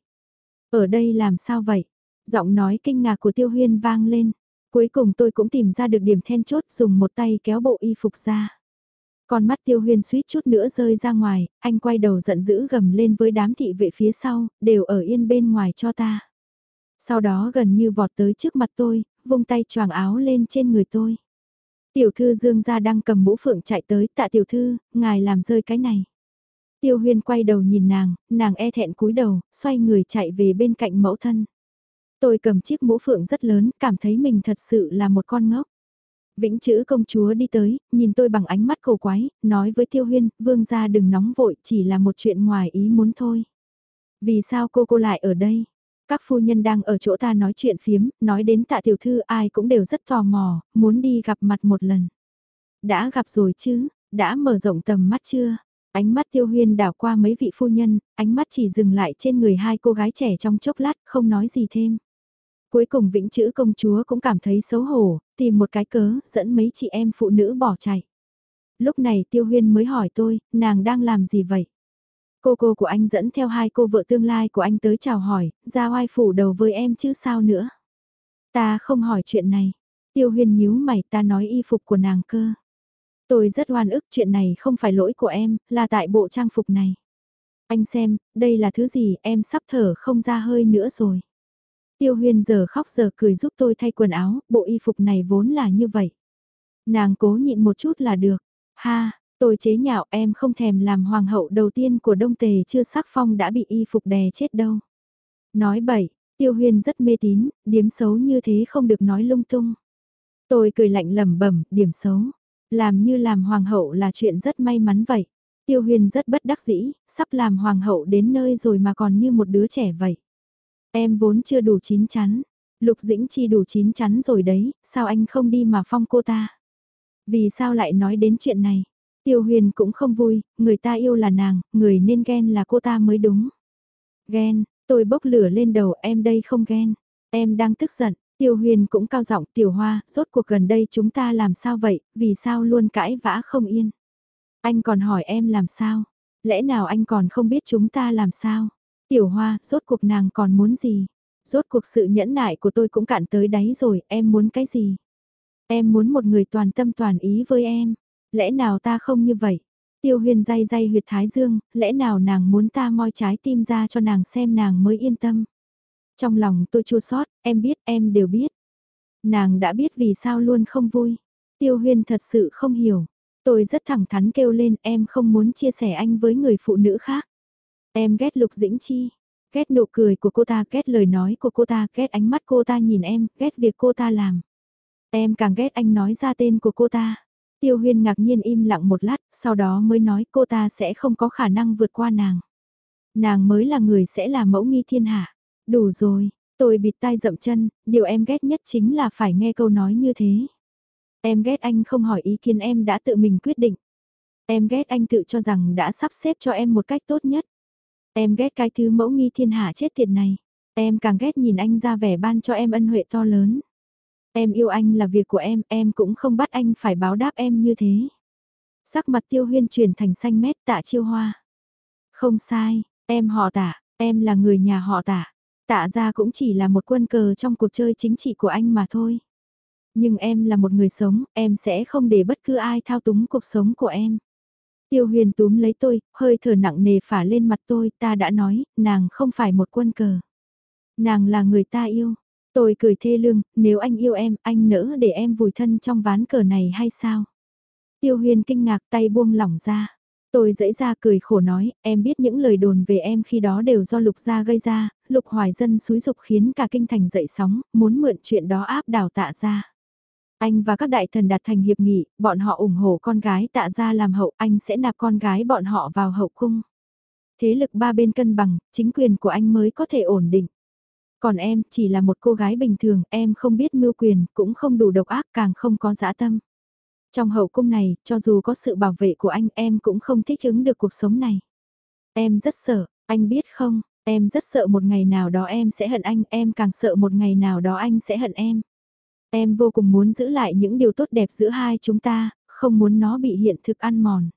Ở đây làm sao vậy? Giọng nói kinh ngạc của tiêu huyên vang lên. Cuối cùng tôi cũng tìm ra được điểm then chốt dùng một tay kéo bộ y phục ra. Con mắt tiêu huyên suýt chút nữa rơi ra ngoài, anh quay đầu giận dữ gầm lên với đám thị vệ phía sau, đều ở yên bên ngoài cho ta. Sau đó gần như vọt tới trước mặt tôi, vung tay choàng áo lên trên người tôi. Tiểu thư Dương gia đang cầm mũ phượng chạy tới, tạ tiểu thư, ngài làm rơi cái này. Tiêu huyên quay đầu nhìn nàng, nàng e thẹn cúi đầu, xoay người chạy về bên cạnh mẫu thân. Tôi cầm chiếc mũ phượng rất lớn, cảm thấy mình thật sự là một con ngốc. Vĩnh chữ công chúa đi tới, nhìn tôi bằng ánh mắt cổ quái, nói với Tiêu Huyên, vương gia đừng nóng vội, chỉ là một chuyện ngoài ý muốn thôi. Vì sao cô cô lại ở đây? Các phu nhân đang ở chỗ ta nói chuyện phiếm, nói đến tạ tiểu thư ai cũng đều rất tò mò, muốn đi gặp mặt một lần. Đã gặp rồi chứ, đã mở rộng tầm mắt chưa? Ánh mắt tiêu huyên đảo qua mấy vị phu nhân, ánh mắt chỉ dừng lại trên người hai cô gái trẻ trong chốc lát, không nói gì thêm. Cuối cùng vĩnh chữ công chúa cũng cảm thấy xấu hổ, tìm một cái cớ, dẫn mấy chị em phụ nữ bỏ chạy. Lúc này tiêu huyên mới hỏi tôi, nàng đang làm gì vậy? Cô cô của anh dẫn theo hai cô vợ tương lai của anh tới chào hỏi, ra oai phủ đầu với em chứ sao nữa? Ta không hỏi chuyện này. Tiêu huyên nhíu mày ta nói y phục của nàng cơ. Tôi rất oan ức chuyện này không phải lỗi của em, là tại bộ trang phục này. Anh xem, đây là thứ gì em sắp thở không ra hơi nữa rồi. Tiêu huyên giờ khóc giờ cười giúp tôi thay quần áo, bộ y phục này vốn là như vậy. Nàng cố nhịn một chút là được. Ha, tôi chế nhạo em không thèm làm hoàng hậu đầu tiên của đông tề chưa sắc phong đã bị y phục đè chết đâu. Nói bậy, tiêu huyên rất mê tín, điểm xấu như thế không được nói lung tung. Tôi cười lạnh lẩm bẩm, điểm xấu. Làm như làm hoàng hậu là chuyện rất may mắn vậy. Tiêu huyền rất bất đắc dĩ, sắp làm hoàng hậu đến nơi rồi mà còn như một đứa trẻ vậy. Em vốn chưa đủ chín chắn. Lục Dĩnh Chi đủ chín chắn rồi đấy, sao anh không đi mà phong cô ta? Vì sao lại nói đến chuyện này? Tiêu huyền cũng không vui, người ta yêu là nàng, người nên ghen là cô ta mới đúng. Ghen, tôi bốc lửa lên đầu em đây không ghen. Em đang tức giận, tiêu huyền cũng cao giọng tiểu hoa, rốt cuộc gần đây chúng ta làm sao vậy, vì sao luôn cãi vã không yên. Anh còn hỏi em làm sao, lẽ nào anh còn không biết chúng ta làm sao. Tiểu hoa, rốt cuộc nàng còn muốn gì? Rốt cuộc sự nhẫn nại của tôi cũng cạn tới đáy rồi, em muốn cái gì? Em muốn một người toàn tâm toàn ý với em. Lẽ nào ta không như vậy? Tiêu huyền day day huyệt thái dương, lẽ nào nàng muốn ta moi trái tim ra cho nàng xem nàng mới yên tâm? Trong lòng tôi chua sót, em biết, em đều biết. Nàng đã biết vì sao luôn không vui. Tiêu huyền thật sự không hiểu. Tôi rất thẳng thắn kêu lên em không muốn chia sẻ anh với người phụ nữ khác. Em ghét Lục Dĩnh Chi, ghét nụ cười của cô ta, ghét lời nói của cô ta, ghét ánh mắt cô ta nhìn em, ghét việc cô ta làm. Em càng ghét anh nói ra tên của cô ta. Tiêu huyên ngạc nhiên im lặng một lát, sau đó mới nói cô ta sẽ không có khả năng vượt qua nàng. Nàng mới là người sẽ là mẫu nghi thiên hạ. Đủ rồi, Tôi bịt tai dậm chân, điều em ghét nhất chính là phải nghe câu nói như thế. Em ghét anh không hỏi ý kiến em đã tự mình quyết định. Em ghét anh tự cho rằng đã sắp xếp cho em một cách tốt nhất. Em ghét cái thứ mẫu nghi thiên hạ chết tiệt này. Em càng ghét nhìn anh ra vẻ ban cho em ân huệ to lớn. Em yêu anh là việc của em, em cũng không bắt anh phải báo đáp em như thế. Sắc mặt tiêu huyên chuyển thành xanh mét tạ chiêu hoa. Không sai, em họ tạ, em là người nhà họ tạ. Tạ ra cũng chỉ là một quân cờ trong cuộc chơi chính trị của anh mà thôi. Nhưng em là một người sống, em sẽ không để bất cứ ai thao túng cuộc sống của em. Tiêu huyền túm lấy tôi, hơi thở nặng nề phả lên mặt tôi, ta đã nói, nàng không phải một quân cờ. Nàng là người ta yêu. Tôi cười thê lương, nếu anh yêu em, anh nỡ để em vùi thân trong ván cờ này hay sao? Tiêu huyền kinh ngạc tay buông lỏng ra. Tôi dãy ra cười khổ nói, em biết những lời đồn về em khi đó đều do lục gia gây ra, lục hoài dân xúi dục khiến cả kinh thành dậy sóng, muốn mượn chuyện đó áp đảo tạ ra. Anh và các đại thần đạt thành hiệp nghị, bọn họ ủng hộ con gái tạ ra làm hậu, anh sẽ nạp con gái bọn họ vào hậu cung. Thế lực ba bên cân bằng, chính quyền của anh mới có thể ổn định. Còn em, chỉ là một cô gái bình thường, em không biết mưu quyền, cũng không đủ độc ác, càng không có dã tâm. Trong hậu cung này, cho dù có sự bảo vệ của anh, em cũng không thích ứng được cuộc sống này. Em rất sợ, anh biết không, em rất sợ một ngày nào đó em sẽ hận anh, em càng sợ một ngày nào đó anh sẽ hận em. Em vô cùng muốn giữ lại những điều tốt đẹp giữa hai chúng ta, không muốn nó bị hiện thực ăn mòn.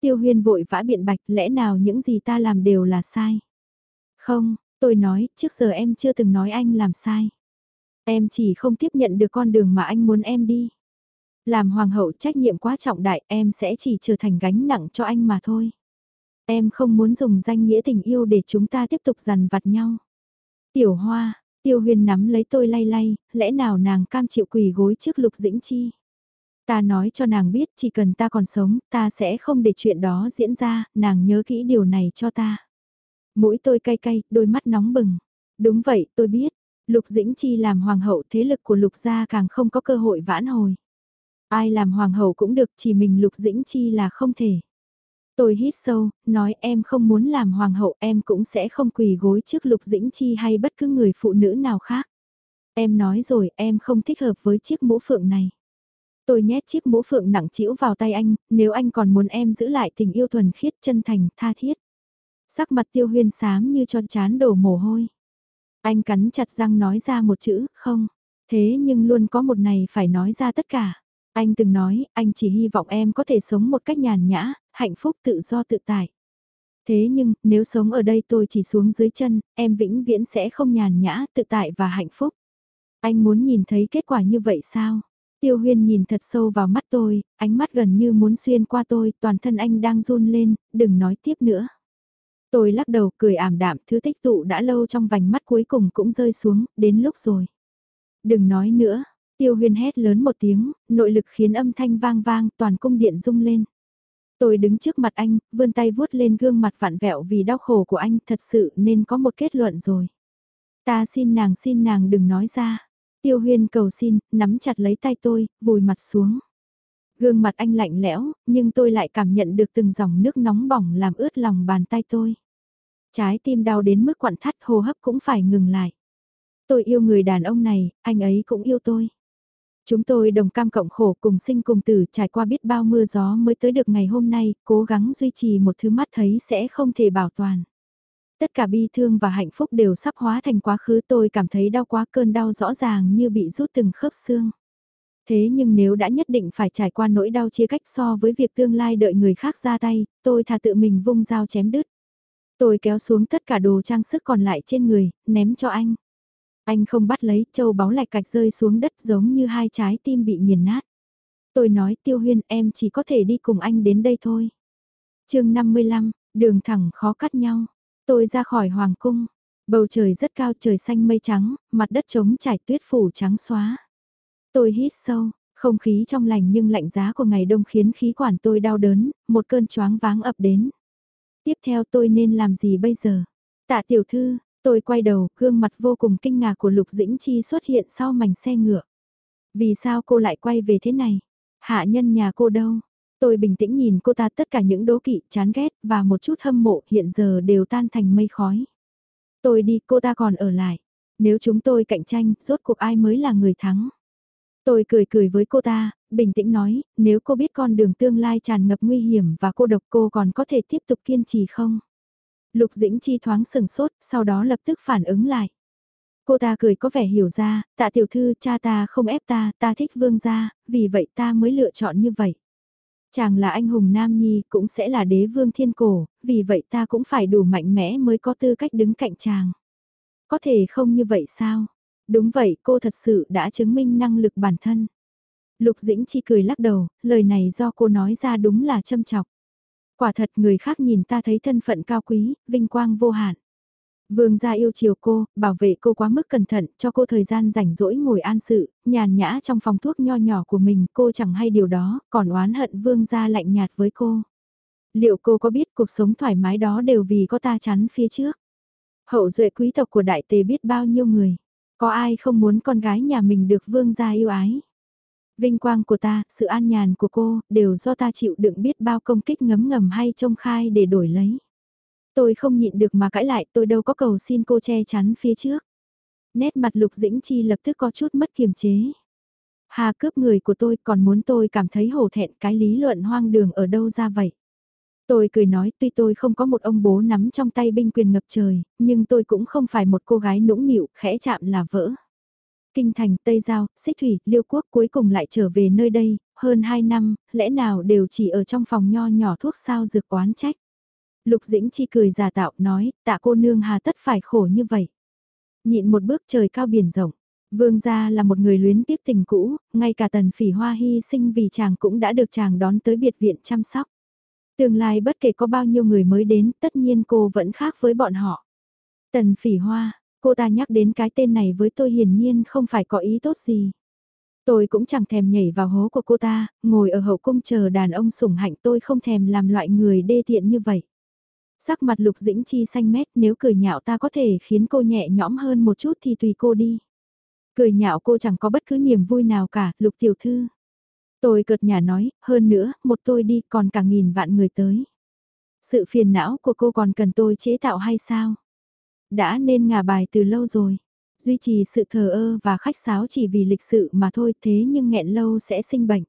Tiêu huyên vội vã biện bạch lẽ nào những gì ta làm đều là sai. Không, tôi nói, trước giờ em chưa từng nói anh làm sai. Em chỉ không tiếp nhận được con đường mà anh muốn em đi. Làm hoàng hậu trách nhiệm quá trọng đại em sẽ chỉ trở thành gánh nặng cho anh mà thôi. Em không muốn dùng danh nghĩa tình yêu để chúng ta tiếp tục dằn vặt nhau. Tiểu hoa, tiêu huyền nắm lấy tôi lay lay, lẽ nào nàng cam chịu quỳ gối trước lục dĩnh chi. Ta nói cho nàng biết chỉ cần ta còn sống, ta sẽ không để chuyện đó diễn ra, nàng nhớ kỹ điều này cho ta. Mũi tôi cay cay, đôi mắt nóng bừng. Đúng vậy, tôi biết. Lục Dĩnh Chi làm hoàng hậu thế lực của Lục gia càng không có cơ hội vãn hồi. Ai làm hoàng hậu cũng được chỉ mình Lục Dĩnh Chi là không thể. Tôi hít sâu, nói em không muốn làm hoàng hậu em cũng sẽ không quỳ gối trước Lục Dĩnh Chi hay bất cứ người phụ nữ nào khác. Em nói rồi em không thích hợp với chiếc mũ phượng này. Tôi nhét chiếc mũ phượng nặng trĩu vào tay anh, nếu anh còn muốn em giữ lại tình yêu thuần khiết chân thành, tha thiết. Sắc mặt tiêu huyên sám như cho chán đổ mồ hôi. Anh cắn chặt răng nói ra một chữ, không. Thế nhưng luôn có một này phải nói ra tất cả. Anh từng nói, anh chỉ hy vọng em có thể sống một cách nhàn nhã, hạnh phúc tự do tự tại. Thế nhưng, nếu sống ở đây tôi chỉ xuống dưới chân, em vĩnh viễn sẽ không nhàn nhã, tự tại và hạnh phúc. Anh muốn nhìn thấy kết quả như vậy sao? Tiêu huyên nhìn thật sâu vào mắt tôi, ánh mắt gần như muốn xuyên qua tôi, toàn thân anh đang run lên, đừng nói tiếp nữa. Tôi lắc đầu cười ảm đạm, thứ tích tụ đã lâu trong vành mắt cuối cùng cũng rơi xuống, đến lúc rồi. Đừng nói nữa, tiêu huyên hét lớn một tiếng, nội lực khiến âm thanh vang vang, toàn cung điện rung lên. Tôi đứng trước mặt anh, vươn tay vuốt lên gương mặt vặn vẹo vì đau khổ của anh, thật sự nên có một kết luận rồi. Ta xin nàng xin nàng đừng nói ra. Tiêu huyên cầu xin, nắm chặt lấy tay tôi, vùi mặt xuống. Gương mặt anh lạnh lẽo, nhưng tôi lại cảm nhận được từng dòng nước nóng bỏng làm ướt lòng bàn tay tôi. Trái tim đau đến mức quặn thắt hô hấp cũng phải ngừng lại. Tôi yêu người đàn ông này, anh ấy cũng yêu tôi. Chúng tôi đồng cam cộng khổ cùng sinh cùng tử trải qua biết bao mưa gió mới tới được ngày hôm nay, cố gắng duy trì một thứ mắt thấy sẽ không thể bảo toàn. Tất cả bi thương và hạnh phúc đều sắp hóa thành quá khứ tôi cảm thấy đau quá cơn đau rõ ràng như bị rút từng khớp xương. Thế nhưng nếu đã nhất định phải trải qua nỗi đau chia cách so với việc tương lai đợi người khác ra tay, tôi thà tự mình vung dao chém đứt. Tôi kéo xuống tất cả đồ trang sức còn lại trên người, ném cho anh. Anh không bắt lấy, châu báu lạch cạch rơi xuống đất giống như hai trái tim bị nghiền nát. Tôi nói tiêu huyên em chỉ có thể đi cùng anh đến đây thôi. chương 55, đường thẳng khó cắt nhau. Tôi ra khỏi hoàng cung. Bầu trời rất cao trời xanh mây trắng, mặt đất trống trải tuyết phủ trắng xóa. Tôi hít sâu, không khí trong lành nhưng lạnh giá của ngày đông khiến khí quản tôi đau đớn, một cơn choáng váng ập đến. Tiếp theo tôi nên làm gì bây giờ? Tạ tiểu thư, tôi quay đầu, gương mặt vô cùng kinh ngạc của Lục Dĩnh Chi xuất hiện sau mảnh xe ngựa. Vì sao cô lại quay về thế này? Hạ nhân nhà cô đâu? Tôi bình tĩnh nhìn cô ta tất cả những đố kỵ, chán ghét và một chút hâm mộ hiện giờ đều tan thành mây khói. Tôi đi cô ta còn ở lại. Nếu chúng tôi cạnh tranh, rốt cuộc ai mới là người thắng? Tôi cười cười với cô ta, bình tĩnh nói, nếu cô biết con đường tương lai tràn ngập nguy hiểm và cô độc cô còn có thể tiếp tục kiên trì không? Lục Dĩnh Chi thoáng sừng sốt, sau đó lập tức phản ứng lại. Cô ta cười có vẻ hiểu ra, tạ tiểu thư cha ta không ép ta, ta thích vương gia, vì vậy ta mới lựa chọn như vậy. Chàng là anh hùng Nam Nhi, cũng sẽ là đế vương thiên cổ, vì vậy ta cũng phải đủ mạnh mẽ mới có tư cách đứng cạnh chàng. Có thể không như vậy sao? Đúng vậy, cô thật sự đã chứng minh năng lực bản thân. Lục Dĩnh Chi cười lắc đầu, lời này do cô nói ra đúng là châm chọc. Quả thật người khác nhìn ta thấy thân phận cao quý, vinh quang vô hạn. Vương gia yêu chiều cô, bảo vệ cô quá mức cẩn thận, cho cô thời gian rảnh rỗi ngồi an sự, nhàn nhã trong phòng thuốc nho nhỏ của mình, cô chẳng hay điều đó, còn oán hận vương gia lạnh nhạt với cô. Liệu cô có biết cuộc sống thoải mái đó đều vì có ta chắn phía trước? Hậu duệ quý tộc của đại tề biết bao nhiêu người, có ai không muốn con gái nhà mình được vương gia yêu ái? Vinh quang của ta, sự an nhàn của cô, đều do ta chịu đựng biết bao công kích ngấm ngầm hay trông khai để đổi lấy. Tôi không nhịn được mà cãi lại, tôi đâu có cầu xin cô che chắn phía trước. Nét mặt Lục Dĩnh Chi lập tức có chút mất kiềm chế. Hà cướp người của tôi còn muốn tôi cảm thấy hổ thẹn cái lý luận hoang đường ở đâu ra vậy. Tôi cười nói tuy tôi không có một ông bố nắm trong tay binh quyền ngập trời, nhưng tôi cũng không phải một cô gái nũng nịu, khẽ chạm là vỡ. Kinh thành, Tây Giao, Xích Thủy, Liêu Quốc cuối cùng lại trở về nơi đây, hơn 2 năm, lẽ nào đều chỉ ở trong phòng nho nhỏ thuốc sao dược oán trách. Lục Dĩnh Chi cười giả tạo nói, tạ cô nương hà tất phải khổ như vậy. Nhịn một bước trời cao biển rộng, vương gia là một người luyến tiếc tình cũ, ngay cả tần phỉ hoa hy sinh vì chàng cũng đã được chàng đón tới biệt viện chăm sóc. Tương lai bất kể có bao nhiêu người mới đến, tất nhiên cô vẫn khác với bọn họ. Tần phỉ hoa, cô ta nhắc đến cái tên này với tôi hiển nhiên không phải có ý tốt gì. Tôi cũng chẳng thèm nhảy vào hố của cô ta, ngồi ở hậu cung chờ đàn ông sủng hạnh tôi không thèm làm loại người đê tiện như vậy. Sắc mặt lục dĩnh chi xanh mét nếu cười nhạo ta có thể khiến cô nhẹ nhõm hơn một chút thì tùy cô đi. Cười nhạo cô chẳng có bất cứ niềm vui nào cả, lục tiểu thư. Tôi cợt nhà nói, hơn nữa, một tôi đi còn cả nghìn vạn người tới. Sự phiền não của cô còn cần tôi chế tạo hay sao? Đã nên ngả bài từ lâu rồi. Duy trì sự thờ ơ và khách sáo chỉ vì lịch sự mà thôi thế nhưng nghẹn lâu sẽ sinh bệnh.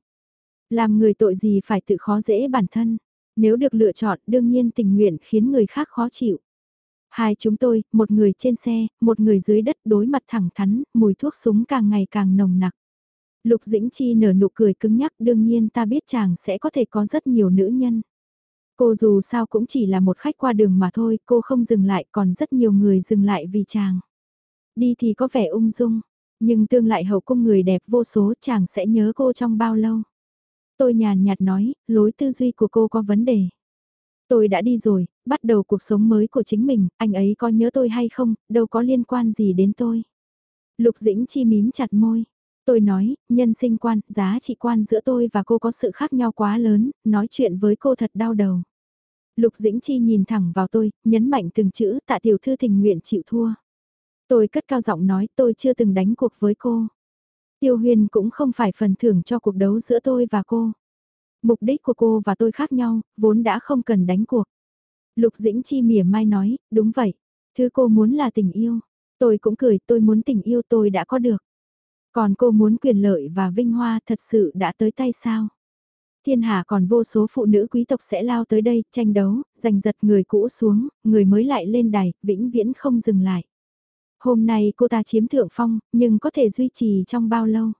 Làm người tội gì phải tự khó dễ bản thân. Nếu được lựa chọn đương nhiên tình nguyện khiến người khác khó chịu. Hai chúng tôi, một người trên xe, một người dưới đất đối mặt thẳng thắn, mùi thuốc súng càng ngày càng nồng nặc. Lục Dĩnh Chi nở nụ cười cứng nhắc đương nhiên ta biết chàng sẽ có thể có rất nhiều nữ nhân. Cô dù sao cũng chỉ là một khách qua đường mà thôi, cô không dừng lại còn rất nhiều người dừng lại vì chàng. Đi thì có vẻ ung dung, nhưng tương lại hậu cung người đẹp vô số chàng sẽ nhớ cô trong bao lâu. Tôi nhàn nhạt nói, lối tư duy của cô có vấn đề. Tôi đã đi rồi, bắt đầu cuộc sống mới của chính mình, anh ấy có nhớ tôi hay không, đâu có liên quan gì đến tôi. Lục Dĩnh Chi mím chặt môi. Tôi nói, nhân sinh quan, giá trị quan giữa tôi và cô có sự khác nhau quá lớn, nói chuyện với cô thật đau đầu. Lục Dĩnh Chi nhìn thẳng vào tôi, nhấn mạnh từng chữ tạ tiểu thư tình nguyện chịu thua. Tôi cất cao giọng nói tôi chưa từng đánh cuộc với cô. Tiêu huyền cũng không phải phần thưởng cho cuộc đấu giữa tôi và cô. Mục đích của cô và tôi khác nhau, vốn đã không cần đánh cuộc. Lục Dĩnh Chi mỉa mai nói, đúng vậy. Thứ cô muốn là tình yêu. Tôi cũng cười, tôi muốn tình yêu tôi đã có được. Còn cô muốn quyền lợi và vinh hoa thật sự đã tới tay sao? Thiên hạ còn vô số phụ nữ quý tộc sẽ lao tới đây, tranh đấu, giành giật người cũ xuống, người mới lại lên đài, vĩnh viễn không dừng lại. Hôm nay cô ta chiếm thượng phong, nhưng có thể duy trì trong bao lâu?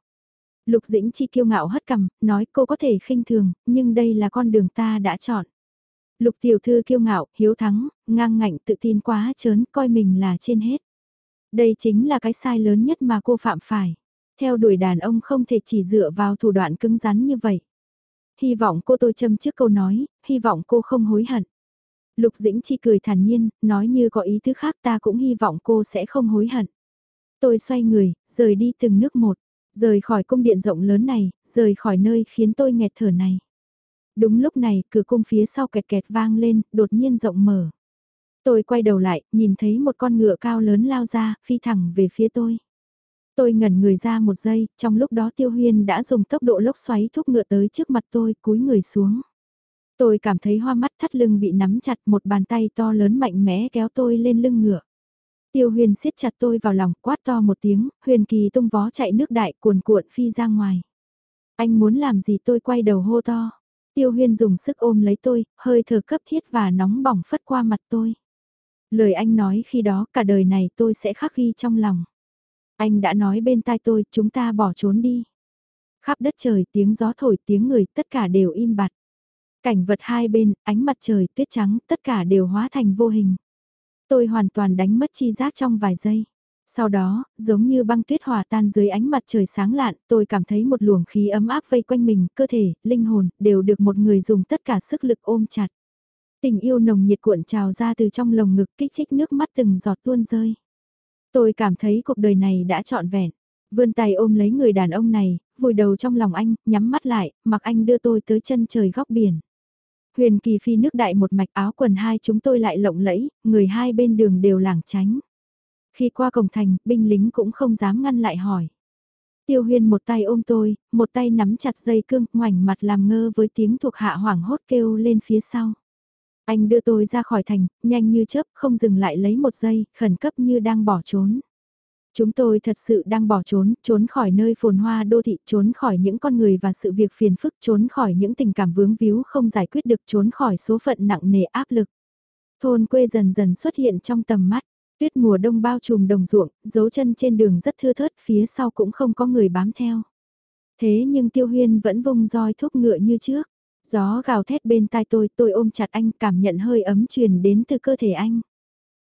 Lục Dĩnh Chi kiêu ngạo hất cằm, nói cô có thể khinh thường, nhưng đây là con đường ta đã chọn. Lục tiểu thư kiêu ngạo, hiếu thắng, ngang ngạnh tự tin quá chớn, coi mình là trên hết. Đây chính là cái sai lớn nhất mà cô phạm phải. Theo đuổi đàn ông không thể chỉ dựa vào thủ đoạn cứng rắn như vậy. Hy vọng cô tôi châm trước câu nói, hy vọng cô không hối hận. Lục Dĩnh Chi cười thản nhiên, nói như có ý thứ khác ta cũng hy vọng cô sẽ không hối hận. Tôi xoay người, rời đi từng nước một, rời khỏi cung điện rộng lớn này, rời khỏi nơi khiến tôi nghẹt thở này. Đúng lúc này, cửa cung phía sau kẹt kẹt vang lên, đột nhiên rộng mở. Tôi quay đầu lại, nhìn thấy một con ngựa cao lớn lao ra, phi thẳng về phía tôi. Tôi ngẩn người ra một giây, trong lúc đó Tiêu Huyên đã dùng tốc độ lốc xoáy thúc ngựa tới trước mặt tôi, cúi người xuống. Tôi cảm thấy hoa mắt thắt lưng bị nắm chặt một bàn tay to lớn mạnh mẽ kéo tôi lên lưng ngựa. Tiêu huyền siết chặt tôi vào lòng quát to một tiếng, huyền kỳ tung vó chạy nước đại cuồn cuộn phi ra ngoài. Anh muốn làm gì tôi quay đầu hô to. Tiêu huyên dùng sức ôm lấy tôi, hơi thở cấp thiết và nóng bỏng phất qua mặt tôi. Lời anh nói khi đó cả đời này tôi sẽ khắc ghi trong lòng. Anh đã nói bên tai tôi, chúng ta bỏ trốn đi. Khắp đất trời tiếng gió thổi tiếng người tất cả đều im bặt. Cảnh vật hai bên, ánh mặt trời tuyết trắng tất cả đều hóa thành vô hình. Tôi hoàn toàn đánh mất chi giác trong vài giây. Sau đó, giống như băng tuyết hòa tan dưới ánh mặt trời sáng lạn, tôi cảm thấy một luồng khí ấm áp vây quanh mình, cơ thể, linh hồn, đều được một người dùng tất cả sức lực ôm chặt. Tình yêu nồng nhiệt cuộn trào ra từ trong lồng ngực kích thích nước mắt từng giọt tuôn rơi. Tôi cảm thấy cuộc đời này đã trọn vẹn. Vươn tay ôm lấy người đàn ông này, vùi đầu trong lòng anh, nhắm mắt lại, mặc anh đưa tôi tới chân trời góc biển. Huyền kỳ phi nước đại một mạch áo quần hai chúng tôi lại lộng lẫy, người hai bên đường đều lảng tránh. Khi qua cổng thành, binh lính cũng không dám ngăn lại hỏi. Tiêu huyên một tay ôm tôi, một tay nắm chặt dây cương, ngoảnh mặt làm ngơ với tiếng thuộc hạ hoảng hốt kêu lên phía sau. Anh đưa tôi ra khỏi thành, nhanh như chớp, không dừng lại lấy một giây, khẩn cấp như đang bỏ trốn. Chúng tôi thật sự đang bỏ trốn, trốn khỏi nơi phồn hoa đô thị, trốn khỏi những con người và sự việc phiền phức, trốn khỏi những tình cảm vướng víu không giải quyết được, trốn khỏi số phận nặng nề áp lực. Thôn quê dần dần xuất hiện trong tầm mắt, tuyết mùa đông bao trùm đồng ruộng, dấu chân trên đường rất thưa thớt, phía sau cũng không có người bám theo. Thế nhưng Tiêu Huyên vẫn vung roi thúc ngựa như trước. Gió gào thét bên tai tôi, tôi ôm chặt anh cảm nhận hơi ấm truyền đến từ cơ thể anh.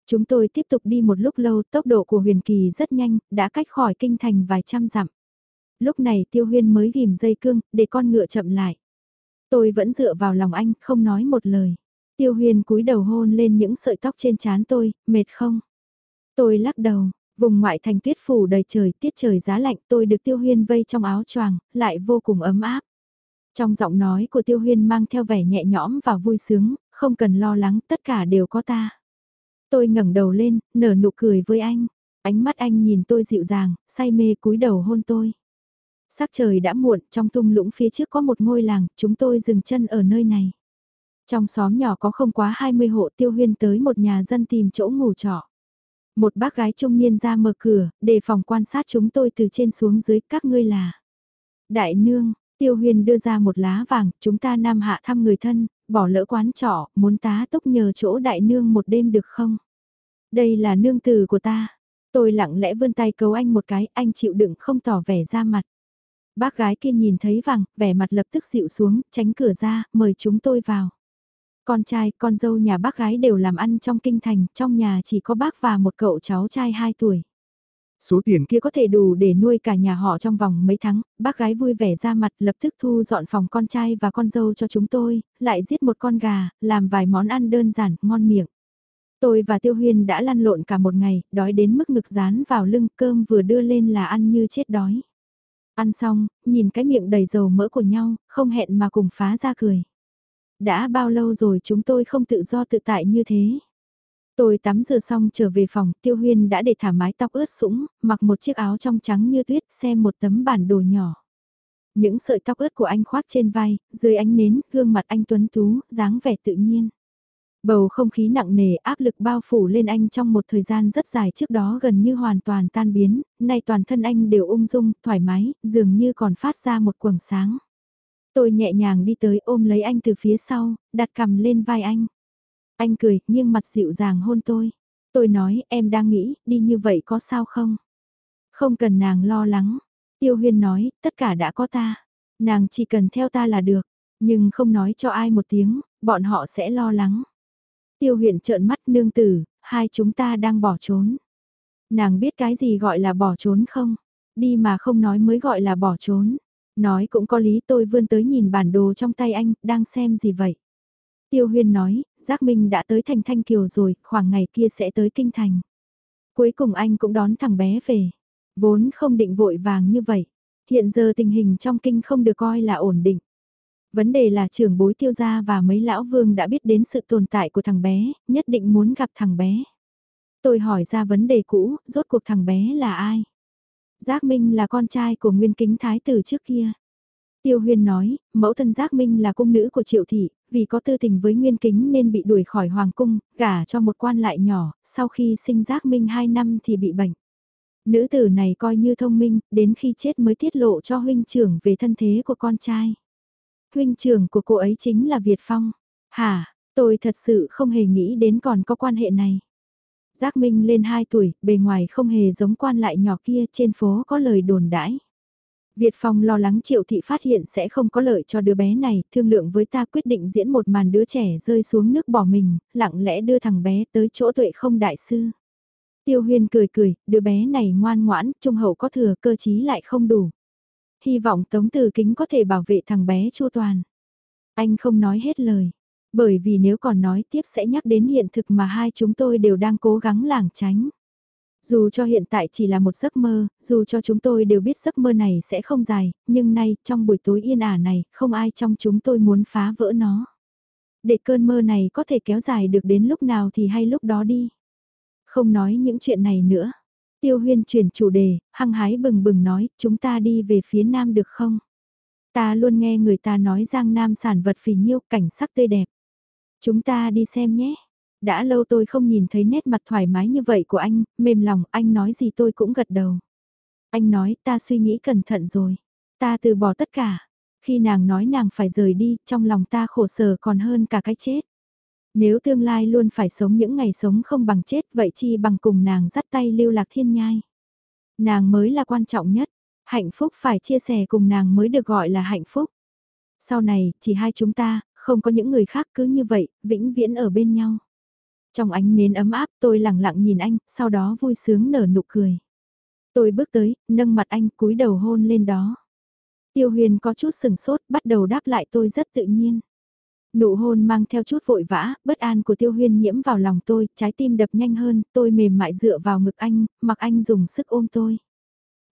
Chúng tôi tiếp tục đi một lúc lâu, tốc độ của huyền kỳ rất nhanh, đã cách khỏi kinh thành vài trăm dặm. Lúc này tiêu huyên mới ghim dây cương, để con ngựa chậm lại. Tôi vẫn dựa vào lòng anh, không nói một lời. Tiêu huyên cúi đầu hôn lên những sợi tóc trên trán tôi, mệt không? Tôi lắc đầu, vùng ngoại thành tuyết phủ đầy trời, tiết trời giá lạnh tôi được tiêu huyên vây trong áo choàng, lại vô cùng ấm áp. Trong giọng nói của tiêu huyên mang theo vẻ nhẹ nhõm và vui sướng, không cần lo lắng, tất cả đều có ta. Tôi ngẩng đầu lên, nở nụ cười với anh. Ánh mắt anh nhìn tôi dịu dàng, say mê cúi đầu hôn tôi. Sắc trời đã muộn, trong tung lũng phía trước có một ngôi làng, chúng tôi dừng chân ở nơi này. Trong xóm nhỏ có không quá 20 hộ tiêu huyên tới một nhà dân tìm chỗ ngủ trọ. Một bác gái trung niên ra mở cửa, đề phòng quan sát chúng tôi từ trên xuống dưới các ngươi là. Đại nương, tiêu Huyền đưa ra một lá vàng, chúng ta nam hạ thăm người thân, bỏ lỡ quán trọ, muốn tá túc nhờ chỗ đại nương một đêm được không? Đây là nương tử của ta. Tôi lặng lẽ vươn tay cấu anh một cái, anh chịu đựng không tỏ vẻ ra mặt. Bác gái kia nhìn thấy vàng, vẻ mặt lập tức dịu xuống, tránh cửa ra, mời chúng tôi vào. Con trai, con dâu nhà bác gái đều làm ăn trong kinh thành, trong nhà chỉ có bác và một cậu cháu trai 2 tuổi. Số tiền kia có thể đủ để nuôi cả nhà họ trong vòng mấy tháng, bác gái vui vẻ ra mặt lập tức thu dọn phòng con trai và con dâu cho chúng tôi, lại giết một con gà, làm vài món ăn đơn giản, ngon miệng. Tôi và Tiêu Huyên đã lăn lộn cả một ngày, đói đến mức ngực dán vào lưng cơm vừa đưa lên là ăn như chết đói. Ăn xong, nhìn cái miệng đầy dầu mỡ của nhau, không hẹn mà cùng phá ra cười. Đã bao lâu rồi chúng tôi không tự do tự tại như thế? Tôi tắm rửa xong trở về phòng, Tiêu Huyên đã để thả mái tóc ướt sũng, mặc một chiếc áo trong trắng như tuyết xem một tấm bản đồ nhỏ. Những sợi tóc ướt của anh khoác trên vai, dưới ánh nến, gương mặt anh tuấn tú, dáng vẻ tự nhiên. Bầu không khí nặng nề áp lực bao phủ lên anh trong một thời gian rất dài trước đó gần như hoàn toàn tan biến, nay toàn thân anh đều ung dung, thoải mái, dường như còn phát ra một quầng sáng. Tôi nhẹ nhàng đi tới ôm lấy anh từ phía sau, đặt cầm lên vai anh. Anh cười, nhưng mặt dịu dàng hôn tôi. Tôi nói, em đang nghĩ, đi như vậy có sao không? Không cần nàng lo lắng. Tiêu huyên nói, tất cả đã có ta. Nàng chỉ cần theo ta là được, nhưng không nói cho ai một tiếng, bọn họ sẽ lo lắng. Tiêu huyện trợn mắt nương tử, hai chúng ta đang bỏ trốn. Nàng biết cái gì gọi là bỏ trốn không? Đi mà không nói mới gọi là bỏ trốn. Nói cũng có lý tôi vươn tới nhìn bản đồ trong tay anh, đang xem gì vậy? Tiêu huyên nói, Giác Minh đã tới thành Thanh Kiều rồi, khoảng ngày kia sẽ tới Kinh Thành. Cuối cùng anh cũng đón thằng bé về. Vốn không định vội vàng như vậy. Hiện giờ tình hình trong kinh không được coi là ổn định. Vấn đề là trưởng bối tiêu gia và mấy lão vương đã biết đến sự tồn tại của thằng bé, nhất định muốn gặp thằng bé. Tôi hỏi ra vấn đề cũ, rốt cuộc thằng bé là ai? Giác Minh là con trai của nguyên kính thái tử trước kia. Tiêu Huyên nói, mẫu thân Giác Minh là cung nữ của Triệu Thị, vì có tư tình với Nguyên Kính nên bị đuổi khỏi Hoàng Cung, gả cho một quan lại nhỏ, sau khi sinh Giác Minh 2 năm thì bị bệnh. Nữ tử này coi như thông minh, đến khi chết mới tiết lộ cho huynh trưởng về thân thế của con trai. Huynh trưởng của cô ấy chính là Việt Phong. Hả, tôi thật sự không hề nghĩ đến còn có quan hệ này. Giác Minh lên 2 tuổi, bề ngoài không hề giống quan lại nhỏ kia trên phố có lời đồn đãi. Việt Phong lo lắng Triệu Thị phát hiện sẽ không có lợi cho đứa bé này, thương lượng với ta quyết định diễn một màn đứa trẻ rơi xuống nước bỏ mình, lặng lẽ đưa thằng bé tới chỗ tuệ không đại sư. Tiêu Huyên cười cười, đứa bé này ngoan ngoãn, trung hậu có thừa cơ chí lại không đủ. Hy vọng Tống Từ Kính có thể bảo vệ thằng bé chu toàn. Anh không nói hết lời, bởi vì nếu còn nói tiếp sẽ nhắc đến hiện thực mà hai chúng tôi đều đang cố gắng lảng tránh. Dù cho hiện tại chỉ là một giấc mơ, dù cho chúng tôi đều biết giấc mơ này sẽ không dài, nhưng nay, trong buổi tối yên ả này, không ai trong chúng tôi muốn phá vỡ nó. Để cơn mơ này có thể kéo dài được đến lúc nào thì hay lúc đó đi. Không nói những chuyện này nữa. Tiêu huyên chuyển chủ đề, hăng hái bừng bừng nói, chúng ta đi về phía nam được không? Ta luôn nghe người ta nói Giang Nam sản vật phì nhiêu, cảnh sắc tươi đẹp. Chúng ta đi xem nhé. Đã lâu tôi không nhìn thấy nét mặt thoải mái như vậy của anh, mềm lòng, anh nói gì tôi cũng gật đầu. Anh nói, ta suy nghĩ cẩn thận rồi. Ta từ bỏ tất cả. Khi nàng nói nàng phải rời đi, trong lòng ta khổ sở còn hơn cả cái chết. Nếu tương lai luôn phải sống những ngày sống không bằng chết, vậy chi bằng cùng nàng dắt tay lưu lạc thiên nhai. Nàng mới là quan trọng nhất, hạnh phúc phải chia sẻ cùng nàng mới được gọi là hạnh phúc. Sau này, chỉ hai chúng ta, không có những người khác cứ như vậy, vĩnh viễn ở bên nhau. Trong ánh nến ấm áp tôi lặng lặng nhìn anh, sau đó vui sướng nở nụ cười. Tôi bước tới, nâng mặt anh cúi đầu hôn lên đó. Tiêu huyền có chút sừng sốt, bắt đầu đáp lại tôi rất tự nhiên. Nụ hôn mang theo chút vội vã, bất an của tiêu huyên nhiễm vào lòng tôi, trái tim đập nhanh hơn, tôi mềm mại dựa vào ngực anh, mặc anh dùng sức ôm tôi.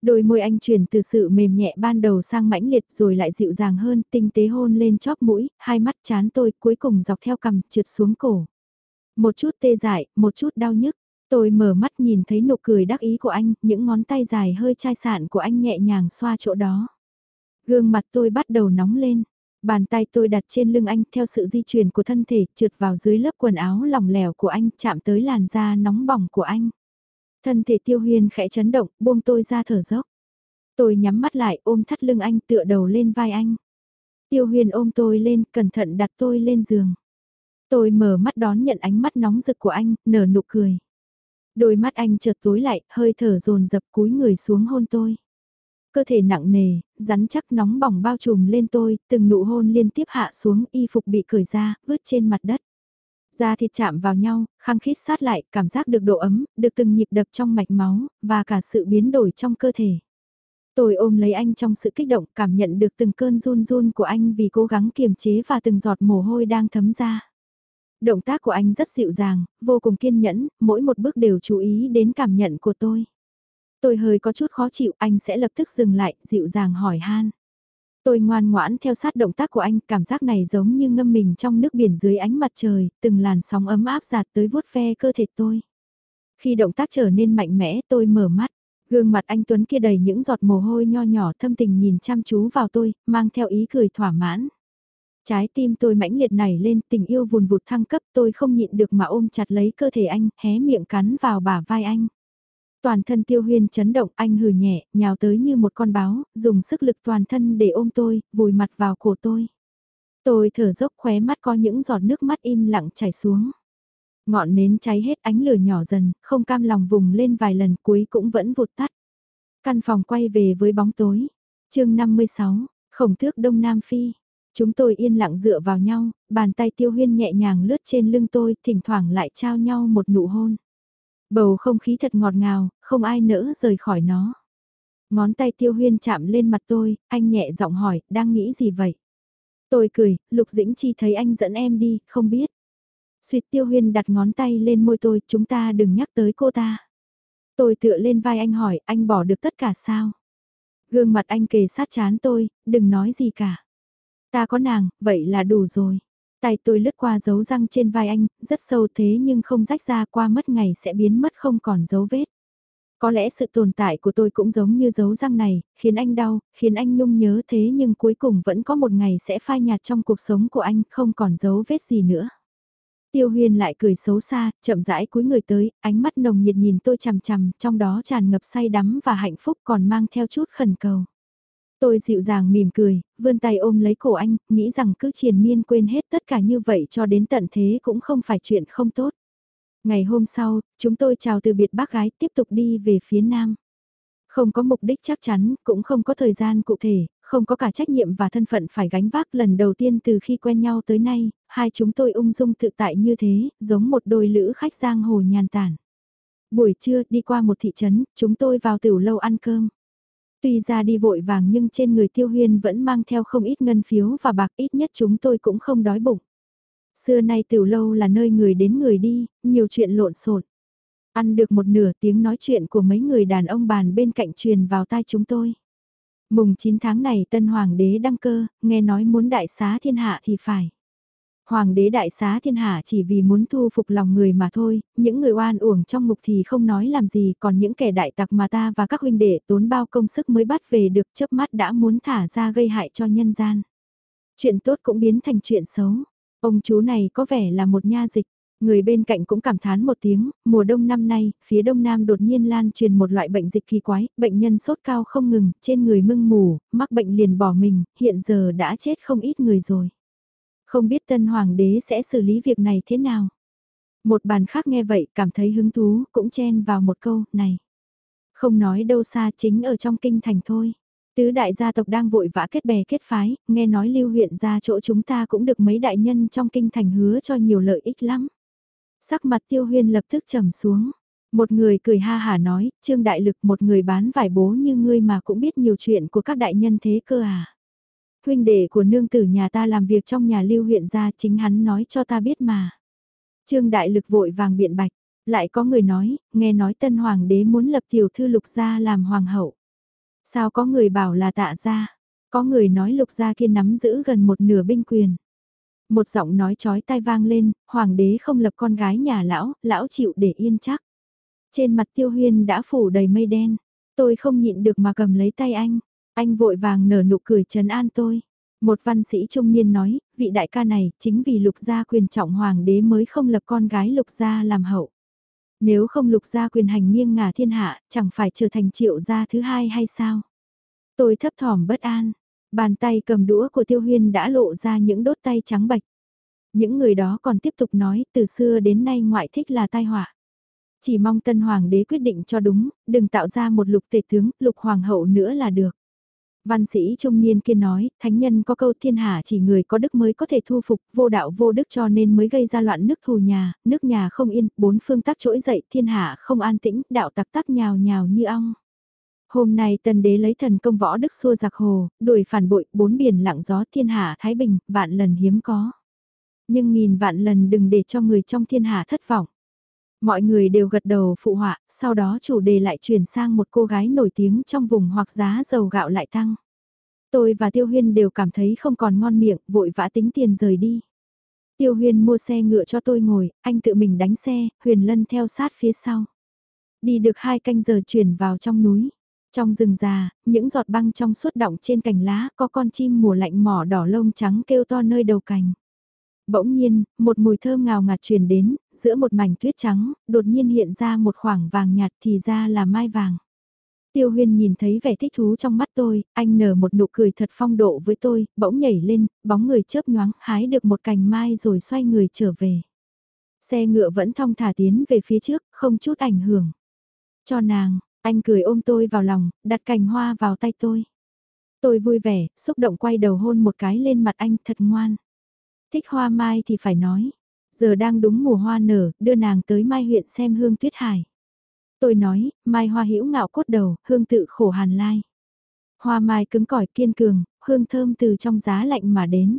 Đôi môi anh chuyển từ sự mềm nhẹ ban đầu sang mãnh liệt rồi lại dịu dàng hơn, tinh tế hôn lên chóp mũi, hai mắt chán tôi cuối cùng dọc theo cằm trượt xuống cổ. Một chút tê dại, một chút đau nhức. Tôi mở mắt nhìn thấy nụ cười đắc ý của anh, những ngón tay dài hơi chai sạn của anh nhẹ nhàng xoa chỗ đó. Gương mặt tôi bắt đầu nóng lên. Bàn tay tôi đặt trên lưng anh theo sự di chuyển của thân thể trượt vào dưới lớp quần áo lỏng lẻo của anh chạm tới làn da nóng bỏng của anh. Thân thể tiêu huyền khẽ chấn động, buông tôi ra thở dốc. Tôi nhắm mắt lại ôm thắt lưng anh tựa đầu lên vai anh. Tiêu huyền ôm tôi lên, cẩn thận đặt tôi lên giường. Tôi mở mắt đón nhận ánh mắt nóng rực của anh, nở nụ cười. Đôi mắt anh chợt tối lại, hơi thở dồn dập cúi người xuống hôn tôi. Cơ thể nặng nề, rắn chắc nóng bỏng bao trùm lên tôi, từng nụ hôn liên tiếp hạ xuống, y phục bị cởi ra, vứt trên mặt đất. Da thịt chạm vào nhau, khăng khít sát lại, cảm giác được độ ấm, được từng nhịp đập trong mạch máu, và cả sự biến đổi trong cơ thể. Tôi ôm lấy anh trong sự kích động, cảm nhận được từng cơn run run của anh vì cố gắng kiềm chế và từng giọt mồ hôi đang thấm ra. Động tác của anh rất dịu dàng, vô cùng kiên nhẫn, mỗi một bước đều chú ý đến cảm nhận của tôi. Tôi hơi có chút khó chịu, anh sẽ lập tức dừng lại, dịu dàng hỏi han. Tôi ngoan ngoãn theo sát động tác của anh, cảm giác này giống như ngâm mình trong nước biển dưới ánh mặt trời, từng làn sóng ấm áp giạt tới vuốt ve cơ thể tôi. Khi động tác trở nên mạnh mẽ tôi mở mắt, gương mặt anh Tuấn kia đầy những giọt mồ hôi nho nhỏ thâm tình nhìn chăm chú vào tôi, mang theo ý cười thỏa mãn. Trái tim tôi mãnh liệt nảy lên tình yêu vùn vụt thăng cấp tôi không nhịn được mà ôm chặt lấy cơ thể anh, hé miệng cắn vào bả vai anh. Toàn thân tiêu huyên chấn động anh hừ nhẹ, nhào tới như một con báo, dùng sức lực toàn thân để ôm tôi, vùi mặt vào cổ tôi. Tôi thở dốc khóe mắt có những giọt nước mắt im lặng chảy xuống. Ngọn nến cháy hết ánh lửa nhỏ dần, không cam lòng vùng lên vài lần cuối cũng vẫn vụt tắt. Căn phòng quay về với bóng tối. chương 56, khổng thước Đông Nam Phi. Chúng tôi yên lặng dựa vào nhau, bàn tay tiêu huyên nhẹ nhàng lướt trên lưng tôi, thỉnh thoảng lại trao nhau một nụ hôn. Bầu không khí thật ngọt ngào, không ai nỡ rời khỏi nó. Ngón tay tiêu huyên chạm lên mặt tôi, anh nhẹ giọng hỏi, đang nghĩ gì vậy? Tôi cười, Lục Dĩnh Chi thấy anh dẫn em đi, không biết. Xuyệt tiêu huyên đặt ngón tay lên môi tôi, chúng ta đừng nhắc tới cô ta. Tôi tựa lên vai anh hỏi, anh bỏ được tất cả sao? Gương mặt anh kề sát chán tôi, đừng nói gì cả. Ta có nàng, vậy là đủ rồi. Tay tôi lướt qua dấu răng trên vai anh, rất sâu thế nhưng không rách ra qua mất ngày sẽ biến mất không còn dấu vết. Có lẽ sự tồn tại của tôi cũng giống như dấu răng này, khiến anh đau, khiến anh nhung nhớ thế nhưng cuối cùng vẫn có một ngày sẽ phai nhạt trong cuộc sống của anh, không còn dấu vết gì nữa. Tiêu huyền lại cười xấu xa, chậm rãi cúi người tới, ánh mắt nồng nhiệt nhìn tôi chằm chằm, trong đó tràn ngập say đắm và hạnh phúc còn mang theo chút khẩn cầu. Tôi dịu dàng mỉm cười, vươn tay ôm lấy cổ anh, nghĩ rằng cứ triền miên quên hết tất cả như vậy cho đến tận thế cũng không phải chuyện không tốt. Ngày hôm sau, chúng tôi chào từ biệt bác gái tiếp tục đi về phía nam. Không có mục đích chắc chắn, cũng không có thời gian cụ thể, không có cả trách nhiệm và thân phận phải gánh vác lần đầu tiên từ khi quen nhau tới nay, hai chúng tôi ung dung tự tại như thế, giống một đôi lữ khách giang hồ nhàn tản. Buổi trưa đi qua một thị trấn, chúng tôi vào tiểu lâu ăn cơm. Tuy ra đi vội vàng nhưng trên người tiêu huyên vẫn mang theo không ít ngân phiếu và bạc ít nhất chúng tôi cũng không đói bụng. Xưa nay tiểu lâu là nơi người đến người đi, nhiều chuyện lộn xộn. Ăn được một nửa tiếng nói chuyện của mấy người đàn ông bàn bên cạnh truyền vào tai chúng tôi. Mùng 9 tháng này tân hoàng đế đăng cơ, nghe nói muốn đại xá thiên hạ thì phải. Hoàng đế đại xá thiên hạ chỉ vì muốn thu phục lòng người mà thôi, những người oan uổng trong ngục thì không nói làm gì, còn những kẻ đại tặc mà ta và các huynh đệ tốn bao công sức mới bắt về được chớp mắt đã muốn thả ra gây hại cho nhân gian. Chuyện tốt cũng biến thành chuyện xấu. Ông chú này có vẻ là một nha dịch. Người bên cạnh cũng cảm thán một tiếng, mùa đông năm nay, phía đông nam đột nhiên lan truyền một loại bệnh dịch kỳ quái, bệnh nhân sốt cao không ngừng, trên người mưng mù, mắc bệnh liền bỏ mình, hiện giờ đã chết không ít người rồi. Không biết tân hoàng đế sẽ xử lý việc này thế nào? Một bàn khác nghe vậy cảm thấy hứng thú, cũng chen vào một câu, này. Không nói đâu xa chính ở trong kinh thành thôi. Tứ đại gia tộc đang vội vã kết bè kết phái, nghe nói lưu huyện ra chỗ chúng ta cũng được mấy đại nhân trong kinh thành hứa cho nhiều lợi ích lắm. Sắc mặt tiêu huyên lập tức trầm xuống. Một người cười ha hả nói, trương đại lực một người bán vải bố như ngươi mà cũng biết nhiều chuyện của các đại nhân thế cơ à. Huynh đệ của nương tử nhà ta làm việc trong nhà lưu huyện ra chính hắn nói cho ta biết mà. Trương đại lực vội vàng biện bạch, lại có người nói, nghe nói tân hoàng đế muốn lập tiểu thư lục gia làm hoàng hậu. Sao có người bảo là tạ gia, có người nói lục gia kia nắm giữ gần một nửa binh quyền. Một giọng nói chói tai vang lên, hoàng đế không lập con gái nhà lão, lão chịu để yên chắc. Trên mặt tiêu huyên đã phủ đầy mây đen, tôi không nhịn được mà cầm lấy tay anh, anh vội vàng nở nụ cười trấn an tôi. Một văn sĩ trung niên nói, vị đại ca này chính vì lục gia quyền trọng hoàng đế mới không lập con gái lục gia làm hậu. Nếu không lục gia quyền hành nghiêng ngả thiên hạ, chẳng phải trở thành triệu gia thứ hai hay sao? Tôi thấp thỏm bất an, bàn tay cầm đũa của tiêu huyên đã lộ ra những đốt tay trắng bạch. Những người đó còn tiếp tục nói từ xưa đến nay ngoại thích là tai họa. Chỉ mong tân hoàng đế quyết định cho đúng, đừng tạo ra một lục tể tướng, lục hoàng hậu nữa là được. Văn sĩ trung niên kia nói, thánh nhân có câu thiên hạ chỉ người có đức mới có thể thu phục, vô đạo vô đức cho nên mới gây ra loạn nước thù nhà, nước nhà không yên, bốn phương tắc trỗi dậy, thiên hạ không an tĩnh, đạo tặc tắc nhào nhào như ong. Hôm nay tần đế lấy thần công võ đức xua giặc hồ, đuổi phản bội, bốn biển lặng gió thiên hạ thái bình, vạn lần hiếm có. Nhưng nghìn vạn lần đừng để cho người trong thiên hạ thất vọng. Mọi người đều gật đầu phụ họa, sau đó chủ đề lại chuyển sang một cô gái nổi tiếng trong vùng hoặc giá dầu gạo lại tăng. Tôi và Tiêu Huyên đều cảm thấy không còn ngon miệng, vội vã tính tiền rời đi. Tiêu Huyên mua xe ngựa cho tôi ngồi, anh tự mình đánh xe, Huyền Lân theo sát phía sau. Đi được hai canh giờ chuyển vào trong núi. Trong rừng già, những giọt băng trong suốt động trên cành lá có con chim mùa lạnh mỏ đỏ lông trắng kêu to nơi đầu cành. Bỗng nhiên, một mùi thơm ngào ngạt truyền đến, giữa một mảnh tuyết trắng, đột nhiên hiện ra một khoảng vàng nhạt thì ra là mai vàng. Tiêu huyên nhìn thấy vẻ thích thú trong mắt tôi, anh nở một nụ cười thật phong độ với tôi, bỗng nhảy lên, bóng người chớp nhoáng, hái được một cành mai rồi xoay người trở về. Xe ngựa vẫn thong thả tiến về phía trước, không chút ảnh hưởng. Cho nàng, anh cười ôm tôi vào lòng, đặt cành hoa vào tay tôi. Tôi vui vẻ, xúc động quay đầu hôn một cái lên mặt anh thật ngoan. Thích hoa mai thì phải nói. Giờ đang đúng mùa hoa nở, đưa nàng tới mai huyện xem hương tuyết hải. Tôi nói, mai hoa hữu ngạo cốt đầu, hương tự khổ hàn lai. Hoa mai cứng cỏi kiên cường, hương thơm từ trong giá lạnh mà đến.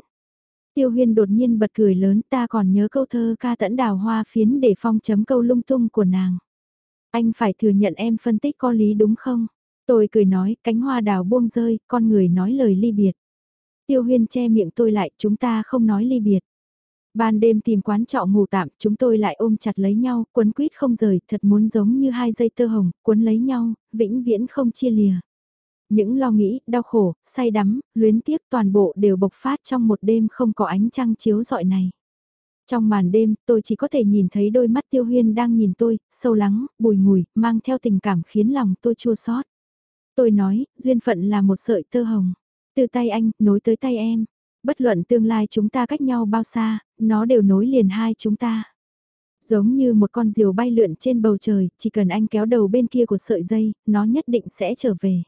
Tiêu huyên đột nhiên bật cười lớn ta còn nhớ câu thơ ca tẫn đào hoa phiến để phong chấm câu lung tung của nàng. Anh phải thừa nhận em phân tích có lý đúng không? Tôi cười nói, cánh hoa đào buông rơi, con người nói lời ly biệt. Tiêu huyên che miệng tôi lại, chúng ta không nói ly biệt. Ban đêm tìm quán trọ ngủ tạm, chúng tôi lại ôm chặt lấy nhau, quấn quýt không rời, thật muốn giống như hai dây tơ hồng, quấn lấy nhau, vĩnh viễn không chia lìa. Những lo nghĩ, đau khổ, say đắm, luyến tiếc toàn bộ đều bộc phát trong một đêm không có ánh trăng chiếu rọi này. Trong màn đêm, tôi chỉ có thể nhìn thấy đôi mắt tiêu huyên đang nhìn tôi, sâu lắng, bùi ngùi, mang theo tình cảm khiến lòng tôi chua xót. Tôi nói, duyên phận là một sợi tơ hồng. Từ tay anh, nối tới tay em. Bất luận tương lai chúng ta cách nhau bao xa, nó đều nối liền hai chúng ta. Giống như một con diều bay lượn trên bầu trời, chỉ cần anh kéo đầu bên kia của sợi dây, nó nhất định sẽ trở về.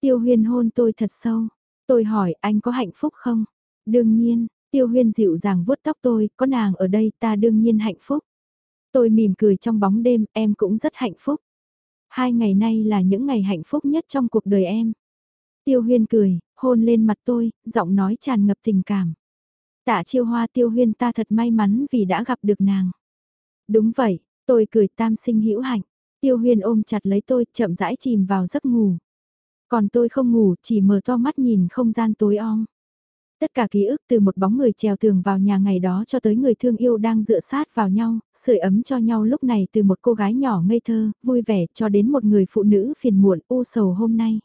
Tiêu huyên hôn tôi thật sâu. Tôi hỏi anh có hạnh phúc không? Đương nhiên, tiêu huyên dịu dàng vuốt tóc tôi, có nàng ở đây ta đương nhiên hạnh phúc. Tôi mỉm cười trong bóng đêm, em cũng rất hạnh phúc. Hai ngày nay là những ngày hạnh phúc nhất trong cuộc đời em. Tiêu huyên cười, hôn lên mặt tôi, giọng nói tràn ngập tình cảm. Tạ chiêu hoa tiêu huyên ta thật may mắn vì đã gặp được nàng. Đúng vậy, tôi cười tam sinh hữu hạnh. Tiêu huyên ôm chặt lấy tôi, chậm rãi chìm vào giấc ngủ. Còn tôi không ngủ, chỉ mở to mắt nhìn không gian tối om. Tất cả ký ức từ một bóng người trèo tường vào nhà ngày đó cho tới người thương yêu đang dựa sát vào nhau, sưởi ấm cho nhau lúc này từ một cô gái nhỏ ngây thơ, vui vẻ cho đến một người phụ nữ phiền muộn u sầu hôm nay.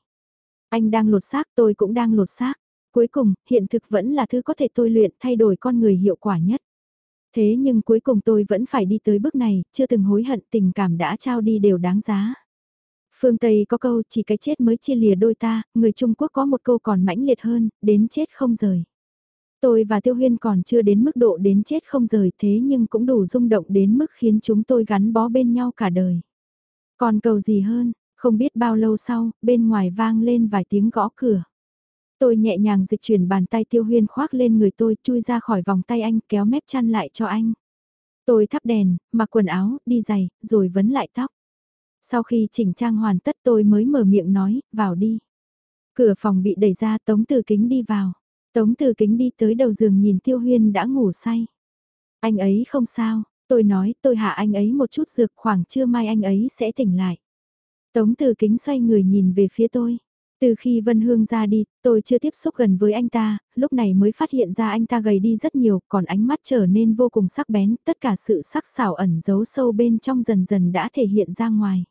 Anh đang lột xác tôi cũng đang lột xác. Cuối cùng, hiện thực vẫn là thứ có thể tôi luyện thay đổi con người hiệu quả nhất. Thế nhưng cuối cùng tôi vẫn phải đi tới bước này, chưa từng hối hận tình cảm đã trao đi đều đáng giá. Phương Tây có câu chỉ cái chết mới chia lìa đôi ta, người Trung Quốc có một câu còn mãnh liệt hơn, đến chết không rời. Tôi và Tiêu Huyên còn chưa đến mức độ đến chết không rời thế nhưng cũng đủ rung động đến mức khiến chúng tôi gắn bó bên nhau cả đời. Còn cầu gì hơn, không biết bao lâu sau, bên ngoài vang lên vài tiếng gõ cửa. Tôi nhẹ nhàng dịch chuyển bàn tay Tiêu Huyên khoác lên người tôi chui ra khỏi vòng tay anh kéo mép chăn lại cho anh. Tôi thắp đèn, mặc quần áo, đi giày, rồi vấn lại tóc. Sau khi chỉnh trang hoàn tất tôi mới mở miệng nói, vào đi. Cửa phòng bị đẩy ra Tống Từ Kính đi vào. Tống Từ Kính đi tới đầu giường nhìn Tiêu Huyên đã ngủ say. Anh ấy không sao, tôi nói tôi hạ anh ấy một chút dược khoảng trưa mai anh ấy sẽ tỉnh lại. Tống Từ Kính xoay người nhìn về phía tôi. Từ khi Vân Hương ra đi, tôi chưa tiếp xúc gần với anh ta, lúc này mới phát hiện ra anh ta gầy đi rất nhiều, còn ánh mắt trở nên vô cùng sắc bén, tất cả sự sắc sảo ẩn giấu sâu bên trong dần dần đã thể hiện ra ngoài.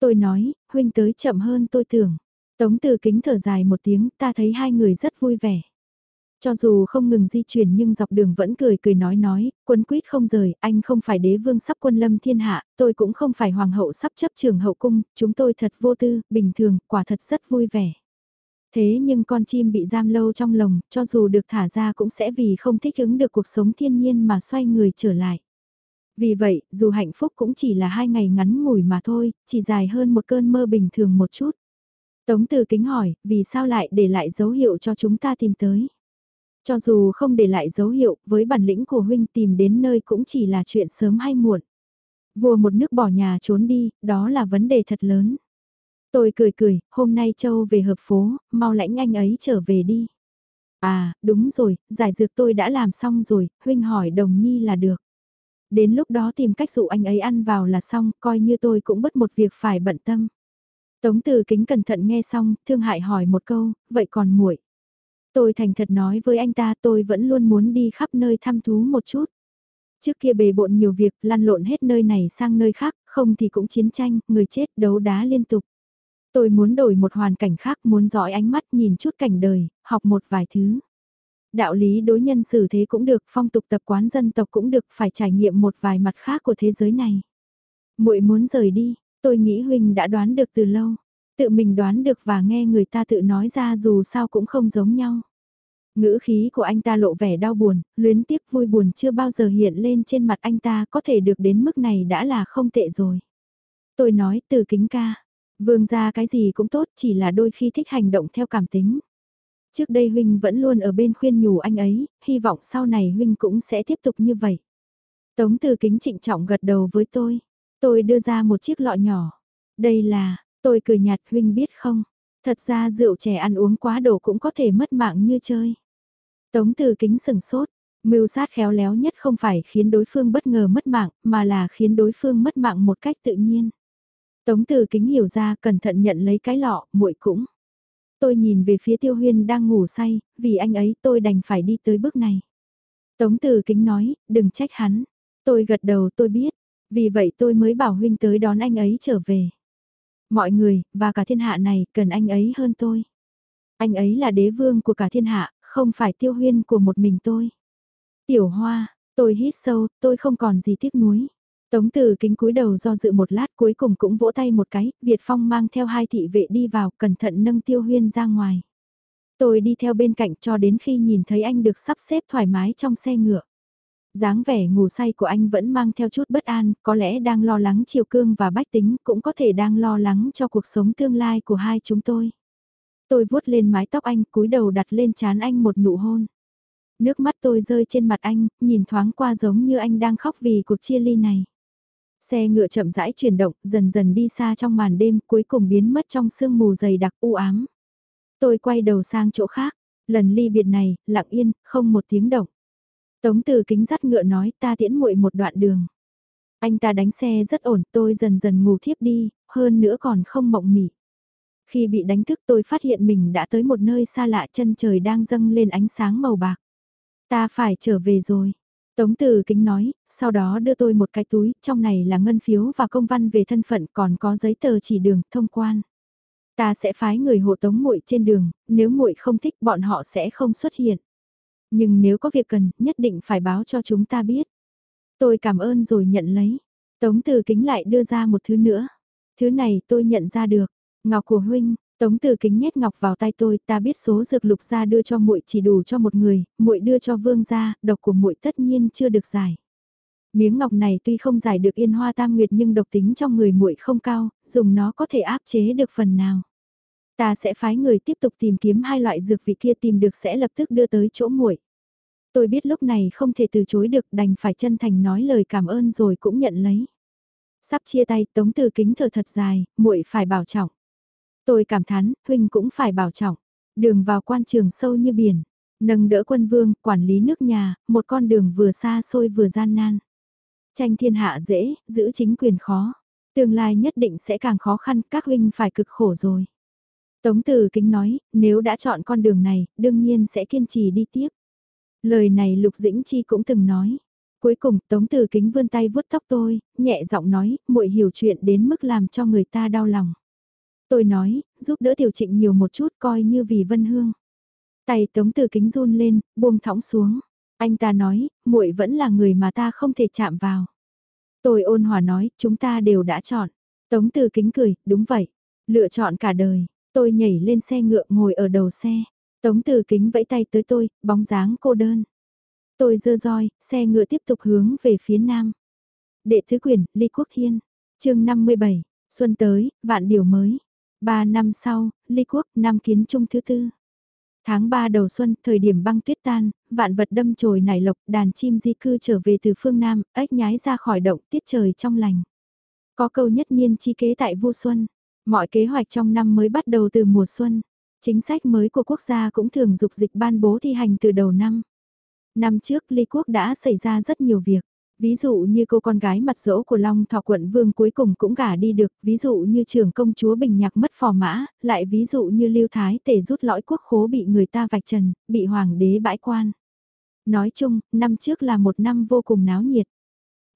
Tôi nói, huynh tới chậm hơn tôi tưởng. Tống từ kính thở dài một tiếng, ta thấy hai người rất vui vẻ. Cho dù không ngừng di chuyển nhưng dọc đường vẫn cười cười nói nói, quân quýt không rời, anh không phải đế vương sắp quân lâm thiên hạ, tôi cũng không phải hoàng hậu sắp chấp trường hậu cung, chúng tôi thật vô tư, bình thường, quả thật rất vui vẻ. Thế nhưng con chim bị giam lâu trong lồng, cho dù được thả ra cũng sẽ vì không thích ứng được cuộc sống thiên nhiên mà xoay người trở lại. Vì vậy, dù hạnh phúc cũng chỉ là hai ngày ngắn ngủi mà thôi, chỉ dài hơn một cơn mơ bình thường một chút. Tống từ kính hỏi, vì sao lại để lại dấu hiệu cho chúng ta tìm tới? Cho dù không để lại dấu hiệu, với bản lĩnh của huynh tìm đến nơi cũng chỉ là chuyện sớm hay muộn. Vua một nước bỏ nhà trốn đi, đó là vấn đề thật lớn. Tôi cười cười, hôm nay Châu về hợp phố, mau lãnh anh ấy trở về đi. À, đúng rồi, giải dược tôi đã làm xong rồi, huynh hỏi đồng nhi là được. Đến lúc đó tìm cách dụ anh ấy ăn vào là xong, coi như tôi cũng bất một việc phải bận tâm. Tống từ kính cẩn thận nghe xong, thương hại hỏi một câu, vậy còn muội Tôi thành thật nói với anh ta tôi vẫn luôn muốn đi khắp nơi thăm thú một chút. Trước kia bề bộn nhiều việc, lăn lộn hết nơi này sang nơi khác, không thì cũng chiến tranh, người chết đấu đá liên tục. Tôi muốn đổi một hoàn cảnh khác, muốn dõi ánh mắt nhìn chút cảnh đời, học một vài thứ. Đạo lý đối nhân xử thế cũng được, phong tục tập quán dân tộc cũng được, phải trải nghiệm một vài mặt khác của thế giới này. muội muốn rời đi, tôi nghĩ Huynh đã đoán được từ lâu. Tự mình đoán được và nghe người ta tự nói ra dù sao cũng không giống nhau. Ngữ khí của anh ta lộ vẻ đau buồn, luyến tiếc vui buồn chưa bao giờ hiện lên trên mặt anh ta có thể được đến mức này đã là không tệ rồi. Tôi nói từ kính ca, vương ra cái gì cũng tốt chỉ là đôi khi thích hành động theo cảm tính. Trước đây Huynh vẫn luôn ở bên khuyên nhủ anh ấy, hy vọng sau này Huynh cũng sẽ tiếp tục như vậy. Tống từ kính trịnh trọng gật đầu với tôi. Tôi đưa ra một chiếc lọ nhỏ. Đây là, tôi cười nhạt Huynh biết không? Thật ra rượu trẻ ăn uống quá độ cũng có thể mất mạng như chơi. Tống từ kính sừng sốt, mưu sát khéo léo nhất không phải khiến đối phương bất ngờ mất mạng, mà là khiến đối phương mất mạng một cách tự nhiên. Tống từ kính hiểu ra cẩn thận nhận lấy cái lọ, muội cũng. Tôi nhìn về phía tiêu huyên đang ngủ say, vì anh ấy tôi đành phải đi tới bước này. Tống Từ Kính nói, đừng trách hắn. Tôi gật đầu tôi biết, vì vậy tôi mới bảo huynh tới đón anh ấy trở về. Mọi người, và cả thiên hạ này, cần anh ấy hơn tôi. Anh ấy là đế vương của cả thiên hạ, không phải tiêu huyên của một mình tôi. Tiểu hoa, tôi hít sâu, tôi không còn gì tiếc nuối. Tống từ kính cúi đầu do dự một lát cuối cùng cũng vỗ tay một cái, Việt Phong mang theo hai thị vệ đi vào, cẩn thận nâng tiêu huyên ra ngoài. Tôi đi theo bên cạnh cho đến khi nhìn thấy anh được sắp xếp thoải mái trong xe ngựa dáng vẻ ngủ say của anh vẫn mang theo chút bất an, có lẽ đang lo lắng chiều cương và bách tính, cũng có thể đang lo lắng cho cuộc sống tương lai của hai chúng tôi. Tôi vuốt lên mái tóc anh, cúi đầu đặt lên trán anh một nụ hôn. Nước mắt tôi rơi trên mặt anh, nhìn thoáng qua giống như anh đang khóc vì cuộc chia ly này. Xe ngựa chậm rãi chuyển động, dần dần đi xa trong màn đêm, cuối cùng biến mất trong sương mù dày đặc u ám. Tôi quay đầu sang chỗ khác, lần ly biệt này, lặng yên, không một tiếng động. Tống từ kính dắt ngựa nói ta tiễn muội một đoạn đường. Anh ta đánh xe rất ổn, tôi dần dần ngủ thiếp đi, hơn nữa còn không mộng mị. Khi bị đánh thức tôi phát hiện mình đã tới một nơi xa lạ chân trời đang dâng lên ánh sáng màu bạc. Ta phải trở về rồi. Tống từ kính nói, sau đó đưa tôi một cái túi, trong này là ngân phiếu và công văn về thân phận còn có giấy tờ chỉ đường, thông quan. Ta sẽ phái người hộ tống muội trên đường, nếu muội không thích bọn họ sẽ không xuất hiện. Nhưng nếu có việc cần, nhất định phải báo cho chúng ta biết. Tôi cảm ơn rồi nhận lấy. Tống từ kính lại đưa ra một thứ nữa. Thứ này tôi nhận ra được. Ngọc của huynh, Tống Từ Kính nhét ngọc vào tay tôi, ta biết số dược lục gia đưa cho muội chỉ đủ cho một người, muội đưa cho Vương gia, độc của muội tất nhiên chưa được giải. Miếng ngọc này tuy không giải được yên hoa tam nguyệt nhưng độc tính trong người muội không cao, dùng nó có thể áp chế được phần nào. Ta sẽ phái người tiếp tục tìm kiếm hai loại dược vị kia tìm được sẽ lập tức đưa tới chỗ muội. Tôi biết lúc này không thể từ chối được đành phải chân thành nói lời cảm ơn rồi cũng nhận lấy. Sắp chia tay Tống Từ Kính thở thật dài, muội phải bảo trọng. Tôi cảm thán, huynh cũng phải bảo trọng. Đường vào quan trường sâu như biển, nâng đỡ quân vương, quản lý nước nhà, một con đường vừa xa xôi vừa gian nan. Tranh thiên hạ dễ, giữ chính quyền khó. Tương lai nhất định sẽ càng khó khăn, các huynh phải cực khổ rồi. Tống Từ Kính nói, nếu đã chọn con đường này, đương nhiên sẽ kiên trì đi tiếp. Lời này Lục Dĩnh Chi cũng từng nói. Cuối cùng, Tống Từ Kính vươn tay vuốt tóc tôi, nhẹ giọng nói, muội hiểu chuyện đến mức làm cho người ta đau lòng. Tôi nói, giúp đỡ Tiểu Trịnh nhiều một chút coi như vì Vân Hương. Tay Tống Từ Kính run lên, buông thõng xuống. Anh ta nói, muội vẫn là người mà ta không thể chạm vào. Tôi ôn hòa nói, chúng ta đều đã chọn. Tống Từ Kính cười, đúng vậy. Lựa chọn cả đời. Tôi nhảy lên xe ngựa ngồi ở đầu xe. Tống từ kính vẫy tay tới tôi, bóng dáng cô đơn. Tôi dơ roi, xe ngựa tiếp tục hướng về phía nam. Đệ thứ quyển, Ly Quốc Thiên. chương 57, xuân tới, vạn điều mới. Ba năm sau, Ly Quốc, Nam Kiến Trung thứ tư. Tháng 3 đầu xuân, thời điểm băng tuyết tan, vạn vật đâm chồi nảy lộc, đàn chim di cư trở về từ phương Nam, ếch nhái ra khỏi động, tiết trời trong lành. Có câu nhất niên chi kế tại vu xuân, mọi kế hoạch trong năm mới bắt đầu từ mùa xuân. Chính sách mới của quốc gia cũng thường dục dịch ban bố thi hành từ đầu năm. Năm trước Ly Quốc đã xảy ra rất nhiều việc. Ví dụ như cô con gái mặt dỗ của Long Thọ quận vương cuối cùng cũng gả đi được, ví dụ như trưởng công chúa Bình Nhạc mất phò mã, lại ví dụ như Lưu Thái tể rút lõi quốc khố bị người ta vạch trần, bị hoàng đế bãi quan. Nói chung, năm trước là một năm vô cùng náo nhiệt.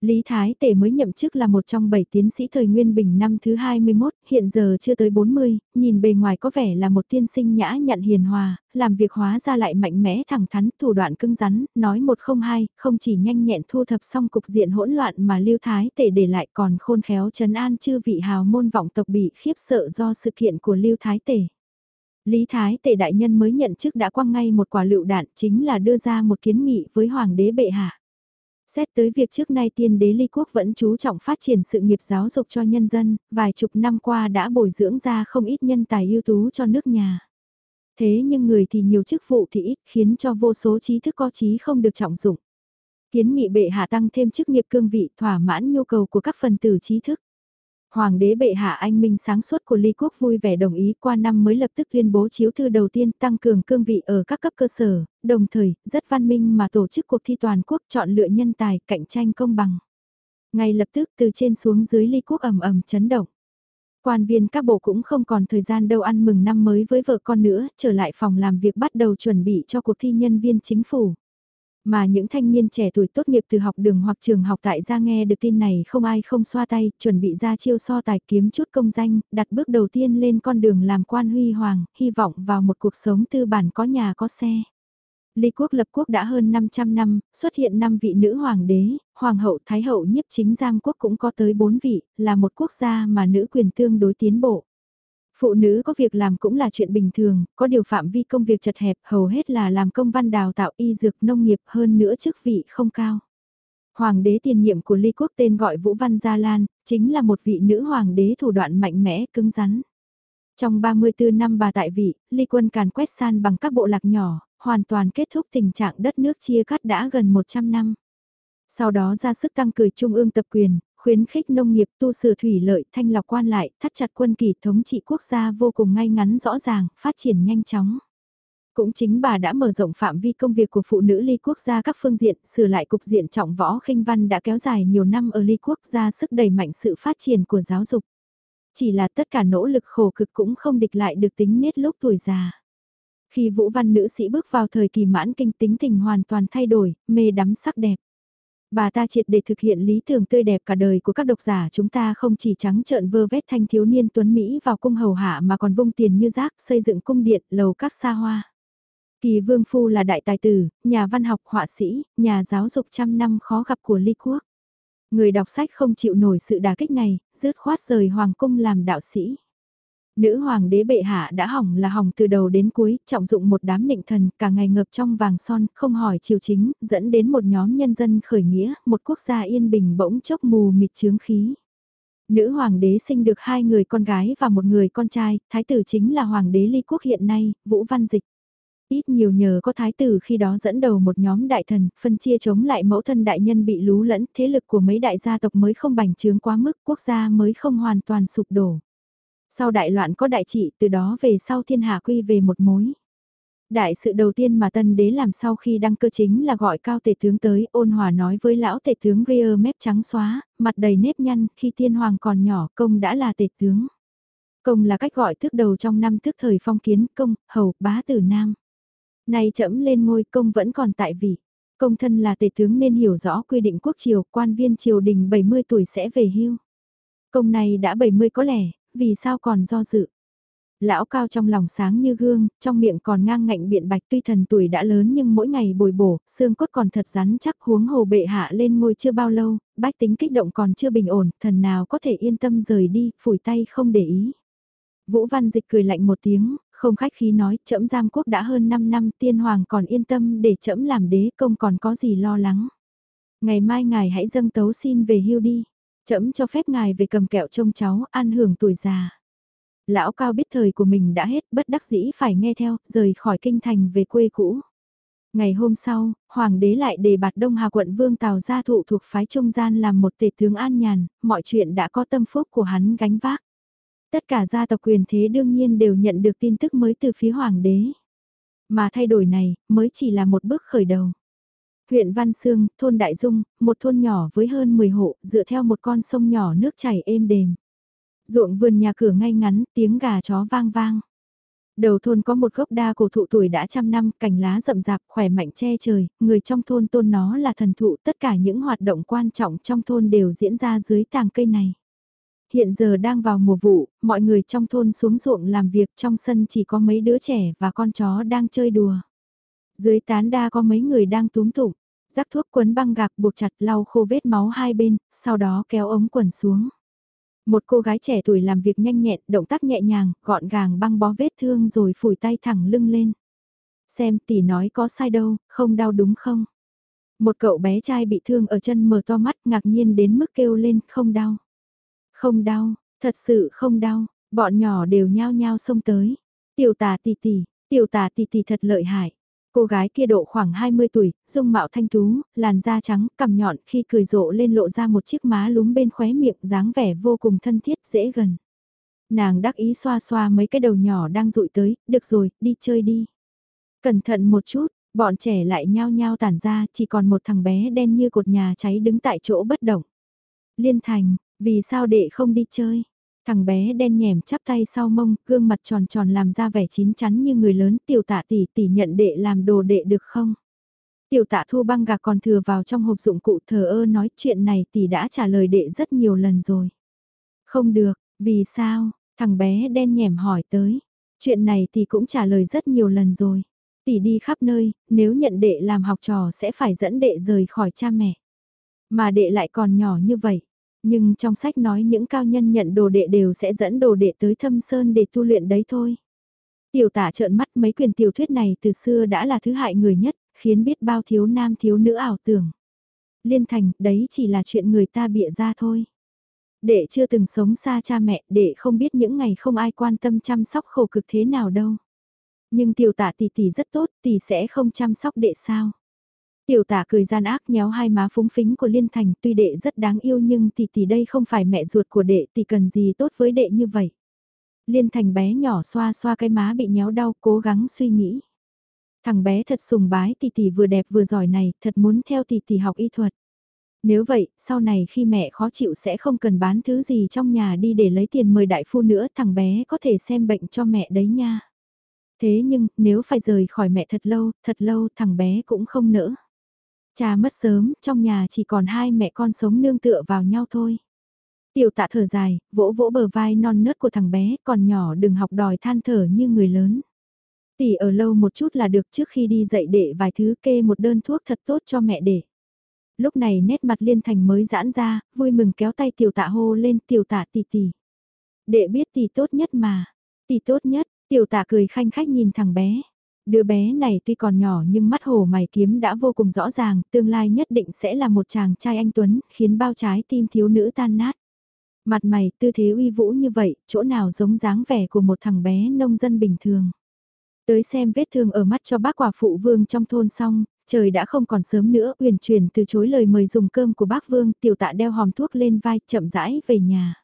Lý Thái Tể mới nhậm chức là một trong bảy tiến sĩ thời Nguyên Bình năm thứ 21, hiện giờ chưa tới 40, nhìn bề ngoài có vẻ là một tiên sinh nhã nhặn hiền hòa, làm việc hóa ra lại mạnh mẽ thẳng thắn, thủ đoạn cứng rắn, nói một không hai, không chỉ nhanh nhẹn thu thập xong cục diện hỗn loạn mà Lưu Thái Tể để lại còn khôn khéo trấn an chư vị hào môn vọng tộc bị khiếp sợ do sự kiện của Lưu Thái Tể. Lý Thái Tể đại nhân mới nhận chức đã quăng ngay một quả lựu đạn chính là đưa ra một kiến nghị với Hoàng đế bệ hạ. Xét tới việc trước nay tiên đế ly quốc vẫn chú trọng phát triển sự nghiệp giáo dục cho nhân dân, vài chục năm qua đã bồi dưỡng ra không ít nhân tài ưu tú cho nước nhà. Thế nhưng người thì nhiều chức vụ thì ít khiến cho vô số trí thức có trí không được trọng dụng. Kiến nghị bệ hạ tăng thêm chức nghiệp cương vị thỏa mãn nhu cầu của các phần tử trí thức. Hoàng đế bệ hạ anh minh sáng suốt của Ly Quốc vui vẻ đồng ý qua năm mới lập tức tuyên bố chiếu thư đầu tiên tăng cường cương vị ở các cấp cơ sở, đồng thời, rất văn minh mà tổ chức cuộc thi toàn quốc chọn lựa nhân tài cạnh tranh công bằng. Ngay lập tức từ trên xuống dưới Ly Quốc ầm ầm chấn động. Quan viên các bộ cũng không còn thời gian đâu ăn mừng năm mới với vợ con nữa, trở lại phòng làm việc bắt đầu chuẩn bị cho cuộc thi nhân viên chính phủ. Mà những thanh niên trẻ tuổi tốt nghiệp từ học đường hoặc trường học tại gia nghe được tin này không ai không xoa tay, chuẩn bị ra chiêu so tài kiếm chút công danh, đặt bước đầu tiên lên con đường làm quan huy hoàng, hy vọng vào một cuộc sống tư bản có nhà có xe. Ly quốc lập quốc đã hơn 500 năm, xuất hiện 5 vị nữ hoàng đế, hoàng hậu, thái hậu, nhiếp chính giang quốc cũng có tới 4 vị, là một quốc gia mà nữ quyền tương đối tiến bộ. Phụ nữ có việc làm cũng là chuyện bình thường, có điều phạm vi công việc chật hẹp hầu hết là làm công văn đào tạo y dược nông nghiệp hơn nữa chức vị không cao. Hoàng đế tiền nhiệm của Ly Quốc tên gọi Vũ Văn Gia Lan, chính là một vị nữ hoàng đế thủ đoạn mạnh mẽ, cứng rắn. Trong 34 năm bà tại vị, Ly quân càn quét san bằng các bộ lạc nhỏ, hoàn toàn kết thúc tình trạng đất nước chia cắt đã gần 100 năm. Sau đó ra sức tăng cử trung ương tập quyền, khuyến khích nông nghiệp tu sửa thủy lợi thanh lọc quan lại, thắt chặt quân kỳ thống trị quốc gia vô cùng ngay ngắn rõ ràng, phát triển nhanh chóng. Cũng chính bà đã mở rộng phạm vi công việc của phụ nữ ly quốc gia các phương diện, sửa lại cục diện trọng võ khinh văn đã kéo dài nhiều năm ở ly quốc gia sức đẩy mạnh sự phát triển của giáo dục. Chỉ là tất cả nỗ lực khổ cực cũng không địch lại được tính nết lúc tuổi già. Khi vũ văn nữ sĩ bước vào thời kỳ mãn kinh tính tình hoàn toàn thay đổi, mê đắm sắc đẹp. Bà ta triệt để thực hiện lý tưởng tươi đẹp cả đời của các độc giả chúng ta không chỉ trắng trợn vơ vét thanh thiếu niên tuấn Mỹ vào cung hầu hạ mà còn vung tiền như rác xây dựng cung điện, lầu các xa hoa. Kỳ Vương Phu là đại tài tử, nhà văn học họa sĩ, nhà giáo dục trăm năm khó gặp của Ly Quốc. Người đọc sách không chịu nổi sự đà kích này, rớt khoát rời Hoàng cung làm đạo sĩ. Nữ hoàng đế bệ hạ đã hỏng là hỏng từ đầu đến cuối, trọng dụng một đám nịnh thần, cả ngày ngập trong vàng son, không hỏi triều chính, dẫn đến một nhóm nhân dân khởi nghĩa, một quốc gia yên bình bỗng chốc mù mịt chướng khí. Nữ hoàng đế sinh được hai người con gái và một người con trai, thái tử chính là hoàng đế ly quốc hiện nay, Vũ Văn Dịch. Ít nhiều nhờ có thái tử khi đó dẫn đầu một nhóm đại thần, phân chia chống lại mẫu thân đại nhân bị lú lẫn, thế lực của mấy đại gia tộc mới không bành trướng quá mức, quốc gia mới không hoàn toàn sụp đổ. Sau đại loạn có đại trị, từ đó về sau thiên hạ quy về một mối. Đại sự đầu tiên mà tân đế làm sau khi đăng cơ chính là gọi cao tể tướng tới, ôn hòa nói với lão tể tướng ria mép trắng xóa, mặt đầy nếp nhăn, khi tiên hoàng còn nhỏ công đã là tể tướng. Công là cách gọi thước đầu trong năm thước thời phong kiến, công, hầu, bá tử nam. Nay chậm lên ngôi công vẫn còn tại vị. Công thân là tể tướng nên hiểu rõ quy định quốc triều, quan viên triều đình 70 tuổi sẽ về hưu. Công này đã 70 có lẽ, vì sao còn do dự. Lão cao trong lòng sáng như gương, trong miệng còn ngang ngạnh biện bạch tuy thần tuổi đã lớn nhưng mỗi ngày bồi bổ, xương cốt còn thật rắn chắc huống hồ bệ hạ lên ngôi chưa bao lâu, bách tính kích động còn chưa bình ổn, thần nào có thể yên tâm rời đi, phủi tay không để ý. Vũ Văn Dịch cười lạnh một tiếng, không khách khí nói, trẫm giam quốc đã hơn 5 năm, tiên hoàng còn yên tâm để trẫm làm đế công còn có gì lo lắng. Ngày mai ngài hãy dâng tấu xin về hưu đi. Chấm cho phép ngài về cầm kẹo trông cháu, ăn hưởng tuổi già. Lão cao biết thời của mình đã hết, bất đắc dĩ phải nghe theo, rời khỏi kinh thành về quê cũ. Ngày hôm sau, hoàng đế lại đề bạt Đông Hà quận Vương Tào gia thụ thuộc phái trung gian làm một tể tướng an nhàn, mọi chuyện đã có tâm phúc của hắn gánh vác. Tất cả gia tộc quyền thế đương nhiên đều nhận được tin tức mới từ phía hoàng đế. Mà thay đổi này, mới chỉ là một bước khởi đầu. Huyện Văn Sương, thôn Đại Dung, một thôn nhỏ với hơn 10 hộ, dựa theo một con sông nhỏ nước chảy êm đềm. Ruộng vườn nhà cửa ngay ngắn, tiếng gà chó vang vang. Đầu thôn có một gốc đa cổ thụ tuổi đã trăm năm, cành lá rậm rạp, khỏe mạnh che trời, người trong thôn tôn nó là thần thụ, tất cả những hoạt động quan trọng trong thôn đều diễn ra dưới tàng cây này. Hiện giờ đang vào mùa vụ, mọi người trong thôn xuống ruộng làm việc trong sân chỉ có mấy đứa trẻ và con chó đang chơi đùa. Dưới tán đa có mấy người đang túm tụng, rắc thuốc quấn băng gạc buộc chặt lau khô vết máu hai bên, sau đó kéo ống quần xuống. Một cô gái trẻ tuổi làm việc nhanh nhẹn, động tác nhẹ nhàng, gọn gàng băng bó vết thương rồi phủi tay thẳng lưng lên. Xem tỷ nói có sai đâu, không đau đúng không? Một cậu bé trai bị thương ở chân mở to mắt ngạc nhiên đến mức kêu lên không đau. Không đau, thật sự không đau, bọn nhỏ đều nhao nhao xông tới. Tiểu tà tỷ tỷ, tiểu tà tỷ tỷ thật lợi hại. Cô gái kia độ khoảng 20 tuổi, dung mạo thanh tú, làn da trắng, cằm nhọn khi cười rộ lên lộ ra một chiếc má lúm bên khóe miệng dáng vẻ vô cùng thân thiết dễ gần. Nàng đắc ý xoa xoa mấy cái đầu nhỏ đang rụi tới, được rồi, đi chơi đi. Cẩn thận một chút, bọn trẻ lại nhao nhao tản ra, chỉ còn một thằng bé đen như cột nhà cháy đứng tại chỗ bất động. Liên thành, vì sao đệ không đi chơi? Thằng bé đen nhèm chắp tay sau mông, gương mặt tròn tròn làm ra vẻ chín chắn như người lớn tiểu tạ tỷ tỷ nhận đệ làm đồ đệ được không? Tiểu tạ thu băng gà còn thừa vào trong hộp dụng cụ thờ ơ nói chuyện này tỷ đã trả lời đệ rất nhiều lần rồi. Không được, vì sao, thằng bé đen nhẻm hỏi tới. Chuyện này tỷ cũng trả lời rất nhiều lần rồi. Tỷ đi khắp nơi, nếu nhận đệ làm học trò sẽ phải dẫn đệ rời khỏi cha mẹ. Mà đệ lại còn nhỏ như vậy. Nhưng trong sách nói những cao nhân nhận đồ đệ đều sẽ dẫn đồ đệ tới thâm sơn để tu luyện đấy thôi. Tiểu tả trợn mắt mấy quyền tiểu thuyết này từ xưa đã là thứ hại người nhất, khiến biết bao thiếu nam thiếu nữ ảo tưởng. Liên thành, đấy chỉ là chuyện người ta bịa ra thôi. Đệ chưa từng sống xa cha mẹ, đệ không biết những ngày không ai quan tâm chăm sóc khổ cực thế nào đâu. Nhưng tiểu tả tỷ tỷ rất tốt, tỷ sẽ không chăm sóc đệ sao. Tiểu tả cười gian ác nhéo hai má phúng phính của Liên Thành tuy đệ rất đáng yêu nhưng tỷ tỷ đây không phải mẹ ruột của đệ tỷ cần gì tốt với đệ như vậy. Liên Thành bé nhỏ xoa xoa cái má bị nhéo đau cố gắng suy nghĩ. Thằng bé thật sùng bái tỷ tỷ vừa đẹp vừa giỏi này thật muốn theo tỷ tỷ học y thuật. Nếu vậy, sau này khi mẹ khó chịu sẽ không cần bán thứ gì trong nhà đi để lấy tiền mời đại phu nữa thằng bé có thể xem bệnh cho mẹ đấy nha. Thế nhưng, nếu phải rời khỏi mẹ thật lâu, thật lâu thằng bé cũng không nỡ. Cha mất sớm, trong nhà chỉ còn hai mẹ con sống nương tựa vào nhau thôi. Tiểu tạ thở dài, vỗ vỗ bờ vai non nớt của thằng bé, còn nhỏ đừng học đòi than thở như người lớn. Tỷ ở lâu một chút là được trước khi đi dạy đệ vài thứ kê một đơn thuốc thật tốt cho mẹ để. Lúc này nét mặt liên thành mới giãn ra, vui mừng kéo tay tiểu tạ hô lên tiểu tạ tỷ tỷ. Đệ biết tỷ tốt nhất mà, tỷ tốt nhất, tiểu tạ cười khanh khách nhìn thằng bé. Đứa bé này tuy còn nhỏ nhưng mắt hổ mày kiếm đã vô cùng rõ ràng, tương lai nhất định sẽ là một chàng trai anh Tuấn, khiến bao trái tim thiếu nữ tan nát. Mặt mày tư thế uy vũ như vậy, chỗ nào giống dáng vẻ của một thằng bé nông dân bình thường. Tới xem vết thương ở mắt cho bác quả phụ vương trong thôn xong, trời đã không còn sớm nữa, uyển chuyển từ chối lời mời dùng cơm của bác vương, tiểu tạ đeo hòm thuốc lên vai, chậm rãi về nhà.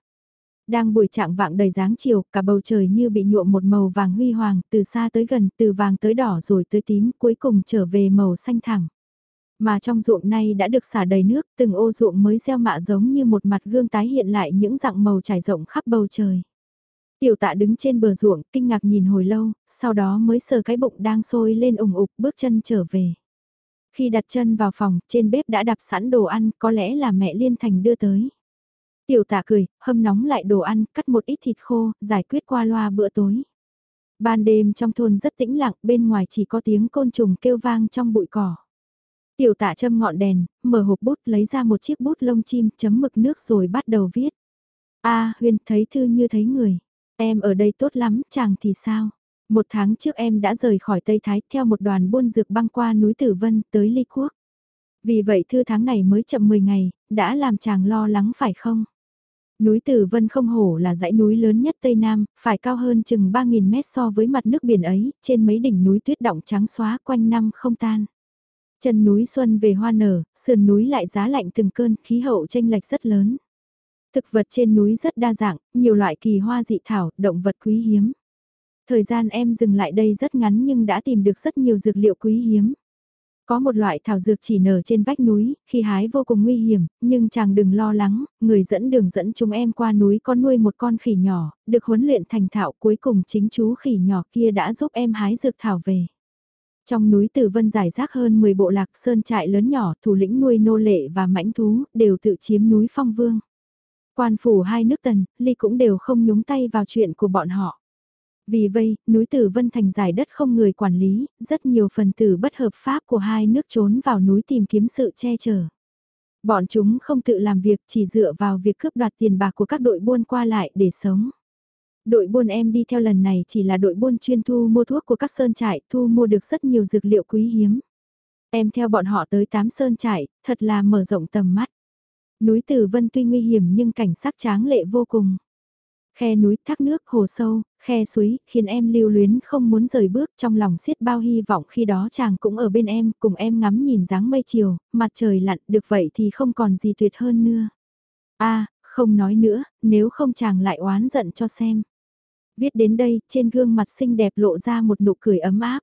Đang buổi trạng vạng đầy dáng chiều, cả bầu trời như bị nhuộm một màu vàng huy hoàng, từ xa tới gần, từ vàng tới đỏ rồi tới tím, cuối cùng trở về màu xanh thẳng. Mà trong ruộng này đã được xả đầy nước, từng ô ruộng mới gieo mạ giống như một mặt gương tái hiện lại những dạng màu trải rộng khắp bầu trời. Tiểu tạ đứng trên bờ ruộng, kinh ngạc nhìn hồi lâu, sau đó mới sờ cái bụng đang sôi lên ủng ục bước chân trở về. Khi đặt chân vào phòng, trên bếp đã đạp sẵn đồ ăn, có lẽ là mẹ Liên Thành đưa tới. Tiểu tạ cười, hâm nóng lại đồ ăn, cắt một ít thịt khô, giải quyết qua loa bữa tối. Ban đêm trong thôn rất tĩnh lặng, bên ngoài chỉ có tiếng côn trùng kêu vang trong bụi cỏ. Tiểu tạ châm ngọn đèn, mở hộp bút lấy ra một chiếc bút lông chim chấm mực nước rồi bắt đầu viết. a Huyên thấy thư như thấy người. Em ở đây tốt lắm, chàng thì sao? Một tháng trước em đã rời khỏi Tây Thái theo một đoàn buôn dược băng qua núi Tử Vân tới Ly Quốc. Vì vậy thư tháng này mới chậm 10 ngày, đã làm chàng lo lắng phải không? Núi Tử Vân không hổ là dãy núi lớn nhất Tây Nam, phải cao hơn chừng 3.000 mét so với mặt nước biển ấy, trên mấy đỉnh núi tuyết động trắng xóa quanh năm không tan. Chân núi xuân về hoa nở, sườn núi lại giá lạnh từng cơn, khí hậu tranh lệch rất lớn. Thực vật trên núi rất đa dạng, nhiều loại kỳ hoa dị thảo, động vật quý hiếm. Thời gian em dừng lại đây rất ngắn nhưng đã tìm được rất nhiều dược liệu quý hiếm. Có một loại thảo dược chỉ nở trên vách núi, khi hái vô cùng nguy hiểm, nhưng chàng đừng lo lắng, người dẫn đường dẫn chúng em qua núi có nuôi một con khỉ nhỏ, được huấn luyện thành thạo cuối cùng chính chú khỉ nhỏ kia đã giúp em hái dược thảo về. Trong núi Tử Vân giải rác hơn 10 bộ lạc sơn trại lớn nhỏ, thủ lĩnh nuôi nô lệ và mãnh thú, đều tự chiếm núi Phong Vương. Quan phủ hai nước tần, ly cũng đều không nhúng tay vào chuyện của bọn họ. Vì vậy, núi Tử Vân thành giải đất không người quản lý, rất nhiều phần tử bất hợp pháp của hai nước trốn vào núi tìm kiếm sự che chở. Bọn chúng không tự làm việc chỉ dựa vào việc cướp đoạt tiền bạc của các đội buôn qua lại để sống. Đội buôn em đi theo lần này chỉ là đội buôn chuyên thu mua thuốc của các sơn trại, thu mua được rất nhiều dược liệu quý hiếm. Em theo bọn họ tới tám sơn trại, thật là mở rộng tầm mắt. Núi Tử Vân tuy nguy hiểm nhưng cảnh sắc tráng lệ vô cùng. Khe núi, thác nước, hồ sâu, khe suối, khiến em lưu luyến không muốn rời bước trong lòng xiết bao hy vọng khi đó chàng cũng ở bên em, cùng em ngắm nhìn dáng mây chiều, mặt trời lặn, được vậy thì không còn gì tuyệt hơn nữa. a không nói nữa, nếu không chàng lại oán giận cho xem. Viết đến đây, trên gương mặt xinh đẹp lộ ra một nụ cười ấm áp.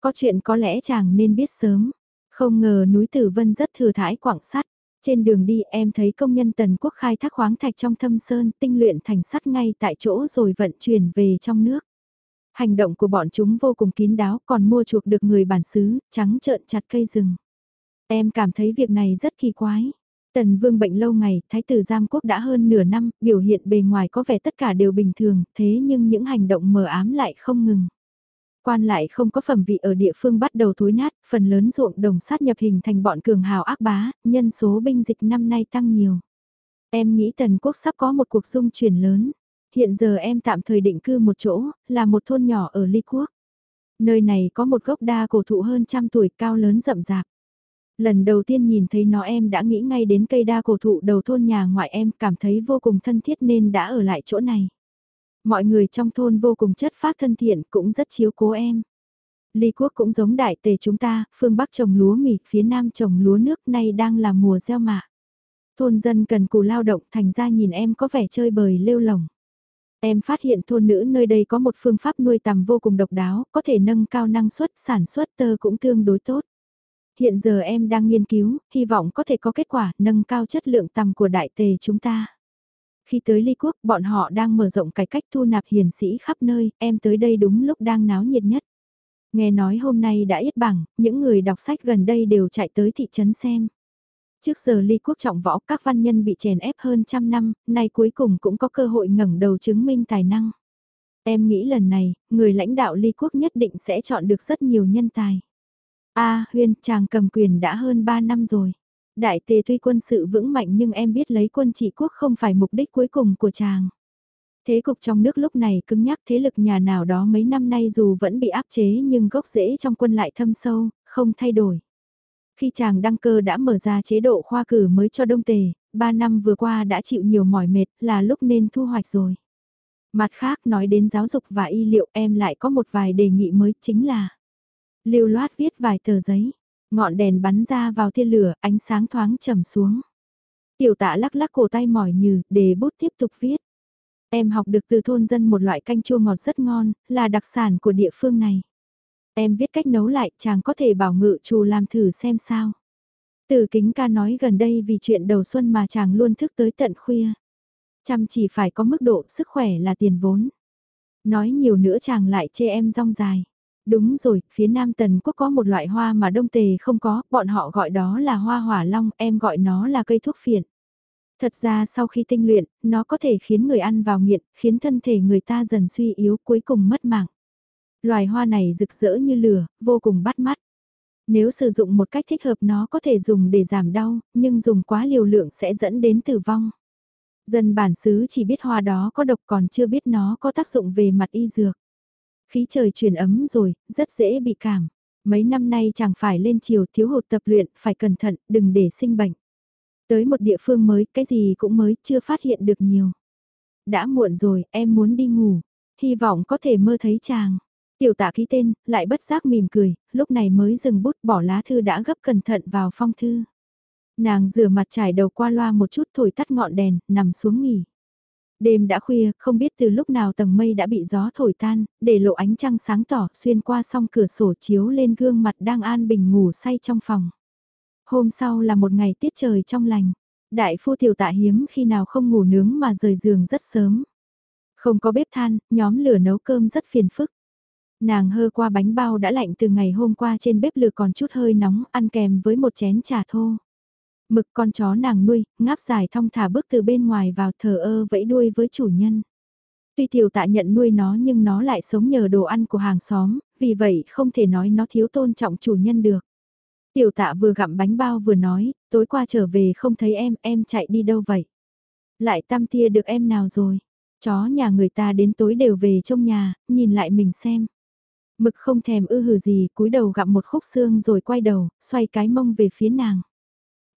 Có chuyện có lẽ chàng nên biết sớm. Không ngờ núi Tử Vân rất thừa thái quảng sát trên đường đi em thấy công nhân tần quốc khai thác khoáng thạch trong thâm sơn tinh luyện thành sắt ngay tại chỗ rồi vận chuyển về trong nước. Hành động của bọn chúng vô cùng kín đáo còn mua chuộc được người bản xứ, trắng trợn chặt cây rừng. Em cảm thấy việc này rất kỳ quái. Tần Vương bệnh lâu ngày, Thái tử Giam Quốc đã hơn nửa năm, biểu hiện bề ngoài có vẻ tất cả đều bình thường, thế nhưng những hành động mờ ám lại không ngừng. Quan lại không có phẩm vị ở địa phương bắt đầu thối nát, phần lớn ruộng đồng sát nhập hình thành bọn cường hào ác bá, nhân số binh dịch năm nay tăng nhiều. Em nghĩ Tần Quốc sắp có một cuộc dung chuyển lớn. Hiện giờ em tạm thời định cư một chỗ, là một thôn nhỏ ở Ly Quốc. Nơi này có một gốc đa cổ thụ hơn trăm tuổi cao lớn rậm rạp. Lần đầu tiên nhìn thấy nó em đã nghĩ ngay đến cây đa cổ thụ đầu thôn nhà ngoại em cảm thấy vô cùng thân thiết nên đã ở lại chỗ này. Mọi người trong thôn vô cùng chất phát thân thiện cũng rất chiếu cố em. Ly quốc cũng giống đại tề chúng ta, phương Bắc trồng lúa mì, phía Nam trồng lúa nước nay đang là mùa gieo mạ. Thôn dân cần cù lao động thành ra nhìn em có vẻ chơi bời lêu lồng. Em phát hiện thôn nữ nơi đây có một phương pháp nuôi tầm vô cùng độc đáo, có thể nâng cao năng suất sản xuất tơ cũng tương đối tốt. Hiện giờ em đang nghiên cứu, hy vọng có thể có kết quả nâng cao chất lượng tầm của đại tề chúng ta. Khi tới Ly Quốc, bọn họ đang mở rộng cải cách thu nạp hiền sĩ khắp nơi, em tới đây đúng lúc đang náo nhiệt nhất. Nghe nói hôm nay đã ít bằng, những người đọc sách gần đây đều chạy tới thị trấn xem. Trước giờ ly quốc trọng võ các văn nhân bị chèn ép hơn trăm năm, nay cuối cùng cũng có cơ hội ngẩng đầu chứng minh tài năng. Em nghĩ lần này, người lãnh đạo ly quốc nhất định sẽ chọn được rất nhiều nhân tài. a Huyên, chàng cầm quyền đã hơn 3 năm rồi. Đại tề tuy quân sự vững mạnh nhưng em biết lấy quân trị quốc không phải mục đích cuối cùng của chàng. Thế cục trong nước lúc này cứng nhắc thế lực nhà nào đó mấy năm nay dù vẫn bị áp chế nhưng gốc rễ trong quân lại thâm sâu, không thay đổi. Khi chàng đăng cơ đã mở ra chế độ khoa cử mới cho Đông Tề, 3 năm vừa qua đã chịu nhiều mỏi mệt là lúc nên thu hoạch rồi. Mặt khác nói đến giáo dục và y liệu em lại có một vài đề nghị mới chính là lưu loát viết vài tờ giấy, ngọn đèn bắn ra vào thiên lửa, ánh sáng thoáng trầm xuống. Tiểu tạ lắc lắc cổ tay mỏi nhừ, để bút tiếp tục viết. Em học được từ thôn dân một loại canh chua ngọt rất ngon, là đặc sản của địa phương này. Em viết cách nấu lại, chàng có thể bảo ngự trù làm thử xem sao. Từ kính ca nói gần đây vì chuyện đầu xuân mà chàng luôn thức tới tận khuya. Chăm chỉ phải có mức độ sức khỏe là tiền vốn. Nói nhiều nữa chàng lại chê em rong dài. Đúng rồi, phía Nam Tần Quốc có một loại hoa mà Đông Tề không có, bọn họ gọi đó là hoa hỏa long, em gọi nó là cây thuốc phiện. Thật ra sau khi tinh luyện, nó có thể khiến người ăn vào nghiện, khiến thân thể người ta dần suy yếu cuối cùng mất mạng. Loài hoa này rực rỡ như lửa, vô cùng bắt mắt. Nếu sử dụng một cách thích hợp nó có thể dùng để giảm đau, nhưng dùng quá liều lượng sẽ dẫn đến tử vong. Dân bản xứ chỉ biết hoa đó có độc còn chưa biết nó có tác dụng về mặt y dược. Khí trời chuyển ấm rồi, rất dễ bị cảm. Mấy năm nay chẳng phải lên chiều thiếu hụt tập luyện, phải cẩn thận, đừng để sinh bệnh. Tới một địa phương mới, cái gì cũng mới, chưa phát hiện được nhiều. Đã muộn rồi, em muốn đi ngủ. Hy vọng có thể mơ thấy chàng. Tiểu tạ ký tên, lại bất giác mỉm cười, lúc này mới dừng bút bỏ lá thư đã gấp cẩn thận vào phong thư. Nàng rửa mặt trải đầu qua loa một chút thổi tắt ngọn đèn, nằm xuống nghỉ. Đêm đã khuya, không biết từ lúc nào tầng mây đã bị gió thổi tan, để lộ ánh trăng sáng tỏ xuyên qua song cửa sổ chiếu lên gương mặt đang an bình ngủ say trong phòng. Hôm sau là một ngày tiết trời trong lành. Đại phu tiểu tạ hiếm khi nào không ngủ nướng mà rời giường rất sớm. Không có bếp than, nhóm lửa nấu cơm rất phiền phức. Nàng hơ qua bánh bao đã lạnh từ ngày hôm qua trên bếp lửa còn chút hơi nóng ăn kèm với một chén trà thô. Mực con chó nàng nuôi, ngáp dài thong thả bước từ bên ngoài vào thờ ơ vẫy đuôi với chủ nhân. Tuy tiểu tạ nhận nuôi nó nhưng nó lại sống nhờ đồ ăn của hàng xóm, vì vậy không thể nói nó thiếu tôn trọng chủ nhân được. Tiểu tạ vừa gặm bánh bao vừa nói, tối qua trở về không thấy em, em chạy đi đâu vậy? Lại tam tia được em nào rồi? Chó nhà người ta đến tối đều về trong nhà, nhìn lại mình xem. Mực không thèm ư hử gì, cúi đầu gặm một khúc xương rồi quay đầu, xoay cái mông về phía nàng.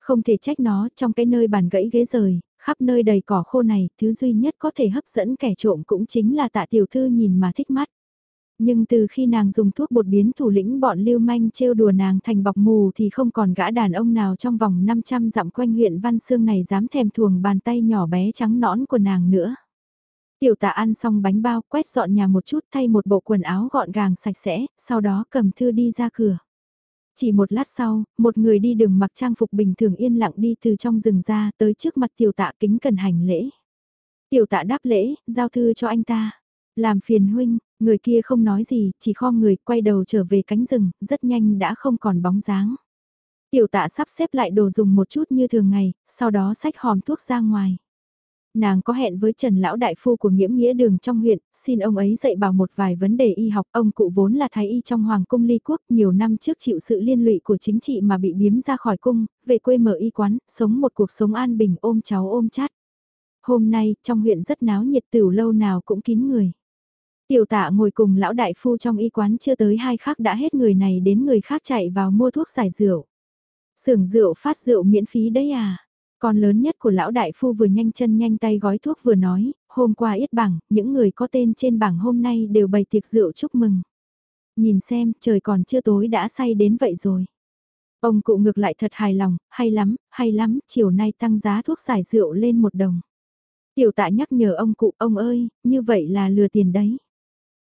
Không thể trách nó, trong cái nơi bàn gãy ghế rời, khắp nơi đầy cỏ khô này, thứ duy nhất có thể hấp dẫn kẻ trộm cũng chính là tạ tiểu thư nhìn mà thích mắt. Nhưng từ khi nàng dùng thuốc bột biến thủ lĩnh bọn lưu manh trêu đùa nàng thành bọc mù thì không còn gã đàn ông nào trong vòng 500 dặm quanh huyện Văn Sương này dám thèm thuồng bàn tay nhỏ bé trắng nõn của nàng nữa. Tiểu tạ ăn xong bánh bao quét dọn nhà một chút thay một bộ quần áo gọn gàng sạch sẽ, sau đó cầm thư đi ra cửa. Chỉ một lát sau, một người đi đường mặc trang phục bình thường yên lặng đi từ trong rừng ra tới trước mặt tiểu tạ kính cần hành lễ. Tiểu tạ đáp lễ, giao thư cho anh ta. Làm phiền huynh, người kia không nói gì, chỉ kho người quay đầu trở về cánh rừng, rất nhanh đã không còn bóng dáng. Tiểu tạ sắp xếp lại đồ dùng một chút như thường ngày, sau đó xách hòm thuốc ra ngoài. Nàng có hẹn với Trần Lão Đại Phu của Nghiễm Nghĩa Đường trong huyện, xin ông ấy dạy bảo một vài vấn đề y học. Ông cụ vốn là thái y trong Hoàng cung ly quốc, nhiều năm trước chịu sự liên lụy của chính trị mà bị biếm ra khỏi cung, về quê mở y quán, sống một cuộc sống an bình ôm cháu ôm chát. Hôm nay, trong huyện rất náo nhiệt tiểu lâu nào cũng kín người. Tiểu tạ ngồi cùng lão đại phu trong y quán chưa tới hai khắc đã hết người này đến người khác chạy vào mua thuốc giải rượu. Sưởng rượu phát rượu miễn phí đấy à? Con lớn nhất của lão đại phu vừa nhanh chân nhanh tay gói thuốc vừa nói, hôm qua ít bảng, những người có tên trên bảng hôm nay đều bày tiệc rượu chúc mừng. Nhìn xem, trời còn chưa tối đã say đến vậy rồi. Ông cụ ngược lại thật hài lòng, hay lắm, hay lắm, chiều nay tăng giá thuốc giải rượu lên một đồng. Tiểu tạ nhắc nhở ông cụ, ông ơi, như vậy là lừa tiền đấy.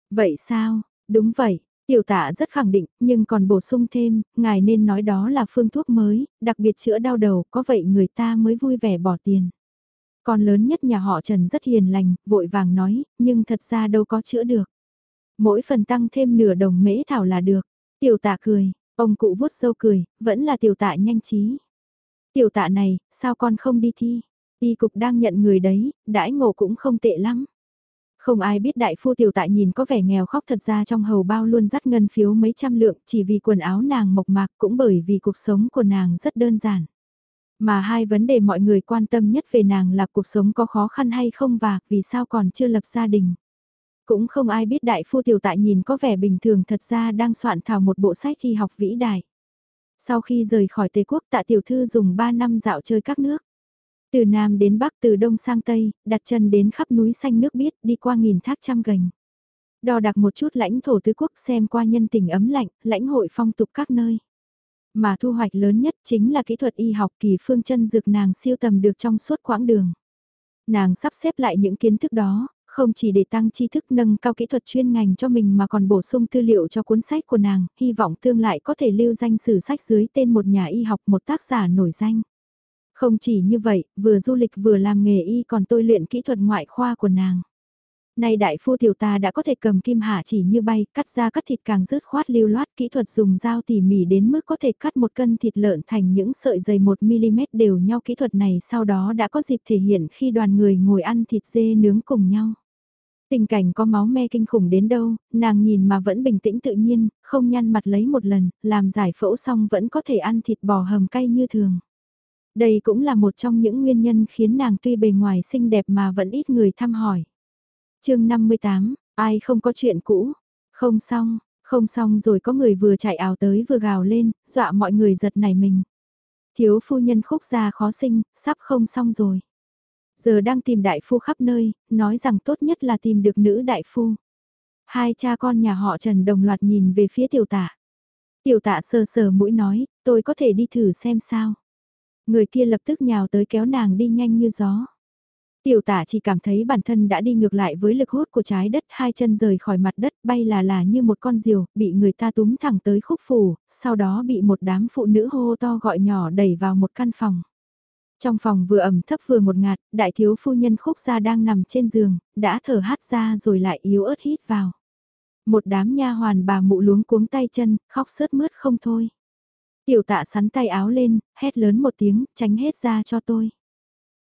Vậy sao, đúng vậy, Tiểu tạ rất khẳng định, nhưng còn bổ sung thêm, ngài nên nói đó là phương thuốc mới, đặc biệt chữa đau đầu, có vậy người ta mới vui vẻ bỏ tiền. Con lớn nhất nhà họ Trần rất hiền lành, vội vàng nói, nhưng thật ra đâu có chữa được. Mỗi phần tăng thêm nửa đồng mễ thảo là được. Tiểu tạ cười, ông cụ vuốt sâu cười, vẫn là tiểu tạ nhanh trí. Tiểu tạ này, sao con không đi thi? Y cục đang nhận người đấy, đãi ngộ cũng không tệ lắm. Không ai biết đại phu tiểu tại nhìn có vẻ nghèo khóc thật ra trong hầu bao luôn dắt ngân phiếu mấy trăm lượng, chỉ vì quần áo nàng mộc mạc cũng bởi vì cuộc sống của nàng rất đơn giản. Mà hai vấn đề mọi người quan tâm nhất về nàng là cuộc sống có khó khăn hay không và vì sao còn chưa lập gia đình. Cũng không ai biết đại phu tiểu tại nhìn có vẻ bình thường thật ra đang soạn thảo một bộ sách thi học vĩ đại. Sau khi rời khỏi Tây Quốc, tạ tiểu thư dùng 3 năm dạo chơi các nước. Từ Nam đến Bắc từ Đông sang Tây, đặt chân đến khắp núi xanh nước biếc đi qua nghìn thác trăm gành. Đo đạc một chút lãnh thổ tứ quốc xem qua nhân tình ấm lạnh, lãnh hội phong tục các nơi. Mà thu hoạch lớn nhất chính là kỹ thuật y học kỳ phương chân dược nàng siêu tầm được trong suốt quãng đường. Nàng sắp xếp lại những kiến thức đó, không chỉ để tăng tri thức nâng cao kỹ thuật chuyên ngành cho mình mà còn bổ sung tư liệu cho cuốn sách của nàng, hy vọng tương lại có thể lưu danh sử sách dưới tên một nhà y học một tác giả nổi danh. Không chỉ như vậy, vừa du lịch vừa làm nghề y còn tôi luyện kỹ thuật ngoại khoa của nàng. Nay đại phu tiểu ta đã có thể cầm kim hạ chỉ như bay, cắt ra cắt thịt càng rớt khoát lưu loát kỹ thuật dùng dao tỉ mỉ đến mức có thể cắt một cân thịt lợn thành những sợi dày 1mm đều nhau kỹ thuật này sau đó đã có dịp thể hiện khi đoàn người ngồi ăn thịt dê nướng cùng nhau. Tình cảnh có máu me kinh khủng đến đâu, nàng nhìn mà vẫn bình tĩnh tự nhiên, không nhăn mặt lấy một lần, làm giải phẫu xong vẫn có thể ăn thịt bò hầm cay như thường. Đây cũng là một trong những nguyên nhân khiến nàng tuy bề ngoài xinh đẹp mà vẫn ít người thăm hỏi. chương 58, ai không có chuyện cũ, không xong, không xong rồi có người vừa chạy ảo tới vừa gào lên, dọa mọi người giật nảy mình. Thiếu phu nhân khúc ra khó sinh, sắp không xong rồi. Giờ đang tìm đại phu khắp nơi, nói rằng tốt nhất là tìm được nữ đại phu. Hai cha con nhà họ Trần đồng loạt nhìn về phía tiểu tạ. Tiểu tạ sờ sờ mũi nói, tôi có thể đi thử xem sao. Người kia lập tức nhào tới kéo nàng đi nhanh như gió. Tiểu tả chỉ cảm thấy bản thân đã đi ngược lại với lực hút của trái đất, hai chân rời khỏi mặt đất bay là là như một con diều, bị người ta túm thẳng tới khúc phủ, sau đó bị một đám phụ nữ hô to gọi nhỏ đẩy vào một căn phòng. Trong phòng vừa ẩm thấp vừa một ngạt, đại thiếu phu nhân khúc gia đang nằm trên giường, đã thở hát ra rồi lại yếu ớt hít vào. Một đám nha hoàn bà mụ luống cuống tay chân, khóc sớt mướt không thôi. Tiểu tạ sắn tay áo lên, hét lớn một tiếng, tránh hết ra cho tôi.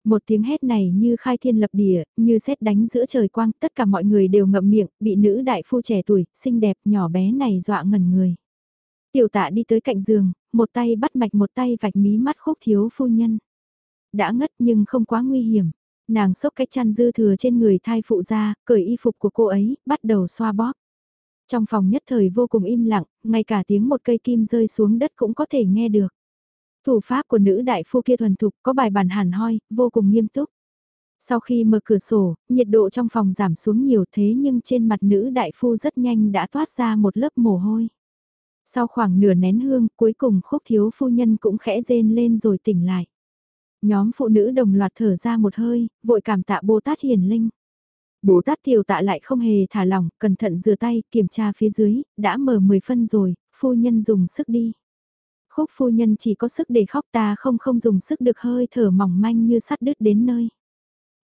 Một tiếng hét này như khai thiên lập địa, như xét đánh giữa trời quang, tất cả mọi người đều ngậm miệng, bị nữ đại phu trẻ tuổi, xinh đẹp, nhỏ bé này dọa ngẩn người. Tiểu tạ đi tới cạnh giường, một tay bắt mạch một tay vạch mí mắt khúc thiếu phu nhân. Đã ngất nhưng không quá nguy hiểm. Nàng xốc cái chăn dư thừa trên người thai phụ ra, cởi y phục của cô ấy, bắt đầu xoa bóp. Trong phòng nhất thời vô cùng im lặng, ngay cả tiếng một cây kim rơi xuống đất cũng có thể nghe được. Thủ pháp của nữ đại phu kia thuần thục có bài bản hẳn hoi, vô cùng nghiêm túc. Sau khi mở cửa sổ, nhiệt độ trong phòng giảm xuống nhiều thế nhưng trên mặt nữ đại phu rất nhanh đã toát ra một lớp mồ hôi. Sau khoảng nửa nén hương, cuối cùng khúc thiếu phu nhân cũng khẽ rên lên rồi tỉnh lại. Nhóm phụ nữ đồng loạt thở ra một hơi, vội cảm tạ Bồ Tát Hiền Linh. Bồ Tát Tiểu Tạ lại không hề thả lỏng, cẩn thận rửa tay, kiểm tra phía dưới, đã mở 10 phân rồi, phu nhân dùng sức đi. Khúc phu nhân chỉ có sức để khóc ta không không dùng sức được hơi thở mỏng manh như sắt đứt đến nơi.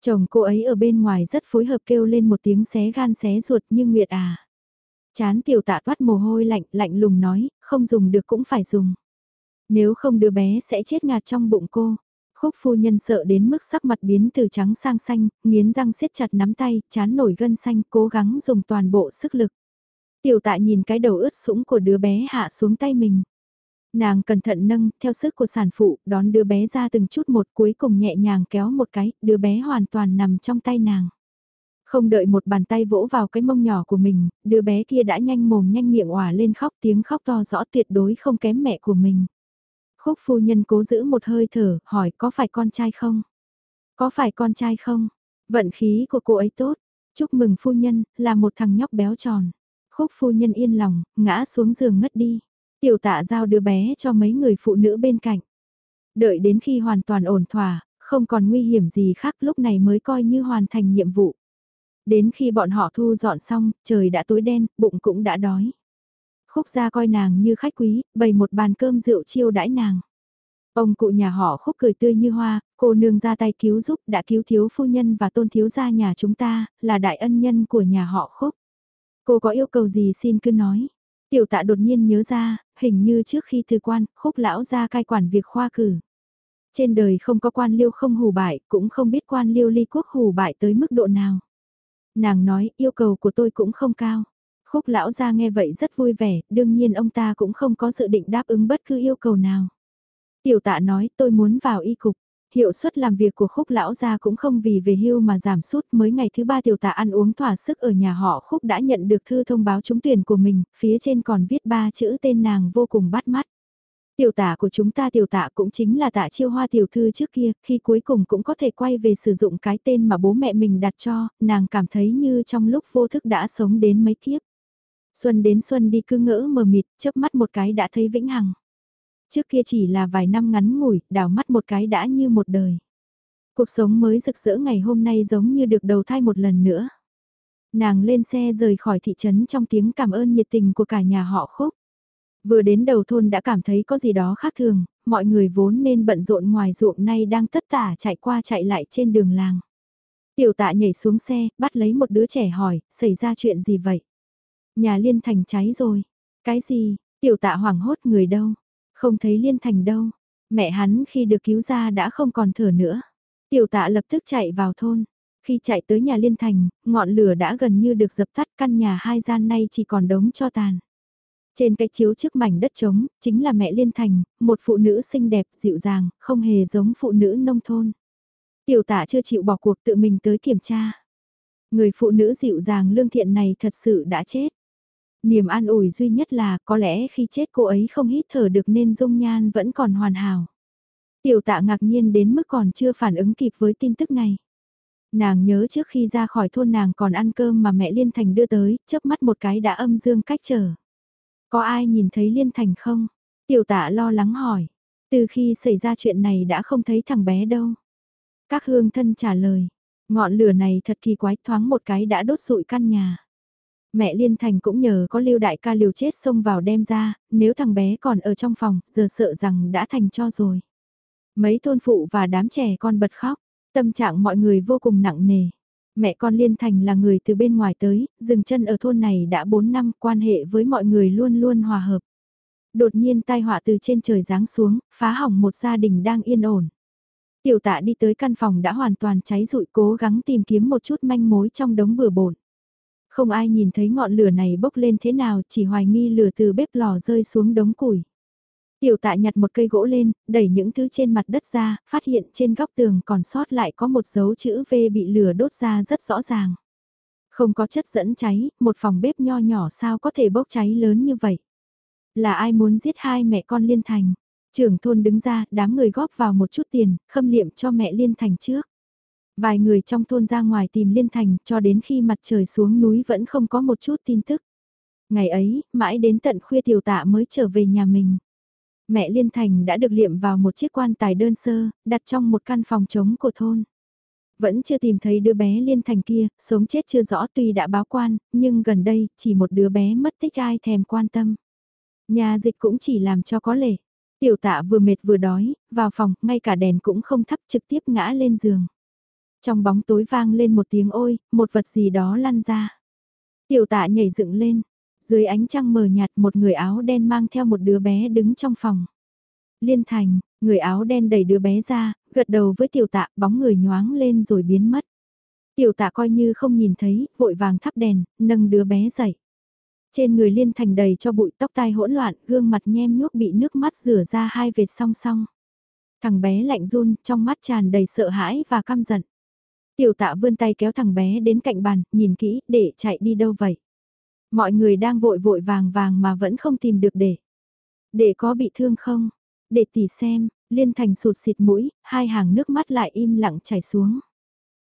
Chồng cô ấy ở bên ngoài rất phối hợp kêu lên một tiếng xé gan xé ruột như Nguyệt à. Chán tiểu tạ toát mồ hôi lạnh, lạnh lùng nói, không dùng được cũng phải dùng. Nếu không đứa bé sẽ chết ngạt trong bụng cô. Khúc phu nhân sợ đến mức sắc mặt biến từ trắng sang xanh, nghiến răng siết chặt nắm tay, chán nổi gân xanh, cố gắng dùng toàn bộ sức lực. Tiểu tạ nhìn cái đầu ướt sũng của đứa bé hạ xuống tay mình. Nàng cẩn thận nâng, theo sức của sản phụ, đón đứa bé ra từng chút một cuối cùng nhẹ nhàng kéo một cái, đứa bé hoàn toàn nằm trong tay nàng. Không đợi một bàn tay vỗ vào cái mông nhỏ của mình, đứa bé kia đã nhanh mồm nhanh miệng òa lên khóc tiếng khóc to rõ tuyệt đối không kém mẹ của mình. Khúc phu nhân cố giữ một hơi thở, hỏi có phải con trai không? Có phải con trai không? Vận khí của cô ấy tốt. Chúc mừng phu nhân, là một thằng nhóc béo tròn. Khúc phu nhân yên lòng, ngã xuống giường ngất đi. Tiểu tạ giao đứa bé cho mấy người phụ nữ bên cạnh. Đợi đến khi hoàn toàn ổn thỏa, không còn nguy hiểm gì khác lúc này mới coi như hoàn thành nhiệm vụ. Đến khi bọn họ thu dọn xong, trời đã tối đen, bụng cũng đã đói. Khúc gia coi nàng như khách quý, bày một bàn cơm rượu chiêu đãi nàng. Ông cụ nhà họ khúc cười tươi như hoa, cô nương ra tay cứu giúp đã cứu thiếu phu nhân và tôn thiếu gia nhà chúng ta, là đại ân nhân của nhà họ khúc. Cô có yêu cầu gì xin cứ nói. Tiểu tạ đột nhiên nhớ ra, hình như trước khi thư quan, khúc lão ra cai quản việc khoa cử. Trên đời không có quan liêu không hù bại, cũng không biết quan liêu ly quốc hù bại tới mức độ nào. Nàng nói, yêu cầu của tôi cũng không cao. Khúc lão ra nghe vậy rất vui vẻ, đương nhiên ông ta cũng không có dự định đáp ứng bất cứ yêu cầu nào. Tiểu tạ nói tôi muốn vào y cục. Hiệu suất làm việc của khúc lão gia cũng không vì về hưu mà giảm sút mới ngày thứ ba tiểu tạ ăn uống thỏa sức ở nhà họ khúc đã nhận được thư thông báo trúng tuyển của mình, phía trên còn viết ba chữ tên nàng vô cùng bắt mắt. Tiểu tạ của chúng ta tiểu tạ cũng chính là tạ chiêu hoa tiểu thư trước kia, khi cuối cùng cũng có thể quay về sử dụng cái tên mà bố mẹ mình đặt cho, nàng cảm thấy như trong lúc vô thức đã sống đến mấy kiếp. Xuân đến xuân đi cứ ngỡ mờ mịt, chớp mắt một cái đã thấy vĩnh hằng. Trước kia chỉ là vài năm ngắn ngủi, đào mắt một cái đã như một đời. Cuộc sống mới rực rỡ ngày hôm nay giống như được đầu thai một lần nữa. Nàng lên xe rời khỏi thị trấn trong tiếng cảm ơn nhiệt tình của cả nhà họ khúc. Vừa đến đầu thôn đã cảm thấy có gì đó khác thường, mọi người vốn nên bận rộn ngoài ruộng nay đang tất tả chạy qua chạy lại trên đường làng. Tiểu tạ nhảy xuống xe, bắt lấy một đứa trẻ hỏi, xảy ra chuyện gì vậy? Nhà liên thành cháy rồi. Cái gì? Tiểu tạ hoảng hốt người đâu? Không thấy liên thành đâu. Mẹ hắn khi được cứu ra đã không còn thở nữa. Tiểu tạ lập tức chạy vào thôn. Khi chạy tới nhà liên thành, ngọn lửa đã gần như được dập tắt căn nhà hai gian nay chỉ còn đống cho tàn. Trên cái chiếu trước mảnh đất trống, chính là mẹ Liên Thành, một phụ nữ xinh đẹp, dịu dàng, không hề giống phụ nữ nông thôn. Tiểu tạ chưa chịu bỏ cuộc tự mình tới kiểm tra. Người phụ nữ dịu dàng lương thiện này thật sự đã chết. Niềm an ủi duy nhất là có lẽ khi chết cô ấy không hít thở được nên dung nhan vẫn còn hoàn hảo. Tiểu tạ ngạc nhiên đến mức còn chưa phản ứng kịp với tin tức này. Nàng nhớ trước khi ra khỏi thôn nàng còn ăn cơm mà mẹ Liên Thành đưa tới, chớp mắt một cái đã âm dương cách trở. Có ai nhìn thấy Liên Thành không? Tiểu tạ lo lắng hỏi. Từ khi xảy ra chuyện này đã không thấy thằng bé đâu. Các hương thân trả lời. Ngọn lửa này thật kỳ quái thoáng một cái đã đốt rụi căn nhà. Mẹ Liên Thành cũng nhờ có lưu đại ca liều chết xông vào đem ra, nếu thằng bé còn ở trong phòng, giờ sợ rằng đã thành cho rồi. Mấy thôn phụ và đám trẻ con bật khóc, tâm trạng mọi người vô cùng nặng nề. Mẹ con Liên Thành là người từ bên ngoài tới, dừng chân ở thôn này đã 4 năm, quan hệ với mọi người luôn luôn hòa hợp. Đột nhiên tai họa từ trên trời giáng xuống, phá hỏng một gia đình đang yên ổn. Tiểu tạ đi tới căn phòng đã hoàn toàn cháy rụi cố gắng tìm kiếm một chút manh mối trong đống bừa bộn. Không ai nhìn thấy ngọn lửa này bốc lên thế nào, chỉ hoài nghi lửa từ bếp lò rơi xuống đống củi. Tiểu tạ nhặt một cây gỗ lên, đẩy những thứ trên mặt đất ra, phát hiện trên góc tường còn sót lại có một dấu chữ V bị lửa đốt ra rất rõ ràng. Không có chất dẫn cháy, một phòng bếp nho nhỏ sao có thể bốc cháy lớn như vậy. Là ai muốn giết hai mẹ con Liên Thành? Trưởng thôn đứng ra, đám người góp vào một chút tiền, khâm liệm cho mẹ Liên Thành trước. Vài người trong thôn ra ngoài tìm Liên Thành cho đến khi mặt trời xuống núi vẫn không có một chút tin tức. Ngày ấy, mãi đến tận khuya tiểu tạ mới trở về nhà mình. Mẹ Liên Thành đã được liệm vào một chiếc quan tài đơn sơ, đặt trong một căn phòng trống của thôn. Vẫn chưa tìm thấy đứa bé Liên Thành kia, sống chết chưa rõ tuy đã báo quan, nhưng gần đây chỉ một đứa bé mất tích ai thèm quan tâm. Nhà dịch cũng chỉ làm cho có lệ. Tiểu tạ vừa mệt vừa đói, vào phòng, ngay cả đèn cũng không thắp trực tiếp ngã lên giường. Trong bóng tối vang lên một tiếng ôi, một vật gì đó lăn ra. Tiểu tạ nhảy dựng lên. Dưới ánh trăng mờ nhạt một người áo đen mang theo một đứa bé đứng trong phòng. Liên Thành, người áo đen đẩy đứa bé ra, gật đầu với tiểu tạ, bóng người nhoáng lên rồi biến mất. Tiểu tạ coi như không nhìn thấy, vội vàng thắp đèn, nâng đứa bé dậy. Trên người Liên Thành đầy cho bụi tóc tai hỗn loạn, gương mặt nhem nhuốc bị nước mắt rửa ra hai vệt song song. Thằng bé lạnh run, trong mắt tràn đầy sợ hãi và căm giận. Tiểu tạ vươn tay kéo thằng bé đến cạnh bàn, nhìn kỹ, để chạy đi đâu vậy? Mọi người đang vội vội vàng vàng mà vẫn không tìm được để. Để có bị thương không? Để tỉ xem, Liên Thành sụt xịt mũi, hai hàng nước mắt lại im lặng chảy xuống.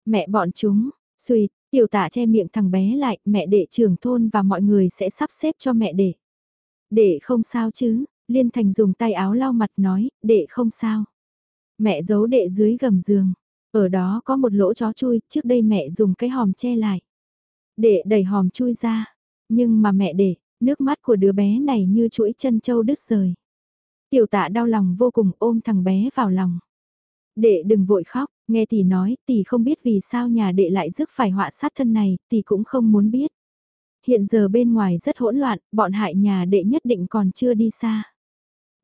Mẹ bọn chúng, suy, tiểu tạ che miệng thằng bé lại, mẹ để trưởng thôn và mọi người sẽ sắp xếp cho mẹ để để không sao chứ, Liên Thành dùng tay áo lau mặt nói, để không sao. Mẹ giấu đệ dưới gầm giường, ở đó có một lỗ chó chui, trước đây mẹ dùng cái hòm che lại. để đẩy hòm chui ra, nhưng mà mẹ để, nước mắt của đứa bé này như chuỗi chân châu đứt rời. Tiểu tạ đau lòng vô cùng ôm thằng bé vào lòng. Đệ đừng vội khóc, nghe tỷ nói, tỷ không biết vì sao nhà đệ lại rước phải họa sát thân này, tỷ cũng không muốn biết. Hiện giờ bên ngoài rất hỗn loạn, bọn hại nhà đệ nhất định còn chưa đi xa.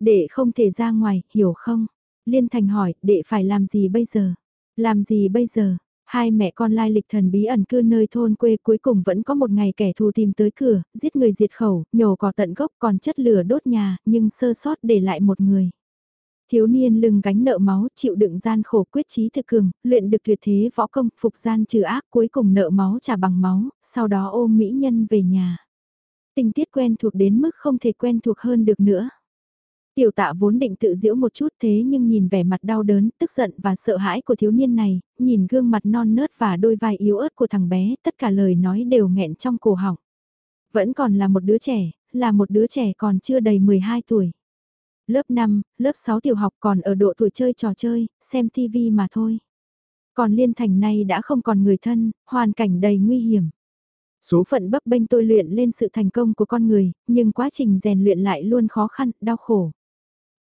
Đệ không thể ra ngoài, hiểu không? Liên Thành hỏi, đệ phải làm gì bây giờ? Làm gì bây giờ? Hai mẹ con lai lịch thần bí ẩn cư nơi thôn quê cuối cùng vẫn có một ngày kẻ thù tìm tới cửa, giết người diệt khẩu, nhổ cỏ tận gốc còn chất lửa đốt nhà, nhưng sơ sót để lại một người. Thiếu niên lưng gánh nợ máu, chịu đựng gian khổ quyết chí thực cường, luyện được tuyệt thế võ công, phục gian trừ ác cuối cùng nợ máu trả bằng máu, sau đó ôm mỹ nhân về nhà. Tình tiết quen thuộc đến mức không thể quen thuộc hơn được nữa. Tiểu tạ vốn định tự giễu một chút thế nhưng nhìn vẻ mặt đau đớn, tức giận và sợ hãi của thiếu niên này, nhìn gương mặt non nớt và đôi vai yếu ớt của thằng bé, tất cả lời nói đều nghẹn trong cổ họng. Vẫn còn là một đứa trẻ, là một đứa trẻ còn chưa đầy 12 tuổi. Lớp 5, lớp 6 tiểu học còn ở độ tuổi chơi trò chơi, xem TV mà thôi. Còn Liên Thành này đã không còn người thân, hoàn cảnh đầy nguy hiểm. Số phận bấp bênh tôi luyện lên sự thành công của con người, nhưng quá trình rèn luyện lại luôn khó khăn, đau khổ.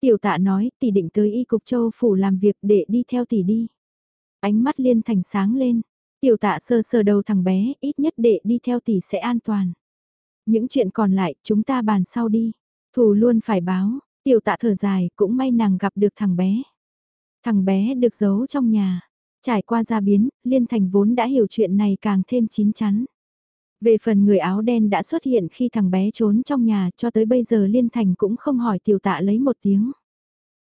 Tiểu tạ nói, tỷ định tới y cục châu phủ làm việc để đi theo tỷ đi. Ánh mắt liên thành sáng lên. Tiểu tạ sơ sơ đầu thằng bé, ít nhất để đi theo tỷ sẽ an toàn. Những chuyện còn lại, chúng ta bàn sau đi. Thù luôn phải báo, tiểu tạ thở dài, cũng may nàng gặp được thằng bé. Thằng bé được giấu trong nhà. Trải qua gia biến, Liên Thành vốn đã hiểu chuyện này càng thêm chín chắn. Về phần người áo đen đã xuất hiện khi thằng bé trốn trong nhà cho tới bây giờ Liên Thành cũng không hỏi tiểu tạ lấy một tiếng.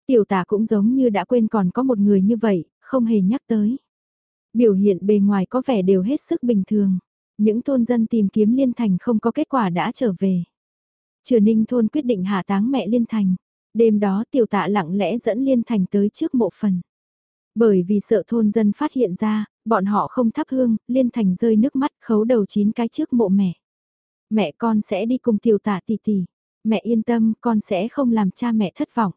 Tiểu tạ cũng giống như đã quên còn có một người như vậy, không hề nhắc tới. Biểu hiện bề ngoài có vẻ đều hết sức bình thường. Những thôn dân tìm kiếm Liên Thành không có kết quả đã trở về. Trừ Ninh thôn quyết định hạ táng mẹ Liên Thành. Đêm đó tiểu tạ lặng lẽ dẫn Liên Thành tới trước mộ phần. Bởi vì sợ thôn dân phát hiện ra, bọn họ không thắp hương, liên thành rơi nước mắt khấu đầu chín cái trước mộ mẹ. Mẹ con sẽ đi cùng tiểu tả tỷ tỷ. Mẹ yên tâm, con sẽ không làm cha mẹ thất vọng.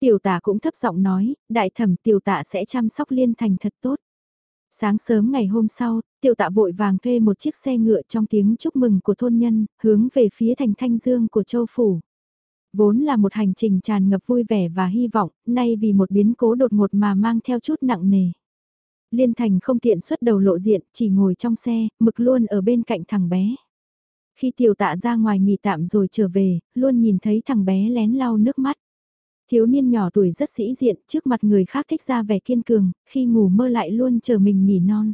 Tiểu tả cũng thấp giọng nói, đại thẩm tiểu tạ sẽ chăm sóc liên thành thật tốt. Sáng sớm ngày hôm sau, tiểu tạ vội vàng thuê một chiếc xe ngựa trong tiếng chúc mừng của thôn nhân, hướng về phía thành thanh dương của châu phủ. Vốn là một hành trình tràn ngập vui vẻ và hy vọng, nay vì một biến cố đột ngột mà mang theo chút nặng nề. Liên Thành không tiện xuất đầu lộ diện, chỉ ngồi trong xe, mực luôn ở bên cạnh thằng bé. Khi tiểu tạ ra ngoài nghỉ tạm rồi trở về, luôn nhìn thấy thằng bé lén lau nước mắt. Thiếu niên nhỏ tuổi rất sĩ diện, trước mặt người khác thích ra vẻ kiên cường, khi ngủ mơ lại luôn chờ mình nghỉ non.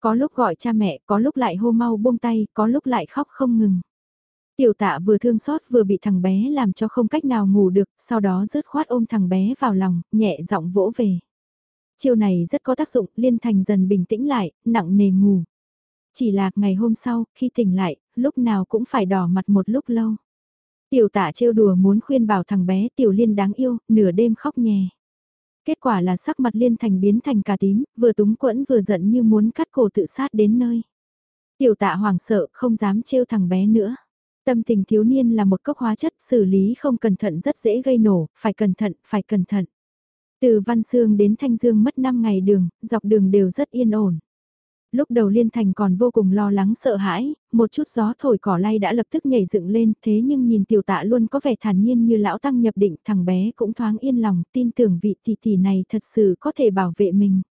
Có lúc gọi cha mẹ, có lúc lại hô mau buông tay, có lúc lại khóc không ngừng. Tiểu tạ vừa thương xót vừa bị thằng bé làm cho không cách nào ngủ được, sau đó rớt khoát ôm thằng bé vào lòng, nhẹ giọng vỗ về. Chiêu này rất có tác dụng, Liên Thành dần bình tĩnh lại, nặng nề ngủ. Chỉ là ngày hôm sau, khi tỉnh lại, lúc nào cũng phải đỏ mặt một lúc lâu. Tiểu tạ trêu đùa muốn khuyên bảo thằng bé Tiểu Liên đáng yêu, nửa đêm khóc nhè. Kết quả là sắc mặt Liên Thành biến thành cà tím, vừa túng quẫn vừa giận như muốn cắt cổ tự sát đến nơi. Tiểu tạ hoảng sợ, không dám trêu thằng bé nữa. Tâm tình thiếu niên là một cốc hóa chất xử lý không cẩn thận rất dễ gây nổ, phải cẩn thận, phải cẩn thận. Từ Văn Sương đến Thanh Dương mất 5 ngày đường, dọc đường đều rất yên ổn. Lúc đầu Liên Thành còn vô cùng lo lắng sợ hãi, một chút gió thổi cỏ lay đã lập tức nhảy dựng lên, thế nhưng nhìn tiểu tạ luôn có vẻ thản nhiên như lão tăng nhập định, thằng bé cũng thoáng yên lòng, tin tưởng vị tỷ tỷ này thật sự có thể bảo vệ mình.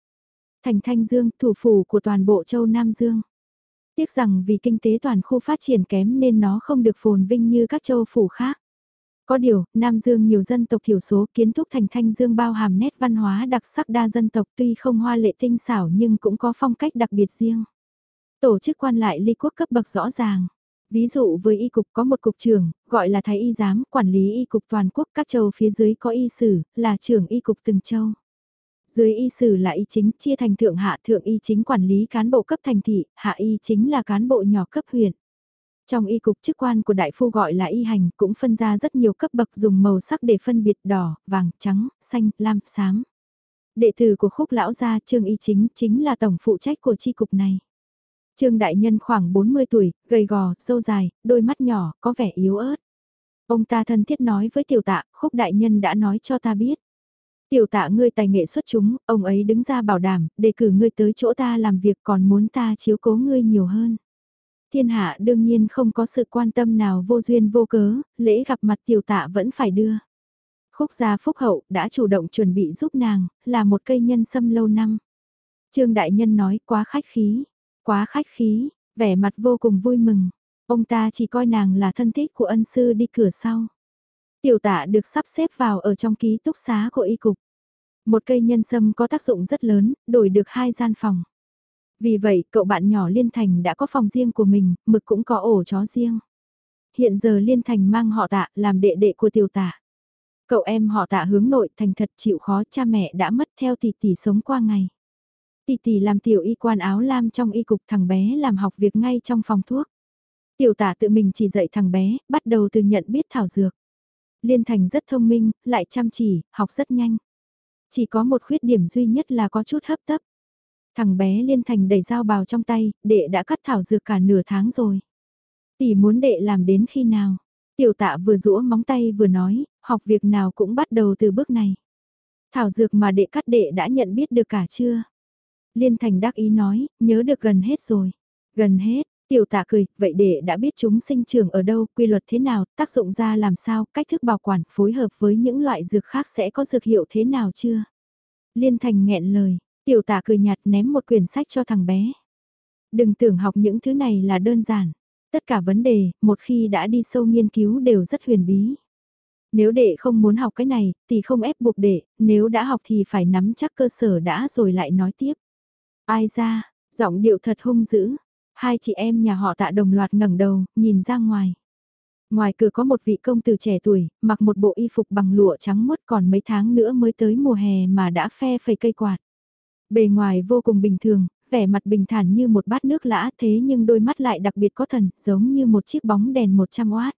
Thành Thanh Dương, thủ phủ của toàn bộ châu Nam Dương. Tiếc rằng vì kinh tế toàn khu phát triển kém nên nó không được phồn vinh như các châu phủ khác. Có điều, Nam Dương nhiều dân tộc thiểu số kiến thúc thành Thanh Dương bao hàm nét văn hóa đặc sắc đa dân tộc tuy không hoa lệ tinh xảo nhưng cũng có phong cách đặc biệt riêng. Tổ chức quan lại ly quốc cấp bậc rõ ràng. Ví dụ với y cục có một cục trưởng, gọi là thái y giám, quản lý y cục toàn quốc các châu phía dưới có y sử, là trưởng y cục từng châu. Dưới y sử là y chính chia thành thượng hạ thượng y chính quản lý cán bộ cấp thành thị, hạ y chính là cán bộ nhỏ cấp huyện. Trong y cục chức quan của đại phu gọi là y hành cũng phân ra rất nhiều cấp bậc dùng màu sắc để phân biệt đỏ, vàng, trắng, xanh, lam, xám. Đệ tử của khúc lão gia trương y chính chính là tổng phụ trách của chi cục này. Trương đại nhân khoảng 40 tuổi, gầy gò, râu dài, đôi mắt nhỏ, có vẻ yếu ớt. Ông ta thân thiết nói với tiểu tạ, khúc đại nhân đã nói cho ta biết. Tiểu tạ ngươi tài nghệ xuất chúng, ông ấy đứng ra bảo đảm, đề cử ngươi tới chỗ ta làm việc còn muốn ta chiếu cố ngươi nhiều hơn. Thiên hạ đương nhiên không có sự quan tâm nào vô duyên vô cớ, lễ gặp mặt tiểu tạ vẫn phải đưa. Khúc gia phúc hậu đã chủ động chuẩn bị giúp nàng, là một cây nhân sâm lâu năm. Trương Đại Nhân nói quá khách khí, quá khách khí, vẻ mặt vô cùng vui mừng. Ông ta chỉ coi nàng là thân thích của ân sư đi cửa sau. Tiểu tạ được sắp xếp vào ở trong ký túc xá của y cục. Một cây nhân sâm có tác dụng rất lớn, đổi được hai gian phòng. Vì vậy, cậu bạn nhỏ Liên Thành đã có phòng riêng của mình, mực cũng có ổ chó riêng. Hiện giờ Liên Thành mang họ tạ, làm đệ đệ của tiểu tạ. Cậu em họ tạ hướng nội thành thật chịu khó cha mẹ đã mất theo tỷ tỷ sống qua ngày. Tỷ tỷ làm tiểu y quan áo lam trong y cục thằng bé làm học việc ngay trong phòng thuốc. Tiểu tả tự mình chỉ dạy thằng bé, bắt đầu từ nhận biết thảo dược. Liên Thành rất thông minh, lại chăm chỉ, học rất nhanh. Chỉ có một khuyết điểm duy nhất là có chút hấp tấp. Thằng bé Liên Thành đẩy dao bào trong tay, đệ đã cắt thảo dược cả nửa tháng rồi. Tỷ muốn đệ làm đến khi nào? Tiểu tạ vừa rũa móng tay vừa nói, học việc nào cũng bắt đầu từ bước này. Thảo dược mà đệ cắt đệ đã nhận biết được cả chưa? Liên Thành đắc ý nói, nhớ được gần hết rồi. Gần hết, tiểu tạ cười, vậy đệ đã biết chúng sinh trưởng ở đâu, quy luật thế nào, tác dụng ra làm sao, cách thức bảo quản, phối hợp với những loại dược khác sẽ có dược hiệu thế nào chưa? Liên Thành nghẹn lời, Tiểu tả cười nhạt ném một quyển sách cho thằng bé. Đừng tưởng học những thứ này là đơn giản. Tất cả vấn đề, một khi đã đi sâu nghiên cứu đều rất huyền bí. Nếu đệ không muốn học cái này, thì không ép buộc đệ, nếu đã học thì phải nắm chắc cơ sở đã rồi lại nói tiếp. Ai ra, giọng điệu thật hung dữ. Hai chị em nhà họ tạ đồng loạt ngẩng đầu, nhìn ra ngoài. Ngoài cửa có một vị công tử trẻ tuổi, mặc một bộ y phục bằng lụa trắng mốt còn mấy tháng nữa mới tới mùa hè mà đã phe phẩy cây quạt. Bề ngoài vô cùng bình thường, vẻ mặt bình thản như một bát nước lã thế nhưng đôi mắt lại đặc biệt có thần, giống như một chiếc bóng đèn 100 watt.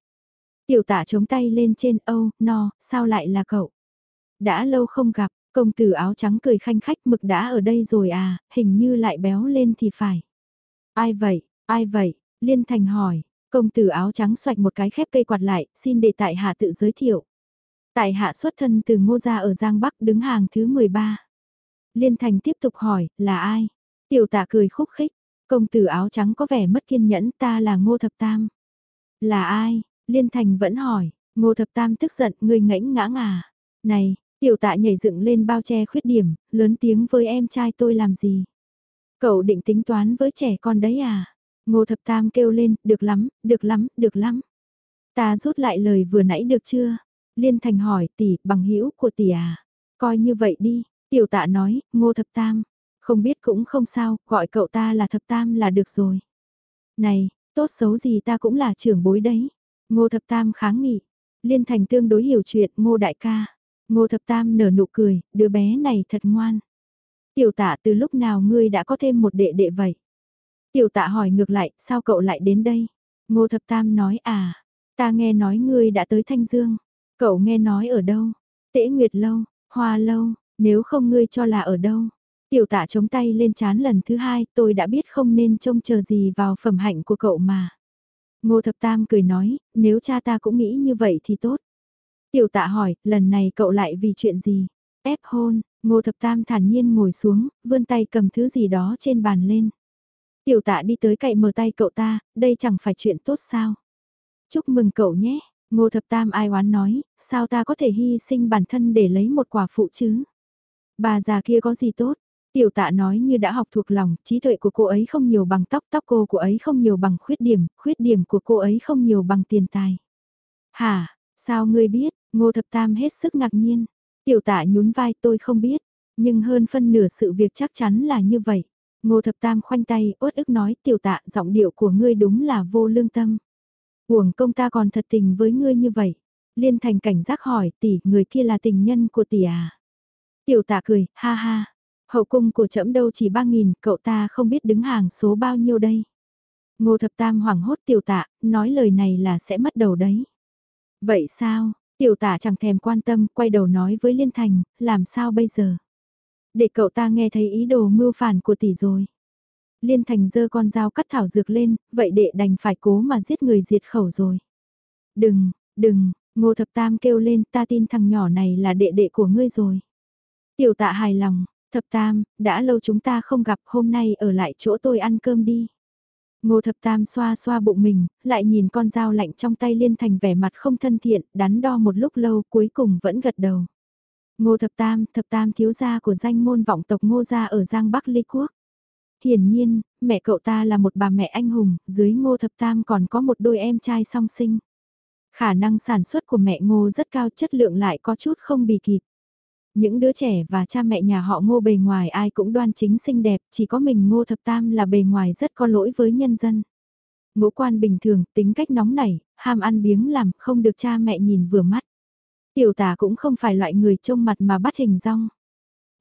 Tiểu tả chống tay lên trên âu, no, sao lại là cậu? Đã lâu không gặp, công tử áo trắng cười khanh khách mực đã ở đây rồi à, hình như lại béo lên thì phải. Ai vậy, ai vậy, Liên Thành hỏi, công tử áo trắng xoạch một cái khép cây quạt lại, xin để tại hạ tự giới thiệu. Tại hạ xuất thân từ ngô gia ở Giang Bắc đứng hàng thứ 13. Liên Thành tiếp tục hỏi, là ai? Tiểu tạ cười khúc khích, công tử áo trắng có vẻ mất kiên nhẫn ta là Ngô Thập Tam. Là ai? Liên Thành vẫn hỏi, Ngô Thập Tam tức giận người ngãnh ngã ngà. Này, tiểu tạ nhảy dựng lên bao che khuyết điểm, lớn tiếng với em trai tôi làm gì? Cậu định tính toán với trẻ con đấy à? Ngô Thập Tam kêu lên, được lắm, được lắm, được lắm. Ta rút lại lời vừa nãy được chưa? Liên Thành hỏi tỷ, bằng hữu của tỷ à? Coi như vậy đi, Tiểu tạ nói, ngô thập tam, không biết cũng không sao, gọi cậu ta là thập tam là được rồi. Này, tốt xấu gì ta cũng là trưởng bối đấy. Ngô thập tam kháng nghị. Liên thành tương đối hiểu chuyện ngô đại ca. Ngô thập tam nở nụ cười, đứa bé này thật ngoan. Tiểu tạ từ lúc nào ngươi đã có thêm một đệ đệ vậy? Tiểu tạ hỏi ngược lại, sao cậu lại đến đây? Ngô thập tam nói à, ta nghe nói ngươi đã tới Thanh Dương. Cậu nghe nói ở đâu? Tễ Nguyệt Lâu, Hoa Lâu, nếu không ngươi cho là ở đâu? Tiểu tạ chống tay lên chán lần thứ hai, tôi đã biết không nên trông chờ gì vào phẩm hạnh của cậu mà. Ngô Thập Tam cười nói, nếu cha ta cũng nghĩ như vậy thì tốt. Tiểu tạ hỏi, lần này cậu lại vì chuyện gì? Ép hôn, Ngô Thập Tam thản nhiên ngồi xuống, vươn tay cầm thứ gì đó trên bàn lên. Tiểu tạ đi tới cậy mở tay cậu ta, đây chẳng phải chuyện tốt sao? Chúc mừng cậu nhé, Ngô Thập Tam ai oán nói, sao ta có thể hy sinh bản thân để lấy một quả phụ chứ? Bà già kia có gì tốt? Tiểu tạ nói như đã học thuộc lòng, trí tuệ của cô ấy không nhiều bằng tóc, tóc cô của ấy không nhiều bằng khuyết điểm, khuyết điểm của cô ấy không nhiều bằng tiền tài. Hả, Sao ngươi biết, ngô thập tam hết sức ngạc nhiên. Tiểu tạ nhún vai tôi không biết, nhưng hơn phân nửa sự việc chắc chắn là như vậy. Ngô thập tam khoanh tay, uất ức nói tiểu tạ giọng điệu của ngươi đúng là vô lương tâm. Uổng công ta còn thật tình với ngươi như vậy. Liên thành cảnh giác hỏi tỷ người kia là tình nhân của tỷ à. Tiểu tạ cười, ha ha. Hậu cung của trẫm đâu chỉ ba nghìn, cậu ta không biết đứng hàng số bao nhiêu đây. Ngô thập tam hoảng hốt tiểu tạ, nói lời này là sẽ mất đầu đấy. Vậy sao, tiểu tạ chẳng thèm quan tâm, quay đầu nói với Liên Thành, làm sao bây giờ? Để cậu ta nghe thấy ý đồ mưu phản của tỷ rồi. Liên Thành giơ con dao cắt thảo dược lên, vậy đệ đành phải cố mà giết người diệt khẩu rồi. Đừng, đừng, ngô thập tam kêu lên ta tin thằng nhỏ này là đệ đệ của ngươi rồi. Tiểu tạ hài lòng, thập tam, đã lâu chúng ta không gặp hôm nay ở lại chỗ tôi ăn cơm đi. Ngô thập tam xoa xoa bụng mình, lại nhìn con dao lạnh trong tay liên thành vẻ mặt không thân thiện, đắn đo một lúc lâu cuối cùng vẫn gật đầu. Ngô thập tam, thập tam thiếu gia của danh môn vọng tộc ngô gia ở Giang Bắc Ly Quốc. Hiển nhiên, mẹ cậu ta là một bà mẹ anh hùng, dưới ngô thập tam còn có một đôi em trai song sinh. Khả năng sản xuất của mẹ ngô rất cao chất lượng lại có chút không bì kịp. Những đứa trẻ và cha mẹ nhà họ ngô bề ngoài ai cũng đoan chính xinh đẹp, chỉ có mình ngô thập tam là bề ngoài rất có lỗi với nhân dân. Ngũ quan bình thường, tính cách nóng nảy, ham ăn biếng làm, không được cha mẹ nhìn vừa mắt. Tiểu tả cũng không phải loại người trông mặt mà bắt hình rong.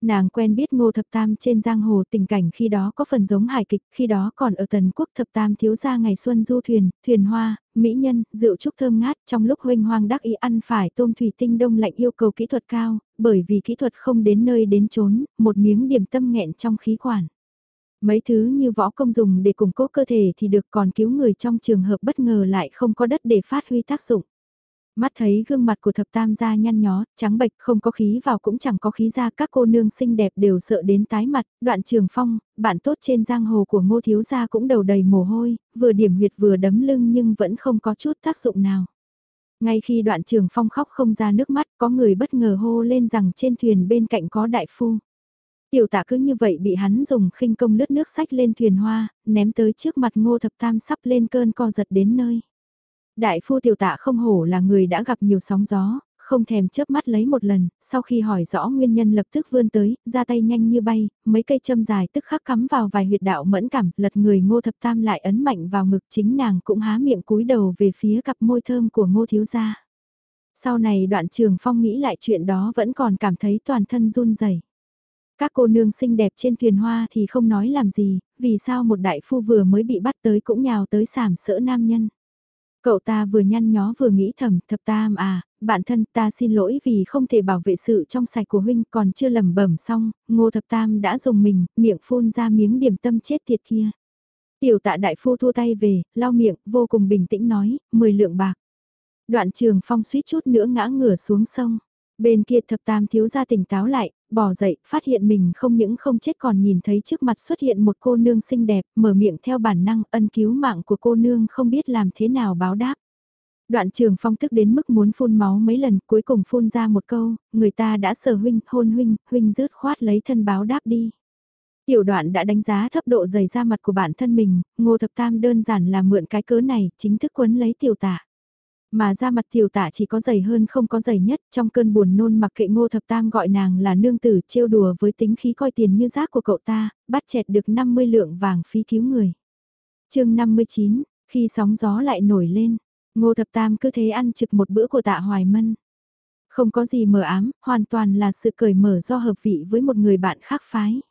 Nàng quen biết ngô thập tam trên giang hồ tình cảnh khi đó có phần giống hài kịch, khi đó còn ở tần quốc thập tam thiếu gia ngày xuân du thuyền, thuyền hoa, mỹ nhân, rượu trúc thơm ngát trong lúc huynh hoang đắc ý ăn phải tôm thủy tinh đông lạnh yêu cầu kỹ thuật cao, bởi vì kỹ thuật không đến nơi đến chốn, một miếng điểm tâm nghẹn trong khí quản. Mấy thứ như võ công dùng để củng cố cơ thể thì được còn cứu người trong trường hợp bất ngờ lại không có đất để phát huy tác dụng. Mắt thấy gương mặt của thập tam gia nhăn nhó, trắng bệch không có khí vào cũng chẳng có khí ra các cô nương xinh đẹp đều sợ đến tái mặt, đoạn trường phong, bạn tốt trên giang hồ của ngô thiếu gia cũng đầu đầy mồ hôi, vừa điểm huyệt vừa đấm lưng nhưng vẫn không có chút tác dụng nào. Ngay khi đoạn trường phong khóc không ra nước mắt có người bất ngờ hô lên rằng trên thuyền bên cạnh có đại phu. Tiểu tạ cứ như vậy bị hắn dùng khinh công lướt nước sách lên thuyền hoa, ném tới trước mặt ngô thập tam sắp lên cơn co giật đến nơi. Đại phu tiểu tạ không hổ là người đã gặp nhiều sóng gió, không thèm chớp mắt lấy một lần, sau khi hỏi rõ nguyên nhân lập tức vươn tới, ra tay nhanh như bay, mấy cây châm dài tức khắc cắm vào vài huyệt đạo mẫn cảm, lật người ngô thập tam lại ấn mạnh vào ngực chính nàng cũng há miệng cúi đầu về phía cặp môi thơm của ngô thiếu gia. Sau này đoạn trường phong nghĩ lại chuyện đó vẫn còn cảm thấy toàn thân run rẩy. Các cô nương xinh đẹp trên thuyền hoa thì không nói làm gì, vì sao một đại phu vừa mới bị bắt tới cũng nhào tới sảm sỡ nam nhân. Cậu ta vừa nhăn nhó vừa nghĩ thầm, thập tam à, bản thân ta xin lỗi vì không thể bảo vệ sự trong sạch của huynh còn chưa lầm bẩm xong, ngô thập tam đã dùng mình, miệng phun ra miếng điểm tâm chết tiệt kia. Tiểu tạ đại phu thua tay về, lau miệng, vô cùng bình tĩnh nói, 10 lượng bạc. Đoạn trường phong suýt chút nữa ngã ngửa xuống sông. Bên kia thập tam thiếu gia tỉnh táo lại, bỏ dậy, phát hiện mình không những không chết còn nhìn thấy trước mặt xuất hiện một cô nương xinh đẹp, mở miệng theo bản năng, ân cứu mạng của cô nương không biết làm thế nào báo đáp. Đoạn trường phong tức đến mức muốn phun máu mấy lần, cuối cùng phun ra một câu, người ta đã sờ huynh, hôn huynh, huynh rớt khoát lấy thân báo đáp đi. Tiểu đoạn đã đánh giá thấp độ dày da mặt của bản thân mình, ngô thập tam đơn giản là mượn cái cớ này, chính thức quấn lấy tiểu tạ. Mà ra mặt tiểu tả chỉ có dày hơn không có dày nhất, trong cơn buồn nôn mặc kệ ngô thập tam gọi nàng là nương tử trêu đùa với tính khí coi tiền như rác của cậu ta, bắt chẹt được 50 lượng vàng phí cứu người. chương 59, khi sóng gió lại nổi lên, ngô thập tam cứ thế ăn trực một bữa của tạ hoài mân. Không có gì mờ ám, hoàn toàn là sự cởi mở do hợp vị với một người bạn khác phái.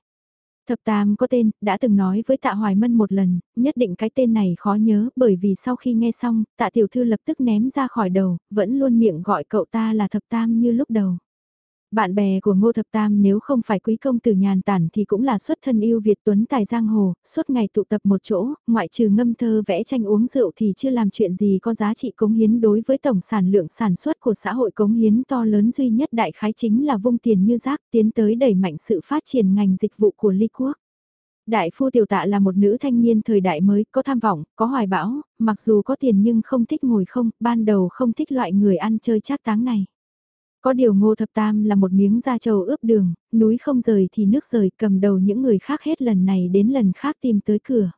Thập Tam có tên, đã từng nói với Tạ Hoài Mân một lần, nhất định cái tên này khó nhớ bởi vì sau khi nghe xong, Tạ Tiểu Thư lập tức ném ra khỏi đầu, vẫn luôn miệng gọi cậu ta là Thập Tam như lúc đầu. Bạn bè của Ngô Thập Tam nếu không phải quý công tử nhàn tản thì cũng là xuất thân yêu Việt Tuấn Tài Giang Hồ, suốt ngày tụ tập một chỗ, ngoại trừ ngâm thơ vẽ tranh uống rượu thì chưa làm chuyện gì có giá trị cống hiến đối với tổng sản lượng sản xuất của xã hội cống hiến to lớn duy nhất đại khái chính là vung tiền như rác tiến tới đẩy mạnh sự phát triển ngành dịch vụ của Ly Quốc. Đại phu tiểu tạ là một nữ thanh niên thời đại mới, có tham vọng, có hoài bão, mặc dù có tiền nhưng không thích ngồi không, ban đầu không thích loại người ăn chơi chát táng này. Có điều ngô thập tam là một miếng da trầu ướp đường, núi không rời thì nước rời cầm đầu những người khác hết lần này đến lần khác tìm tới cửa.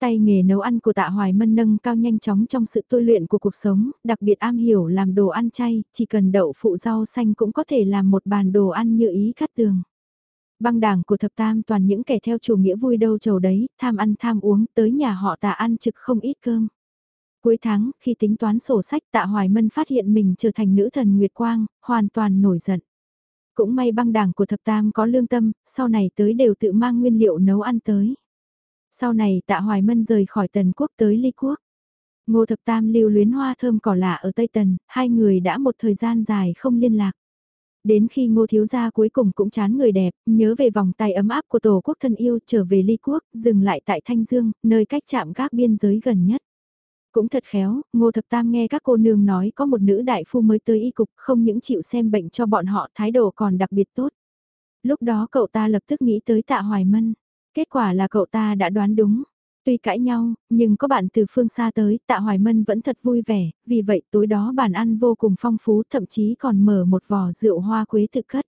Tay nghề nấu ăn của tạ hoài mân nâng cao nhanh chóng trong sự tôi luyện của cuộc sống, đặc biệt am hiểu làm đồ ăn chay, chỉ cần đậu phụ rau xanh cũng có thể làm một bàn đồ ăn như ý cắt tường. Băng đảng của thập tam toàn những kẻ theo chủ nghĩa vui đâu trầu đấy, tham ăn tham uống, tới nhà họ tạ ăn trực không ít cơm. Cuối tháng, khi tính toán sổ sách tạ Hoài Mân phát hiện mình trở thành nữ thần Nguyệt Quang, hoàn toàn nổi giận. Cũng may băng đảng của thập tam có lương tâm, sau này tới đều tự mang nguyên liệu nấu ăn tới. Sau này tạ Hoài Mân rời khỏi Tần Quốc tới Ly Quốc. Ngô Thập Tam lưu luyến hoa thơm cỏ lạ ở Tây Tần, hai người đã một thời gian dài không liên lạc. Đến khi ngô thiếu gia cuối cùng cũng chán người đẹp, nhớ về vòng tay ấm áp của tổ quốc thân yêu trở về ly quốc, dừng lại tại Thanh Dương, nơi cách chạm các biên giới gần nhất. Cũng thật khéo, ngô thập tam nghe các cô nương nói có một nữ đại phu mới tới y cục không những chịu xem bệnh cho bọn họ thái độ còn đặc biệt tốt. Lúc đó cậu ta lập tức nghĩ tới tạ hoài mân. Kết quả là cậu ta đã đoán đúng. Tuy cãi nhau, nhưng có bạn từ phương xa tới, tạ Hoài Mân vẫn thật vui vẻ, vì vậy tối đó bàn ăn vô cùng phong phú thậm chí còn mở một vò rượu hoa quế tự cất.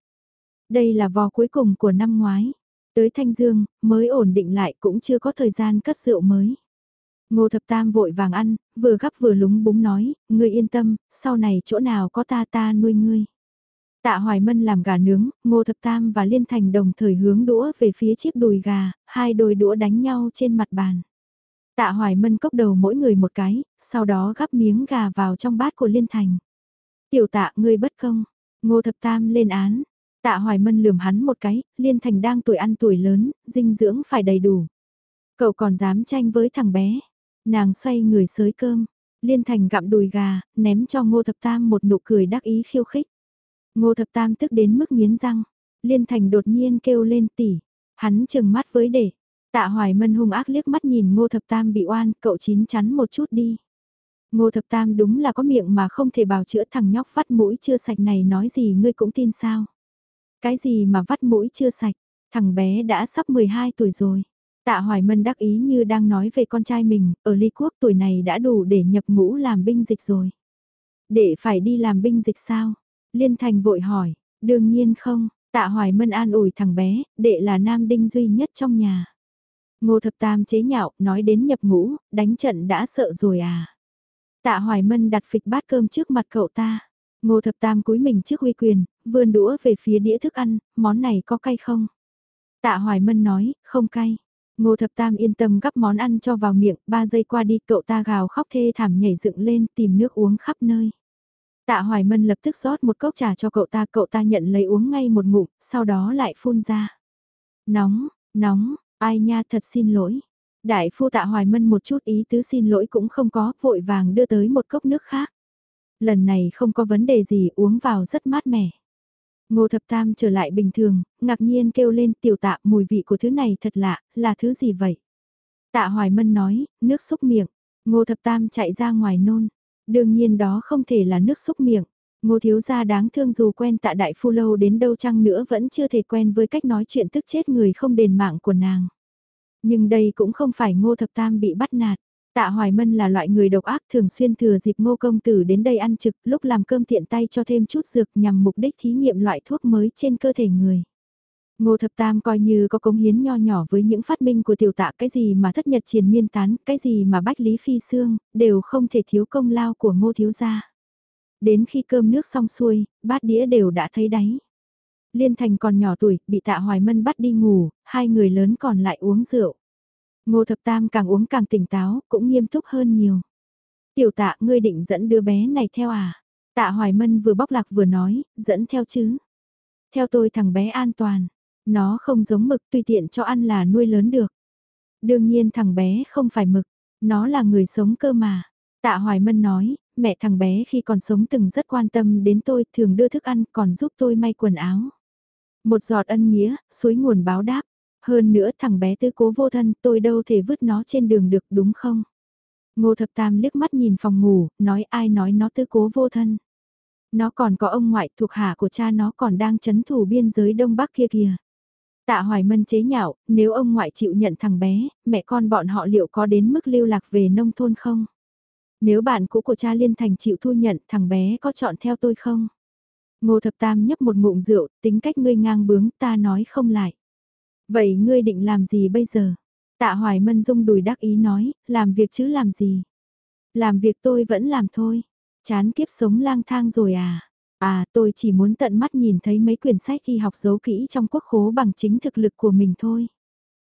Đây là vò cuối cùng của năm ngoái. Tới Thanh Dương, mới ổn định lại cũng chưa có thời gian cất rượu mới. Ngô Thập Tam vội vàng ăn, vừa gấp vừa lúng búng nói, ngươi yên tâm, sau này chỗ nào có ta ta nuôi ngươi. Tạ Hoài Mân làm gà nướng, Ngô Thập Tam và Liên Thành đồng thời hướng đũa về phía chiếc đùi gà, hai đôi đũa đánh nhau trên mặt bàn. Tạ Hoài Mân cốc đầu mỗi người một cái, sau đó gắp miếng gà vào trong bát của Liên Thành. Tiểu tạ ngươi bất công, Ngô Thập Tam lên án. Tạ Hoài Mân lườm hắn một cái, Liên Thành đang tuổi ăn tuổi lớn, dinh dưỡng phải đầy đủ. Cậu còn dám tranh với thằng bé. Nàng xoay người sới cơm, Liên Thành gặm đùi gà, ném cho Ngô Thập Tam một nụ cười đắc ý khiêu khích. Ngô Thập Tam tức đến mức nghiến răng. Liên Thành đột nhiên kêu lên tỉ. Hắn chừng mắt với để. Tạ Hoài Mân hung ác liếc mắt nhìn Ngô Thập Tam bị oan, cậu chín chắn một chút đi. Ngô Thập Tam đúng là có miệng mà không thể bào chữa thằng nhóc vắt mũi chưa sạch này nói gì ngươi cũng tin sao. Cái gì mà vắt mũi chưa sạch, thằng bé đã sắp 12 tuổi rồi. Tạ Hoài Mân đắc ý như đang nói về con trai mình, ở ly quốc tuổi này đã đủ để nhập ngũ làm binh dịch rồi. Để phải đi làm binh dịch sao? Liên Thành vội hỏi, đương nhiên không, tạ hoài mân an ủi thằng bé, đệ là nam đinh duy nhất trong nhà. Ngô thập tam chế nhạo, nói đến nhập ngũ, đánh trận đã sợ rồi à. Tạ hoài mân đặt phịch bát cơm trước mặt cậu ta. Ngô thập tam cúi mình trước uy quyền, vươn đũa về phía đĩa thức ăn, món này có cay không? Tạ hoài mân nói, không cay. Ngô thập tam yên tâm gắp món ăn cho vào miệng, ba giây qua đi cậu ta gào khóc thê thảm nhảy dựng lên tìm nước uống khắp nơi. Tạ Hoài Mân lập tức rót một cốc trà cho cậu ta, cậu ta nhận lấy uống ngay một ngụm, sau đó lại phun ra. Nóng, nóng, ai nha thật xin lỗi. Đại phu Tạ Hoài Mân một chút ý tứ xin lỗi cũng không có, vội vàng đưa tới một cốc nước khác. Lần này không có vấn đề gì uống vào rất mát mẻ. Ngô Thập Tam trở lại bình thường, ngạc nhiên kêu lên tiểu tạ mùi vị của thứ này thật lạ, là thứ gì vậy? Tạ Hoài Mân nói, nước xúc miệng. Ngô Thập Tam chạy ra ngoài nôn. Đương nhiên đó không thể là nước xúc miệng. Ngô thiếu gia đáng thương dù quen tạ đại phu lâu đến đâu chăng nữa vẫn chưa thể quen với cách nói chuyện tức chết người không đền mạng của nàng. Nhưng đây cũng không phải ngô thập tam bị bắt nạt. Tạ Hoài Mân là loại người độc ác thường xuyên thừa dịp ngô công tử đến đây ăn trực lúc làm cơm tiện tay cho thêm chút dược nhằm mục đích thí nghiệm loại thuốc mới trên cơ thể người. Ngô Thập Tam coi như có công hiến nho nhỏ với những phát minh của tiểu tạ cái gì mà thất nhật triền miên tán, cái gì mà bách lý phi xương, đều không thể thiếu công lao của ngô thiếu gia. Đến khi cơm nước xong xuôi, bát đĩa đều đã thấy đáy. Liên Thành còn nhỏ tuổi, bị tạ hoài mân bắt đi ngủ, hai người lớn còn lại uống rượu. Ngô Thập Tam càng uống càng tỉnh táo, cũng nghiêm túc hơn nhiều. Tiểu tạ ngươi định dẫn đứa bé này theo à? Tạ Hoài Mân vừa bóc lạc vừa nói, dẫn theo chứ. Theo tôi thằng bé an toàn, nó không giống mực tùy tiện cho ăn là nuôi lớn được. Đương nhiên thằng bé không phải mực, nó là người sống cơ mà. Tạ Hoài Mân nói, mẹ thằng bé khi còn sống từng rất quan tâm đến tôi, thường đưa thức ăn còn giúp tôi may quần áo. Một giọt ân nghĩa, suối nguồn báo đáp. Hơn nữa thằng bé tư cố vô thân, tôi đâu thể vứt nó trên đường được đúng không? Ngô Thập Tam liếc mắt nhìn phòng ngủ, nói ai nói nó tư cố vô thân. Nó còn có ông ngoại thuộc hạ của cha nó còn đang chấn thủ biên giới Đông Bắc kia kìa. Tạ Hoài Mân chế nhạo, nếu ông ngoại chịu nhận thằng bé, mẹ con bọn họ liệu có đến mức lưu lạc về nông thôn không? Nếu bạn cũ của cha Liên Thành chịu thu nhận thằng bé có chọn theo tôi không? Ngô Thập Tam nhấp một ngụm rượu, tính cách ngươi ngang bướng ta nói không lại. Vậy ngươi định làm gì bây giờ? Tạ Hoài Mân rung đùi đắc ý nói, làm việc chứ làm gì. Làm việc tôi vẫn làm thôi. Chán kiếp sống lang thang rồi à. À tôi chỉ muốn tận mắt nhìn thấy mấy quyển sách y học giấu kỹ trong quốc khố bằng chính thực lực của mình thôi.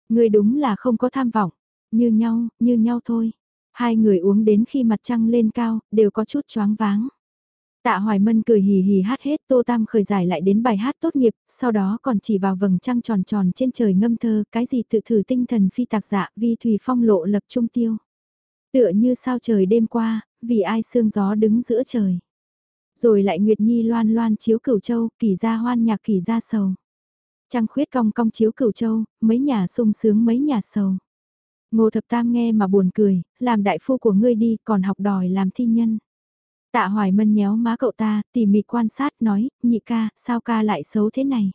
ngươi đúng là không có tham vọng. Như nhau, như nhau thôi. Hai người uống đến khi mặt trăng lên cao, đều có chút choáng váng. Tạ Hoài Mân cười hì hì hát hết Tô Tam khởi giải lại đến bài hát tốt nghiệp, sau đó còn chỉ vào vầng trăng tròn tròn trên trời ngâm thơ, cái gì tự thử tinh thần phi tạc dạ, vi thủy phong lộ lập trung tiêu. Tựa như sao trời đêm qua, vì ai sương gió đứng giữa trời. Rồi lại Nguyệt Nhi loan loan chiếu cửu châu, kỳ ra hoan nhạc kỳ ra sầu. Trăng khuyết cong cong chiếu cửu châu, mấy nhà sung sướng mấy nhà sầu. Ngô thập tam nghe mà buồn cười, làm đại phu của ngươi đi còn học đòi làm thi nhân. Tạ hoài mân nhéo má cậu ta, tỉ mỉ quan sát nói, nhị ca, sao ca lại xấu thế này?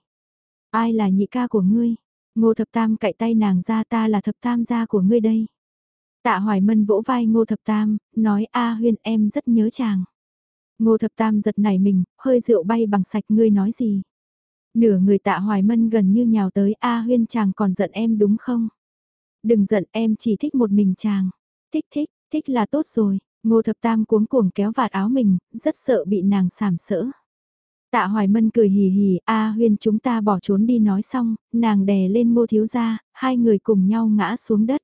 Ai là nhị ca của ngươi? Ngô thập tam cạy tay nàng ra ta là thập tam gia của ngươi đây. Tạ hoài mân vỗ vai ngô thập tam, nói a huyên em rất nhớ chàng. Ngô thập tam giật nảy mình, hơi rượu bay bằng sạch ngươi nói gì? Nửa người tạ hoài mân gần như nhào tới a huyên chàng còn giận em đúng không? Đừng giận em chỉ thích một mình chàng. Thích thích, thích là tốt rồi. Ngô thập tam cuống cuồng kéo vạt áo mình, rất sợ bị nàng sàm sỡ. Tạ Hoài Mân cười hì hì, a huyên chúng ta bỏ trốn đi nói xong, nàng đè lên ngô thiếu gia, hai người cùng nhau ngã xuống đất.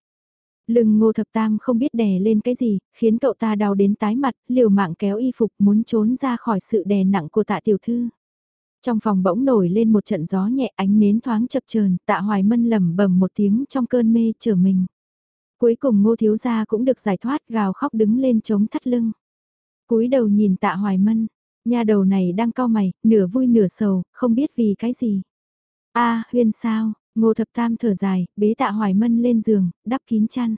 Lưng ngô thập tam không biết đè lên cái gì, khiến cậu ta đau đến tái mặt, liều mạng kéo y phục muốn trốn ra khỏi sự đè nặng của tạ tiểu thư. Trong phòng bỗng nổi lên một trận gió nhẹ ánh nến thoáng chập chờn tạ hoài mân lẩm bẩm một tiếng trong cơn mê trở mình. Cuối cùng ngô thiếu gia cũng được giải thoát gào khóc đứng lên chống thắt lưng. cúi đầu nhìn tạ hoài mân, nhà đầu này đang cao mày, nửa vui nửa sầu, không biết vì cái gì. a huyên sao, ngô thập tam thở dài, bế tạ hoài mân lên giường, đắp kín chăn.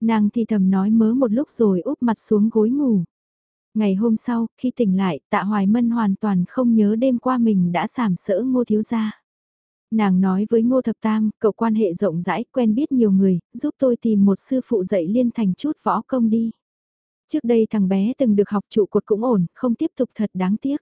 Nàng thì thầm nói mớ một lúc rồi úp mặt xuống gối ngủ. Ngày hôm sau, khi tỉnh lại, tạ hoài mân hoàn toàn không nhớ đêm qua mình đã sảm sỡ ngô thiếu gia. Nàng nói với ngô thập tam, cậu quan hệ rộng rãi, quen biết nhiều người, giúp tôi tìm một sư phụ dạy liên thành chút võ công đi. Trước đây thằng bé từng được học trụ cột cũng ổn, không tiếp tục thật đáng tiếc.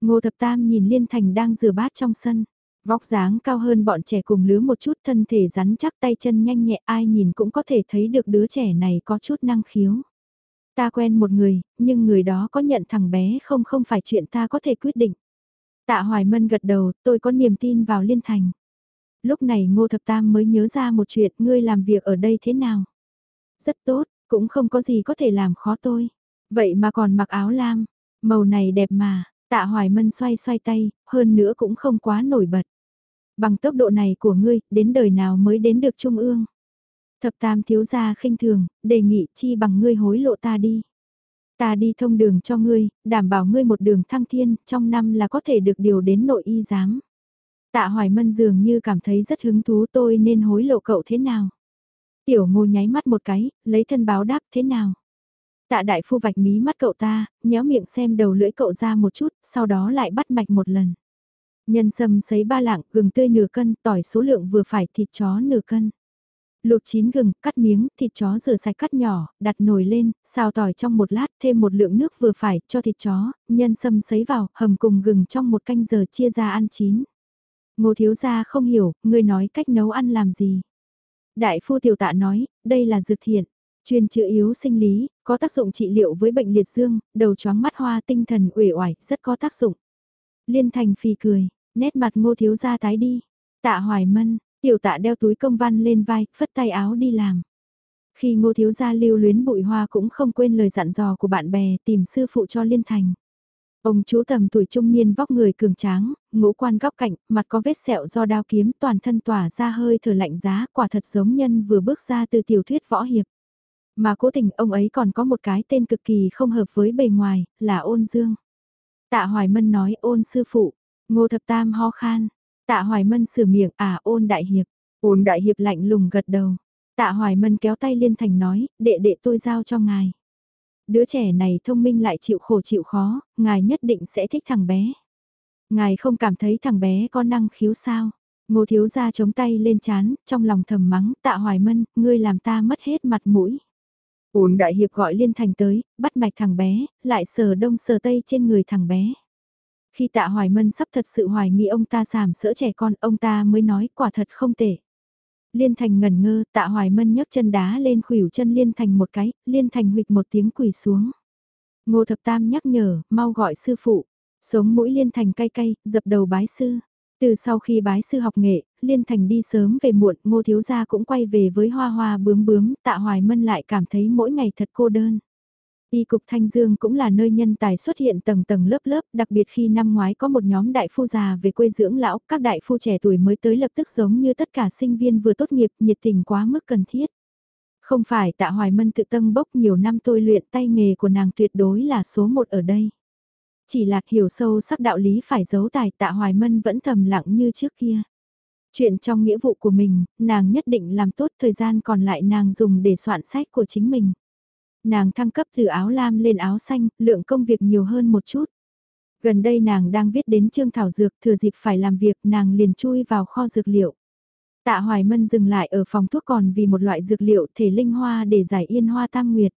Ngô thập tam nhìn liên thành đang rửa bát trong sân. Vóc dáng cao hơn bọn trẻ cùng lứa một chút thân thể rắn chắc tay chân nhanh nhẹ ai nhìn cũng có thể thấy được đứa trẻ này có chút năng khiếu. Ta quen một người, nhưng người đó có nhận thằng bé không không phải chuyện ta có thể quyết định. Tạ Hoài Mân gật đầu, tôi có niềm tin vào Liên Thành. Lúc này Ngô Thập Tam mới nhớ ra một chuyện, ngươi làm việc ở đây thế nào? Rất tốt, cũng không có gì có thể làm khó tôi. Vậy mà còn mặc áo lam, màu này đẹp mà, tạ Hoài Mân xoay xoay tay, hơn nữa cũng không quá nổi bật. Bằng tốc độ này của ngươi, đến đời nào mới đến được Trung ương? Thập Tam thiếu gia khinh thường, đề nghị chi bằng ngươi hối lộ ta đi. Ta đi thông đường cho ngươi, đảm bảo ngươi một đường thăng thiên, trong năm là có thể được điều đến nội y giám. Tạ Hoài Mân dường như cảm thấy rất hứng thú tôi nên hối lộ cậu thế nào. Tiểu ngô nháy mắt một cái, lấy thân báo đáp thế nào. Tạ đại phu vạch mí mắt cậu ta, nhéo miệng xem đầu lưỡi cậu ra một chút, sau đó lại bắt mạch một lần. Nhân sâm sấy ba lạng, gừng tươi nửa cân, tỏi số lượng vừa phải, thịt chó nửa cân luộc chín gừng, cắt miếng, thịt chó rửa sạch cắt nhỏ, đặt nồi lên, xào tỏi trong một lát, thêm một lượng nước vừa phải, cho thịt chó, nhân sâm sấy vào, hầm cùng gừng trong một canh giờ chia ra ăn chín. Ngô thiếu gia không hiểu, người nói cách nấu ăn làm gì. Đại phu tiểu tạ nói, đây là dược thiện, chuyên chữa yếu sinh lý, có tác dụng trị liệu với bệnh liệt dương, đầu chóng mắt hoa tinh thần uể oải, rất có tác dụng. Liên thành phì cười, nét mặt ngô thiếu gia tái đi. Tạ hoài mân, Tiểu tạ đeo túi công văn lên vai, phất tay áo đi làm. Khi ngô thiếu gia lưu luyến bụi hoa cũng không quên lời dặn dò của bạn bè tìm sư phụ cho liên thành. Ông chú tầm tuổi trung niên vóc người cường tráng, ngũ quan góc cạnh, mặt có vết sẹo do đao kiếm toàn thân tỏa ra hơi thở lạnh giá quả thật giống nhân vừa bước ra từ tiểu thuyết võ hiệp. Mà cố tình ông ấy còn có một cái tên cực kỳ không hợp với bề ngoài, là ôn dương. Tạ Hoài Mân nói ôn sư phụ, ngô thập tam ho khan, Tạ Hoài Mân sửa miệng à ôn đại hiệp. Ôn đại hiệp lạnh lùng gật đầu. Tạ Hoài Mân kéo tay Liên Thành nói, đệ đệ tôi giao cho ngài. Đứa trẻ này thông minh lại chịu khổ chịu khó, ngài nhất định sẽ thích thằng bé. Ngài không cảm thấy thằng bé có năng khiếu sao. Ngô thiếu gia chống tay lên chán, trong lòng thầm mắng, tạ hoài mân, ngươi làm ta mất hết mặt mũi. Ôn đại hiệp gọi liên thành tới, bắt mạch thằng bé, lại sờ đông sờ tây trên người thằng bé. Khi tạ hoài mân sắp thật sự hoài nghi ông ta sàm sỡ trẻ con, ông ta mới nói quả thật không tệ. Liên Thành ngẩn ngơ, tạ hoài mân nhấc chân đá lên khuỷu chân Liên Thành một cái, Liên Thành huỵch một tiếng quỳ xuống. Ngô Thập Tam nhắc nhở, mau gọi sư phụ. Sống mũi Liên Thành cay cay, dập đầu bái sư. Từ sau khi bái sư học nghệ, Liên Thành đi sớm về muộn, Ngô Thiếu Gia cũng quay về với hoa hoa bướm bướm, tạ hoài mân lại cảm thấy mỗi ngày thật cô đơn. Y cục Thanh Dương cũng là nơi nhân tài xuất hiện tầng tầng lớp lớp, đặc biệt khi năm ngoái có một nhóm đại phu già về quê dưỡng lão, các đại phu trẻ tuổi mới tới lập tức giống như tất cả sinh viên vừa tốt nghiệp, nhiệt tình quá mức cần thiết. Không phải tạ hoài mân tự tâm bốc nhiều năm tôi luyện tay nghề của nàng tuyệt đối là số một ở đây. Chỉ là hiểu sâu sắc đạo lý phải giấu tài tạ hoài mân vẫn thầm lặng như trước kia. Chuyện trong nghĩa vụ của mình, nàng nhất định làm tốt thời gian còn lại nàng dùng để soạn sách của chính mình. Nàng thăng cấp từ áo lam lên áo xanh, lượng công việc nhiều hơn một chút. Gần đây nàng đang viết đến trương thảo dược, thừa dịp phải làm việc nàng liền chui vào kho dược liệu. Tạ Hoài Mân dừng lại ở phòng thuốc còn vì một loại dược liệu thể linh hoa để giải yên hoa tam nguyệt.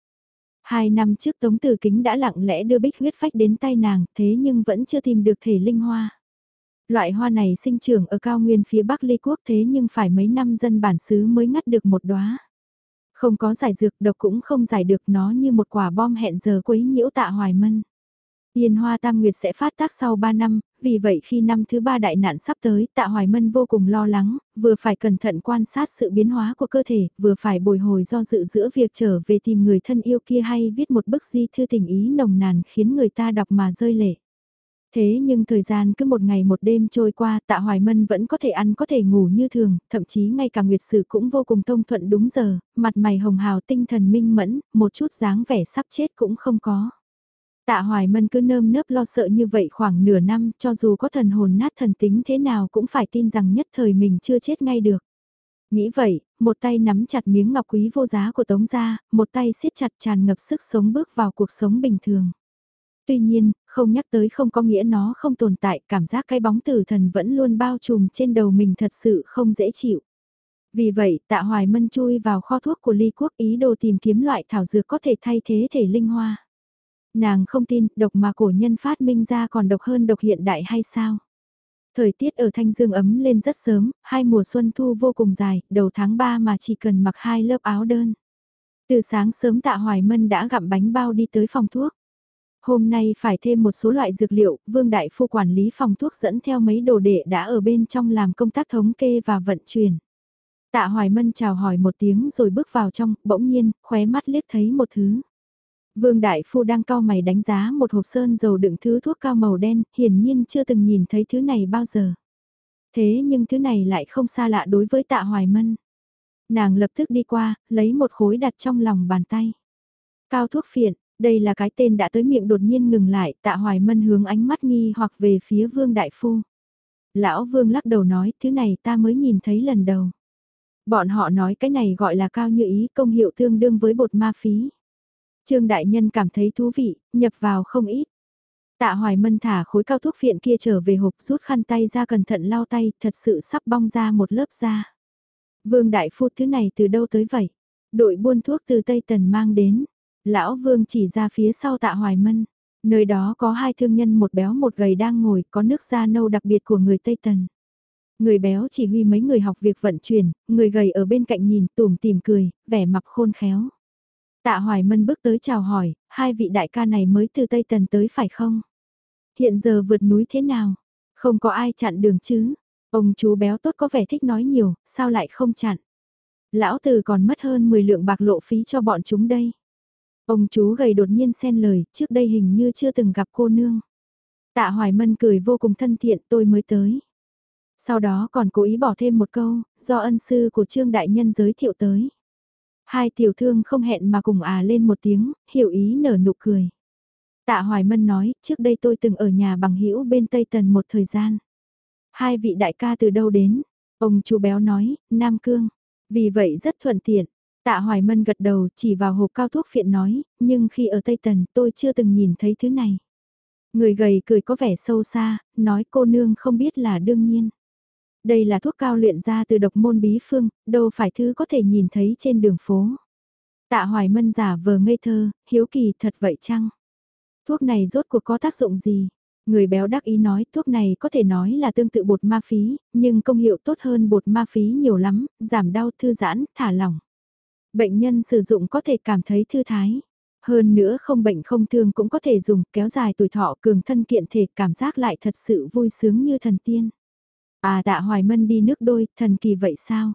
Hai năm trước Tống Tử Kính đã lặng lẽ đưa bích huyết phách đến tay nàng, thế nhưng vẫn chưa tìm được thể linh hoa. Loại hoa này sinh trưởng ở cao nguyên phía Bắc Ly Quốc thế nhưng phải mấy năm dân bản xứ mới ngắt được một đóa. Không có giải dược độc cũng không giải được nó như một quả bom hẹn giờ quấy nhiễu tạ hoài mân. Yên hoa tam nguyệt sẽ phát tác sau 3 năm, vì vậy khi năm thứ ba đại nạn sắp tới, tạ hoài mân vô cùng lo lắng, vừa phải cẩn thận quan sát sự biến hóa của cơ thể, vừa phải bồi hồi do dự giữa việc trở về tìm người thân yêu kia hay viết một bức di thư tình ý nồng nàn khiến người ta đọc mà rơi lệ. Thế nhưng thời gian cứ một ngày một đêm trôi qua tạ Hoài Mân vẫn có thể ăn có thể ngủ như thường, thậm chí ngay cả Nguyệt Sử cũng vô cùng thông thuận đúng giờ, mặt mày hồng hào tinh thần minh mẫn, một chút dáng vẻ sắp chết cũng không có. Tạ Hoài Mân cứ nơm nớp lo sợ như vậy khoảng nửa năm cho dù có thần hồn nát thần tính thế nào cũng phải tin rằng nhất thời mình chưa chết ngay được. Nghĩ vậy, một tay nắm chặt miếng ngọc quý vô giá của Tống gia, một tay siết chặt tràn ngập sức sống bước vào cuộc sống bình thường. Tuy nhiên, không nhắc tới không có nghĩa nó không tồn tại, cảm giác cái bóng tử thần vẫn luôn bao trùm trên đầu mình thật sự không dễ chịu. Vì vậy, tạ hoài mân chui vào kho thuốc của ly quốc ý đồ tìm kiếm loại thảo dược có thể thay thế thể linh hoa. Nàng không tin, độc mà cổ nhân phát minh ra còn độc hơn độc hiện đại hay sao? Thời tiết ở Thanh Dương ấm lên rất sớm, hai mùa xuân thu vô cùng dài, đầu tháng 3 mà chỉ cần mặc hai lớp áo đơn. Từ sáng sớm tạ Hoài Mân đã gặm bánh bao đi tới phòng thuốc. Hôm nay phải thêm một số loại dược liệu, Vương Đại Phu quản lý phòng thuốc dẫn theo mấy đồ đệ đã ở bên trong làm công tác thống kê và vận chuyển. Tạ Hoài Mân chào hỏi một tiếng rồi bước vào trong, bỗng nhiên, khóe mắt liếc thấy một thứ. Vương Đại Phu đang cao mày đánh giá một hộp sơn dầu đựng thứ thuốc cao màu đen, hiển nhiên chưa từng nhìn thấy thứ này bao giờ. Thế nhưng thứ này lại không xa lạ đối với tạ Hoài Mân. Nàng lập tức đi qua, lấy một khối đặt trong lòng bàn tay. Cao thuốc phiện, đây là cái tên đã tới miệng đột nhiên ngừng lại, tạ hoài mân hướng ánh mắt nghi hoặc về phía vương đại phu. Lão vương lắc đầu nói, thứ này ta mới nhìn thấy lần đầu. Bọn họ nói cái này gọi là cao như ý công hiệu tương đương với bột ma phí. Trương đại nhân cảm thấy thú vị, nhập vào không ít. Tạ hoài mân thả khối cao thuốc phiện kia trở về hộp rút khăn tay ra cẩn thận lau tay, thật sự sắp bong ra một lớp da. Vương đại phu thứ này từ đâu tới vậy? Đội buôn thuốc từ Tây Tần mang đến. Lão Vương chỉ ra phía sau tạ Hoài Mân. Nơi đó có hai thương nhân một béo một gầy đang ngồi, có nước da nâu đặc biệt của người Tây Tần. Người béo chỉ huy mấy người học việc vận chuyển, người gầy ở bên cạnh nhìn tùm tìm cười, vẻ mặt khôn khéo. Tạ Hoài Mân bước tới chào hỏi, hai vị đại ca này mới từ Tây Tần tới phải không? Hiện giờ vượt núi thế nào? Không có ai chặn đường chứ? Ông chú béo tốt có vẻ thích nói nhiều, sao lại không chặn? Lão từ còn mất hơn 10 lượng bạc lộ phí cho bọn chúng đây. Ông chú gầy đột nhiên xen lời, trước đây hình như chưa từng gặp cô nương. Tạ Hoài Mân cười vô cùng thân thiện tôi mới tới. Sau đó còn cố ý bỏ thêm một câu, do ân sư của Trương Đại Nhân giới thiệu tới. Hai tiểu thương không hẹn mà cùng à lên một tiếng, hiểu ý nở nụ cười. Tạ Hoài Mân nói, trước đây tôi từng ở nhà bằng hữu bên Tây Tần một thời gian. Hai vị đại ca từ đâu đến? Ông chú béo nói, Nam Cương. Vì vậy rất thuận tiện, Tạ Hoài Mân gật đầu chỉ vào hộp cao thuốc phiện nói, nhưng khi ở Tây Tần tôi chưa từng nhìn thấy thứ này. Người gầy cười có vẻ sâu xa, nói cô nương không biết là đương nhiên. Đây là thuốc cao luyện ra từ độc môn bí phương, đâu phải thứ có thể nhìn thấy trên đường phố. Tạ Hoài Mân giả vờ ngây thơ, hiếu kỳ thật vậy chăng? Thuốc này rốt cuộc có tác dụng gì? Người béo đắc ý nói thuốc này có thể nói là tương tự bột ma phí, nhưng công hiệu tốt hơn bột ma phí nhiều lắm, giảm đau thư giãn, thả lỏng. Bệnh nhân sử dụng có thể cảm thấy thư thái. Hơn nữa không bệnh không thương cũng có thể dùng kéo dài tuổi thọ cường thân kiện thể cảm giác lại thật sự vui sướng như thần tiên. À tạ hoài mân đi nước đôi, thần kỳ vậy sao?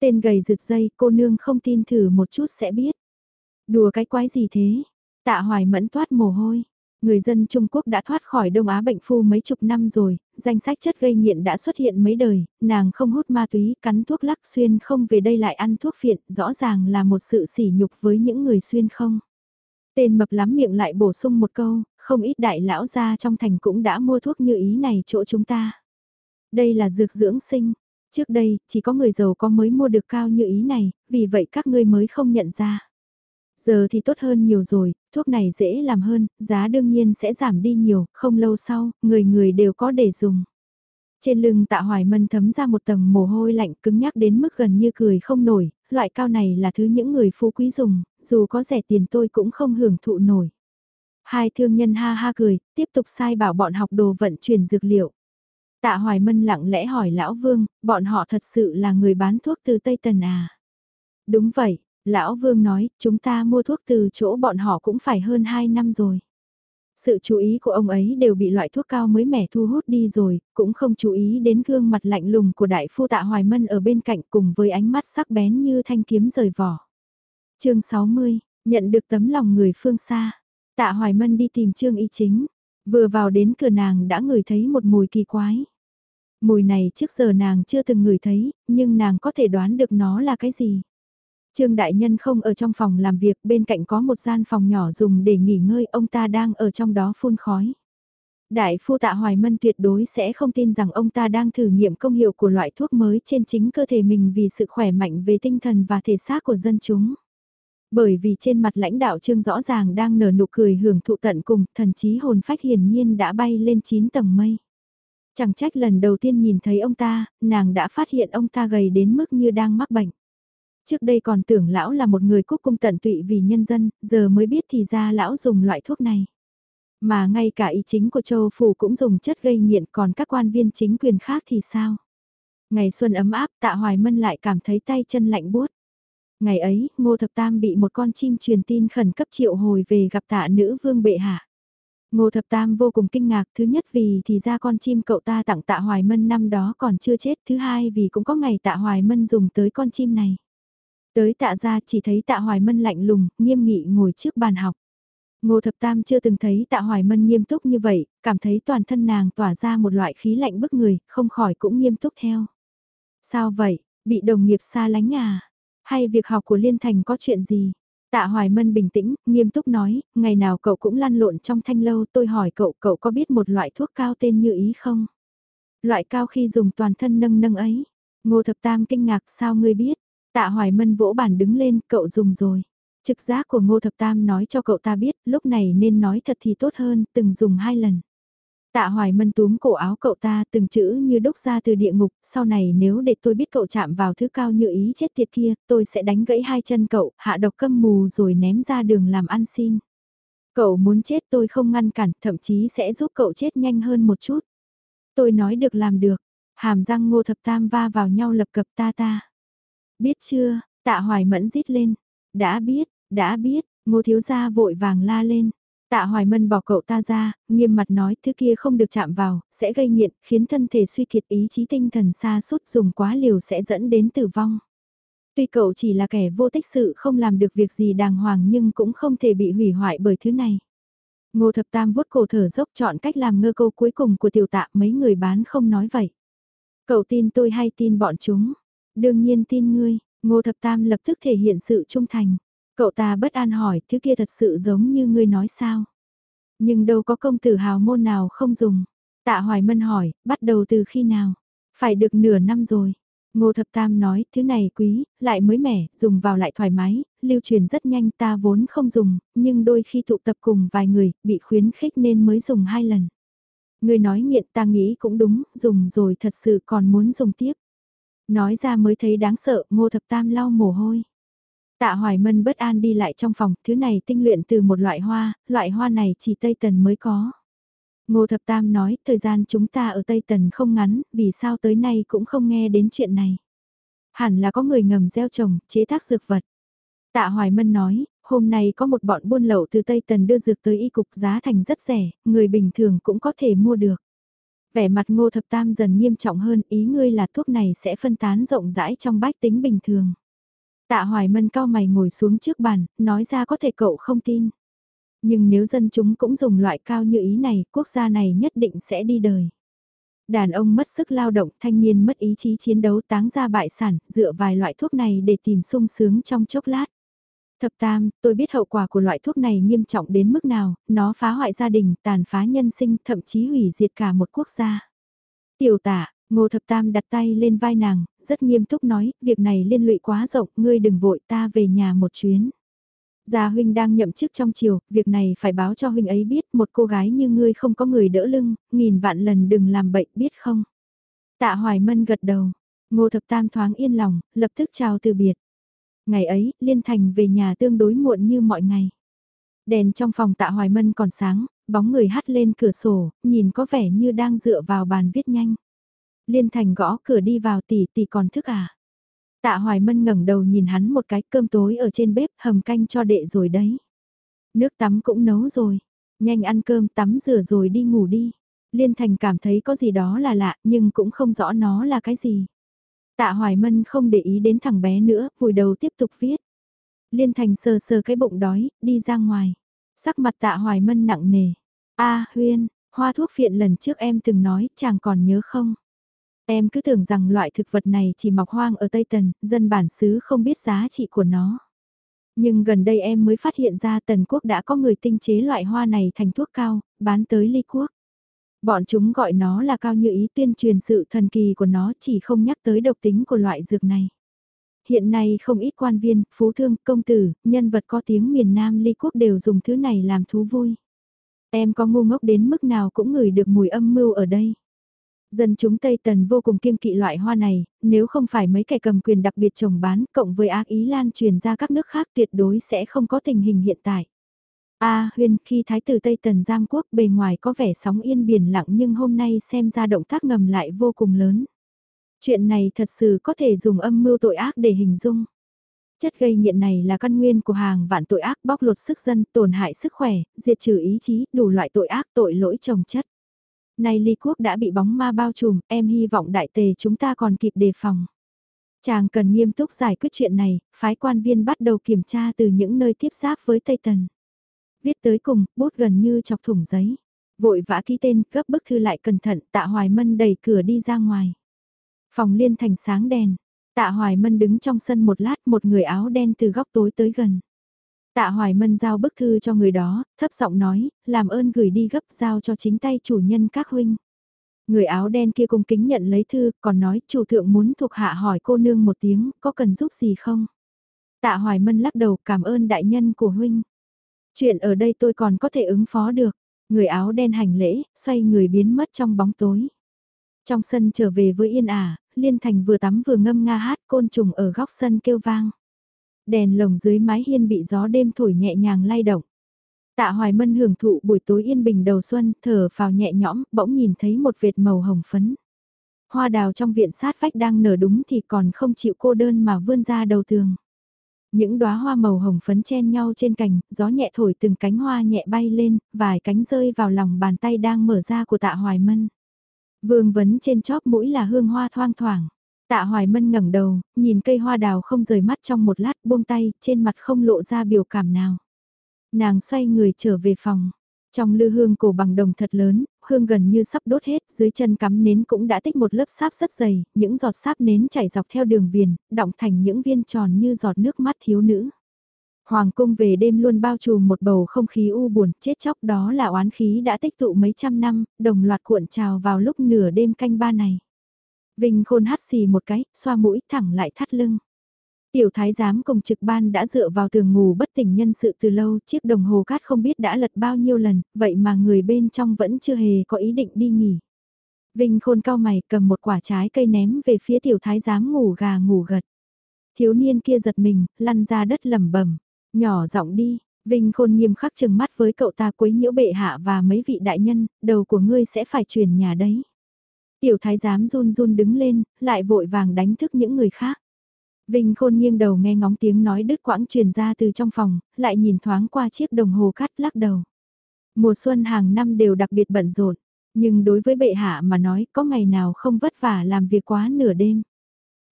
Tên gầy rực dây, cô nương không tin thử một chút sẽ biết. Đùa cái quái gì thế? Tạ hoài mẫn toát mồ hôi. Người dân Trung Quốc đã thoát khỏi Đông Á bệnh phu mấy chục năm rồi, danh sách chất gây nghiện đã xuất hiện mấy đời, nàng không hút ma túy, cắn thuốc lắc xuyên không về đây lại ăn thuốc phiện, rõ ràng là một sự sỉ nhục với những người xuyên không. Tên mập lắm miệng lại bổ sung một câu, không ít đại lão gia trong thành cũng đã mua thuốc như ý này chỗ chúng ta. Đây là dược dưỡng sinh. Trước đây, chỉ có người giàu có mới mua được cao như ý này, vì vậy các ngươi mới không nhận ra. Giờ thì tốt hơn nhiều rồi, thuốc này dễ làm hơn, giá đương nhiên sẽ giảm đi nhiều, không lâu sau, người người đều có để dùng. Trên lưng tạ hoài mân thấm ra một tầng mồ hôi lạnh cứng nhắc đến mức gần như cười không nổi, loại cao này là thứ những người phú quý dùng, dù có rẻ tiền tôi cũng không hưởng thụ nổi. Hai thương nhân ha ha cười, tiếp tục sai bảo bọn học đồ vận chuyển dược liệu. Tạ Hoài Mân lặng lẽ hỏi Lão Vương, bọn họ thật sự là người bán thuốc từ Tây Tần à? Đúng vậy, Lão Vương nói, chúng ta mua thuốc từ chỗ bọn họ cũng phải hơn 2 năm rồi. Sự chú ý của ông ấy đều bị loại thuốc cao mới mẻ thu hút đi rồi, cũng không chú ý đến gương mặt lạnh lùng của đại phu tạ Hoài Mân ở bên cạnh cùng với ánh mắt sắc bén như thanh kiếm rời vỏ. chương 60, nhận được tấm lòng người phương xa. Tạ Hoài Mân đi tìm Trương Y Chính. Vừa vào đến cửa nàng đã ngửi thấy một mùi kỳ quái. Mùi này trước giờ nàng chưa từng ngửi thấy, nhưng nàng có thể đoán được nó là cái gì. Trương Đại Nhân không ở trong phòng làm việc, bên cạnh có một gian phòng nhỏ dùng để nghỉ ngơi, ông ta đang ở trong đó phun khói. Đại phu tạ Hoài Mân tuyệt đối sẽ không tin rằng ông ta đang thử nghiệm công hiệu của loại thuốc mới trên chính cơ thể mình vì sự khỏe mạnh về tinh thần và thể xác của dân chúng. Bởi vì trên mặt lãnh đạo trương rõ ràng đang nở nụ cười hưởng thụ tận cùng, thần chí hồn phách hiển nhiên đã bay lên 9 tầng mây. Chẳng trách lần đầu tiên nhìn thấy ông ta, nàng đã phát hiện ông ta gầy đến mức như đang mắc bệnh. Trước đây còn tưởng lão là một người cúc cung tận tụy vì nhân dân, giờ mới biết thì ra lão dùng loại thuốc này. Mà ngay cả ý chính của châu phủ cũng dùng chất gây nghiện còn các quan viên chính quyền khác thì sao? Ngày xuân ấm áp tạ hoài mân lại cảm thấy tay chân lạnh buốt. Ngày ấy, Ngô Thập Tam bị một con chim truyền tin khẩn cấp triệu hồi về gặp tạ nữ vương bệ hạ. Ngô Thập Tam vô cùng kinh ngạc, thứ nhất vì thì ra con chim cậu ta tặng tạ Hoài Mân năm đó còn chưa chết, thứ hai vì cũng có ngày tạ Hoài Mân dùng tới con chim này. Tới tạ ra chỉ thấy tạ Hoài Mân lạnh lùng, nghiêm nghị ngồi trước bàn học. Ngô Thập Tam chưa từng thấy tạ Hoài Mân nghiêm túc như vậy, cảm thấy toàn thân nàng tỏa ra một loại khí lạnh bức người, không khỏi cũng nghiêm túc theo. Sao vậy, bị đồng nghiệp xa lánh à? Hay việc học của Liên Thành có chuyện gì? Tạ Hoài Mân bình tĩnh, nghiêm túc nói, ngày nào cậu cũng lăn lộn trong thanh lâu tôi hỏi cậu, cậu có biết một loại thuốc cao tên như ý không? Loại cao khi dùng toàn thân nâng nâng ấy. Ngô Thập Tam kinh ngạc sao ngươi biết? Tạ Hoài Mân vỗ bàn đứng lên, cậu dùng rồi. Trực giác của Ngô Thập Tam nói cho cậu ta biết, lúc này nên nói thật thì tốt hơn, từng dùng hai lần. Tạ Hoài Mân túm cổ áo cậu ta từng chữ như đúc ra từ địa ngục, sau này nếu để tôi biết cậu chạm vào thứ cao như ý chết tiệt kia, tôi sẽ đánh gãy hai chân cậu, hạ độc câm mù rồi ném ra đường làm ăn xin. Cậu muốn chết tôi không ngăn cản, thậm chí sẽ giúp cậu chết nhanh hơn một chút. Tôi nói được làm được, hàm răng ngô thập tam va vào nhau lập cập ta ta. Biết chưa, tạ hoài mẫn rít lên. Đã biết, đã biết, ngô thiếu gia vội vàng la lên. Tạ Hoài Mân bỏ cậu ta ra, nghiêm mặt nói thứ kia không được chạm vào, sẽ gây nghiện, khiến thân thể suy kiệt ý chí tinh thần xa sút dùng quá liều sẽ dẫn đến tử vong. Tuy cậu chỉ là kẻ vô tích sự không làm được việc gì đàng hoàng nhưng cũng không thể bị hủy hoại bởi thứ này. Ngô Thập Tam vuốt cổ thở dốc chọn cách làm ngơ câu cuối cùng của tiểu tạ mấy người bán không nói vậy. Cậu tin tôi hay tin bọn chúng? Đương nhiên tin ngươi, Ngô Thập Tam lập tức thể hiện sự trung thành. Cậu ta bất an hỏi, thứ kia thật sự giống như ngươi nói sao? Nhưng đâu có công tử hào môn nào không dùng. Tạ Hoài Mân hỏi, bắt đầu từ khi nào? Phải được nửa năm rồi. Ngô Thập Tam nói, thứ này quý, lại mới mẻ, dùng vào lại thoải mái, lưu truyền rất nhanh ta vốn không dùng, nhưng đôi khi tụ tập cùng vài người, bị khuyến khích nên mới dùng hai lần. Người nói nghiện ta nghĩ cũng đúng, dùng rồi thật sự còn muốn dùng tiếp. Nói ra mới thấy đáng sợ, Ngô Thập Tam lau mồ hôi. Tạ Hoài Mân bất an đi lại trong phòng, thứ này tinh luyện từ một loại hoa, loại hoa này chỉ Tây Tần mới có. Ngô Thập Tam nói, thời gian chúng ta ở Tây Tần không ngắn, vì sao tới nay cũng không nghe đến chuyện này. Hẳn là có người ngầm gieo trồng, chế tác dược vật. Tạ Hoài Mân nói, hôm nay có một bọn buôn lậu từ Tây Tần đưa dược tới y cục giá thành rất rẻ, người bình thường cũng có thể mua được. Vẻ mặt ngô thập tam dần nghiêm trọng hơn, ý ngươi là thuốc này sẽ phân tán rộng rãi trong bách tính bình thường. Tạ Hoài Mân cao mày ngồi xuống trước bàn, nói ra có thể cậu không tin. Nhưng nếu dân chúng cũng dùng loại cao như ý này, quốc gia này nhất định sẽ đi đời. Đàn ông mất sức lao động, thanh niên mất ý chí chiến đấu táng ra bại sản, dựa vài loại thuốc này để tìm sung sướng trong chốc lát. Thập tam, tôi biết hậu quả của loại thuốc này nghiêm trọng đến mức nào, nó phá hoại gia đình, tàn phá nhân sinh, thậm chí hủy diệt cả một quốc gia. Tiểu tả, ngô thập tam đặt tay lên vai nàng, rất nghiêm túc nói, việc này liên lụy quá rộng, ngươi đừng vội ta về nhà một chuyến. Gia huynh đang nhậm chức trong chiều, việc này phải báo cho huynh ấy biết, một cô gái như ngươi không có người đỡ lưng, nghìn vạn lần đừng làm bệnh, biết không? Tạ Hoài Mân gật đầu, ngô thập tam thoáng yên lòng, lập tức chào từ biệt. Ngày ấy, Liên Thành về nhà tương đối muộn như mọi ngày. Đèn trong phòng tạ Hoài Mân còn sáng, bóng người hắt lên cửa sổ, nhìn có vẻ như đang dựa vào bàn viết nhanh. Liên Thành gõ cửa đi vào tỷ tỷ còn thức à? Tạ Hoài Mân ngẩng đầu nhìn hắn một cái cơm tối ở trên bếp hầm canh cho đệ rồi đấy. Nước tắm cũng nấu rồi, nhanh ăn cơm tắm rửa rồi đi ngủ đi. Liên Thành cảm thấy có gì đó là lạ nhưng cũng không rõ nó là cái gì. Tạ Hoài Mân không để ý đến thằng bé nữa, vùi đầu tiếp tục viết. Liên Thành sờ sờ cái bụng đói, đi ra ngoài. Sắc mặt Tạ Hoài Mân nặng nề. A Huyên, hoa thuốc phiện lần trước em từng nói, chàng còn nhớ không? Em cứ tưởng rằng loại thực vật này chỉ mọc hoang ở Tây Tần, dân bản xứ không biết giá trị của nó. Nhưng gần đây em mới phát hiện ra Tần Quốc đã có người tinh chế loại hoa này thành thuốc cao, bán tới ly quốc. Bọn chúng gọi nó là cao như ý tuyên truyền sự thần kỳ của nó chỉ không nhắc tới độc tính của loại dược này. Hiện nay không ít quan viên, phú thương, công tử, nhân vật có tiếng miền Nam ly quốc đều dùng thứ này làm thú vui. Em có ngu ngốc đến mức nào cũng ngửi được mùi âm mưu ở đây. Dân chúng Tây Tần vô cùng kiêng kỵ loại hoa này, nếu không phải mấy kẻ cầm quyền đặc biệt trồng bán cộng với ác ý lan truyền ra các nước khác tuyệt đối sẽ không có tình hình hiện tại. A Huyên, khi Thái tử Tây Tần Giang Quốc bề ngoài có vẻ sóng yên biển lặng nhưng hôm nay xem ra động tác ngầm lại vô cùng lớn. Chuyện này thật sự có thể dùng âm mưu tội ác để hình dung. Chất gây nghiện này là căn nguyên của hàng vạn tội ác bóc lột sức dân, tổn hại sức khỏe, diệt trừ ý chí, đủ loại tội ác tội lỗi trồng chất. Nay ly quốc đã bị bóng ma bao trùm, em hy vọng đại tề chúng ta còn kịp đề phòng. Chàng cần nghiêm túc giải quyết chuyện này, phái quan viên bắt đầu kiểm tra từ những nơi tiếp giáp với Tây Tần. Viết tới cùng, bút gần như chọc thủng giấy. Vội vã ký tên, gấp bức thư lại cẩn thận, tạ hoài mân đẩy cửa đi ra ngoài. Phòng liên thành sáng đèn. Tạ hoài mân đứng trong sân một lát, một người áo đen từ góc tối tới gần. Tạ Hoài Mân giao bức thư cho người đó, thấp giọng nói, làm ơn gửi đi gấp giao cho chính tay chủ nhân các huynh. Người áo đen kia cung kính nhận lấy thư, còn nói chủ thượng muốn thuộc hạ hỏi cô nương một tiếng, có cần giúp gì không? Tạ Hoài Mân lắc đầu cảm ơn đại nhân của huynh. Chuyện ở đây tôi còn có thể ứng phó được. Người áo đen hành lễ, xoay người biến mất trong bóng tối. Trong sân trở về với Yên ả, Liên Thành vừa tắm vừa ngâm nga hát côn trùng ở góc sân kêu vang. Đèn lồng dưới mái hiên bị gió đêm thổi nhẹ nhàng lay động. Tạ Hoài Mân hưởng thụ buổi tối yên bình đầu xuân, thở vào nhẹ nhõm, bỗng nhìn thấy một vệt màu hồng phấn. Hoa đào trong viện sát vách đang nở đúng thì còn không chịu cô đơn mà vươn ra đầu tường. Những đóa hoa màu hồng phấn chen nhau trên cành, gió nhẹ thổi từng cánh hoa nhẹ bay lên, vài cánh rơi vào lòng bàn tay đang mở ra của tạ Hoài Mân. Vương vấn trên chóp mũi là hương hoa thoang thoảng. Tạ Hoài Mân ngẩng đầu, nhìn cây hoa đào không rời mắt trong một lát buông tay, trên mặt không lộ ra biểu cảm nào. Nàng xoay người trở về phòng. Trong lư hương cổ bằng đồng thật lớn, hương gần như sắp đốt hết, dưới chân cắm nến cũng đã tích một lớp sáp rất dày, những giọt sáp nến chảy dọc theo đường viền, đọng thành những viên tròn như giọt nước mắt thiếu nữ. Hoàng cung về đêm luôn bao trùm một bầu không khí u buồn, chết chóc đó là oán khí đã tích tụ mấy trăm năm, đồng loạt cuộn trào vào lúc nửa đêm canh ba này. Vinh khôn hắt xì một cái, xoa mũi thẳng lại thắt lưng. Tiểu thái giám cùng trực ban đã dựa vào tường ngủ bất tỉnh nhân sự từ lâu, chiếc đồng hồ cát không biết đã lật bao nhiêu lần, vậy mà người bên trong vẫn chưa hề có ý định đi nghỉ. Vinh khôn cao mày cầm một quả trái cây ném về phía tiểu thái giám ngủ gà ngủ gật. Thiếu niên kia giật mình, lăn ra đất lầm bẩm nhỏ giọng đi, Vinh Khôn nghiêm khắc chừng mắt với cậu ta quấy nhiễu bệ hạ và mấy vị đại nhân, đầu của ngươi sẽ phải chuyển nhà đấy. Tiểu thái giám run run đứng lên, lại vội vàng đánh thức những người khác. Vinh Khôn nghiêng đầu nghe ngóng tiếng nói đứt quãng truyền ra từ trong phòng, lại nhìn thoáng qua chiếc đồng hồ cắt lắc đầu. Mùa xuân hàng năm đều đặc biệt bận rộn, nhưng đối với bệ hạ mà nói có ngày nào không vất vả làm việc quá nửa đêm.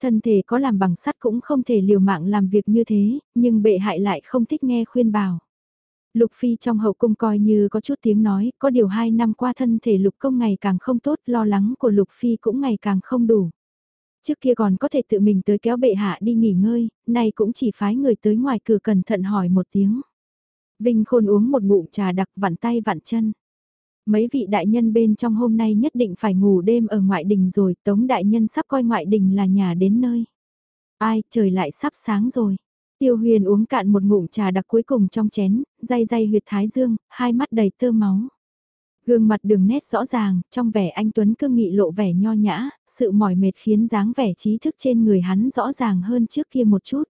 Thân thể có làm bằng sắt cũng không thể liều mạng làm việc như thế, nhưng bệ hại lại không thích nghe khuyên bảo. Lục Phi trong hậu cung coi như có chút tiếng nói, có điều hai năm qua thân thể Lục Công ngày càng không tốt, lo lắng của Lục Phi cũng ngày càng không đủ. Trước kia còn có thể tự mình tới kéo bệ hạ đi nghỉ ngơi, nay cũng chỉ phái người tới ngoài cửa cẩn thận hỏi một tiếng. Vinh Khôn uống một ngụm trà đặc vặn tay vặn chân. Mấy vị đại nhân bên trong hôm nay nhất định phải ngủ đêm ở ngoại đình rồi, Tống đại nhân sắp coi ngoại đình là nhà đến nơi. Ai, trời lại sắp sáng rồi. Tiêu huyền uống cạn một ngụm trà đặc cuối cùng trong chén, day day huyệt thái dương, hai mắt đầy tơ máu. Gương mặt đường nét rõ ràng, trong vẻ anh Tuấn cương nghị lộ vẻ nho nhã, sự mỏi mệt khiến dáng vẻ trí thức trên người hắn rõ ràng hơn trước kia một chút.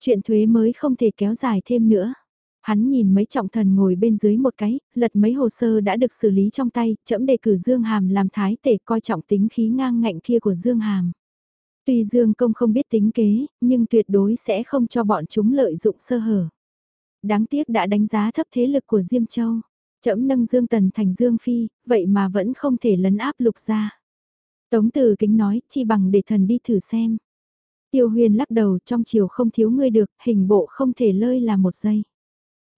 Chuyện thuế mới không thể kéo dài thêm nữa. Hắn nhìn mấy trọng thần ngồi bên dưới một cái, lật mấy hồ sơ đã được xử lý trong tay, chậm đề cử Dương Hàm làm thái tể coi trọng tính khí ngang ngạnh kia của Dương Hàm. Tuy Dương Công không biết tính kế, nhưng tuyệt đối sẽ không cho bọn chúng lợi dụng sơ hở. Đáng tiếc đã đánh giá thấp thế lực của Diêm Châu. Chậm nâng Dương Tần thành Dương Phi, vậy mà vẫn không thể lấn áp lục ra. Tống Từ Kính nói, chi bằng để thần đi thử xem. Tiêu huyền lắc đầu trong chiều không thiếu ngươi được, hình bộ không thể lơi là một giây.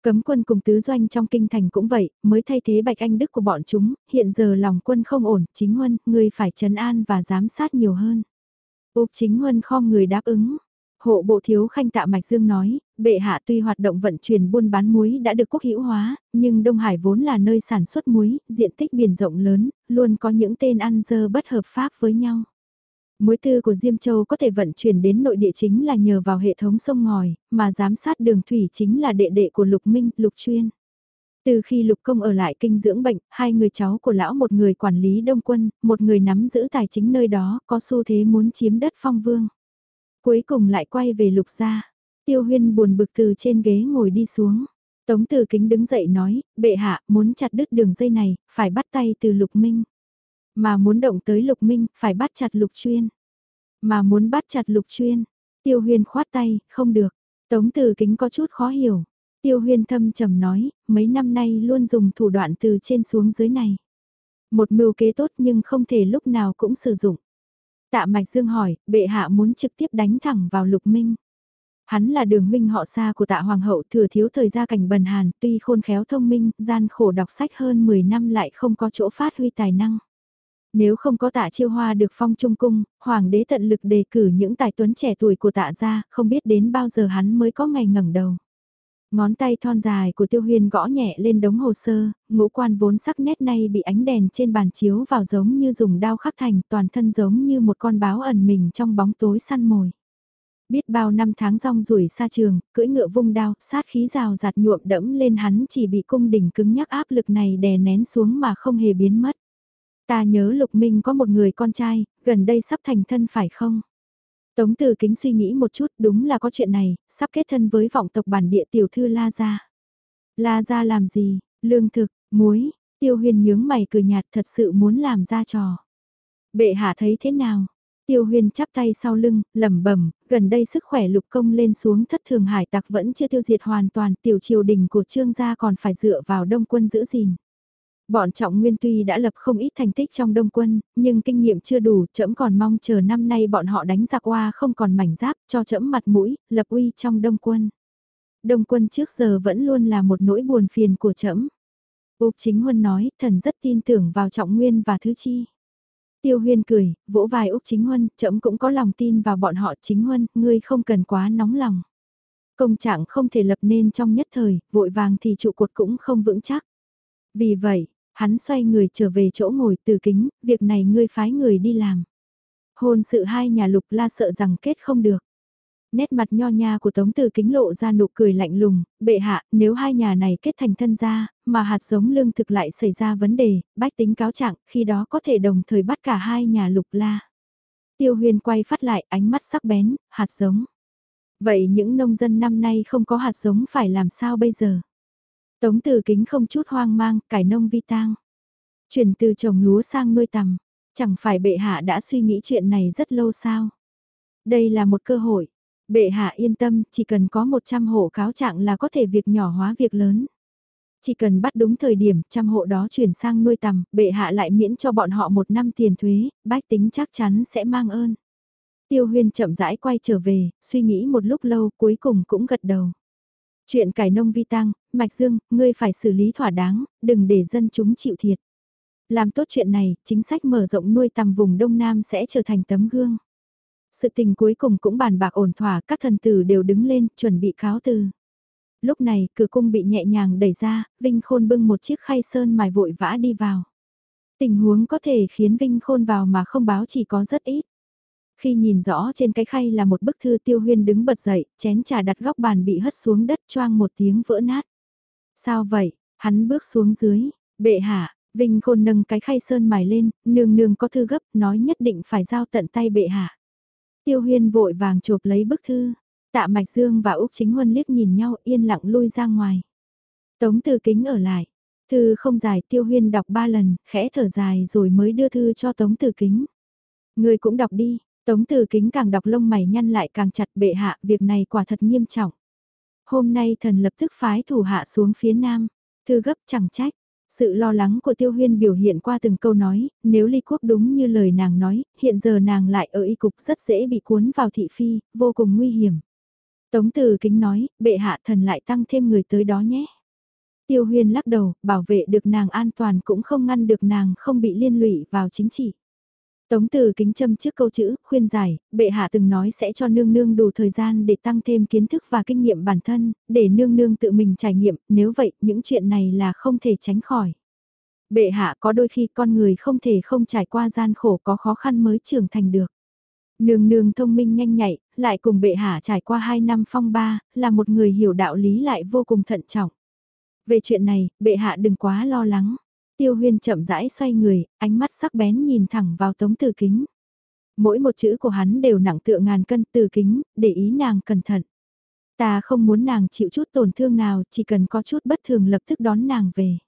Cấm quân cùng tứ doanh trong kinh thành cũng vậy, mới thay thế bạch anh đức của bọn chúng, hiện giờ lòng quân không ổn, chính huân, ngươi phải trấn an và giám sát nhiều hơn. Úc chính huân khom người đáp ứng. Hộ bộ thiếu khanh tạ Mạch Dương nói, bệ hạ tuy hoạt động vận chuyển buôn bán muối đã được quốc hữu hóa, nhưng Đông Hải vốn là nơi sản xuất muối, diện tích biển rộng lớn, luôn có những tên ăn dơ bất hợp pháp với nhau. Muối tư của Diêm Châu có thể vận chuyển đến nội địa chính là nhờ vào hệ thống sông ngòi, mà giám sát đường thủy chính là đệ đệ của Lục Minh, Lục Chuyên. Từ khi Lục Công ở lại kinh dưỡng bệnh, hai người cháu của lão một người quản lý đông quân, một người nắm giữ tài chính nơi đó, có xu thế muốn chiếm đất phong vương. Cuối cùng lại quay về Lục gia. Tiêu huyên buồn bực từ trên ghế ngồi đi xuống. Tống Từ Kính đứng dậy nói, bệ hạ, muốn chặt đứt đường dây này, phải bắt tay từ Lục Minh. Mà muốn động tới Lục Minh, phải bắt chặt Lục Chuyên. Mà muốn bắt chặt Lục Chuyên, Tiêu Huyên khoát tay, không được. Tống Từ Kính có chút khó hiểu. Tiêu Huyên thâm trầm nói, mấy năm nay luôn dùng thủ đoạn từ trên xuống dưới này. Một mưu kế tốt nhưng không thể lúc nào cũng sử dụng. Tạ Mạch Dương hỏi, bệ hạ muốn trực tiếp đánh thẳng vào Lục Minh. Hắn là đường huynh họ xa của tạ hoàng hậu thừa thiếu thời gia cảnh bần hàn, tuy khôn khéo thông minh, gian khổ đọc sách hơn 10 năm lại không có chỗ phát huy tài năng. Nếu không có tạ chiêu hoa được phong trung cung, hoàng đế tận lực đề cử những tài tuấn trẻ tuổi của tạ gia, không biết đến bao giờ hắn mới có ngày ngẩng đầu. Ngón tay thon dài của tiêu huyền gõ nhẹ lên đống hồ sơ, ngũ quan vốn sắc nét nay bị ánh đèn trên bàn chiếu vào giống như dùng đao khắc thành toàn thân giống như một con báo ẩn mình trong bóng tối săn mồi. Biết bao năm tháng rong rủi xa trường, cưỡi ngựa vung đao, sát khí rào rạt nhuộm đẫm lên hắn chỉ bị cung đỉnh cứng nhắc áp lực này đè nén xuống mà không hề biến mất. Ta nhớ Lục Minh có một người con trai, gần đây sắp thành thân phải không? Tống Từ Kính suy nghĩ một chút, đúng là có chuyện này, sắp kết thân với vọng tộc bản địa tiểu thư La Gia. La Gia làm gì? Lương thực, muối, Tiêu Huyền nhướng mày cười nhạt thật sự muốn làm ra trò. Bệ hạ thấy thế nào? Tiêu Huyền chắp tay sau lưng, lẩm bẩm, gần đây sức khỏe lục công lên xuống thất thường hải tặc vẫn chưa tiêu diệt hoàn toàn, tiểu triều đình của trương gia còn phải dựa vào đông quân giữ gìn. Bọn trọng nguyên tuy đã lập không ít thành tích trong đông quân, nhưng kinh nghiệm chưa đủ, trẫm còn mong chờ năm nay bọn họ đánh giặc qua không còn mảnh giáp cho trẫm mặt mũi, lập uy trong đông quân. Đông quân trước giờ vẫn luôn là một nỗi buồn phiền của trẫm. Úc Chính Huân nói, thần rất tin tưởng vào trọng nguyên và thứ chi. Tiêu Huyên cười, vỗ vai Úc Chính Huân, trẫm cũng có lòng tin vào bọn họ Chính Huân, ngươi không cần quá nóng lòng. Công trạng không thể lập nên trong nhất thời, vội vàng thì trụ cột cũng không vững chắc. Vì vậy, hắn xoay người trở về chỗ ngồi từ kính, việc này ngươi phái người đi làm. Hôn sự hai nhà lục la sợ rằng kết không được. Nét mặt nho nha của Tống Từ Kính lộ ra nụ cười lạnh lùng, bệ hạ, nếu hai nhà này kết thành thân gia, mà hạt giống lương thực lại xảy ra vấn đề, bách tính cáo trạng, khi đó có thể đồng thời bắt cả hai nhà lục la. Tiêu huyền quay phát lại ánh mắt sắc bén, hạt giống. Vậy những nông dân năm nay không có hạt giống phải làm sao bây giờ? Tống từ kính không chút hoang mang, cải nông vi tang. Chuyển từ trồng lúa sang nuôi tầm, chẳng phải bệ hạ đã suy nghĩ chuyện này rất lâu sao? Đây là một cơ hội. Bệ hạ yên tâm, chỉ cần có 100 hộ cáo trạng là có thể việc nhỏ hóa việc lớn. Chỉ cần bắt đúng thời điểm, trăm hộ đó chuyển sang nuôi tầm, bệ hạ lại miễn cho bọn họ một năm tiền thuế, bách tính chắc chắn sẽ mang ơn. Tiêu huyên chậm rãi quay trở về, suy nghĩ một lúc lâu cuối cùng cũng gật đầu. Chuyện cải nông vi tăng, Mạch Dương, ngươi phải xử lý thỏa đáng, đừng để dân chúng chịu thiệt. Làm tốt chuyện này, chính sách mở rộng nuôi tầm vùng Đông Nam sẽ trở thành tấm gương. Sự tình cuối cùng cũng bàn bạc ổn thỏa, các thần tử đều đứng lên, chuẩn bị cáo từ. Lúc này, cửa cung bị nhẹ nhàng đẩy ra, Vinh Khôn bưng một chiếc khay sơn mài vội vã đi vào. Tình huống có thể khiến Vinh Khôn vào mà không báo chỉ có rất ít. Khi nhìn rõ trên cái khay là một bức thư tiêu huyên đứng bật dậy, chén trà đặt góc bàn bị hất xuống đất choang một tiếng vỡ nát. Sao vậy? Hắn bước xuống dưới, bệ hạ, Vinh Khôn nâng cái khay sơn mài lên, nương nương có thư gấp, nói nhất định phải giao tận tay bệ hạ. Tiêu huyên vội vàng chộp lấy bức thư, tạ Mạch Dương và Úc Chính Huân liếc nhìn nhau yên lặng lui ra ngoài. Tống Từ Kính ở lại, thư không dài Tiêu huyên đọc ba lần, khẽ thở dài rồi mới đưa thư cho Tống Từ Kính. Người cũng đọc đi, Tống Từ Kính càng đọc lông mày nhăn lại càng chặt bệ hạ, việc này quả thật nghiêm trọng. Hôm nay thần lập tức phái thủ hạ xuống phía nam, thư gấp chẳng trách. Sự lo lắng của Tiêu Huyên biểu hiện qua từng câu nói, nếu ly quốc đúng như lời nàng nói, hiện giờ nàng lại ở y cục rất dễ bị cuốn vào thị phi, vô cùng nguy hiểm. Tống Từ Kính nói, bệ hạ thần lại tăng thêm người tới đó nhé. Tiêu Huyên lắc đầu, bảo vệ được nàng an toàn cũng không ngăn được nàng không bị liên lụy vào chính trị. Tống từ kính châm trước câu chữ, khuyên giải, bệ hạ từng nói sẽ cho nương nương đủ thời gian để tăng thêm kiến thức và kinh nghiệm bản thân, để nương nương tự mình trải nghiệm, nếu vậy những chuyện này là không thể tránh khỏi. Bệ hạ có đôi khi con người không thể không trải qua gian khổ có khó khăn mới trưởng thành được. Nương nương thông minh nhanh nhạy, lại cùng bệ hạ trải qua 2 năm phong ba, là một người hiểu đạo lý lại vô cùng thận trọng. Về chuyện này, bệ hạ đừng quá lo lắng. Tiêu huyên chậm rãi xoay người, ánh mắt sắc bén nhìn thẳng vào tống từ kính. Mỗi một chữ của hắn đều nặng tựa ngàn cân từ kính, để ý nàng cẩn thận. Ta không muốn nàng chịu chút tổn thương nào, chỉ cần có chút bất thường lập tức đón nàng về.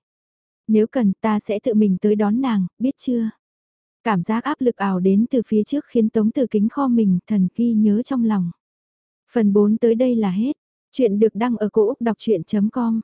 Nếu cần ta sẽ tự mình tới đón nàng, biết chưa? Cảm giác áp lực ảo đến từ phía trước khiến tống từ kính kho mình thần ghi nhớ trong lòng. Phần 4 tới đây là hết. Chuyện được đăng ở cổ Úc đọc chuyện.com